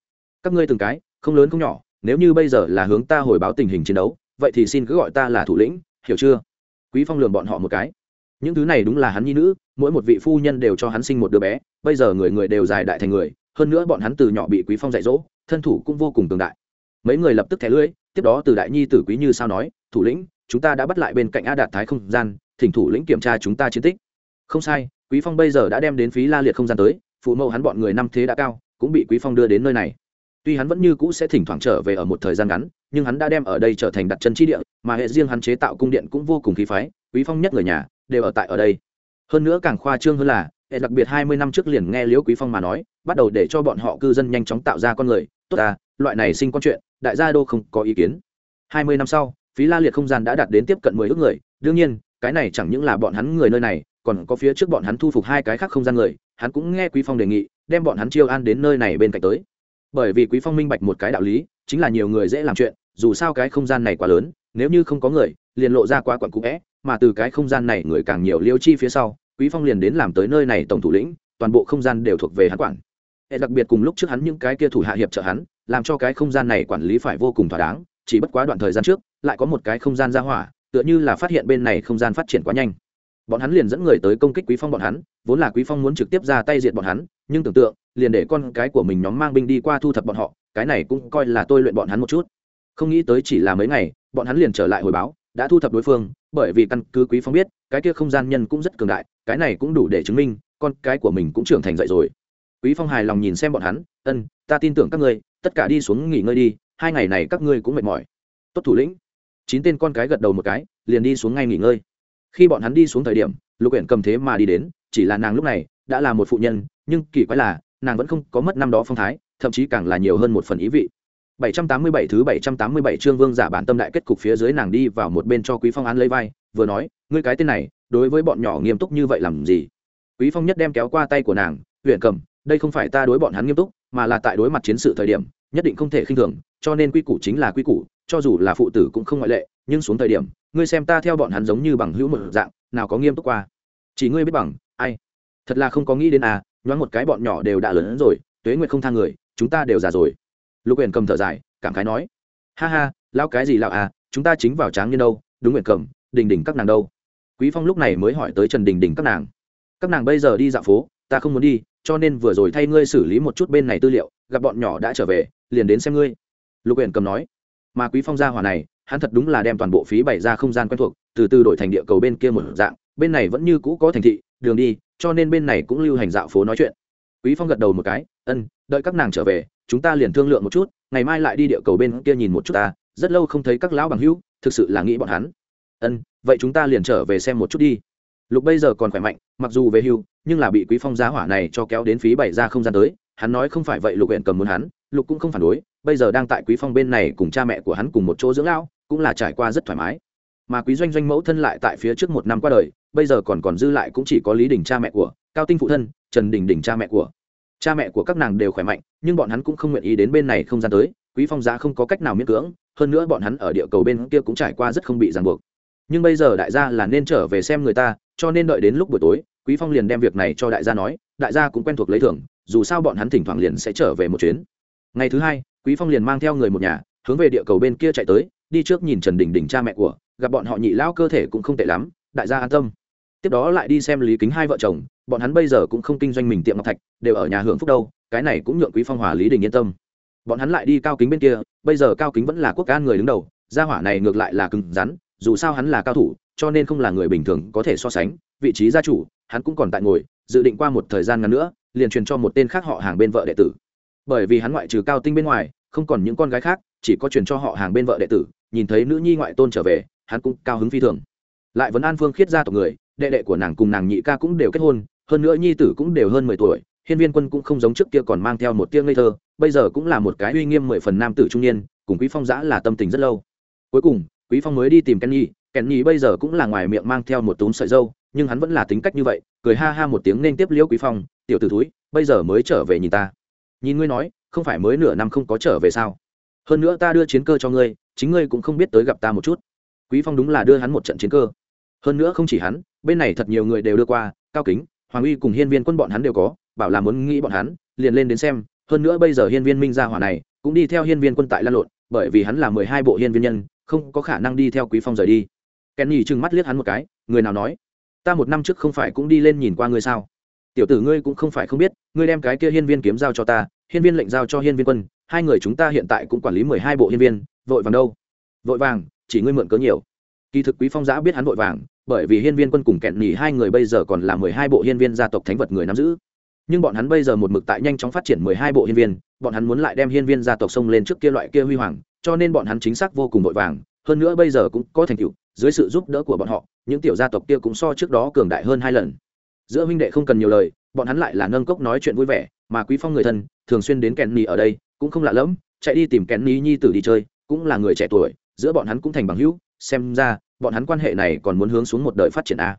Các ngươi từng cái, không lớn không nhỏ, nếu như bây giờ là hướng ta hồi báo tình hình chiến đấu, vậy thì xin cứ gọi ta là thủ lĩnh, hiểu chưa? Quý phong lường bọn họ một cái những thứ này đúng là hắn nhi nữ, mỗi một vị phu nhân đều cho hắn sinh một đứa bé, bây giờ người người đều dài đại thành người, hơn nữa bọn hắn từ nhỏ bị quý phong dạy dỗ, thân thủ cũng vô cùng cường đại. Mấy người lập tức thẻ lưỡi tiếp đó từ đại nhi tử quý như sao nói, thủ lĩnh, chúng ta đã bắt lại bên cạnh a đạt thái không gian, thỉnh thủ lĩnh kiểm tra chúng ta chiến tích. Không sai, quý phong bây giờ đã đem đến phí la liệt không gian tới, phụ mẫu hắn bọn người năm thế đã cao, cũng bị quý phong đưa đến nơi này. Tuy hắn vẫn như cũ sẽ thỉnh thoảng trở về ở một thời gian ngắn, nhưng hắn đã đem ở đây trở thành đặt chân chi địa, mà hệ riêng hắn chế tạo cung điện cũng vô cùng khí phái, quý phong nhất người nhà đều ở tại ở đây. Hơn nữa càng khoa trương hơn là, hệ đặc biệt hai mươi năm trước liền nghe liễu quý phong mà nói, bắt đầu để cho bọn họ cư dân nhanh chóng tạo ra con người. Tốt à loại này sinh con chuyện, đại gia đô không có ý kiến. Hai mươi năm sau, phí la liệt không gian đã đạt đến tiếp cận mười ước người. Đương nhiên, cái này chẳng những là bọn hắn người nơi này, còn có phía trước bọn hắn thu phục hai cái khác không gian người. Hắn cũng nghe quý phong đề nghị, đem bọn hắn chiêu an đến nơi này bên cạnh tới. Bởi vì quý phong minh bạch một cái đạo lý, chính là nhiều người dễ làm chuyện, dù sao cái không gian này quá lớn, nếu như không có người, liền lộ ra quá quặn cũ vẽ mà từ cái không gian này người càng nhiều liêu chi phía sau, quý phong liền đến làm tới nơi này tổng thủ lĩnh, toàn bộ không gian đều thuộc về hắn quản. Hệ đặc biệt cùng lúc trước hắn những cái kia thủ hạ hiệp trợ hắn, làm cho cái không gian này quản lý phải vô cùng thỏa đáng, chỉ bất quá đoạn thời gian trước, lại có một cái không gian ra hỏa, tựa như là phát hiện bên này không gian phát triển quá nhanh. Bọn hắn liền dẫn người tới công kích quý phong bọn hắn, vốn là quý phong muốn trực tiếp ra tay diệt bọn hắn, nhưng tưởng tượng, liền để con cái của mình nhóm mang binh đi qua thu thập bọn họ, cái này cũng coi là tôi luyện bọn hắn một chút. Không nghĩ tới chỉ là mấy ngày, bọn hắn liền trở lại hồi báo đã thu thập đối phương, bởi vì căn cứ quý phong biết, cái kia không gian nhân cũng rất cường đại, cái này cũng đủ để chứng minh, con cái của mình cũng trưởng thành dậy rồi. Quý phong hài lòng nhìn xem bọn hắn, ân, ta tin tưởng các ngươi, tất cả đi xuống nghỉ ngơi đi, hai ngày này các ngươi cũng mệt mỏi. Tốt thủ lĩnh. Chín tên con cái gật đầu một cái, liền đi xuống ngay nghỉ ngơi. Khi bọn hắn đi xuống thời điểm, lục uyển cầm thế mà đi đến, chỉ là nàng lúc này đã là một phụ nhân, nhưng kỳ quái là, nàng vẫn không có mất năm đó phong thái, thậm chí càng là nhiều hơn một phần ý vị. 787 thứ 787 chương vương giả bản tâm đại kết cục phía dưới nàng đi vào một bên cho Quý Phong án lấy vai, vừa nói, ngươi cái tên này, đối với bọn nhỏ nghiêm túc như vậy làm gì? Quý Phong nhất đem kéo qua tay của nàng, huyền cầm, đây không phải ta đối bọn hắn nghiêm túc, mà là tại đối mặt chiến sự thời điểm, nhất định không thể khinh thường, cho nên quy củ chính là quy củ, cho dù là phụ tử cũng không ngoại lệ, nhưng xuống thời điểm, ngươi xem ta theo bọn hắn giống như bằng hữu một dạng, nào có nghiêm túc qua. Chỉ ngươi biết bằng, ai? Thật là không có nghĩ đến à, nhoáng một cái bọn nhỏ đều đã lớn rồi, tuế nguyệt không tha người, chúng ta đều già rồi lục huyện cầm thở dài, cảm khái nói, ha ha lao cái gì lão à chúng ta chính vào tráng như đâu, đúng nguyện cầm, đình đình các nàng đâu? Quý phong lúc này mới hỏi tới trần đình đình các nàng các nàng bây giờ đi dạo phố, ta không muốn đi, cho nên vừa rồi thay ngươi xử lý một chút bên này tư liệu, gặp bọn nhỏ đã trở về, liền đến xem ngươi. Lục huyện cầm nói, mà quý phong gia hỏa này, hắn thật đúng là đem toàn bộ phí bày ra không gian quen thuộc, từ từ đổi thành địa cầu bên kia một dạng, bên này vẫn như cũ có thành thị, đường đi, cho nên bên này cũng lưu hành dạo phố nói chuyện. Quý phong gật đầu một cái, ân, đợi các nàng trở về chúng ta liền thương lượng một chút, ngày mai lại đi địa cầu bên kia nhìn một chút ta, rất lâu không thấy các lão bằng hữu, thực sự là nghĩ bọn hắn. Ân, vậy chúng ta liền trở về xem một chút đi. Lục bây giờ còn khỏe mạnh, mặc dù về hưu, nhưng là bị quý phong giá hỏa này cho kéo đến phí bảy ra không gian tới, hắn nói không phải vậy lục huyện cầm muốn hắn, lục cũng không phản đối, bây giờ đang tại quý phong bên này cùng cha mẹ của hắn cùng một chỗ dưỡng lão, cũng là trải qua rất thoải mái. Mà quý doanh doanh mẫu thân lại tại phía trước một năm qua đời, bây giờ còn còn dư lại cũng chỉ có lý đình cha mẹ của, cao tinh phụ thân, trần đình đình cha mẹ của cha mẹ của các nàng đều khỏe mạnh, nhưng bọn hắn cũng không nguyện ý đến bên này không gian tới, quý phong giá không có cách nào miễn cưỡng, hơn nữa bọn hắn ở địa cầu bên kia cũng trải qua rất không bị ràng buộc. Nhưng bây giờ đại gia là nên trở về xem người ta, cho nên đợi đến lúc buổi tối, quý phong liền đem việc này cho đại gia nói, đại gia cũng quen thuộc lấy thưởng, dù sao bọn hắn thỉnh thoảng liền sẽ trở về một chuyến. Ngày thứ hai, quý phong liền mang theo người một nhà, hướng về địa cầu bên kia chạy tới, đi trước nhìn trần đình đình cha mẹ của, gặp bọn họ nhị lao cơ thể cũng không tệ lắm, đại gia an tâm. Tiếp đó lại đi xem lý kính hai vợ chồng bọn hắn bây giờ cũng không kinh doanh mình tiệm ngọc thạch, đều ở nhà hưởng phúc đâu, cái này cũng nhượng quý phong hòa lý đình yên tâm. Bọn hắn lại đi cao kính bên kia, bây giờ cao kính vẫn là quốc an người đứng đầu, gia hỏa này ngược lại là cứng rắn, dù sao hắn là cao thủ, cho nên không là người bình thường có thể so sánh, vị trí gia chủ, hắn cũng còn tại ngồi, dự định qua một thời gian ngắn nữa, liền truyền cho một tên khác họ hàng bên vợ đệ tử. Bởi vì hắn ngoại trừ cao tinh bên ngoài, không còn những con gái khác, chỉ có truyền cho họ hàng bên vợ đệ tử, nhìn thấy nữ nhi ngoại tôn trở về, hắn cũng cao hứng phi thường. Lại vẫn an phương khiết gia tộc người, đệ đệ của nàng cùng nàng nhị ca cũng đều kết hôn hơn nữa nhi tử cũng đều hơn mười tuổi, hiên viên quân cũng không giống trước kia còn mang theo một tiếng ngây thơ, bây giờ cũng là một cái uy nghiêm mười phần nam tử trung niên, cùng quý phong giã là tâm tình rất lâu. Cuối cùng, quý phong mới đi tìm kenny kenny bây giờ cũng là ngoài miệng mang theo một túm sợi dâu, nhưng hắn vẫn là tính cách như vậy, cười ha ha một tiếng nên tiếp liễu quý phong, tiểu tử thúi, bây giờ mới trở về nhìn ta. Nhìn ngươi nói, không phải mới nửa năm không có trở về sao? Hơn nữa ta đưa chiến cơ cho ngươi, chính ngươi cũng không biết tới gặp ta một chút. Quý phong đúng là đưa hắn một trận chiến cơ. Hơn nữa không chỉ hắn, bên này thật nhiều người đều đưa qua, cao kính hoàng uy cùng hiên viên quân bọn hắn đều có, bảo là muốn nghĩ bọn hắn, liền lên đến xem. Hơn nữa bây giờ hiên viên minh gia hỏa này, cũng đi theo hiên viên quân tại lan lộn, bởi vì hắn là mười hai bộ hiên viên nhân, không có khả năng đi theo quý phong rời đi. Kenny trừng mắt liếc hắn một cái, người nào nói? Ta một năm trước không phải cũng đi lên nhìn qua ngươi sao? Tiểu tử ngươi cũng không phải không biết, ngươi đem cái kia hiên viên kiếm giao cho ta, hiên viên lệnh giao cho hiên viên quân, hai người chúng ta hiện tại cũng quản lý mười hai bộ hiên viên, vội vàng đâu? Vội vàng, chỉ ngươi mượn cớ nhiều kỳ thực quý phong giã biết hắn vội vàng, bởi vì hiên viên quân cùng kẹn nỉ hai người bây giờ còn là mười hai bộ hiên viên gia tộc thánh vật người nắm giữ. Nhưng bọn hắn bây giờ một mực tại nhanh chóng phát triển mười hai bộ hiên viên, bọn hắn muốn lại đem hiên viên gia tộc xông lên trước kia loại kia huy hoàng, cho nên bọn hắn chính xác vô cùng vội vàng. Hơn nữa bây giờ cũng có thành tựu, dưới sự giúp đỡ của bọn họ, những tiểu gia tộc kia cũng so trước đó cường đại hơn hai lần. Giữa huynh đệ không cần nhiều lời, bọn hắn lại là nâng cốc nói chuyện vui vẻ, mà quý phong người thân, thường xuyên đến kèn nỉ ở đây, cũng không lạ lẫm, chạy đi tìm kèn nỉ nhi tử đi chơi, cũng là người trẻ tuổi, giữa bọn hắn cũng thành bằng hữu xem ra, bọn hắn quan hệ này còn muốn hướng xuống một đời phát triển a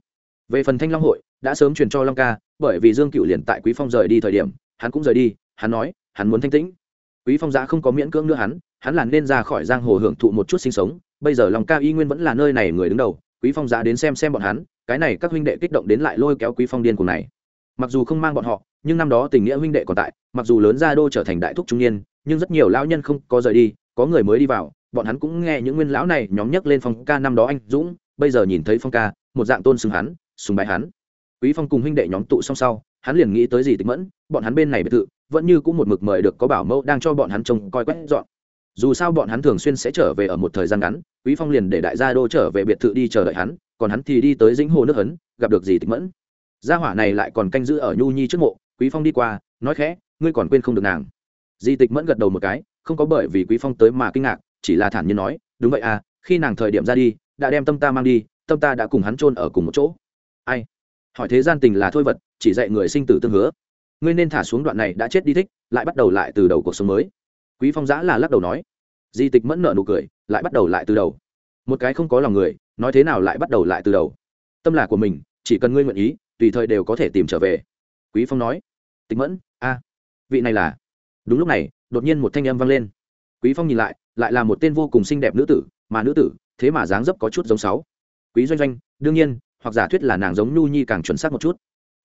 về phần thanh long hội, đã sớm truyền cho long ca, bởi vì dương cựu liền tại quý phong rời đi thời điểm, hắn cũng rời đi, hắn nói, hắn muốn thanh tĩnh. Quý phong giã không có miễn cưỡng nữa hắn hắn là nên ra khỏi giang hồ hưởng thụ một chút sinh sống, bây giờ long ca y nguyên vẫn là nơi này người đứng đầu, quý phong giã đến xem xem bọn hắn, cái này các huynh đệ kích động đến lại lôi kéo quý phong điên cùng này. Mặc dù không mang bọn họ, nhưng năm đó tình nghĩa huynh đệ còn tại, mặc dù lớn gia đô trở thành đại thúc trung niên, nhưng rất nhiều lão nhân không có rời đi, có người mới đi vào bọn hắn cũng nghe những nguyên lão này nhóm nhắc lên phong ca năm đó anh dũng, bây giờ nhìn thấy phong ca, một dạng tôn xưng hắn, sùng bài hắn. Quý phong cùng huynh đệ nhóm tụ xong sau, hắn liền nghĩ tới gì tịch mẫn, bọn hắn bên này biệt thự, vẫn như cũng một mực mời được có bảo mẫu đang cho bọn hắn trông coi quét dọn. Dù sao bọn hắn thường xuyên sẽ trở về ở một thời gian ngắn, quý phong liền để đại gia đô trở về biệt thự đi chờ đợi hắn, còn hắn thì đi tới dĩnh hồ nước hấn gặp được gì tịch mẫn. Gia hỏa này lại còn canh giữ ở nhu nhi trước mộ, quý phong đi qua, nói khẽ, ngươi còn quên không được nàng. Di tịch mẫn gật đầu một cái, không có bởi vì quý phong tới mà kinh ngạc chỉ là thản nhiên nói, đúng vậy à khi nàng thời điểm ra đi, đã đem tâm ta mang đi, tâm ta đã cùng hắn chôn ở cùng một chỗ. Ai? Hỏi thế gian tình là thôi vật, chỉ dạy người sinh tử tương hứa. Ngươi nên thả xuống đoạn này đã chết đi thích, lại bắt đầu lại từ đầu cuộc sống mới. Quý phong giã là lắc đầu nói. Di tịch mẫn nợ nụ cười, lại bắt đầu lại từ đầu. Một cái không có lòng người, nói thế nào lại bắt đầu lại từ đầu? Tâm là của mình, chỉ cần ngươi nguyện ý, tùy thời đều có thể tìm trở về. Quý phong nói. Tịch mẫn, a, vị này là. Đúng lúc này, đột nhiên một thanh âm vang lên. Quý phong nhìn lại lại là một tên vô cùng xinh đẹp nữ tử, mà nữ tử, thế mà dáng dấp có chút giống sáu. Quý doanh doanh, đương nhiên, hoặc giả thuyết là nàng giống nhu nhi càng chuẩn xác một chút.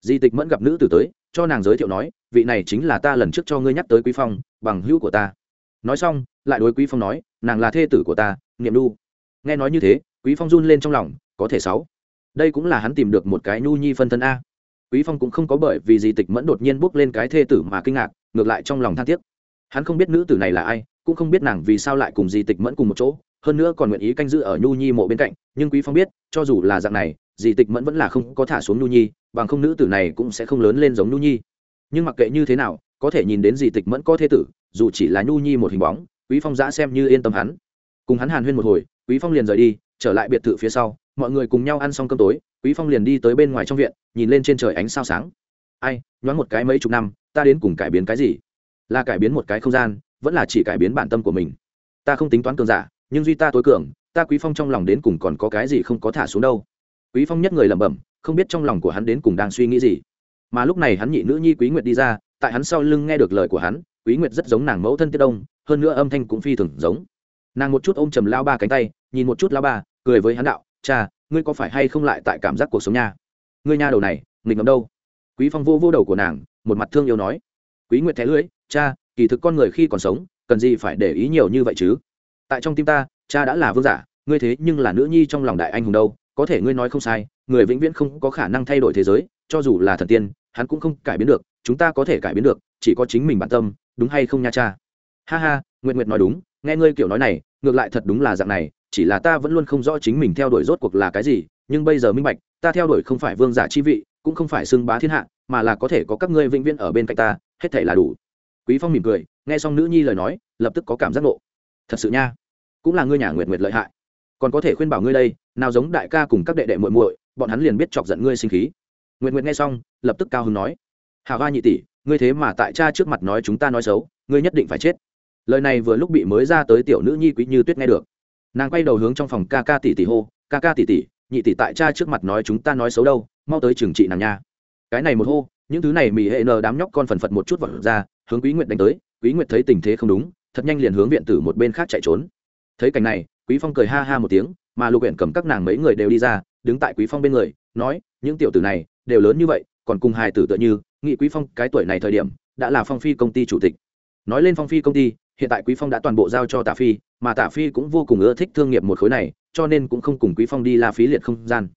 Di tịch mẫn gặp nữ tử tới, cho nàng giới thiệu nói, vị này chính là ta lần trước cho ngươi nhắc tới quý phong, bằng hữu của ta. Nói xong, lại đối quý phong nói, nàng là thê tử của ta, niệm Nu. nghe nói như thế, quý phong run lên trong lòng, có thể sáu. Đây cũng là hắn tìm được một cái nhu nhi phân thân a. Quý phong cũng không có bởi vì di tịch mẫn đột nhiên bước lên cái thê tử mà kinh ngạc, ngược lại trong lòng than tiếc. Hắn không biết nữ tử này là ai cũng không biết nàng vì sao lại cùng di tịch mẫn cùng một chỗ, hơn nữa còn nguyện ý canh giữ ở nhu nhi mộ bên cạnh, nhưng quý phong biết, cho dù là dạng này, di tịch mẫn vẫn là không có thả xuống nhu nhi, bằng không nữ tử này cũng sẽ không lớn lên giống nhu nhi. Nhưng mặc kệ như thế nào, có thể nhìn đến di tịch mẫn có thế tử, dù chỉ là nhu nhi một hình bóng, quý phong giã xem như yên tâm hắn. Cùng hắn hàn huyên một hồi, quý phong liền rời đi, trở lại biệt thự phía sau, mọi người cùng nhau ăn xong cơm tối, quý phong liền đi tới bên ngoài trong viện, nhìn lên trên trời ánh sao sáng. Ai, nhoáng một cái mấy chục năm, ta đến cùng cải biến cái gì? Là cải biến một cái không gian vẫn là chỉ cải biến bản tâm của mình. Ta không tính toán cường giả, nhưng duy ta tối cường, ta quý phong trong lòng đến cùng còn có cái gì không có thả xuống đâu. Quý phong nhất người lẩm bẩm, không biết trong lòng của hắn đến cùng đang suy nghĩ gì. Mà lúc này hắn nhị nữ nhi quý nguyệt đi ra, tại hắn sau lưng nghe được lời của hắn, quý nguyệt rất giống nàng mẫu thân tiết đông, hơn nữa âm thanh cũng phi thường giống. Nàng một chút ôm trầm lao ba cánh tay, nhìn một chút lao ba, cười với hắn đạo, cha, ngươi có phải hay không lại tại cảm giác cuộc sống nha? Ngươi nha đầu này, nghịch ngầm đâu? Quý phong vô vô đầu của nàng, một mặt thương yêu nói. Quý nguyệt thẻ lưới cha kỳ thực con người khi còn sống, cần gì phải để ý nhiều như vậy chứ? Tại trong tim ta, cha đã là vương giả, ngươi thế nhưng là nữ nhi trong lòng đại anh hùng đâu, có thể ngươi nói không sai, người vĩnh viễn không có khả năng thay đổi thế giới, cho dù là thần tiên, hắn cũng không cải biến được, chúng ta có thể cải biến được, chỉ có chính mình bản tâm, đúng hay không nha cha? Ha ha nguyện nguyện nói đúng, nghe ngươi kiểu nói này, ngược lại thật đúng là dạng này, chỉ là ta vẫn luôn không rõ chính mình theo đuổi rốt cuộc là cái gì, nhưng bây giờ minh bạch, ta theo đuổi không phải vương giả chi vị, cũng không phải xưng bá thiên hạ, mà là có thể có các ngươi vĩnh viễn ở bên cạnh ta, hết thể là đủ quý phong mỉm cười, nghe xong nữ nhi lời nói, lập tức có cảm giác nộ thật sự nha, cũng là ngươi nhà nguyệt nguyệt lợi hại. Còn có thể khuyên bảo ngươi đây, nào giống đại ca cùng các đệ đệ muội muội, bọn hắn liền biết chọc giận ngươi sinh khí. Nguyệt nguyệt nghe xong, lập tức cao hứng nói, Hà hoa nhị tỷ, ngươi thế mà tại cha trước mặt nói chúng ta nói xấu, ngươi nhất định phải chết. Lời này vừa lúc bị mới ra tới tiểu nữ nhi quý như tuyết nghe được. Nàng quay đầu hướng trong phòng ca ca tỷ tỷ hô, ca ca tỷ tỷ, nhị tỷ tại cha trước mặt nói chúng ta nói xấu đâu, mau tới trừng trị nàng nha. Cái này một hô, những thứ này mỹ hệ nờ đám nhóc con phần phật một chút vật ra hướng quý nguyệt đánh tới, quý nguyệt thấy tình thế không đúng, thật nhanh liền hướng viện tử một bên khác chạy trốn. Thấy cảnh này, quý phong cười ha ha một tiếng, mà lục huyện cầm các nàng mấy người đều đi ra, đứng tại quý phong bên người, nói, những tiểu tử này đều lớn như vậy, còn cùng hài tử tựa như nghị quý phong cái tuổi này thời điểm, đã là phong phi công ty chủ tịch. Nói lên phong phi công ty, hiện tại quý phong đã toàn bộ giao cho tả phi, mà tả phi cũng vô cùng ưa thích thương nghiệp một khối này, cho nên cũng không cùng quý phong đi la phí liệt không gian.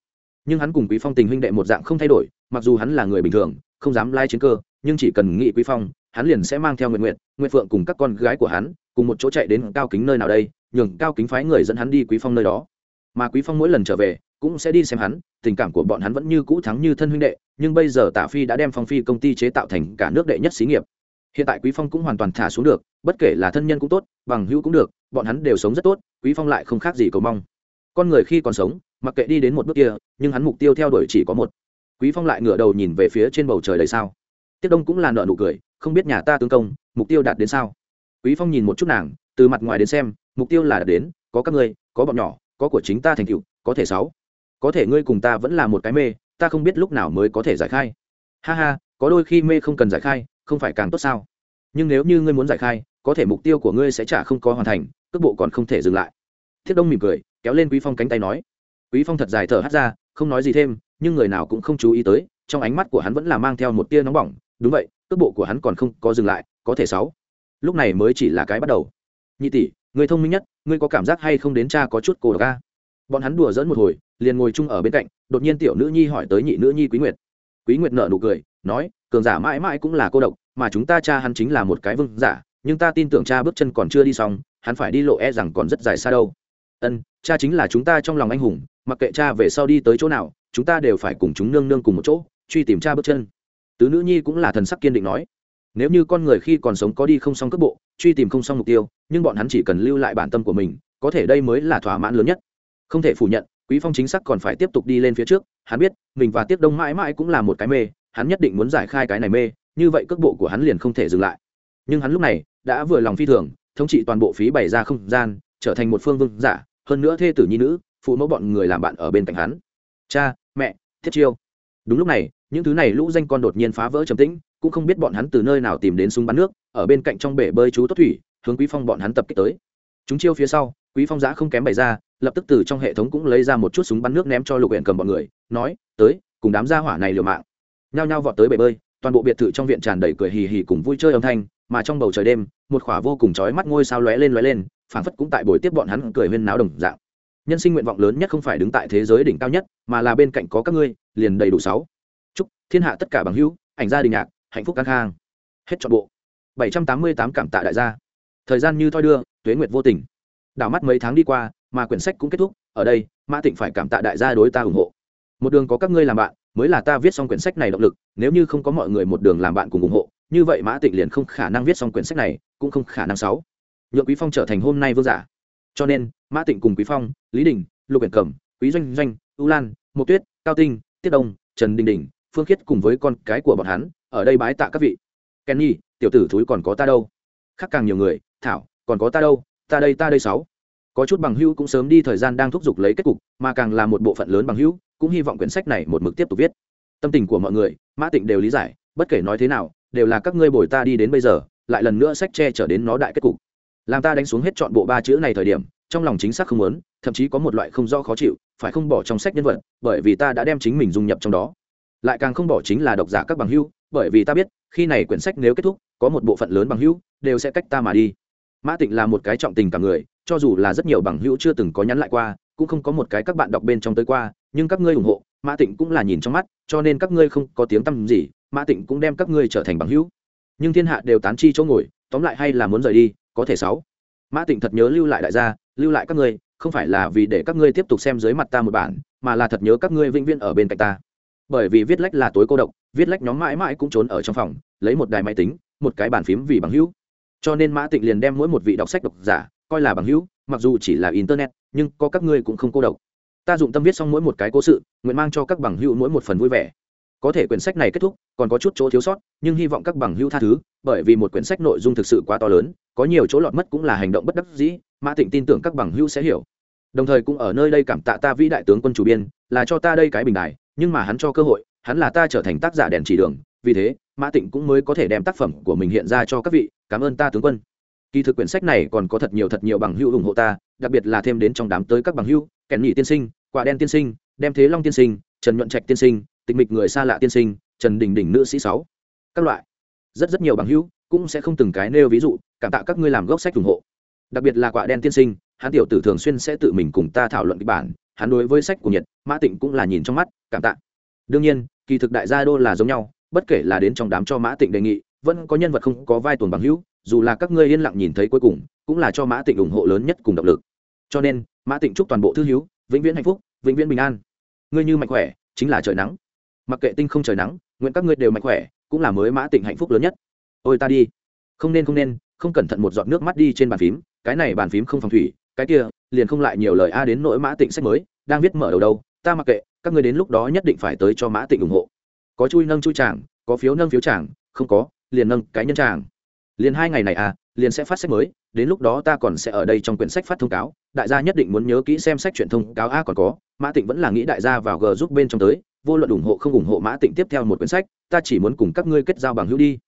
Nhưng hắn cùng quý phong tình huynh đệ một dạng không thay đổi, mặc dù hắn là người bình thường, không dám lai chiến cơ, nhưng chỉ cần nghị quý phong hắn liền sẽ mang theo nguyện nguyện nguyện phượng cùng các con gái của hắn, cùng một chỗ chạy đến cao kính nơi nào đây, nhường cao kính phái người dẫn hắn đi quý phong nơi đó. Mà quý phong mỗi lần trở về, cũng sẽ đi xem hắn, tình cảm của bọn hắn vẫn như cũ thắng như thân huynh đệ, nhưng bây giờ tả phi đã đem phong phi công ty chế tạo thành cả nước đệ nhất xí nghiệp. Hiện tại quý phong cũng hoàn toàn thả xuống được, bất kể là thân nhân cũng tốt, bằng hữu cũng được, bọn hắn đều sống rất tốt, quý phong lại không khác gì cầu mong. Con người khi còn sống, mặc kệ đi đến một bước kia, nhưng hắn mục tiêu theo đuổi chỉ có một. Quý phong lại ngửa đầu nhìn về phía trên bầu trời đầy sao. Tiết đông cũng là nợ nụ cười không biết nhà ta tướng công, mục tiêu đạt đến sao? Quý phong nhìn một chút nàng, từ mặt ngoài đến xem, mục tiêu là đạt đến, có các ngươi, có bọn nhỏ, có của chính ta thành tựu, có thể sáu. Có thể ngươi cùng ta vẫn là một cái mê, ta không biết lúc nào mới có thể giải khai. Ha ha, có đôi khi mê không cần giải khai, không phải càng tốt sao? Nhưng nếu như ngươi muốn giải khai, có thể mục tiêu của ngươi sẽ chả không có hoàn thành, cước bộ còn không thể dừng lại. Thiết đông mỉm cười, kéo lên quý phong cánh tay nói. Quý phong thật dài thở hắt ra, không nói gì thêm, nhưng người nào cũng không chú ý tới, trong ánh mắt của hắn vẫn là mang theo một tia nóng bỏng đúng vậy, cước bộ của hắn còn không có dừng lại, có thể sáu. Lúc này mới chỉ là cái bắt đầu. Nhị tỷ, người thông minh nhất, ngươi có cảm giác hay không đến cha có chút cổ ga bọn hắn đùa dẫn một hồi, liền ngồi chung ở bên cạnh, đột nhiên tiểu nữ nhi hỏi tới nhị nữ nhi quý nguyệt. Quý nguyệt nở nụ cười, nói, cường giả mãi mãi cũng là cô độc, mà chúng ta cha hắn chính là một cái vương giả, nhưng ta tin tưởng cha bước chân còn chưa đi xong, hắn phải đi lộ e rằng còn rất dài xa đâu. Ân, cha chính là chúng ta trong lòng anh hùng, mặc kệ cha về sau đi tới chỗ nào, chúng ta đều phải cùng chúng nương nương cùng một chỗ, truy tìm cha bước chân tứ nữ nhi cũng là thần sắc kiên định nói, nếu như con người khi còn sống có đi không xong cước bộ, truy tìm không xong mục tiêu, nhưng bọn hắn chỉ cần lưu lại bản tâm của mình, có thể đây mới là thỏa mãn lớn nhất. Không thể phủ nhận, quý phong chính xác còn phải tiếp tục đi lên phía trước, hắn biết, mình và tiếp đông mãi mãi cũng là một cái mê, hắn nhất định muốn giải khai cái này mê, như vậy cước bộ của hắn liền không thể dừng lại. Nhưng hắn lúc này, đã vừa lòng phi thường, thống trị toàn bộ phí bày ra không gian, trở thành một phương vương giả, hơn nữa thê tử nhi nữ, phụ mẫu bọn người làm bạn ở bên cạnh hắn. Cha, mẹ, thiết chiêu đúng lúc này, những thứ này lũ danh con đột nhiên phá vỡ trầm tĩnh, cũng không biết bọn hắn từ nơi nào tìm đến súng bắn nước, ở bên cạnh trong bể bơi chú tốt thủy, hướng quý phong bọn hắn tập kích tới. Chúng chiêu phía sau, quý phong giã không kém bày ra, lập tức từ trong hệ thống cũng lấy ra một chút súng bắn nước ném cho lục huyện cầm bọn người, nói, tới, cùng đám gia hỏa này liều mạng. Nhao nhao vọt tới bể bơi, toàn bộ biệt thự trong viện tràn đầy cười hì hì cùng vui chơi âm thanh, mà trong bầu trời đêm, một khỏa vô cùng chói mắt ngôi sao lóe lên lóe lên, phảng phất cũng tại buổi tiếp bọn hắn cười huyên náo đồng dạng nhân sinh nguyện vọng lớn nhất không phải đứng tại thế giới đỉnh cao nhất, mà là bên cạnh có các ngươi, liền đầy đủ sáu. Chúc thiên hạ tất cả bằng hữu, ảnh gia đình nhạc, hạnh phúc căng khang. Hết trọn bộ. 788 cảm tạ đại gia. Thời gian như thoi đưa, tuế nguyệt vô tình. Đảo mắt mấy tháng đi qua, mà quyển sách cũng kết thúc, ở đây, mã tịnh phải cảm tạ đại gia đối ta ủng hộ. Một đường có các ngươi làm bạn, mới là ta viết xong quyển sách này động lực, nếu như không có mọi người một đường làm bạn cùng ủng hộ, như vậy mã tịnh liền không khả năng viết xong quyển sách này, cũng không khả năng sáu. Nhượng quý phong trở thành hôm nay vương giả cho nên, mã tịnh cùng quý phong, lý đình, lục biển cẩm, quý doanh doanh ưu lan, mộc tuyết, cao tinh, tiết đông, trần đình đình, phương khiết cùng với con cái của bọn hắn, ở đây bái tạ các vị. Kenny, tiểu tử thúi còn có ta đâu? Khác càng nhiều người, thảo, còn có ta đâu? Ta đây ta đây sáu. Có chút bằng hữu cũng sớm đi thời gian đang thúc giục lấy kết cục, mà càng là một bộ phận lớn bằng hữu, cũng hy vọng quyển sách này một mực tiếp tục viết. Tâm tình của mọi người, mã tịnh đều lý giải, bất kể nói thế nào, đều là các ngươi bồi ta đi đến bây giờ, lại lần nữa sách che trở đến nó đại kết cục làm ta đánh xuống hết chọn bộ ba chữ này thời điểm, trong lòng chính xác không muốn, thậm chí có một loại không do khó chịu, phải không bỏ trong sách nhân vật, bởi vì ta đã đem chính mình dung nhập trong đó. Lại càng không bỏ chính là độc giả các bằng hữu, bởi vì ta biết, khi này quyển sách nếu kết thúc, có một bộ phận lớn bằng hữu đều sẽ cách ta mà đi. Mã tịnh là một cái trọng tình cả người, cho dù là rất nhiều bằng hữu chưa từng có nhắn lại qua, cũng không có một cái các bạn đọc bên trong tới qua, nhưng các ngươi ủng hộ, mã tịnh cũng là nhìn trong mắt, cho nên các ngươi không có tiếng tăm gì, mã tịnh cũng đem các ngươi trở thành bằng hữu. Nhưng thiên hạ đều tán chi chỗ ngồi tóm lại hay là muốn rời đi, có thể sáu. Mã tịnh thật nhớ lưu lại đại gia, lưu lại các ngươi, không phải là vì để các ngươi tiếp tục xem dưới mặt ta một bản, mà là thật nhớ các ngươi vĩnh viễn ở bên cạnh ta. Bởi vì viết lách là tối cô độc, viết lách nhóm mãi mãi cũng trốn ở trong phòng, lấy một đài máy tính, một cái bàn phím vì bằng hữu. Cho nên mã tịnh liền đem mỗi một vị đọc sách độc giả, coi là bằng hữu, mặc dù chỉ là internet, nhưng có các ngươi cũng không cô độc. Ta dụng tâm viết xong mỗi một cái cố sự, nguyện mang cho các bằng hữu mỗi một phần vui vẻ có thể quyển sách này kết thúc, còn có chút chỗ thiếu sót, nhưng hy vọng các bằng hữu tha thứ, bởi vì một quyển sách nội dung thực sự quá to lớn, có nhiều chỗ lọt mất cũng là hành động bất đắc dĩ, mã tịnh tin tưởng các bằng hữu sẽ hiểu. Đồng thời cũng ở nơi đây cảm tạ ta vĩ đại tướng quân chủ biên, là cho ta đây cái bình đài, nhưng mà hắn cho cơ hội, hắn là ta trở thành tác giả đèn chỉ đường, vì thế, mã tịnh cũng mới có thể đem tác phẩm của mình hiện ra cho các vị, cảm ơn ta tướng quân. Kỳ thực quyển sách này còn có thật nhiều thật nhiều bằng hữu ủng hộ ta, đặc biệt là thêm đến trong đám tới các bằng hữu, kèn nhị tiên sinh, quả đen tiên sinh, đem thế long tiên sinh, trần nhuận trạch tiên sinh tịch mịch người xa lạ tiên sinh, trần đình đình nữ sĩ sáu. Các loại. Rất rất nhiều bằng hữu cũng sẽ không từng cái nêu ví dụ, cảm tạ các ngươi làm gốc sách ủng hộ. Đặc biệt là quả đen tiên sinh, hắn tiểu tử thường xuyên sẽ tự mình cùng ta thảo luận kịch bản, hắn đối với sách của nhật, mã tịnh cũng là nhìn trong mắt, cảm tạ. Đương nhiên, kỳ thực đại gia đô là giống nhau, bất kể là đến trong đám cho mã tịnh đề nghị, vẫn có nhân vật không có vai tuần bằng hữu, dù là các ngươi yên lặng nhìn thấy cuối cùng, cũng là cho mã tịnh ủng hộ lớn nhất cùng động lực. Cho nên, mã tịnh chúc toàn bộ thư hữu vĩnh viễn hạnh phúc, vĩnh viễn bình an. Ngươi như mạnh khỏe, chính là trời nắng mặc kệ tinh không trời nắng, nguyện các ngươi đều mạnh khỏe, cũng là mới mã tịnh hạnh phúc lớn nhất. Ôi ta đi. Không nên không nên, không cẩn thận một giọt nước mắt đi trên bàn phím, cái này bàn phím không phòng thủy, cái kia, liền không lại nhiều lời a đến nỗi mã tịnh sách mới, đang viết mở đầu đâu, ta mặc kệ, các ngươi đến lúc đó nhất định phải tới cho mã tịnh ủng hộ. Có chui nâng chui chàng, có phiếu nâng phiếu chàng, không có, liền nâng cái nhân chàng. Liền hai ngày này à liền sẽ phát sách mới, đến lúc đó ta còn sẽ ở đây trong quyển sách phát thông cáo, đại gia nhất định muốn nhớ kỹ xem sách truyền thông cáo a còn có, mã tịnh vẫn là nghĩ đại gia vào g giúp bên trong tới vô luận ủng hộ không ủng hộ mã tịnh tiếp theo một quyển sách, ta chỉ muốn cùng các ngươi kết giao bằng hữu đi.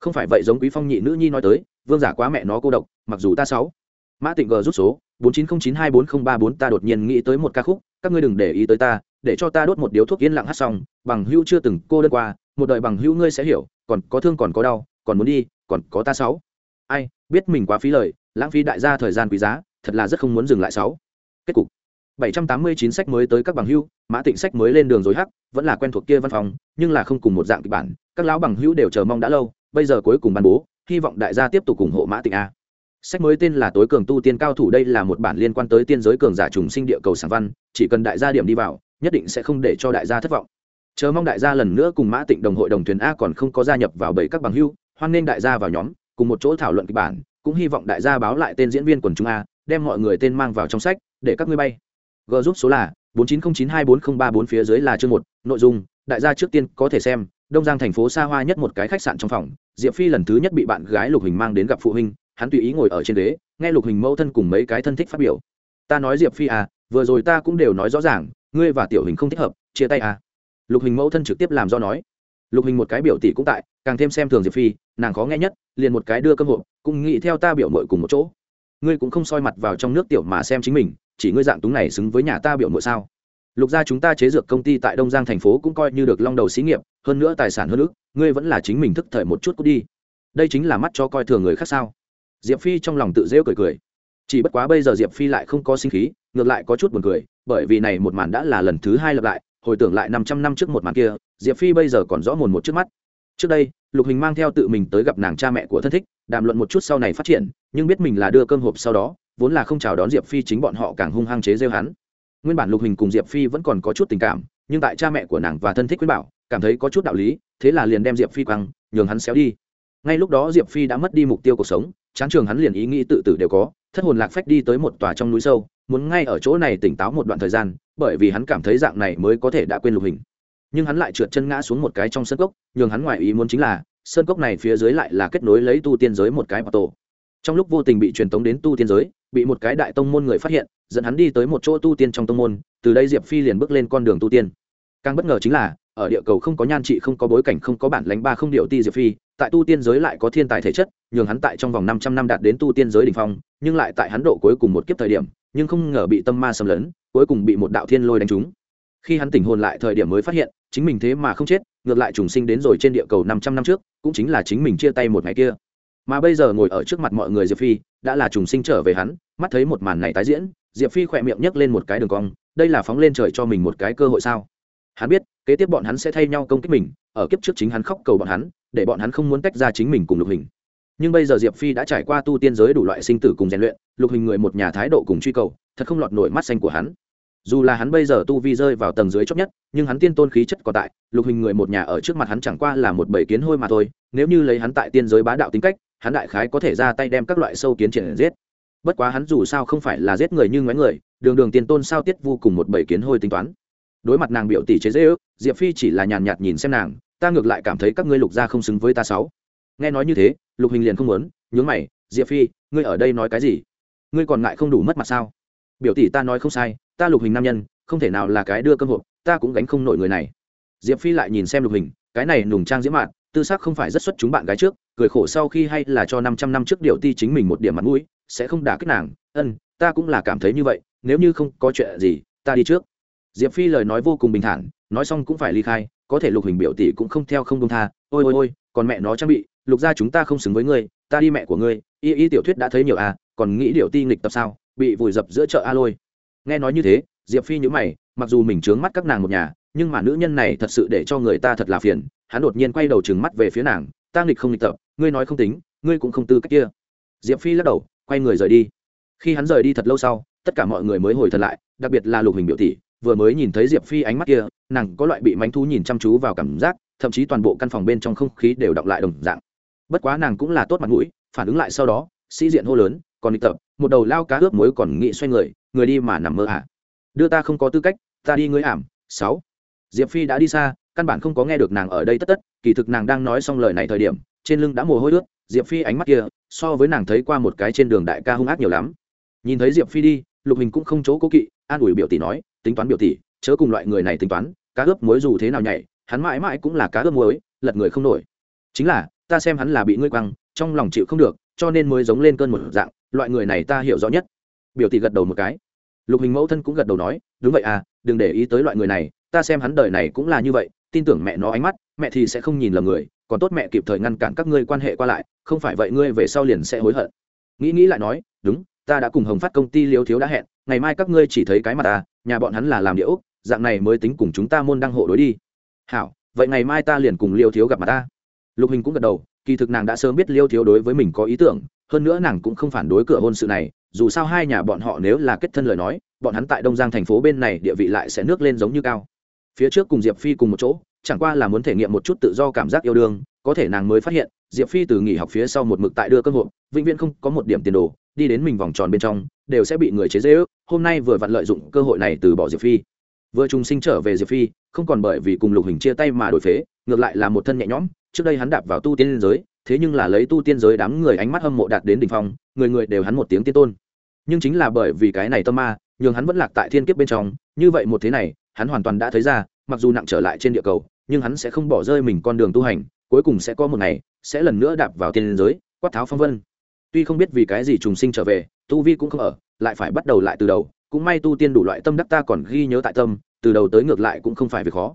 Không phải vậy giống quý phong nhị nữ nhi nói tới, vương giả quá mẹ nó cô độc, mặc dù ta sáu. Mã tịnh g rút số, bốn chín không chín hai bốn không ba bốn, ta đột nhiên nghĩ tới một ca khúc, các ngươi đừng để ý tới ta, để cho ta đốt một điếu thuốc yên lặng hát xong, bằng hữu chưa từng cô đơn qua, một đời bằng hữu ngươi sẽ hiểu, còn có thương còn có đau, còn muốn đi, còn có ta sáu. Ai, biết mình quá phí lời, lãng phí đại gia thời gian quý giá, thật là rất không muốn dừng lại sáu. Kết cục. 789 sách mới tới các bằng hữu, mã tịnh sách mới lên đường rồi hắc, vẫn là quen thuộc kia văn phòng, nhưng là không cùng một dạng kịch bản, các lão bằng hữu đều chờ mong đã lâu, bây giờ cuối cùng ban bố, hy vọng đại gia tiếp tục ủng hộ mã tịnh a. Sách mới tên là tối cường tu tiên cao thủ, đây là một bản liên quan tới tiên giới cường giả trùng sinh địa cầu sản văn, chỉ cần đại gia điểm đi vào, nhất định sẽ không để cho đại gia thất vọng. Chờ mong đại gia lần nữa cùng mã tịnh đồng hội đồng thuyền a còn không có gia nhập vào bảy các bằng hưu hoan nghênh đại gia vào nhóm, cùng một chỗ thảo luận kịch bản, cũng hy vọng đại gia báo lại tên diễn viên quần chúng a, đem mọi người tên mang vào trong sách, để các ngươi bay g giúp số là bốn chín không chín hai bốn không ba bốn phía dưới là chương một, nội dung, đại gia trước tiên có thể xem, đông giang thành phố xa hoa nhất một cái khách sạn trong phòng, diệp phi lần thứ nhất bị bạn gái lục hình mang đến gặp phụ huynh, hắn tùy ý ngồi ở trên ghế, nghe lục hình mẫu thân cùng mấy cái thân thích phát biểu. Ta nói diệp phi à vừa rồi ta cũng đều nói rõ ràng, ngươi và tiểu hình không thích hợp, chia tay à. Lục hình mẫu thân trực tiếp làm do nói. Lục hình một cái biểu tỷ cũng tại, càng thêm xem thường diệp phi, nàng khó nghe nhất, liền một cái đưa cơm hộp cùng nghĩ theo ta biểu mội cùng một chỗ ngươi cũng không soi mặt vào trong nước tiểu mà xem chính mình, chỉ ngươi dạng túng này xứng với nhà ta biểu mội sao? Lục gia chúng ta chế dược công ty tại đông giang thành phố cũng coi như được long đầu xí nghiệp, hơn nữa tài sản hơn ước ngươi vẫn là chính mình thức thời một chút cút đi. Đây chính là mắt cho coi thường người khác sao? Diệp phi trong lòng tự rêu cười cười. Chỉ bất quá bây giờ diệp phi lại không có sinh khí, ngược lại có chút buồn cười, bởi vì này một màn đã là lần thứ hai lặp lại, hồi tưởng lại năm trăm năm trước một màn kia, diệp phi bây giờ còn rõ mồn một trước mắt. Trước đây, lục hình mang theo tự mình tới gặp nàng cha mẹ của thân thích, đàm luận một chút sau này phát triển nhưng biết mình là đưa cơm hộp sau đó, vốn là không chào đón diệp phi chính bọn họ càng hung hăng chế rêu hắn. Nguyên bản lục hình cùng diệp phi vẫn còn có chút tình cảm, nhưng tại cha mẹ của nàng và thân thích quyết bảo, cảm thấy có chút đạo lý, thế là liền đem diệp phi quăng, nhường hắn xéo đi. Ngay lúc đó diệp phi đã mất đi mục tiêu cuộc sống, chán trường hắn liền ý nghĩ tự tử đều có, thất hồn lạc phách đi tới một tòa trong núi sâu, muốn ngay ở chỗ này tỉnh táo một đoạn thời gian, bởi vì hắn cảm thấy dạng này mới có thể đã quên lục hình. Nhưng hắn lại trượt chân ngã xuống một cái trong sân cốc, nhường hắn ngoài ý muốn chính là sơn cốc này phía dưới lại là kết nối lấy tu tiên giới một cái bảo tổ trong lúc vô tình bị truyền tống đến tu tiên giới, bị một cái đại tông môn người phát hiện, dẫn hắn đi tới một chỗ tu tiên trong tông môn, từ đây diệp phi liền bước lên con đường tu tiên. Càng bất ngờ chính là, ở địa cầu không có nhan trị, không có bối cảnh, không có bản lánh ba không điệu ti diệp phi, tại tu tiên giới lại có thiên tài thể chất, nhường hắn tại trong vòng 500 năm đạt đến tu tiên giới đỉnh phong, nhưng lại tại hắn độ cuối cùng một kiếp thời điểm, nhưng không ngờ bị tâm ma xâm lấn, cuối cùng bị một đạo thiên lôi đánh trúng. Khi hắn tỉnh hồn lại thời điểm mới phát hiện, chính mình thế mà không chết, ngược lại trùng sinh đến rồi trên địa cầu 500 năm trước, cũng chính là chính mình chia tay một ngày kia mà bây giờ ngồi ở trước mặt mọi người diệp phi, đã là trùng sinh trở về hắn, mắt thấy một màn này tái diễn, diệp phi khỏe miệng nhấc lên một cái đường cong, đây là phóng lên trời cho mình một cái cơ hội sao? Hắn biết, kế tiếp bọn hắn sẽ thay nhau công kích mình, ở kiếp trước chính hắn khóc cầu bọn hắn, để bọn hắn không muốn tách ra chính mình cùng lục hình. Nhưng bây giờ diệp phi đã trải qua tu tiên giới đủ loại sinh tử cùng rèn luyện, lục hình người một nhà thái độ cùng truy cầu, thật không lọt nổi mắt xanh của hắn. Dù là hắn bây giờ tu vi rơi vào tầng dưới chót nhất, nhưng hắn tiên tôn khí chất còn tại, lục hình người một nhà ở trước mặt hắn chẳng qua là một bầy kiến hôi mà thôi, nếu như lấy hắn tại tiên giới bá đạo tính cách hắn đại khái có thể ra tay đem các loại sâu kiến triển giết. Bất quá hắn dù sao không phải là giết người như ngoái người, đường đường tiền tôn sao tiết vô cùng một bầy kiến hôi tính toán. Đối mặt nàng biểu tỷ chế dễ ước diệp phi chỉ là nhàn nhạt nhìn xem nàng, ta ngược lại cảm thấy các ngươi lục gia không xứng với ta sáu. Nghe nói như thế, lục hình liền không muốn, nhướng mày, diệp phi, ngươi ở đây nói cái gì? Ngươi còn ngại không đủ mất mặt sao? Biểu tỷ ta nói không sai, ta lục hình nam nhân, không thể nào là cái đưa cơm hộp, ta cũng gánh không nổi người này. Diệp phi lại nhìn xem lục hình, cái này nùng trang diễm mạn tư sắc không phải rất xuất chúng bạn gái trước, cười khổ sau khi hay là cho năm trăm năm trước điều ti chính mình một điểm mặt mũi, sẽ không đả kích nàng. Ân, ta cũng là cảm thấy như vậy, nếu như không có chuyện gì, ta đi trước. Diệp phi lời nói vô cùng bình thản, nói xong cũng phải ly khai, có thể lục hình biểu tỷ cũng không theo không công tha. Ôi ôi ôi, còn mẹ nó trang bị, lục gia chúng ta không xứng với ngươi, ta đi mẹ của ngươi. Y y tiểu thuyết đã thấy nhiều à còn nghĩ điều ti nghịch tập sao, bị vùi dập giữa chợ a lôi. Nghe nói như thế, diệp phi nhữ mày, mặc dù mình trướng mắt các nàng một nhà, nhưng mà nữ nhân này thật sự để cho người ta thật là phiền hắn đột nhiên quay đầu trừng mắt về phía nàng, ta nghịch không nghịch tập, ngươi nói không tính, ngươi cũng không tư cách kia. Diệp phi lắc đầu, quay người rời đi. Khi hắn rời đi thật lâu sau, tất cả mọi người mới hồi thật lại, đặc biệt là lục hình biểu tỷ, vừa mới nhìn thấy diệp phi ánh mắt kia, nàng có loại bị mánh thú nhìn chăm chú vào cảm giác, thậm chí toàn bộ căn phòng bên trong không khí đều đọng lại đồng dạng. Bất quá nàng cũng là tốt mặt mũi, phản ứng lại sau đó, sĩ diện hô lớn, còn nghịch tập, một đầu lao cá ướp muối còn nghĩ xoay người người đi mà nằm mơ ạ à. đưa ta không có tư cách, ta đi ngươi ảm, sáu. Diệp phi đã đi xa căn bản không có nghe được nàng ở đây tất tất, kỳ thực nàng đang nói xong lời này thời điểm, trên lưng đã mồ hôi ướt, diệp phi ánh mắt kia, so với nàng thấy qua một cái trên đường đại ca hung ác nhiều lắm. Nhìn thấy diệp phi đi, lục hình cũng không chỗ cố kỵ, an ủi biểu tỷ nói, tính toán biểu tỷ, chớ cùng loại người này tính toán, cá ướp muối dù thế nào nhảy, hắn mãi mãi cũng là cá ướp muối, lật người không nổi. Chính là, ta xem hắn là bị ngươi quăng, trong lòng chịu không được, cho nên mới giống lên cơn một dạng, loại người này ta hiểu rõ nhất. Biểu tỷ gật đầu một cái. Lục hình mẫu thân cũng gật đầu nói, đúng vậy à đừng để ý tới loại người này, ta xem hắn đời này cũng là như vậy tin tưởng mẹ nó ánh mắt, mẹ thì sẽ không nhìn lầm người, còn tốt mẹ kịp thời ngăn cản các ngươi quan hệ qua lại, không phải vậy ngươi về sau liền sẽ hối hận. Nghĩ nghĩ lại nói, đúng, ta đã cùng hồng phát công ty liêu thiếu đã hẹn, ngày mai các ngươi chỉ thấy cái mặt ta, nhà bọn hắn là làm điệu dạng này mới tính cùng chúng ta môn đăng hộ đối đi. Hảo, vậy ngày mai ta liền cùng liêu thiếu gặp mặt ta. Lục hình cũng gật đầu, kỳ thực nàng đã sớm biết liêu thiếu đối với mình có ý tưởng, hơn nữa nàng cũng không phản đối cửa hôn sự này, dù sao hai nhà bọn họ nếu là kết thân lời nói, bọn hắn tại đông giang thành phố bên này địa vị lại sẽ nước lên giống như cao phía trước cùng diệp phi cùng một chỗ, chẳng qua là muốn thể nghiệm một chút tự do cảm giác yêu đương, có thể nàng mới phát hiện, diệp phi từ nghỉ học phía sau một mực tại đưa cơ hội vĩnh viễn không có một điểm tiền đồ, đi đến mình vòng tròn bên trong, đều sẽ bị người chế dễ ước hôm nay vừa vặn lợi dụng cơ hội này từ bỏ diệp phi. Vừa trùng sinh trở về diệp phi, không còn bởi vì cùng lục hình chia tay mà đổi phế, ngược lại là một thân nhẹ nhõm, trước đây hắn đạp vào tu tiên giới, thế nhưng là lấy tu tiên giới đám người ánh mắt hâm mộ đạt đến đỉnh phong, người người đều hắn một tiếng tiên tôn. Nhưng chính là bởi vì cái này tâm ma, nhường hắn vẫn lạc tại thiên kiếp bên trong, như vậy một thế này hắn hoàn toàn đã thấy ra, mặc dù nặng trở lại trên địa cầu, nhưng hắn sẽ không bỏ rơi mình con đường tu hành, cuối cùng sẽ có một ngày, sẽ lần nữa đạp vào tiên giới, quát tháo phong vân. Tuy không biết vì cái gì trùng sinh trở về, tu vi cũng không ở, lại phải bắt đầu lại từ đầu. Cũng may tu tiên đủ loại tâm đắc ta còn ghi nhớ tại tâm, từ đầu tới ngược lại cũng không phải việc khó.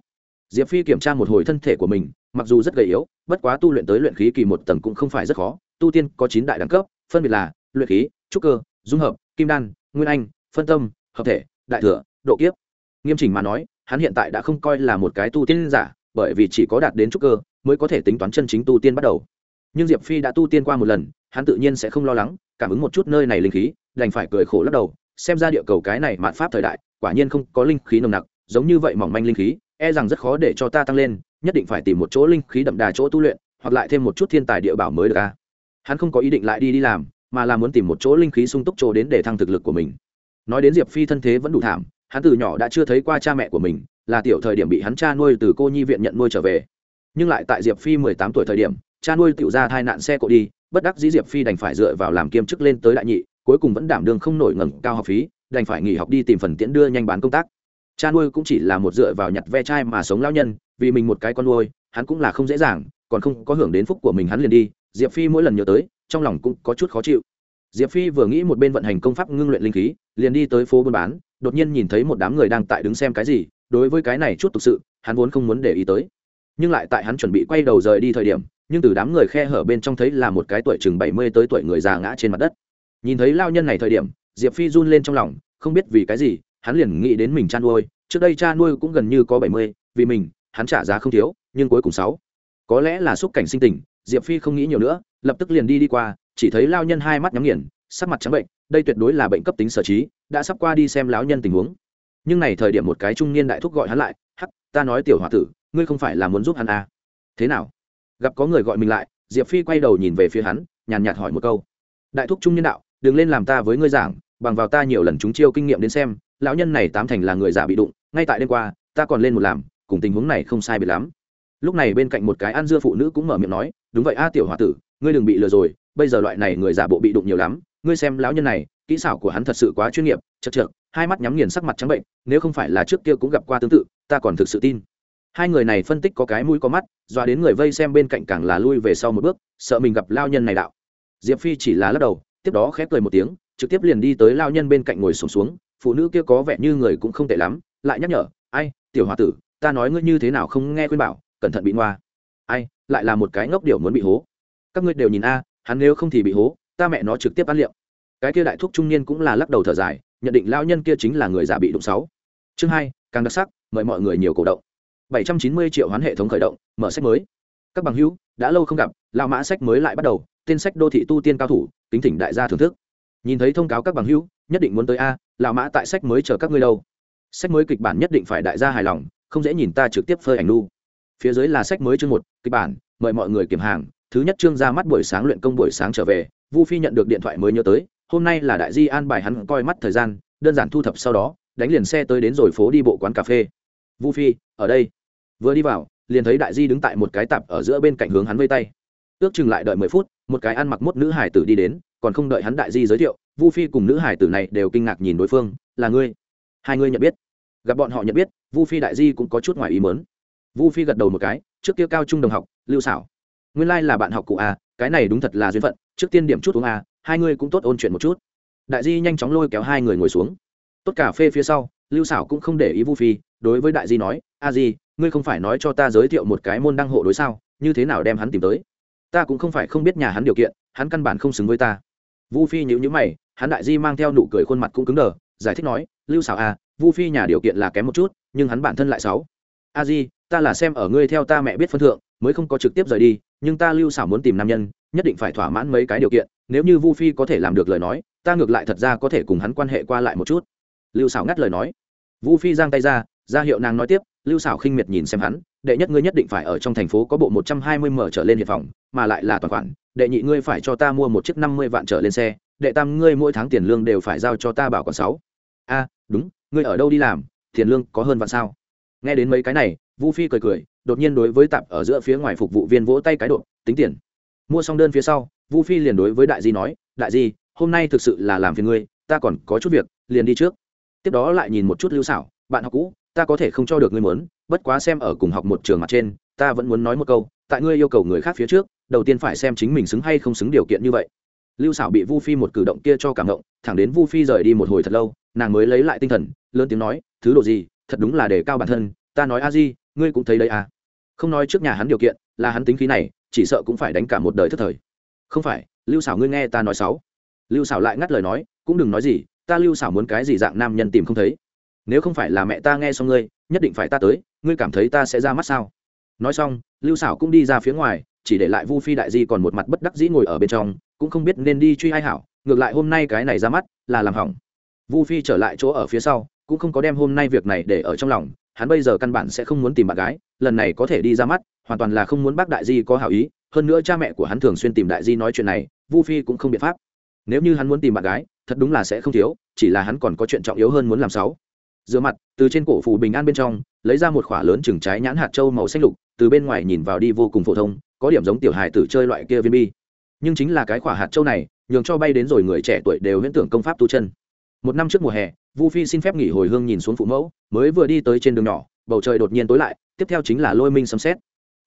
Diệp phi kiểm tra một hồi thân thể của mình, mặc dù rất gầy yếu, bất quá tu luyện tới luyện khí kỳ một tầng cũng không phải rất khó. Tu tiên có chín đại đẳng cấp, phân biệt là luyện khí, trúc cơ, dung hợp, kim đan, nguyên anh, phân tâm, hợp thể, đại thừa, độ kiếp nghiêm chỉnh mà nói, hắn hiện tại đã không coi là một cái tu tiên giả, bởi vì chỉ có đạt đến trúc cơ mới có thể tính toán chân chính tu tiên bắt đầu. Nhưng diệp phi đã tu tiên qua một lần, hắn tự nhiên sẽ không lo lắng, cảm ứng một chút nơi này linh khí, đành phải cười khổ lắc đầu, xem ra địa cầu cái này mạn pháp thời đại, quả nhiên không có linh khí nồng nặc, giống như vậy mỏng manh linh khí e rằng rất khó để cho ta tăng lên, nhất định phải tìm một chỗ linh khí đậm đà chỗ tu luyện, hoặc lại thêm một chút thiên tài địa bảo mới được a. Hắn không có ý định lại đi đi làm, mà là muốn tìm một chỗ linh khí sung túc chỗ đến để thăng thực lực của mình. Nói đến diệp phi thân thế vẫn đủ thảm hắn từ nhỏ đã chưa thấy qua cha mẹ của mình, là tiểu thời điểm bị hắn cha nuôi từ cô nhi viện nhận nuôi trở về. Nhưng lại tại diệp phi mười tám tuổi thời điểm, cha nuôi tiểu ra thai nạn xe cộ đi, bất đắc dĩ diệp phi đành phải dựa vào làm kiêm chức lên tới đại nhị, cuối cùng vẫn đảm đương không nổi ngẩng cao học phí, đành phải nghỉ học đi tìm phần tiễn đưa nhanh bán công tác. Cha nuôi cũng chỉ là một dựa vào nhặt ve chai mà sống lao nhân, vì mình một cái con nuôi, hắn cũng là không dễ dàng, còn không có hưởng đến phúc của mình hắn liền đi, diệp phi mỗi lần nhớ tới, trong lòng cũng có chút khó chịu diệp phi vừa nghĩ một bên vận hành công pháp ngưng luyện linh khí, liền đi tới phố buôn bán, đột nhiên nhìn thấy một đám người đang tại đứng xem cái gì, đối với cái này chút thực sự, hắn vốn không muốn để ý tới. Nhưng lại tại hắn chuẩn bị quay đầu rời đi thời điểm, nhưng từ đám người khe hở bên trong thấy là một cái tuổi chừng bảy mươi tới tuổi người già ngã trên mặt đất. Nhìn thấy lao nhân này thời điểm, diệp phi run lên trong lòng, không biết vì cái gì, hắn liền nghĩ đến mình cha nuôi, trước đây cha nuôi cũng gần như có bảy mươi, vì mình, hắn trả giá không thiếu, nhưng cuối cùng sáu. Có lẽ là xúc cảnh sinh tình, diệp phi không nghĩ nhiều nữa lập tức liền đi đi qua, chỉ thấy lao nhân hai mắt nhắm nghiền, sắc mặt trắng bệnh, đây tuyệt đối là bệnh cấp tính sở trí, đã sắp qua đi xem lão nhân tình huống. Nhưng này thời điểm một cái trung niên đại thúc gọi hắn lại, hắc, ta nói tiểu h tử, ngươi không phải là muốn giúp hắn à. thế nào? Gặp có người gọi mình lại, diệp phi quay đầu nhìn về phía hắn, nhàn nhạt hỏi một câu. Đại thúc trung niên đạo, đừng lên làm ta với ngươi giảng, bằng vào ta nhiều lần chúng chiêu kinh nghiệm đến xem, lão nhân này tám thành là người giả bị đụng, ngay tại đêm qua, ta còn lên một làm, cùng tình huống này không sai biệt lắm. Lúc này bên cạnh một cái ăn dưa phụ nữ cũng mở miệng nói, đúng vậy a, tiểu h o a tử ngươi đừng bị lừa rồi bây giờ loại này người giả bộ bị đụng nhiều lắm ngươi xem lão nhân này kỹ xảo của hắn thật sự quá chuyên nghiệp chật chược hai mắt nhắm nghiền sắc mặt trắng bệnh nếu không phải là trước kia cũng gặp qua tương tự ta còn thực sự tin. Hai người này phân tích có cái mũi có mắt dọa đến người vây xem bên cạnh càng là lui về sau một bước sợ mình gặp lao nhân này đạo. Diệp phi chỉ là lắc đầu tiếp đó khép cười một tiếng trực tiếp liền đi tới lao nhân bên cạnh ngồi sùng xuống, xuống phụ nữ kia có vẻ như người cũng không tệ lắm lại nhắc nhở ai tiểu h o a tử ta nói ngươi như thế nào không nghe khuyên bảo cẩn thận bị ngoa. Ai lại là một cái ngốc điều muốn bị hố các ngươi đều nhìn a, hắn nếu không thì bị hố, ta mẹ nó trực tiếp ăn liệu cái kia đại thúc trung niên cũng là lắc đầu thở dài, nhận định lao nhân kia chính là người già bị đụng sáu. Chương hai, càng đặc sắc, mời mọi người nhiều cổ động. 790 triệu hoán hệ thống khởi động, mở sách mới. Các bằng hữu, đã lâu không gặp lao mã sách mới lại bắt đầu, tên sách đô thị tu tiên cao thủ, kính thỉnh đại gia thưởng thức. Nhìn thấy thông cáo các bằng hữu, nhất định muốn tới a, lão mã tại sách mới chờ các ngươi đâu. Sách mới kịch bản nhất định phải đại gia hài lòng, không dễ nhìn ta trực tiếp phơi ảnh nu. Phía dưới là sách mới chương một, kịch bản, mời mọi người kiểm hàng thứ nhất trương ra mắt buổi sáng luyện công buổi sáng trở về, vu phi nhận được điện thoại mới nhớ tới, hôm nay là đại di an bài hắn coi mắt thời gian, đơn giản thu thập sau đó, đánh liền xe tới đến rồi phố đi bộ quán cà phê. Vu phi, ở đây. Vừa đi vào, liền thấy đại di đứng tại một cái tạp ở giữa bên cạnh hướng hắn vây tay. Ước chừng lại đợi mười phút, một cái ăn mặc mốt nữ hải tử đi đến, còn không đợi hắn đại di giới thiệu, vu phi cùng nữ hải tử này đều kinh ngạc nhìn đối phương, là ngươi? Hai ngươi nhận biết. Gặp bọn họ nhận biết, vu phi đại di cũng có chút ngoài ý mớn vu phi gật đầu một cái, trước kia cao trung đồng học, lưu xảo nguyên lai、like、là bạn học cụ à? cái này đúng thật là duyên phận trước tiên điểm chút uống à, hai ngươi cũng tốt ôn chuyện một chút. Đại di nhanh chóng lôi kéo hai người ngồi xuống. Tốt cà phê phía sau lưu xảo cũng không để ý vu phi đối với đại di nói a di ngươi không phải nói cho ta giới thiệu một cái môn đăng hộ đối sao như thế nào đem hắn tìm tới? Ta cũng không phải không biết nhà hắn điều kiện hắn căn bản không xứng với ta. Vu phi nhữ nhữ mày hắn đại di mang theo nụ cười khuôn mặt cũng cứng đờ giải thích nói lưu xảo à, vu phi nhà điều kiện là kém một chút nhưng hắn bản thân lại sáu a di ta là xem ở ngươi theo ta mẹ biết phân thượng mới không có trực tiếp rời đi nhưng ta lưu xảo muốn tìm nam nhân, nhất định phải thỏa mãn mấy cái điều kiện, nếu như vu phi có thể làm được lời nói, ta ngược lại thật ra có thể cùng hắn quan hệ qua lại một chút. Lưu xảo ngắt lời nói. Vu phi giang tay ra ra hiệu nàng nói tiếp, lưu xảo khinh miệt nhìn xem hắn, đệ nhất ngươi nhất định phải ở trong thành phố có bộ một trăm hai mươi mở trở lên hiệp phòng, mà lại là toàn khoản, đệ nhị ngươi phải cho ta mua một chiếc năm mươi vạn trở lên xe, đệ tam ngươi mỗi tháng tiền lương đều phải giao cho ta bảo còn sáu. A, đúng, ngươi ở đâu đi làm, tiền lương có hơn vạn sao? Nghe đến mấy cái này vu phi cười cười, đột nhiên đối với tạp ở giữa phía ngoài phục vụ viên vỗ tay cái độ, tính tiền. Mua xong đơn phía sau, vu phi liền đối với đại di nói, đại di, hôm nay thực sự là làm phiền ngươi, ta còn có chút việc, liền đi trước. Tiếp đó lại nhìn một chút lưu xảo bạn học cũ, ta có thể không cho được ngươi muốn, bất quá xem ở cùng học một trường mặt trên, ta vẫn muốn nói một câu, tại ngươi yêu cầu người khác phía trước, đầu tiên phải xem chính mình xứng hay không xứng điều kiện như vậy. Lưu xảo bị vu phi một cử động kia cho cảm động, thẳng đến vu phi rời đi một hồi thật lâu, nàng mới lấy lại tinh thần, lớn tiếng nói, thứ độ gì, thật đúng là để cao bản thân, ta nói a di ngươi cũng thấy đấy à. Không nói trước nhà hắn điều kiện, là hắn tính khí này, chỉ sợ cũng phải đánh cả một đời thất thời. Không phải, lưu xảo ngươi nghe ta nói sáu lưu xảo lại ngắt lời nói, cũng đừng nói gì, ta lưu xảo muốn cái gì dạng nam nhân tìm không thấy. Nếu không phải là mẹ ta nghe xong ngươi, nhất định phải ta tới, ngươi cảm thấy ta sẽ ra mắt sao? Nói xong, lưu xảo cũng đi ra phía ngoài, chỉ để lại vu phi đại di còn một mặt bất đắc dĩ ngồi ở bên trong, cũng không biết nên đi truy ai hảo, ngược lại hôm nay cái này ra mắt, là làm hỏng. Vu phi trở lại chỗ ở phía sau, cũng không có đem hôm nay việc này để ở trong lòng hắn bây giờ căn bản sẽ không muốn tìm bạn gái, lần này có thể đi ra mắt, hoàn toàn là không muốn bác đại di có hảo ý, hơn nữa cha mẹ của hắn thường xuyên tìm đại di nói chuyện này, vu phi cũng không biện pháp. Nếu như hắn muốn tìm bạn gái, thật đúng là sẽ không thiếu, chỉ là hắn còn có chuyện trọng yếu hơn muốn làm sáu. Giữa mặt, từ trên cổ phù bình an bên trong, lấy ra một khỏa lớn chừng trái nhãn hạt châu màu xanh lục, từ bên ngoài nhìn vào đi vô cùng phổ thông, có điểm giống tiểu hài tử chơi loại kia viên bi. Nhưng chính là cái khỏa hạt châu này, nhường cho bay đến rồi người trẻ tuổi đều huyễn tưởng công pháp tu chân. Một năm trước mùa hè vu phi xin phép nghỉ hồi hương nhìn xuống phụ mẫu, mới vừa đi tới trên đường nhỏ, bầu trời đột nhiên tối lại, tiếp theo chính là lôi minh sấm xét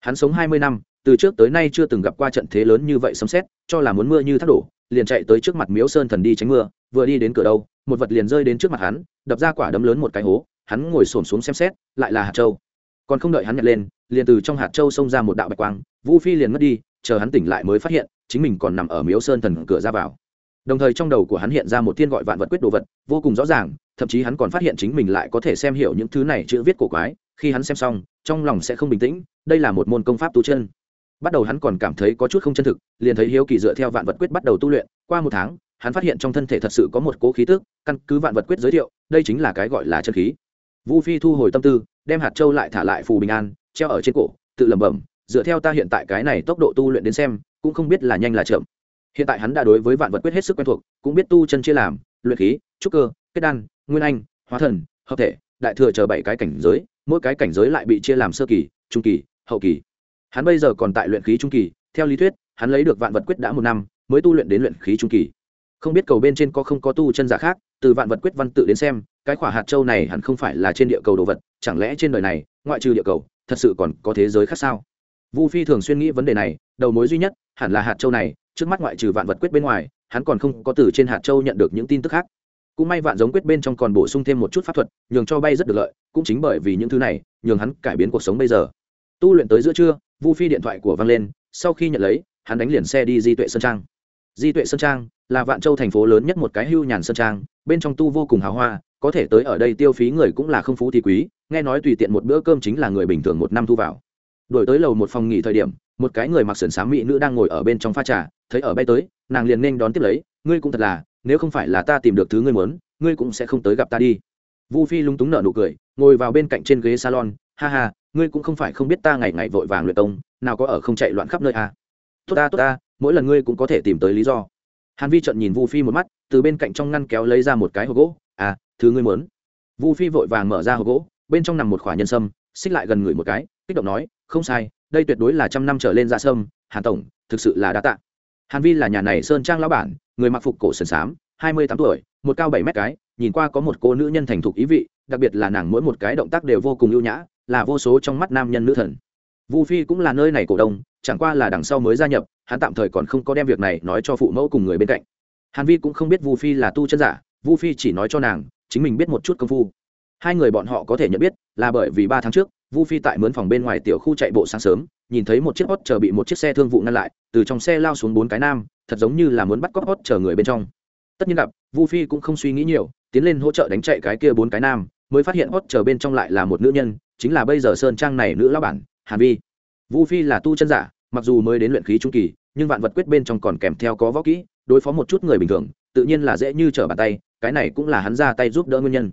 hắn sống hai mươi năm, từ trước tới nay chưa từng gặp qua trận thế lớn như vậy sấm xét cho là muốn mưa như thác đổ, liền chạy tới trước mặt miếu sơn thần đi tránh mưa, vừa đi đến cửa đâu, một vật liền rơi đến trước mặt hắn, đập ra quả đấm lớn một cái hố, hắn ngồi xổm xuống xem xét, lại là hạt châu. Còn không đợi hắn nhặt lên, liền từ trong hạt châu xông ra một đạo bạch quang, vu phi liền mất đi, chờ hắn tỉnh lại mới phát hiện, chính mình còn nằm ở miếu sơn thần cửa ra vào đồng thời trong đầu của hắn hiện ra một thiên gọi vạn vật quyết đồ vật, vô cùng rõ ràng, thậm chí hắn còn phát hiện chính mình lại có thể xem hiểu những thứ này chữ viết cổ quái. Khi hắn xem xong, trong lòng sẽ không bình tĩnh, đây là một môn công pháp tu chân. Bắt đầu hắn còn cảm thấy có chút không chân thực, liền thấy hiếu kỳ dựa theo vạn vật quyết bắt đầu tu luyện. Qua một tháng, hắn phát hiện trong thân thể thật sự có một cố khí tức, căn cứ vạn vật quyết giới thiệu, đây chính là cái gọi là chân khí. Vu phi thu hồi tâm tư, đem hạt châu lại thả lại phù bình an, treo ở trên cổ, tự lẩm bẩm, dựa theo ta hiện tại cái này tốc độ tu luyện đến xem, cũng không biết là nhanh là chậm hiện tại hắn đã đối với vạn vật quyết hết sức quen thuộc, cũng biết tu chân chia làm, luyện khí, trúc cơ, kết đan, nguyên anh, hóa thần, hợp thể, đại thừa chờ bảy cái cảnh giới, mỗi cái cảnh giới lại bị chia làm sơ kỳ, trung kỳ, hậu kỳ. Hắn bây giờ còn tại luyện khí trung kỳ, theo lý thuyết, hắn lấy được vạn vật quyết đã một năm, mới tu luyện đến luyện khí trung kỳ. Không biết cầu bên trên có không có tu chân giả khác, từ vạn vật quyết văn tự đến xem, cái khỏa hạt châu này hẳn không phải là trên địa cầu đồ vật, chẳng lẽ trên đời này, ngoại trừ địa cầu, thật sự còn có thế giới khác sao? Vu phi thường xuyên nghĩ vấn đề này, đầu mối duy nhất hẳn là hạt châu này trước mắt ngoại trừ vạn vật quyết bên ngoài, hắn còn không có từ trên hạt châu nhận được những tin tức khác. Cũng may vạn giống quyết bên trong còn bổ sung thêm một chút pháp thuật, nhường cho bay rất được lợi, cũng chính bởi vì những thứ này, nhường hắn cải biến cuộc sống bây giờ. Tu luyện tới giữa trưa, vu phi điện thoại của văng lên, sau khi nhận lấy, hắn đánh liền xe đi di tuệ sơn trang. Di tuệ sơn trang là vạn châu thành phố lớn nhất một cái hưu nhàn sơn trang, bên trong tu vô cùng hào hoa, có thể tới ở đây tiêu phí người cũng là không phú thì quý, nghe nói tùy tiện một bữa cơm chính là người bình thường một năm thu vào. Đổi tới lầu một phòng nghỉ thời điểm một cái người mặc sườn xám mỹ nữ đang ngồi ở bên trong pha trà, thấy ở bay tới, nàng liền nên đón tiếp lấy, ngươi cũng thật là, nếu không phải là ta tìm được thứ ngươi muốn, ngươi cũng sẽ không tới gặp ta đi. Vu phi lúng túng nở nụ cười, ngồi vào bên cạnh trên ghế salon, ha ha, ngươi cũng không phải không biết ta ngày ngày vội vàng luyện công, nào có ở không chạy loạn khắp nơi à. tốt ta tốt ta, mỗi lần ngươi cũng có thể tìm tới lý do. Hàn vi trận nhìn vu phi một mắt, từ bên cạnh trong ngăn kéo lấy ra một cái hộp gỗ à thứ ngươi muốn. Vu phi vội vàng mở ra hộp gỗ, bên trong nằm một khoả nhân sâm, xích lại gần người một cái, kích động nói, không sai đây tuyệt đối là trăm năm trở lên ra sâm, hàn tổng, thực sự là đa tạ. Hàn vi là nhà này sơn trang lão bản, người mặc phục cổ sườn xám, hai mươi tám tuổi, một cao bảy mét cái, nhìn qua có một cô nữ nhân thành thục ý vị, đặc biệt là nàng mỗi một cái động tác đều vô cùng ưu nhã, là vô số trong mắt nam nhân nữ thần. Vu phi cũng là nơi này cổ đông, chẳng qua là đằng sau mới gia nhập, hắn tạm thời còn không có đem việc này nói cho phụ mẫu cùng người bên cạnh. Hàn vi cũng không biết vu phi là tu chân giả, vu phi chỉ nói cho nàng, chính mình biết một chút công phu. Hai người bọn họ có thể nhận biết, là bởi vì ba tháng trước vu phi tại mướn phòng bên ngoài tiểu khu chạy bộ sáng sớm, nhìn thấy một chiếc hot chờ bị một chiếc xe thương vụ ngăn lại, từ trong xe lao xuống bốn cái nam, thật giống như là muốn bắt cóc hot chờ người bên trong. Tất nhiên gặp, vu phi cũng không suy nghĩ nhiều, tiến lên hỗ trợ đánh chạy cái kia bốn cái nam, mới phát hiện hot chờ bên trong lại là một nữ nhân, chính là bây giờ sơn trang này nữ lão bản, hàn vi. Vu phi là tu chân giả, mặc dù mới đến luyện khí trung kỳ, nhưng vạn vật quyết bên trong còn kèm theo có võ kỹ, đối phó một chút người bình thường, tự nhiên là dễ như trở bàn tay, cái này cũng là hắn ra tay giúp đỡ nguyên nhân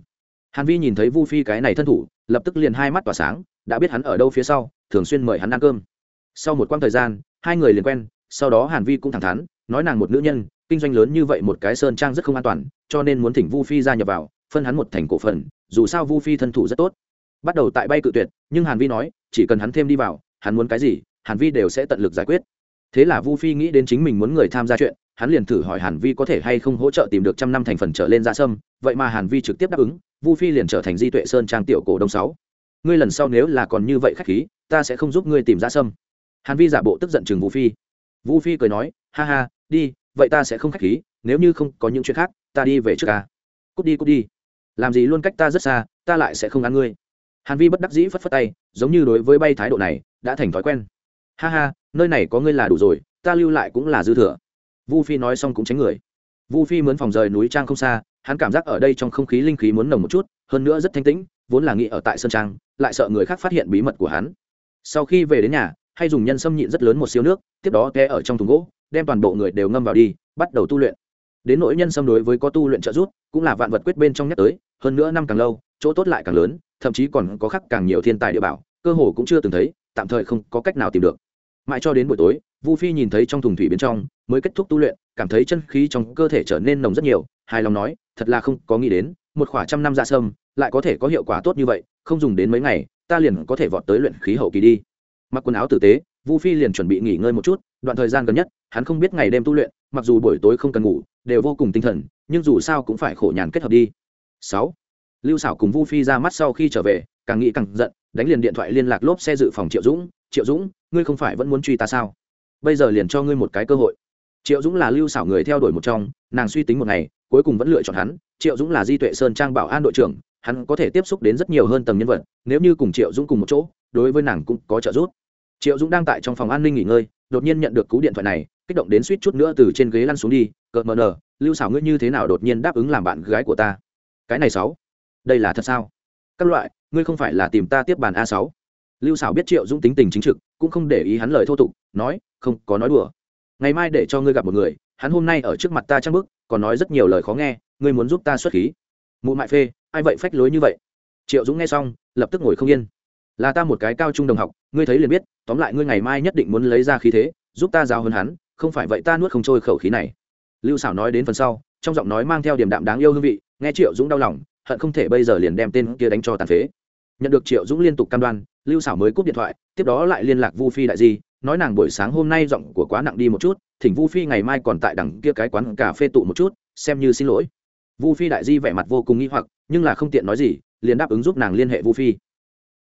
hàn vi nhìn thấy vu phi cái này thân thủ, lập tức liền hai mắt tỏa sáng, đã biết hắn ở đâu phía sau, thường xuyên mời hắn ăn cơm. Sau một quãng thời gian, hai người liền quen, sau đó hàn vi cũng thẳng thắn, nói nàng một nữ nhân, kinh doanh lớn như vậy một cái sơn trang rất không an toàn, cho nên muốn thỉnh vu phi gia nhập vào, phân hắn một thành cổ phần, dù sao vu phi thân thủ rất tốt. Bắt đầu tại bay cự tuyệt, nhưng hàn vi nói, chỉ cần hắn thêm đi vào, hắn muốn cái gì, hàn vi đều sẽ tận lực giải quyết. Thế là vu phi nghĩ đến chính mình muốn người tham gia chuyện hắn liền thử hỏi hàn vi có thể hay không hỗ trợ tìm được trăm năm thành phần trở lên ra sâm. Vậy mà hàn vi trực tiếp đáp ứng, vu phi liền trở thành di tuệ sơn trang tiểu cổ đông sáu. Ngươi lần sau nếu là còn như vậy khách khí, ta sẽ không giúp ngươi tìm ra sâm. Hàn vi giả bộ tức giận chừng vu phi. Vu phi cười nói, ha ha, đi, vậy ta sẽ không khách khí, nếu như không có những chuyện khác, ta đi về trước ca cút đi cút đi. Làm gì luôn cách ta rất xa, ta lại sẽ không ăn ngươi. Hàn vi bất đắc dĩ phất phất tay, giống như đối với bay thái độ này, đã thành thói quen. Ha ha, nơi này có ngươi là đủ rồi, ta lưu lại cũng là dư thừa vu phi nói xong cũng tránh người. Vu phi mướn phòng rời núi trang không xa, hắn cảm giác ở đây trong không khí linh khí muốn nồng một chút, hơn nữa rất thanh tĩnh, vốn là nghĩ ở tại sơn trang, lại sợ người khác phát hiện bí mật của hắn. Sau khi về đến nhà, hay dùng nhân sâm nhịn rất lớn một siêu nước, tiếp đó té ở trong thùng gỗ, đem toàn bộ người đều ngâm vào đi, bắt đầu tu luyện. Đến nỗi nhân sâm đối với có tu luyện trợ giúp, cũng là vạn vật quyết bên trong nhắc tới, hơn nữa năm càng lâu, chỗ tốt lại càng lớn, thậm chí còn có khắc càng nhiều thiên tài địa bảo, cơ hồ cũng chưa từng thấy, tạm thời không có cách nào tìm được mãi cho đến buổi tối, vu phi nhìn thấy trong thùng thủy bên trong mới kết thúc tu luyện, cảm thấy chân khí trong cơ thể trở nên nồng rất nhiều, hài lòng nói, thật là không có nghĩ đến, một khoảng trăm năm dạ sâm lại có thể có hiệu quả tốt như vậy, không dùng đến mấy ngày, ta liền có thể vọt tới luyện khí hậu kỳ đi. Mặc quần áo tử tế, vu phi liền chuẩn bị nghỉ ngơi một chút, đoạn thời gian gần nhất, hắn không biết ngày đêm tu luyện, mặc dù buổi tối không cần ngủ, đều vô cùng tinh thần, nhưng dù sao cũng phải khổ nhàn kết hợp đi. Sáu, lưu xảo cùng vu phi ra mắt sau khi trở về càng nghĩ càng giận, đánh liền điện thoại liên lạc lốp xe dự phòng triệu dũng triệu dũng, ngươi không phải vẫn muốn truy ta sao? Bây giờ liền cho ngươi một cái cơ hội. Triệu dũng là lưu xảo người theo đuổi một trong, nàng suy tính một ngày, cuối cùng vẫn lựa chọn hắn. Triệu dũng là di tuệ sơn trang bảo an đội trưởng, hắn có thể tiếp xúc đến rất nhiều hơn tầng nhân vật, nếu như cùng triệu dũng cùng một chỗ, đối với nàng cũng có trợ giúp. Triệu dũng đang tại trong phòng an ninh nghỉ ngơi, đột nhiên nhận được cú điện thoại này, kích động đến suýt chút nữa từ trên ghế lăn xuống đi, cợt mờ nờ, lưu xảo ngươi như thế nào đột nhiên đáp ứng làm bạn gái của ta? Cái này sáu đây là thật sao? Các loại ngươi không phải là tìm ta tiếp bàn a sáu. Lưu xảo biết triệu dũng tính tình chính trực, cũng không để ý hắn lời thô tục, nói, không, có nói đùa. Ngày mai để cho ngươi gặp một người, hắn hôm nay ở trước mặt ta trang bức còn nói rất nhiều lời khó nghe, ngươi muốn giúp ta xuất khí. Mụ mại phê, ai vậy phách lối như vậy? Triệu dũng nghe xong, lập tức ngồi không yên. Là ta một cái cao trung đồng học, ngươi thấy liền biết, tóm lại ngươi ngày mai nhất định muốn lấy ra khí thế, giúp ta giao hơn hắn, không phải vậy ta nuốt không trôi khẩu khí này. Lưu xảo nói đến phần sau, trong giọng nói mang theo điểm đạm đáng yêu hương vị, nghe triệu dũng đau lòng hận không thể bây giờ liền đem tên kia đánh cho tàn phế. Nhận được triệu dũng liên tục cam đoan, lưu xảo mới cúp điện thoại, tiếp đó lại liên lạc vu phi đại di, nói nàng buổi sáng hôm nay giọng của quá nặng đi một chút, thỉnh vu phi ngày mai còn tại đằng kia cái quán cà phê tụ một chút, xem như xin lỗi. Vu phi đại di vẻ mặt vô cùng nghi hoặc, nhưng là không tiện nói gì, liền đáp ứng giúp nàng liên hệ vu phi.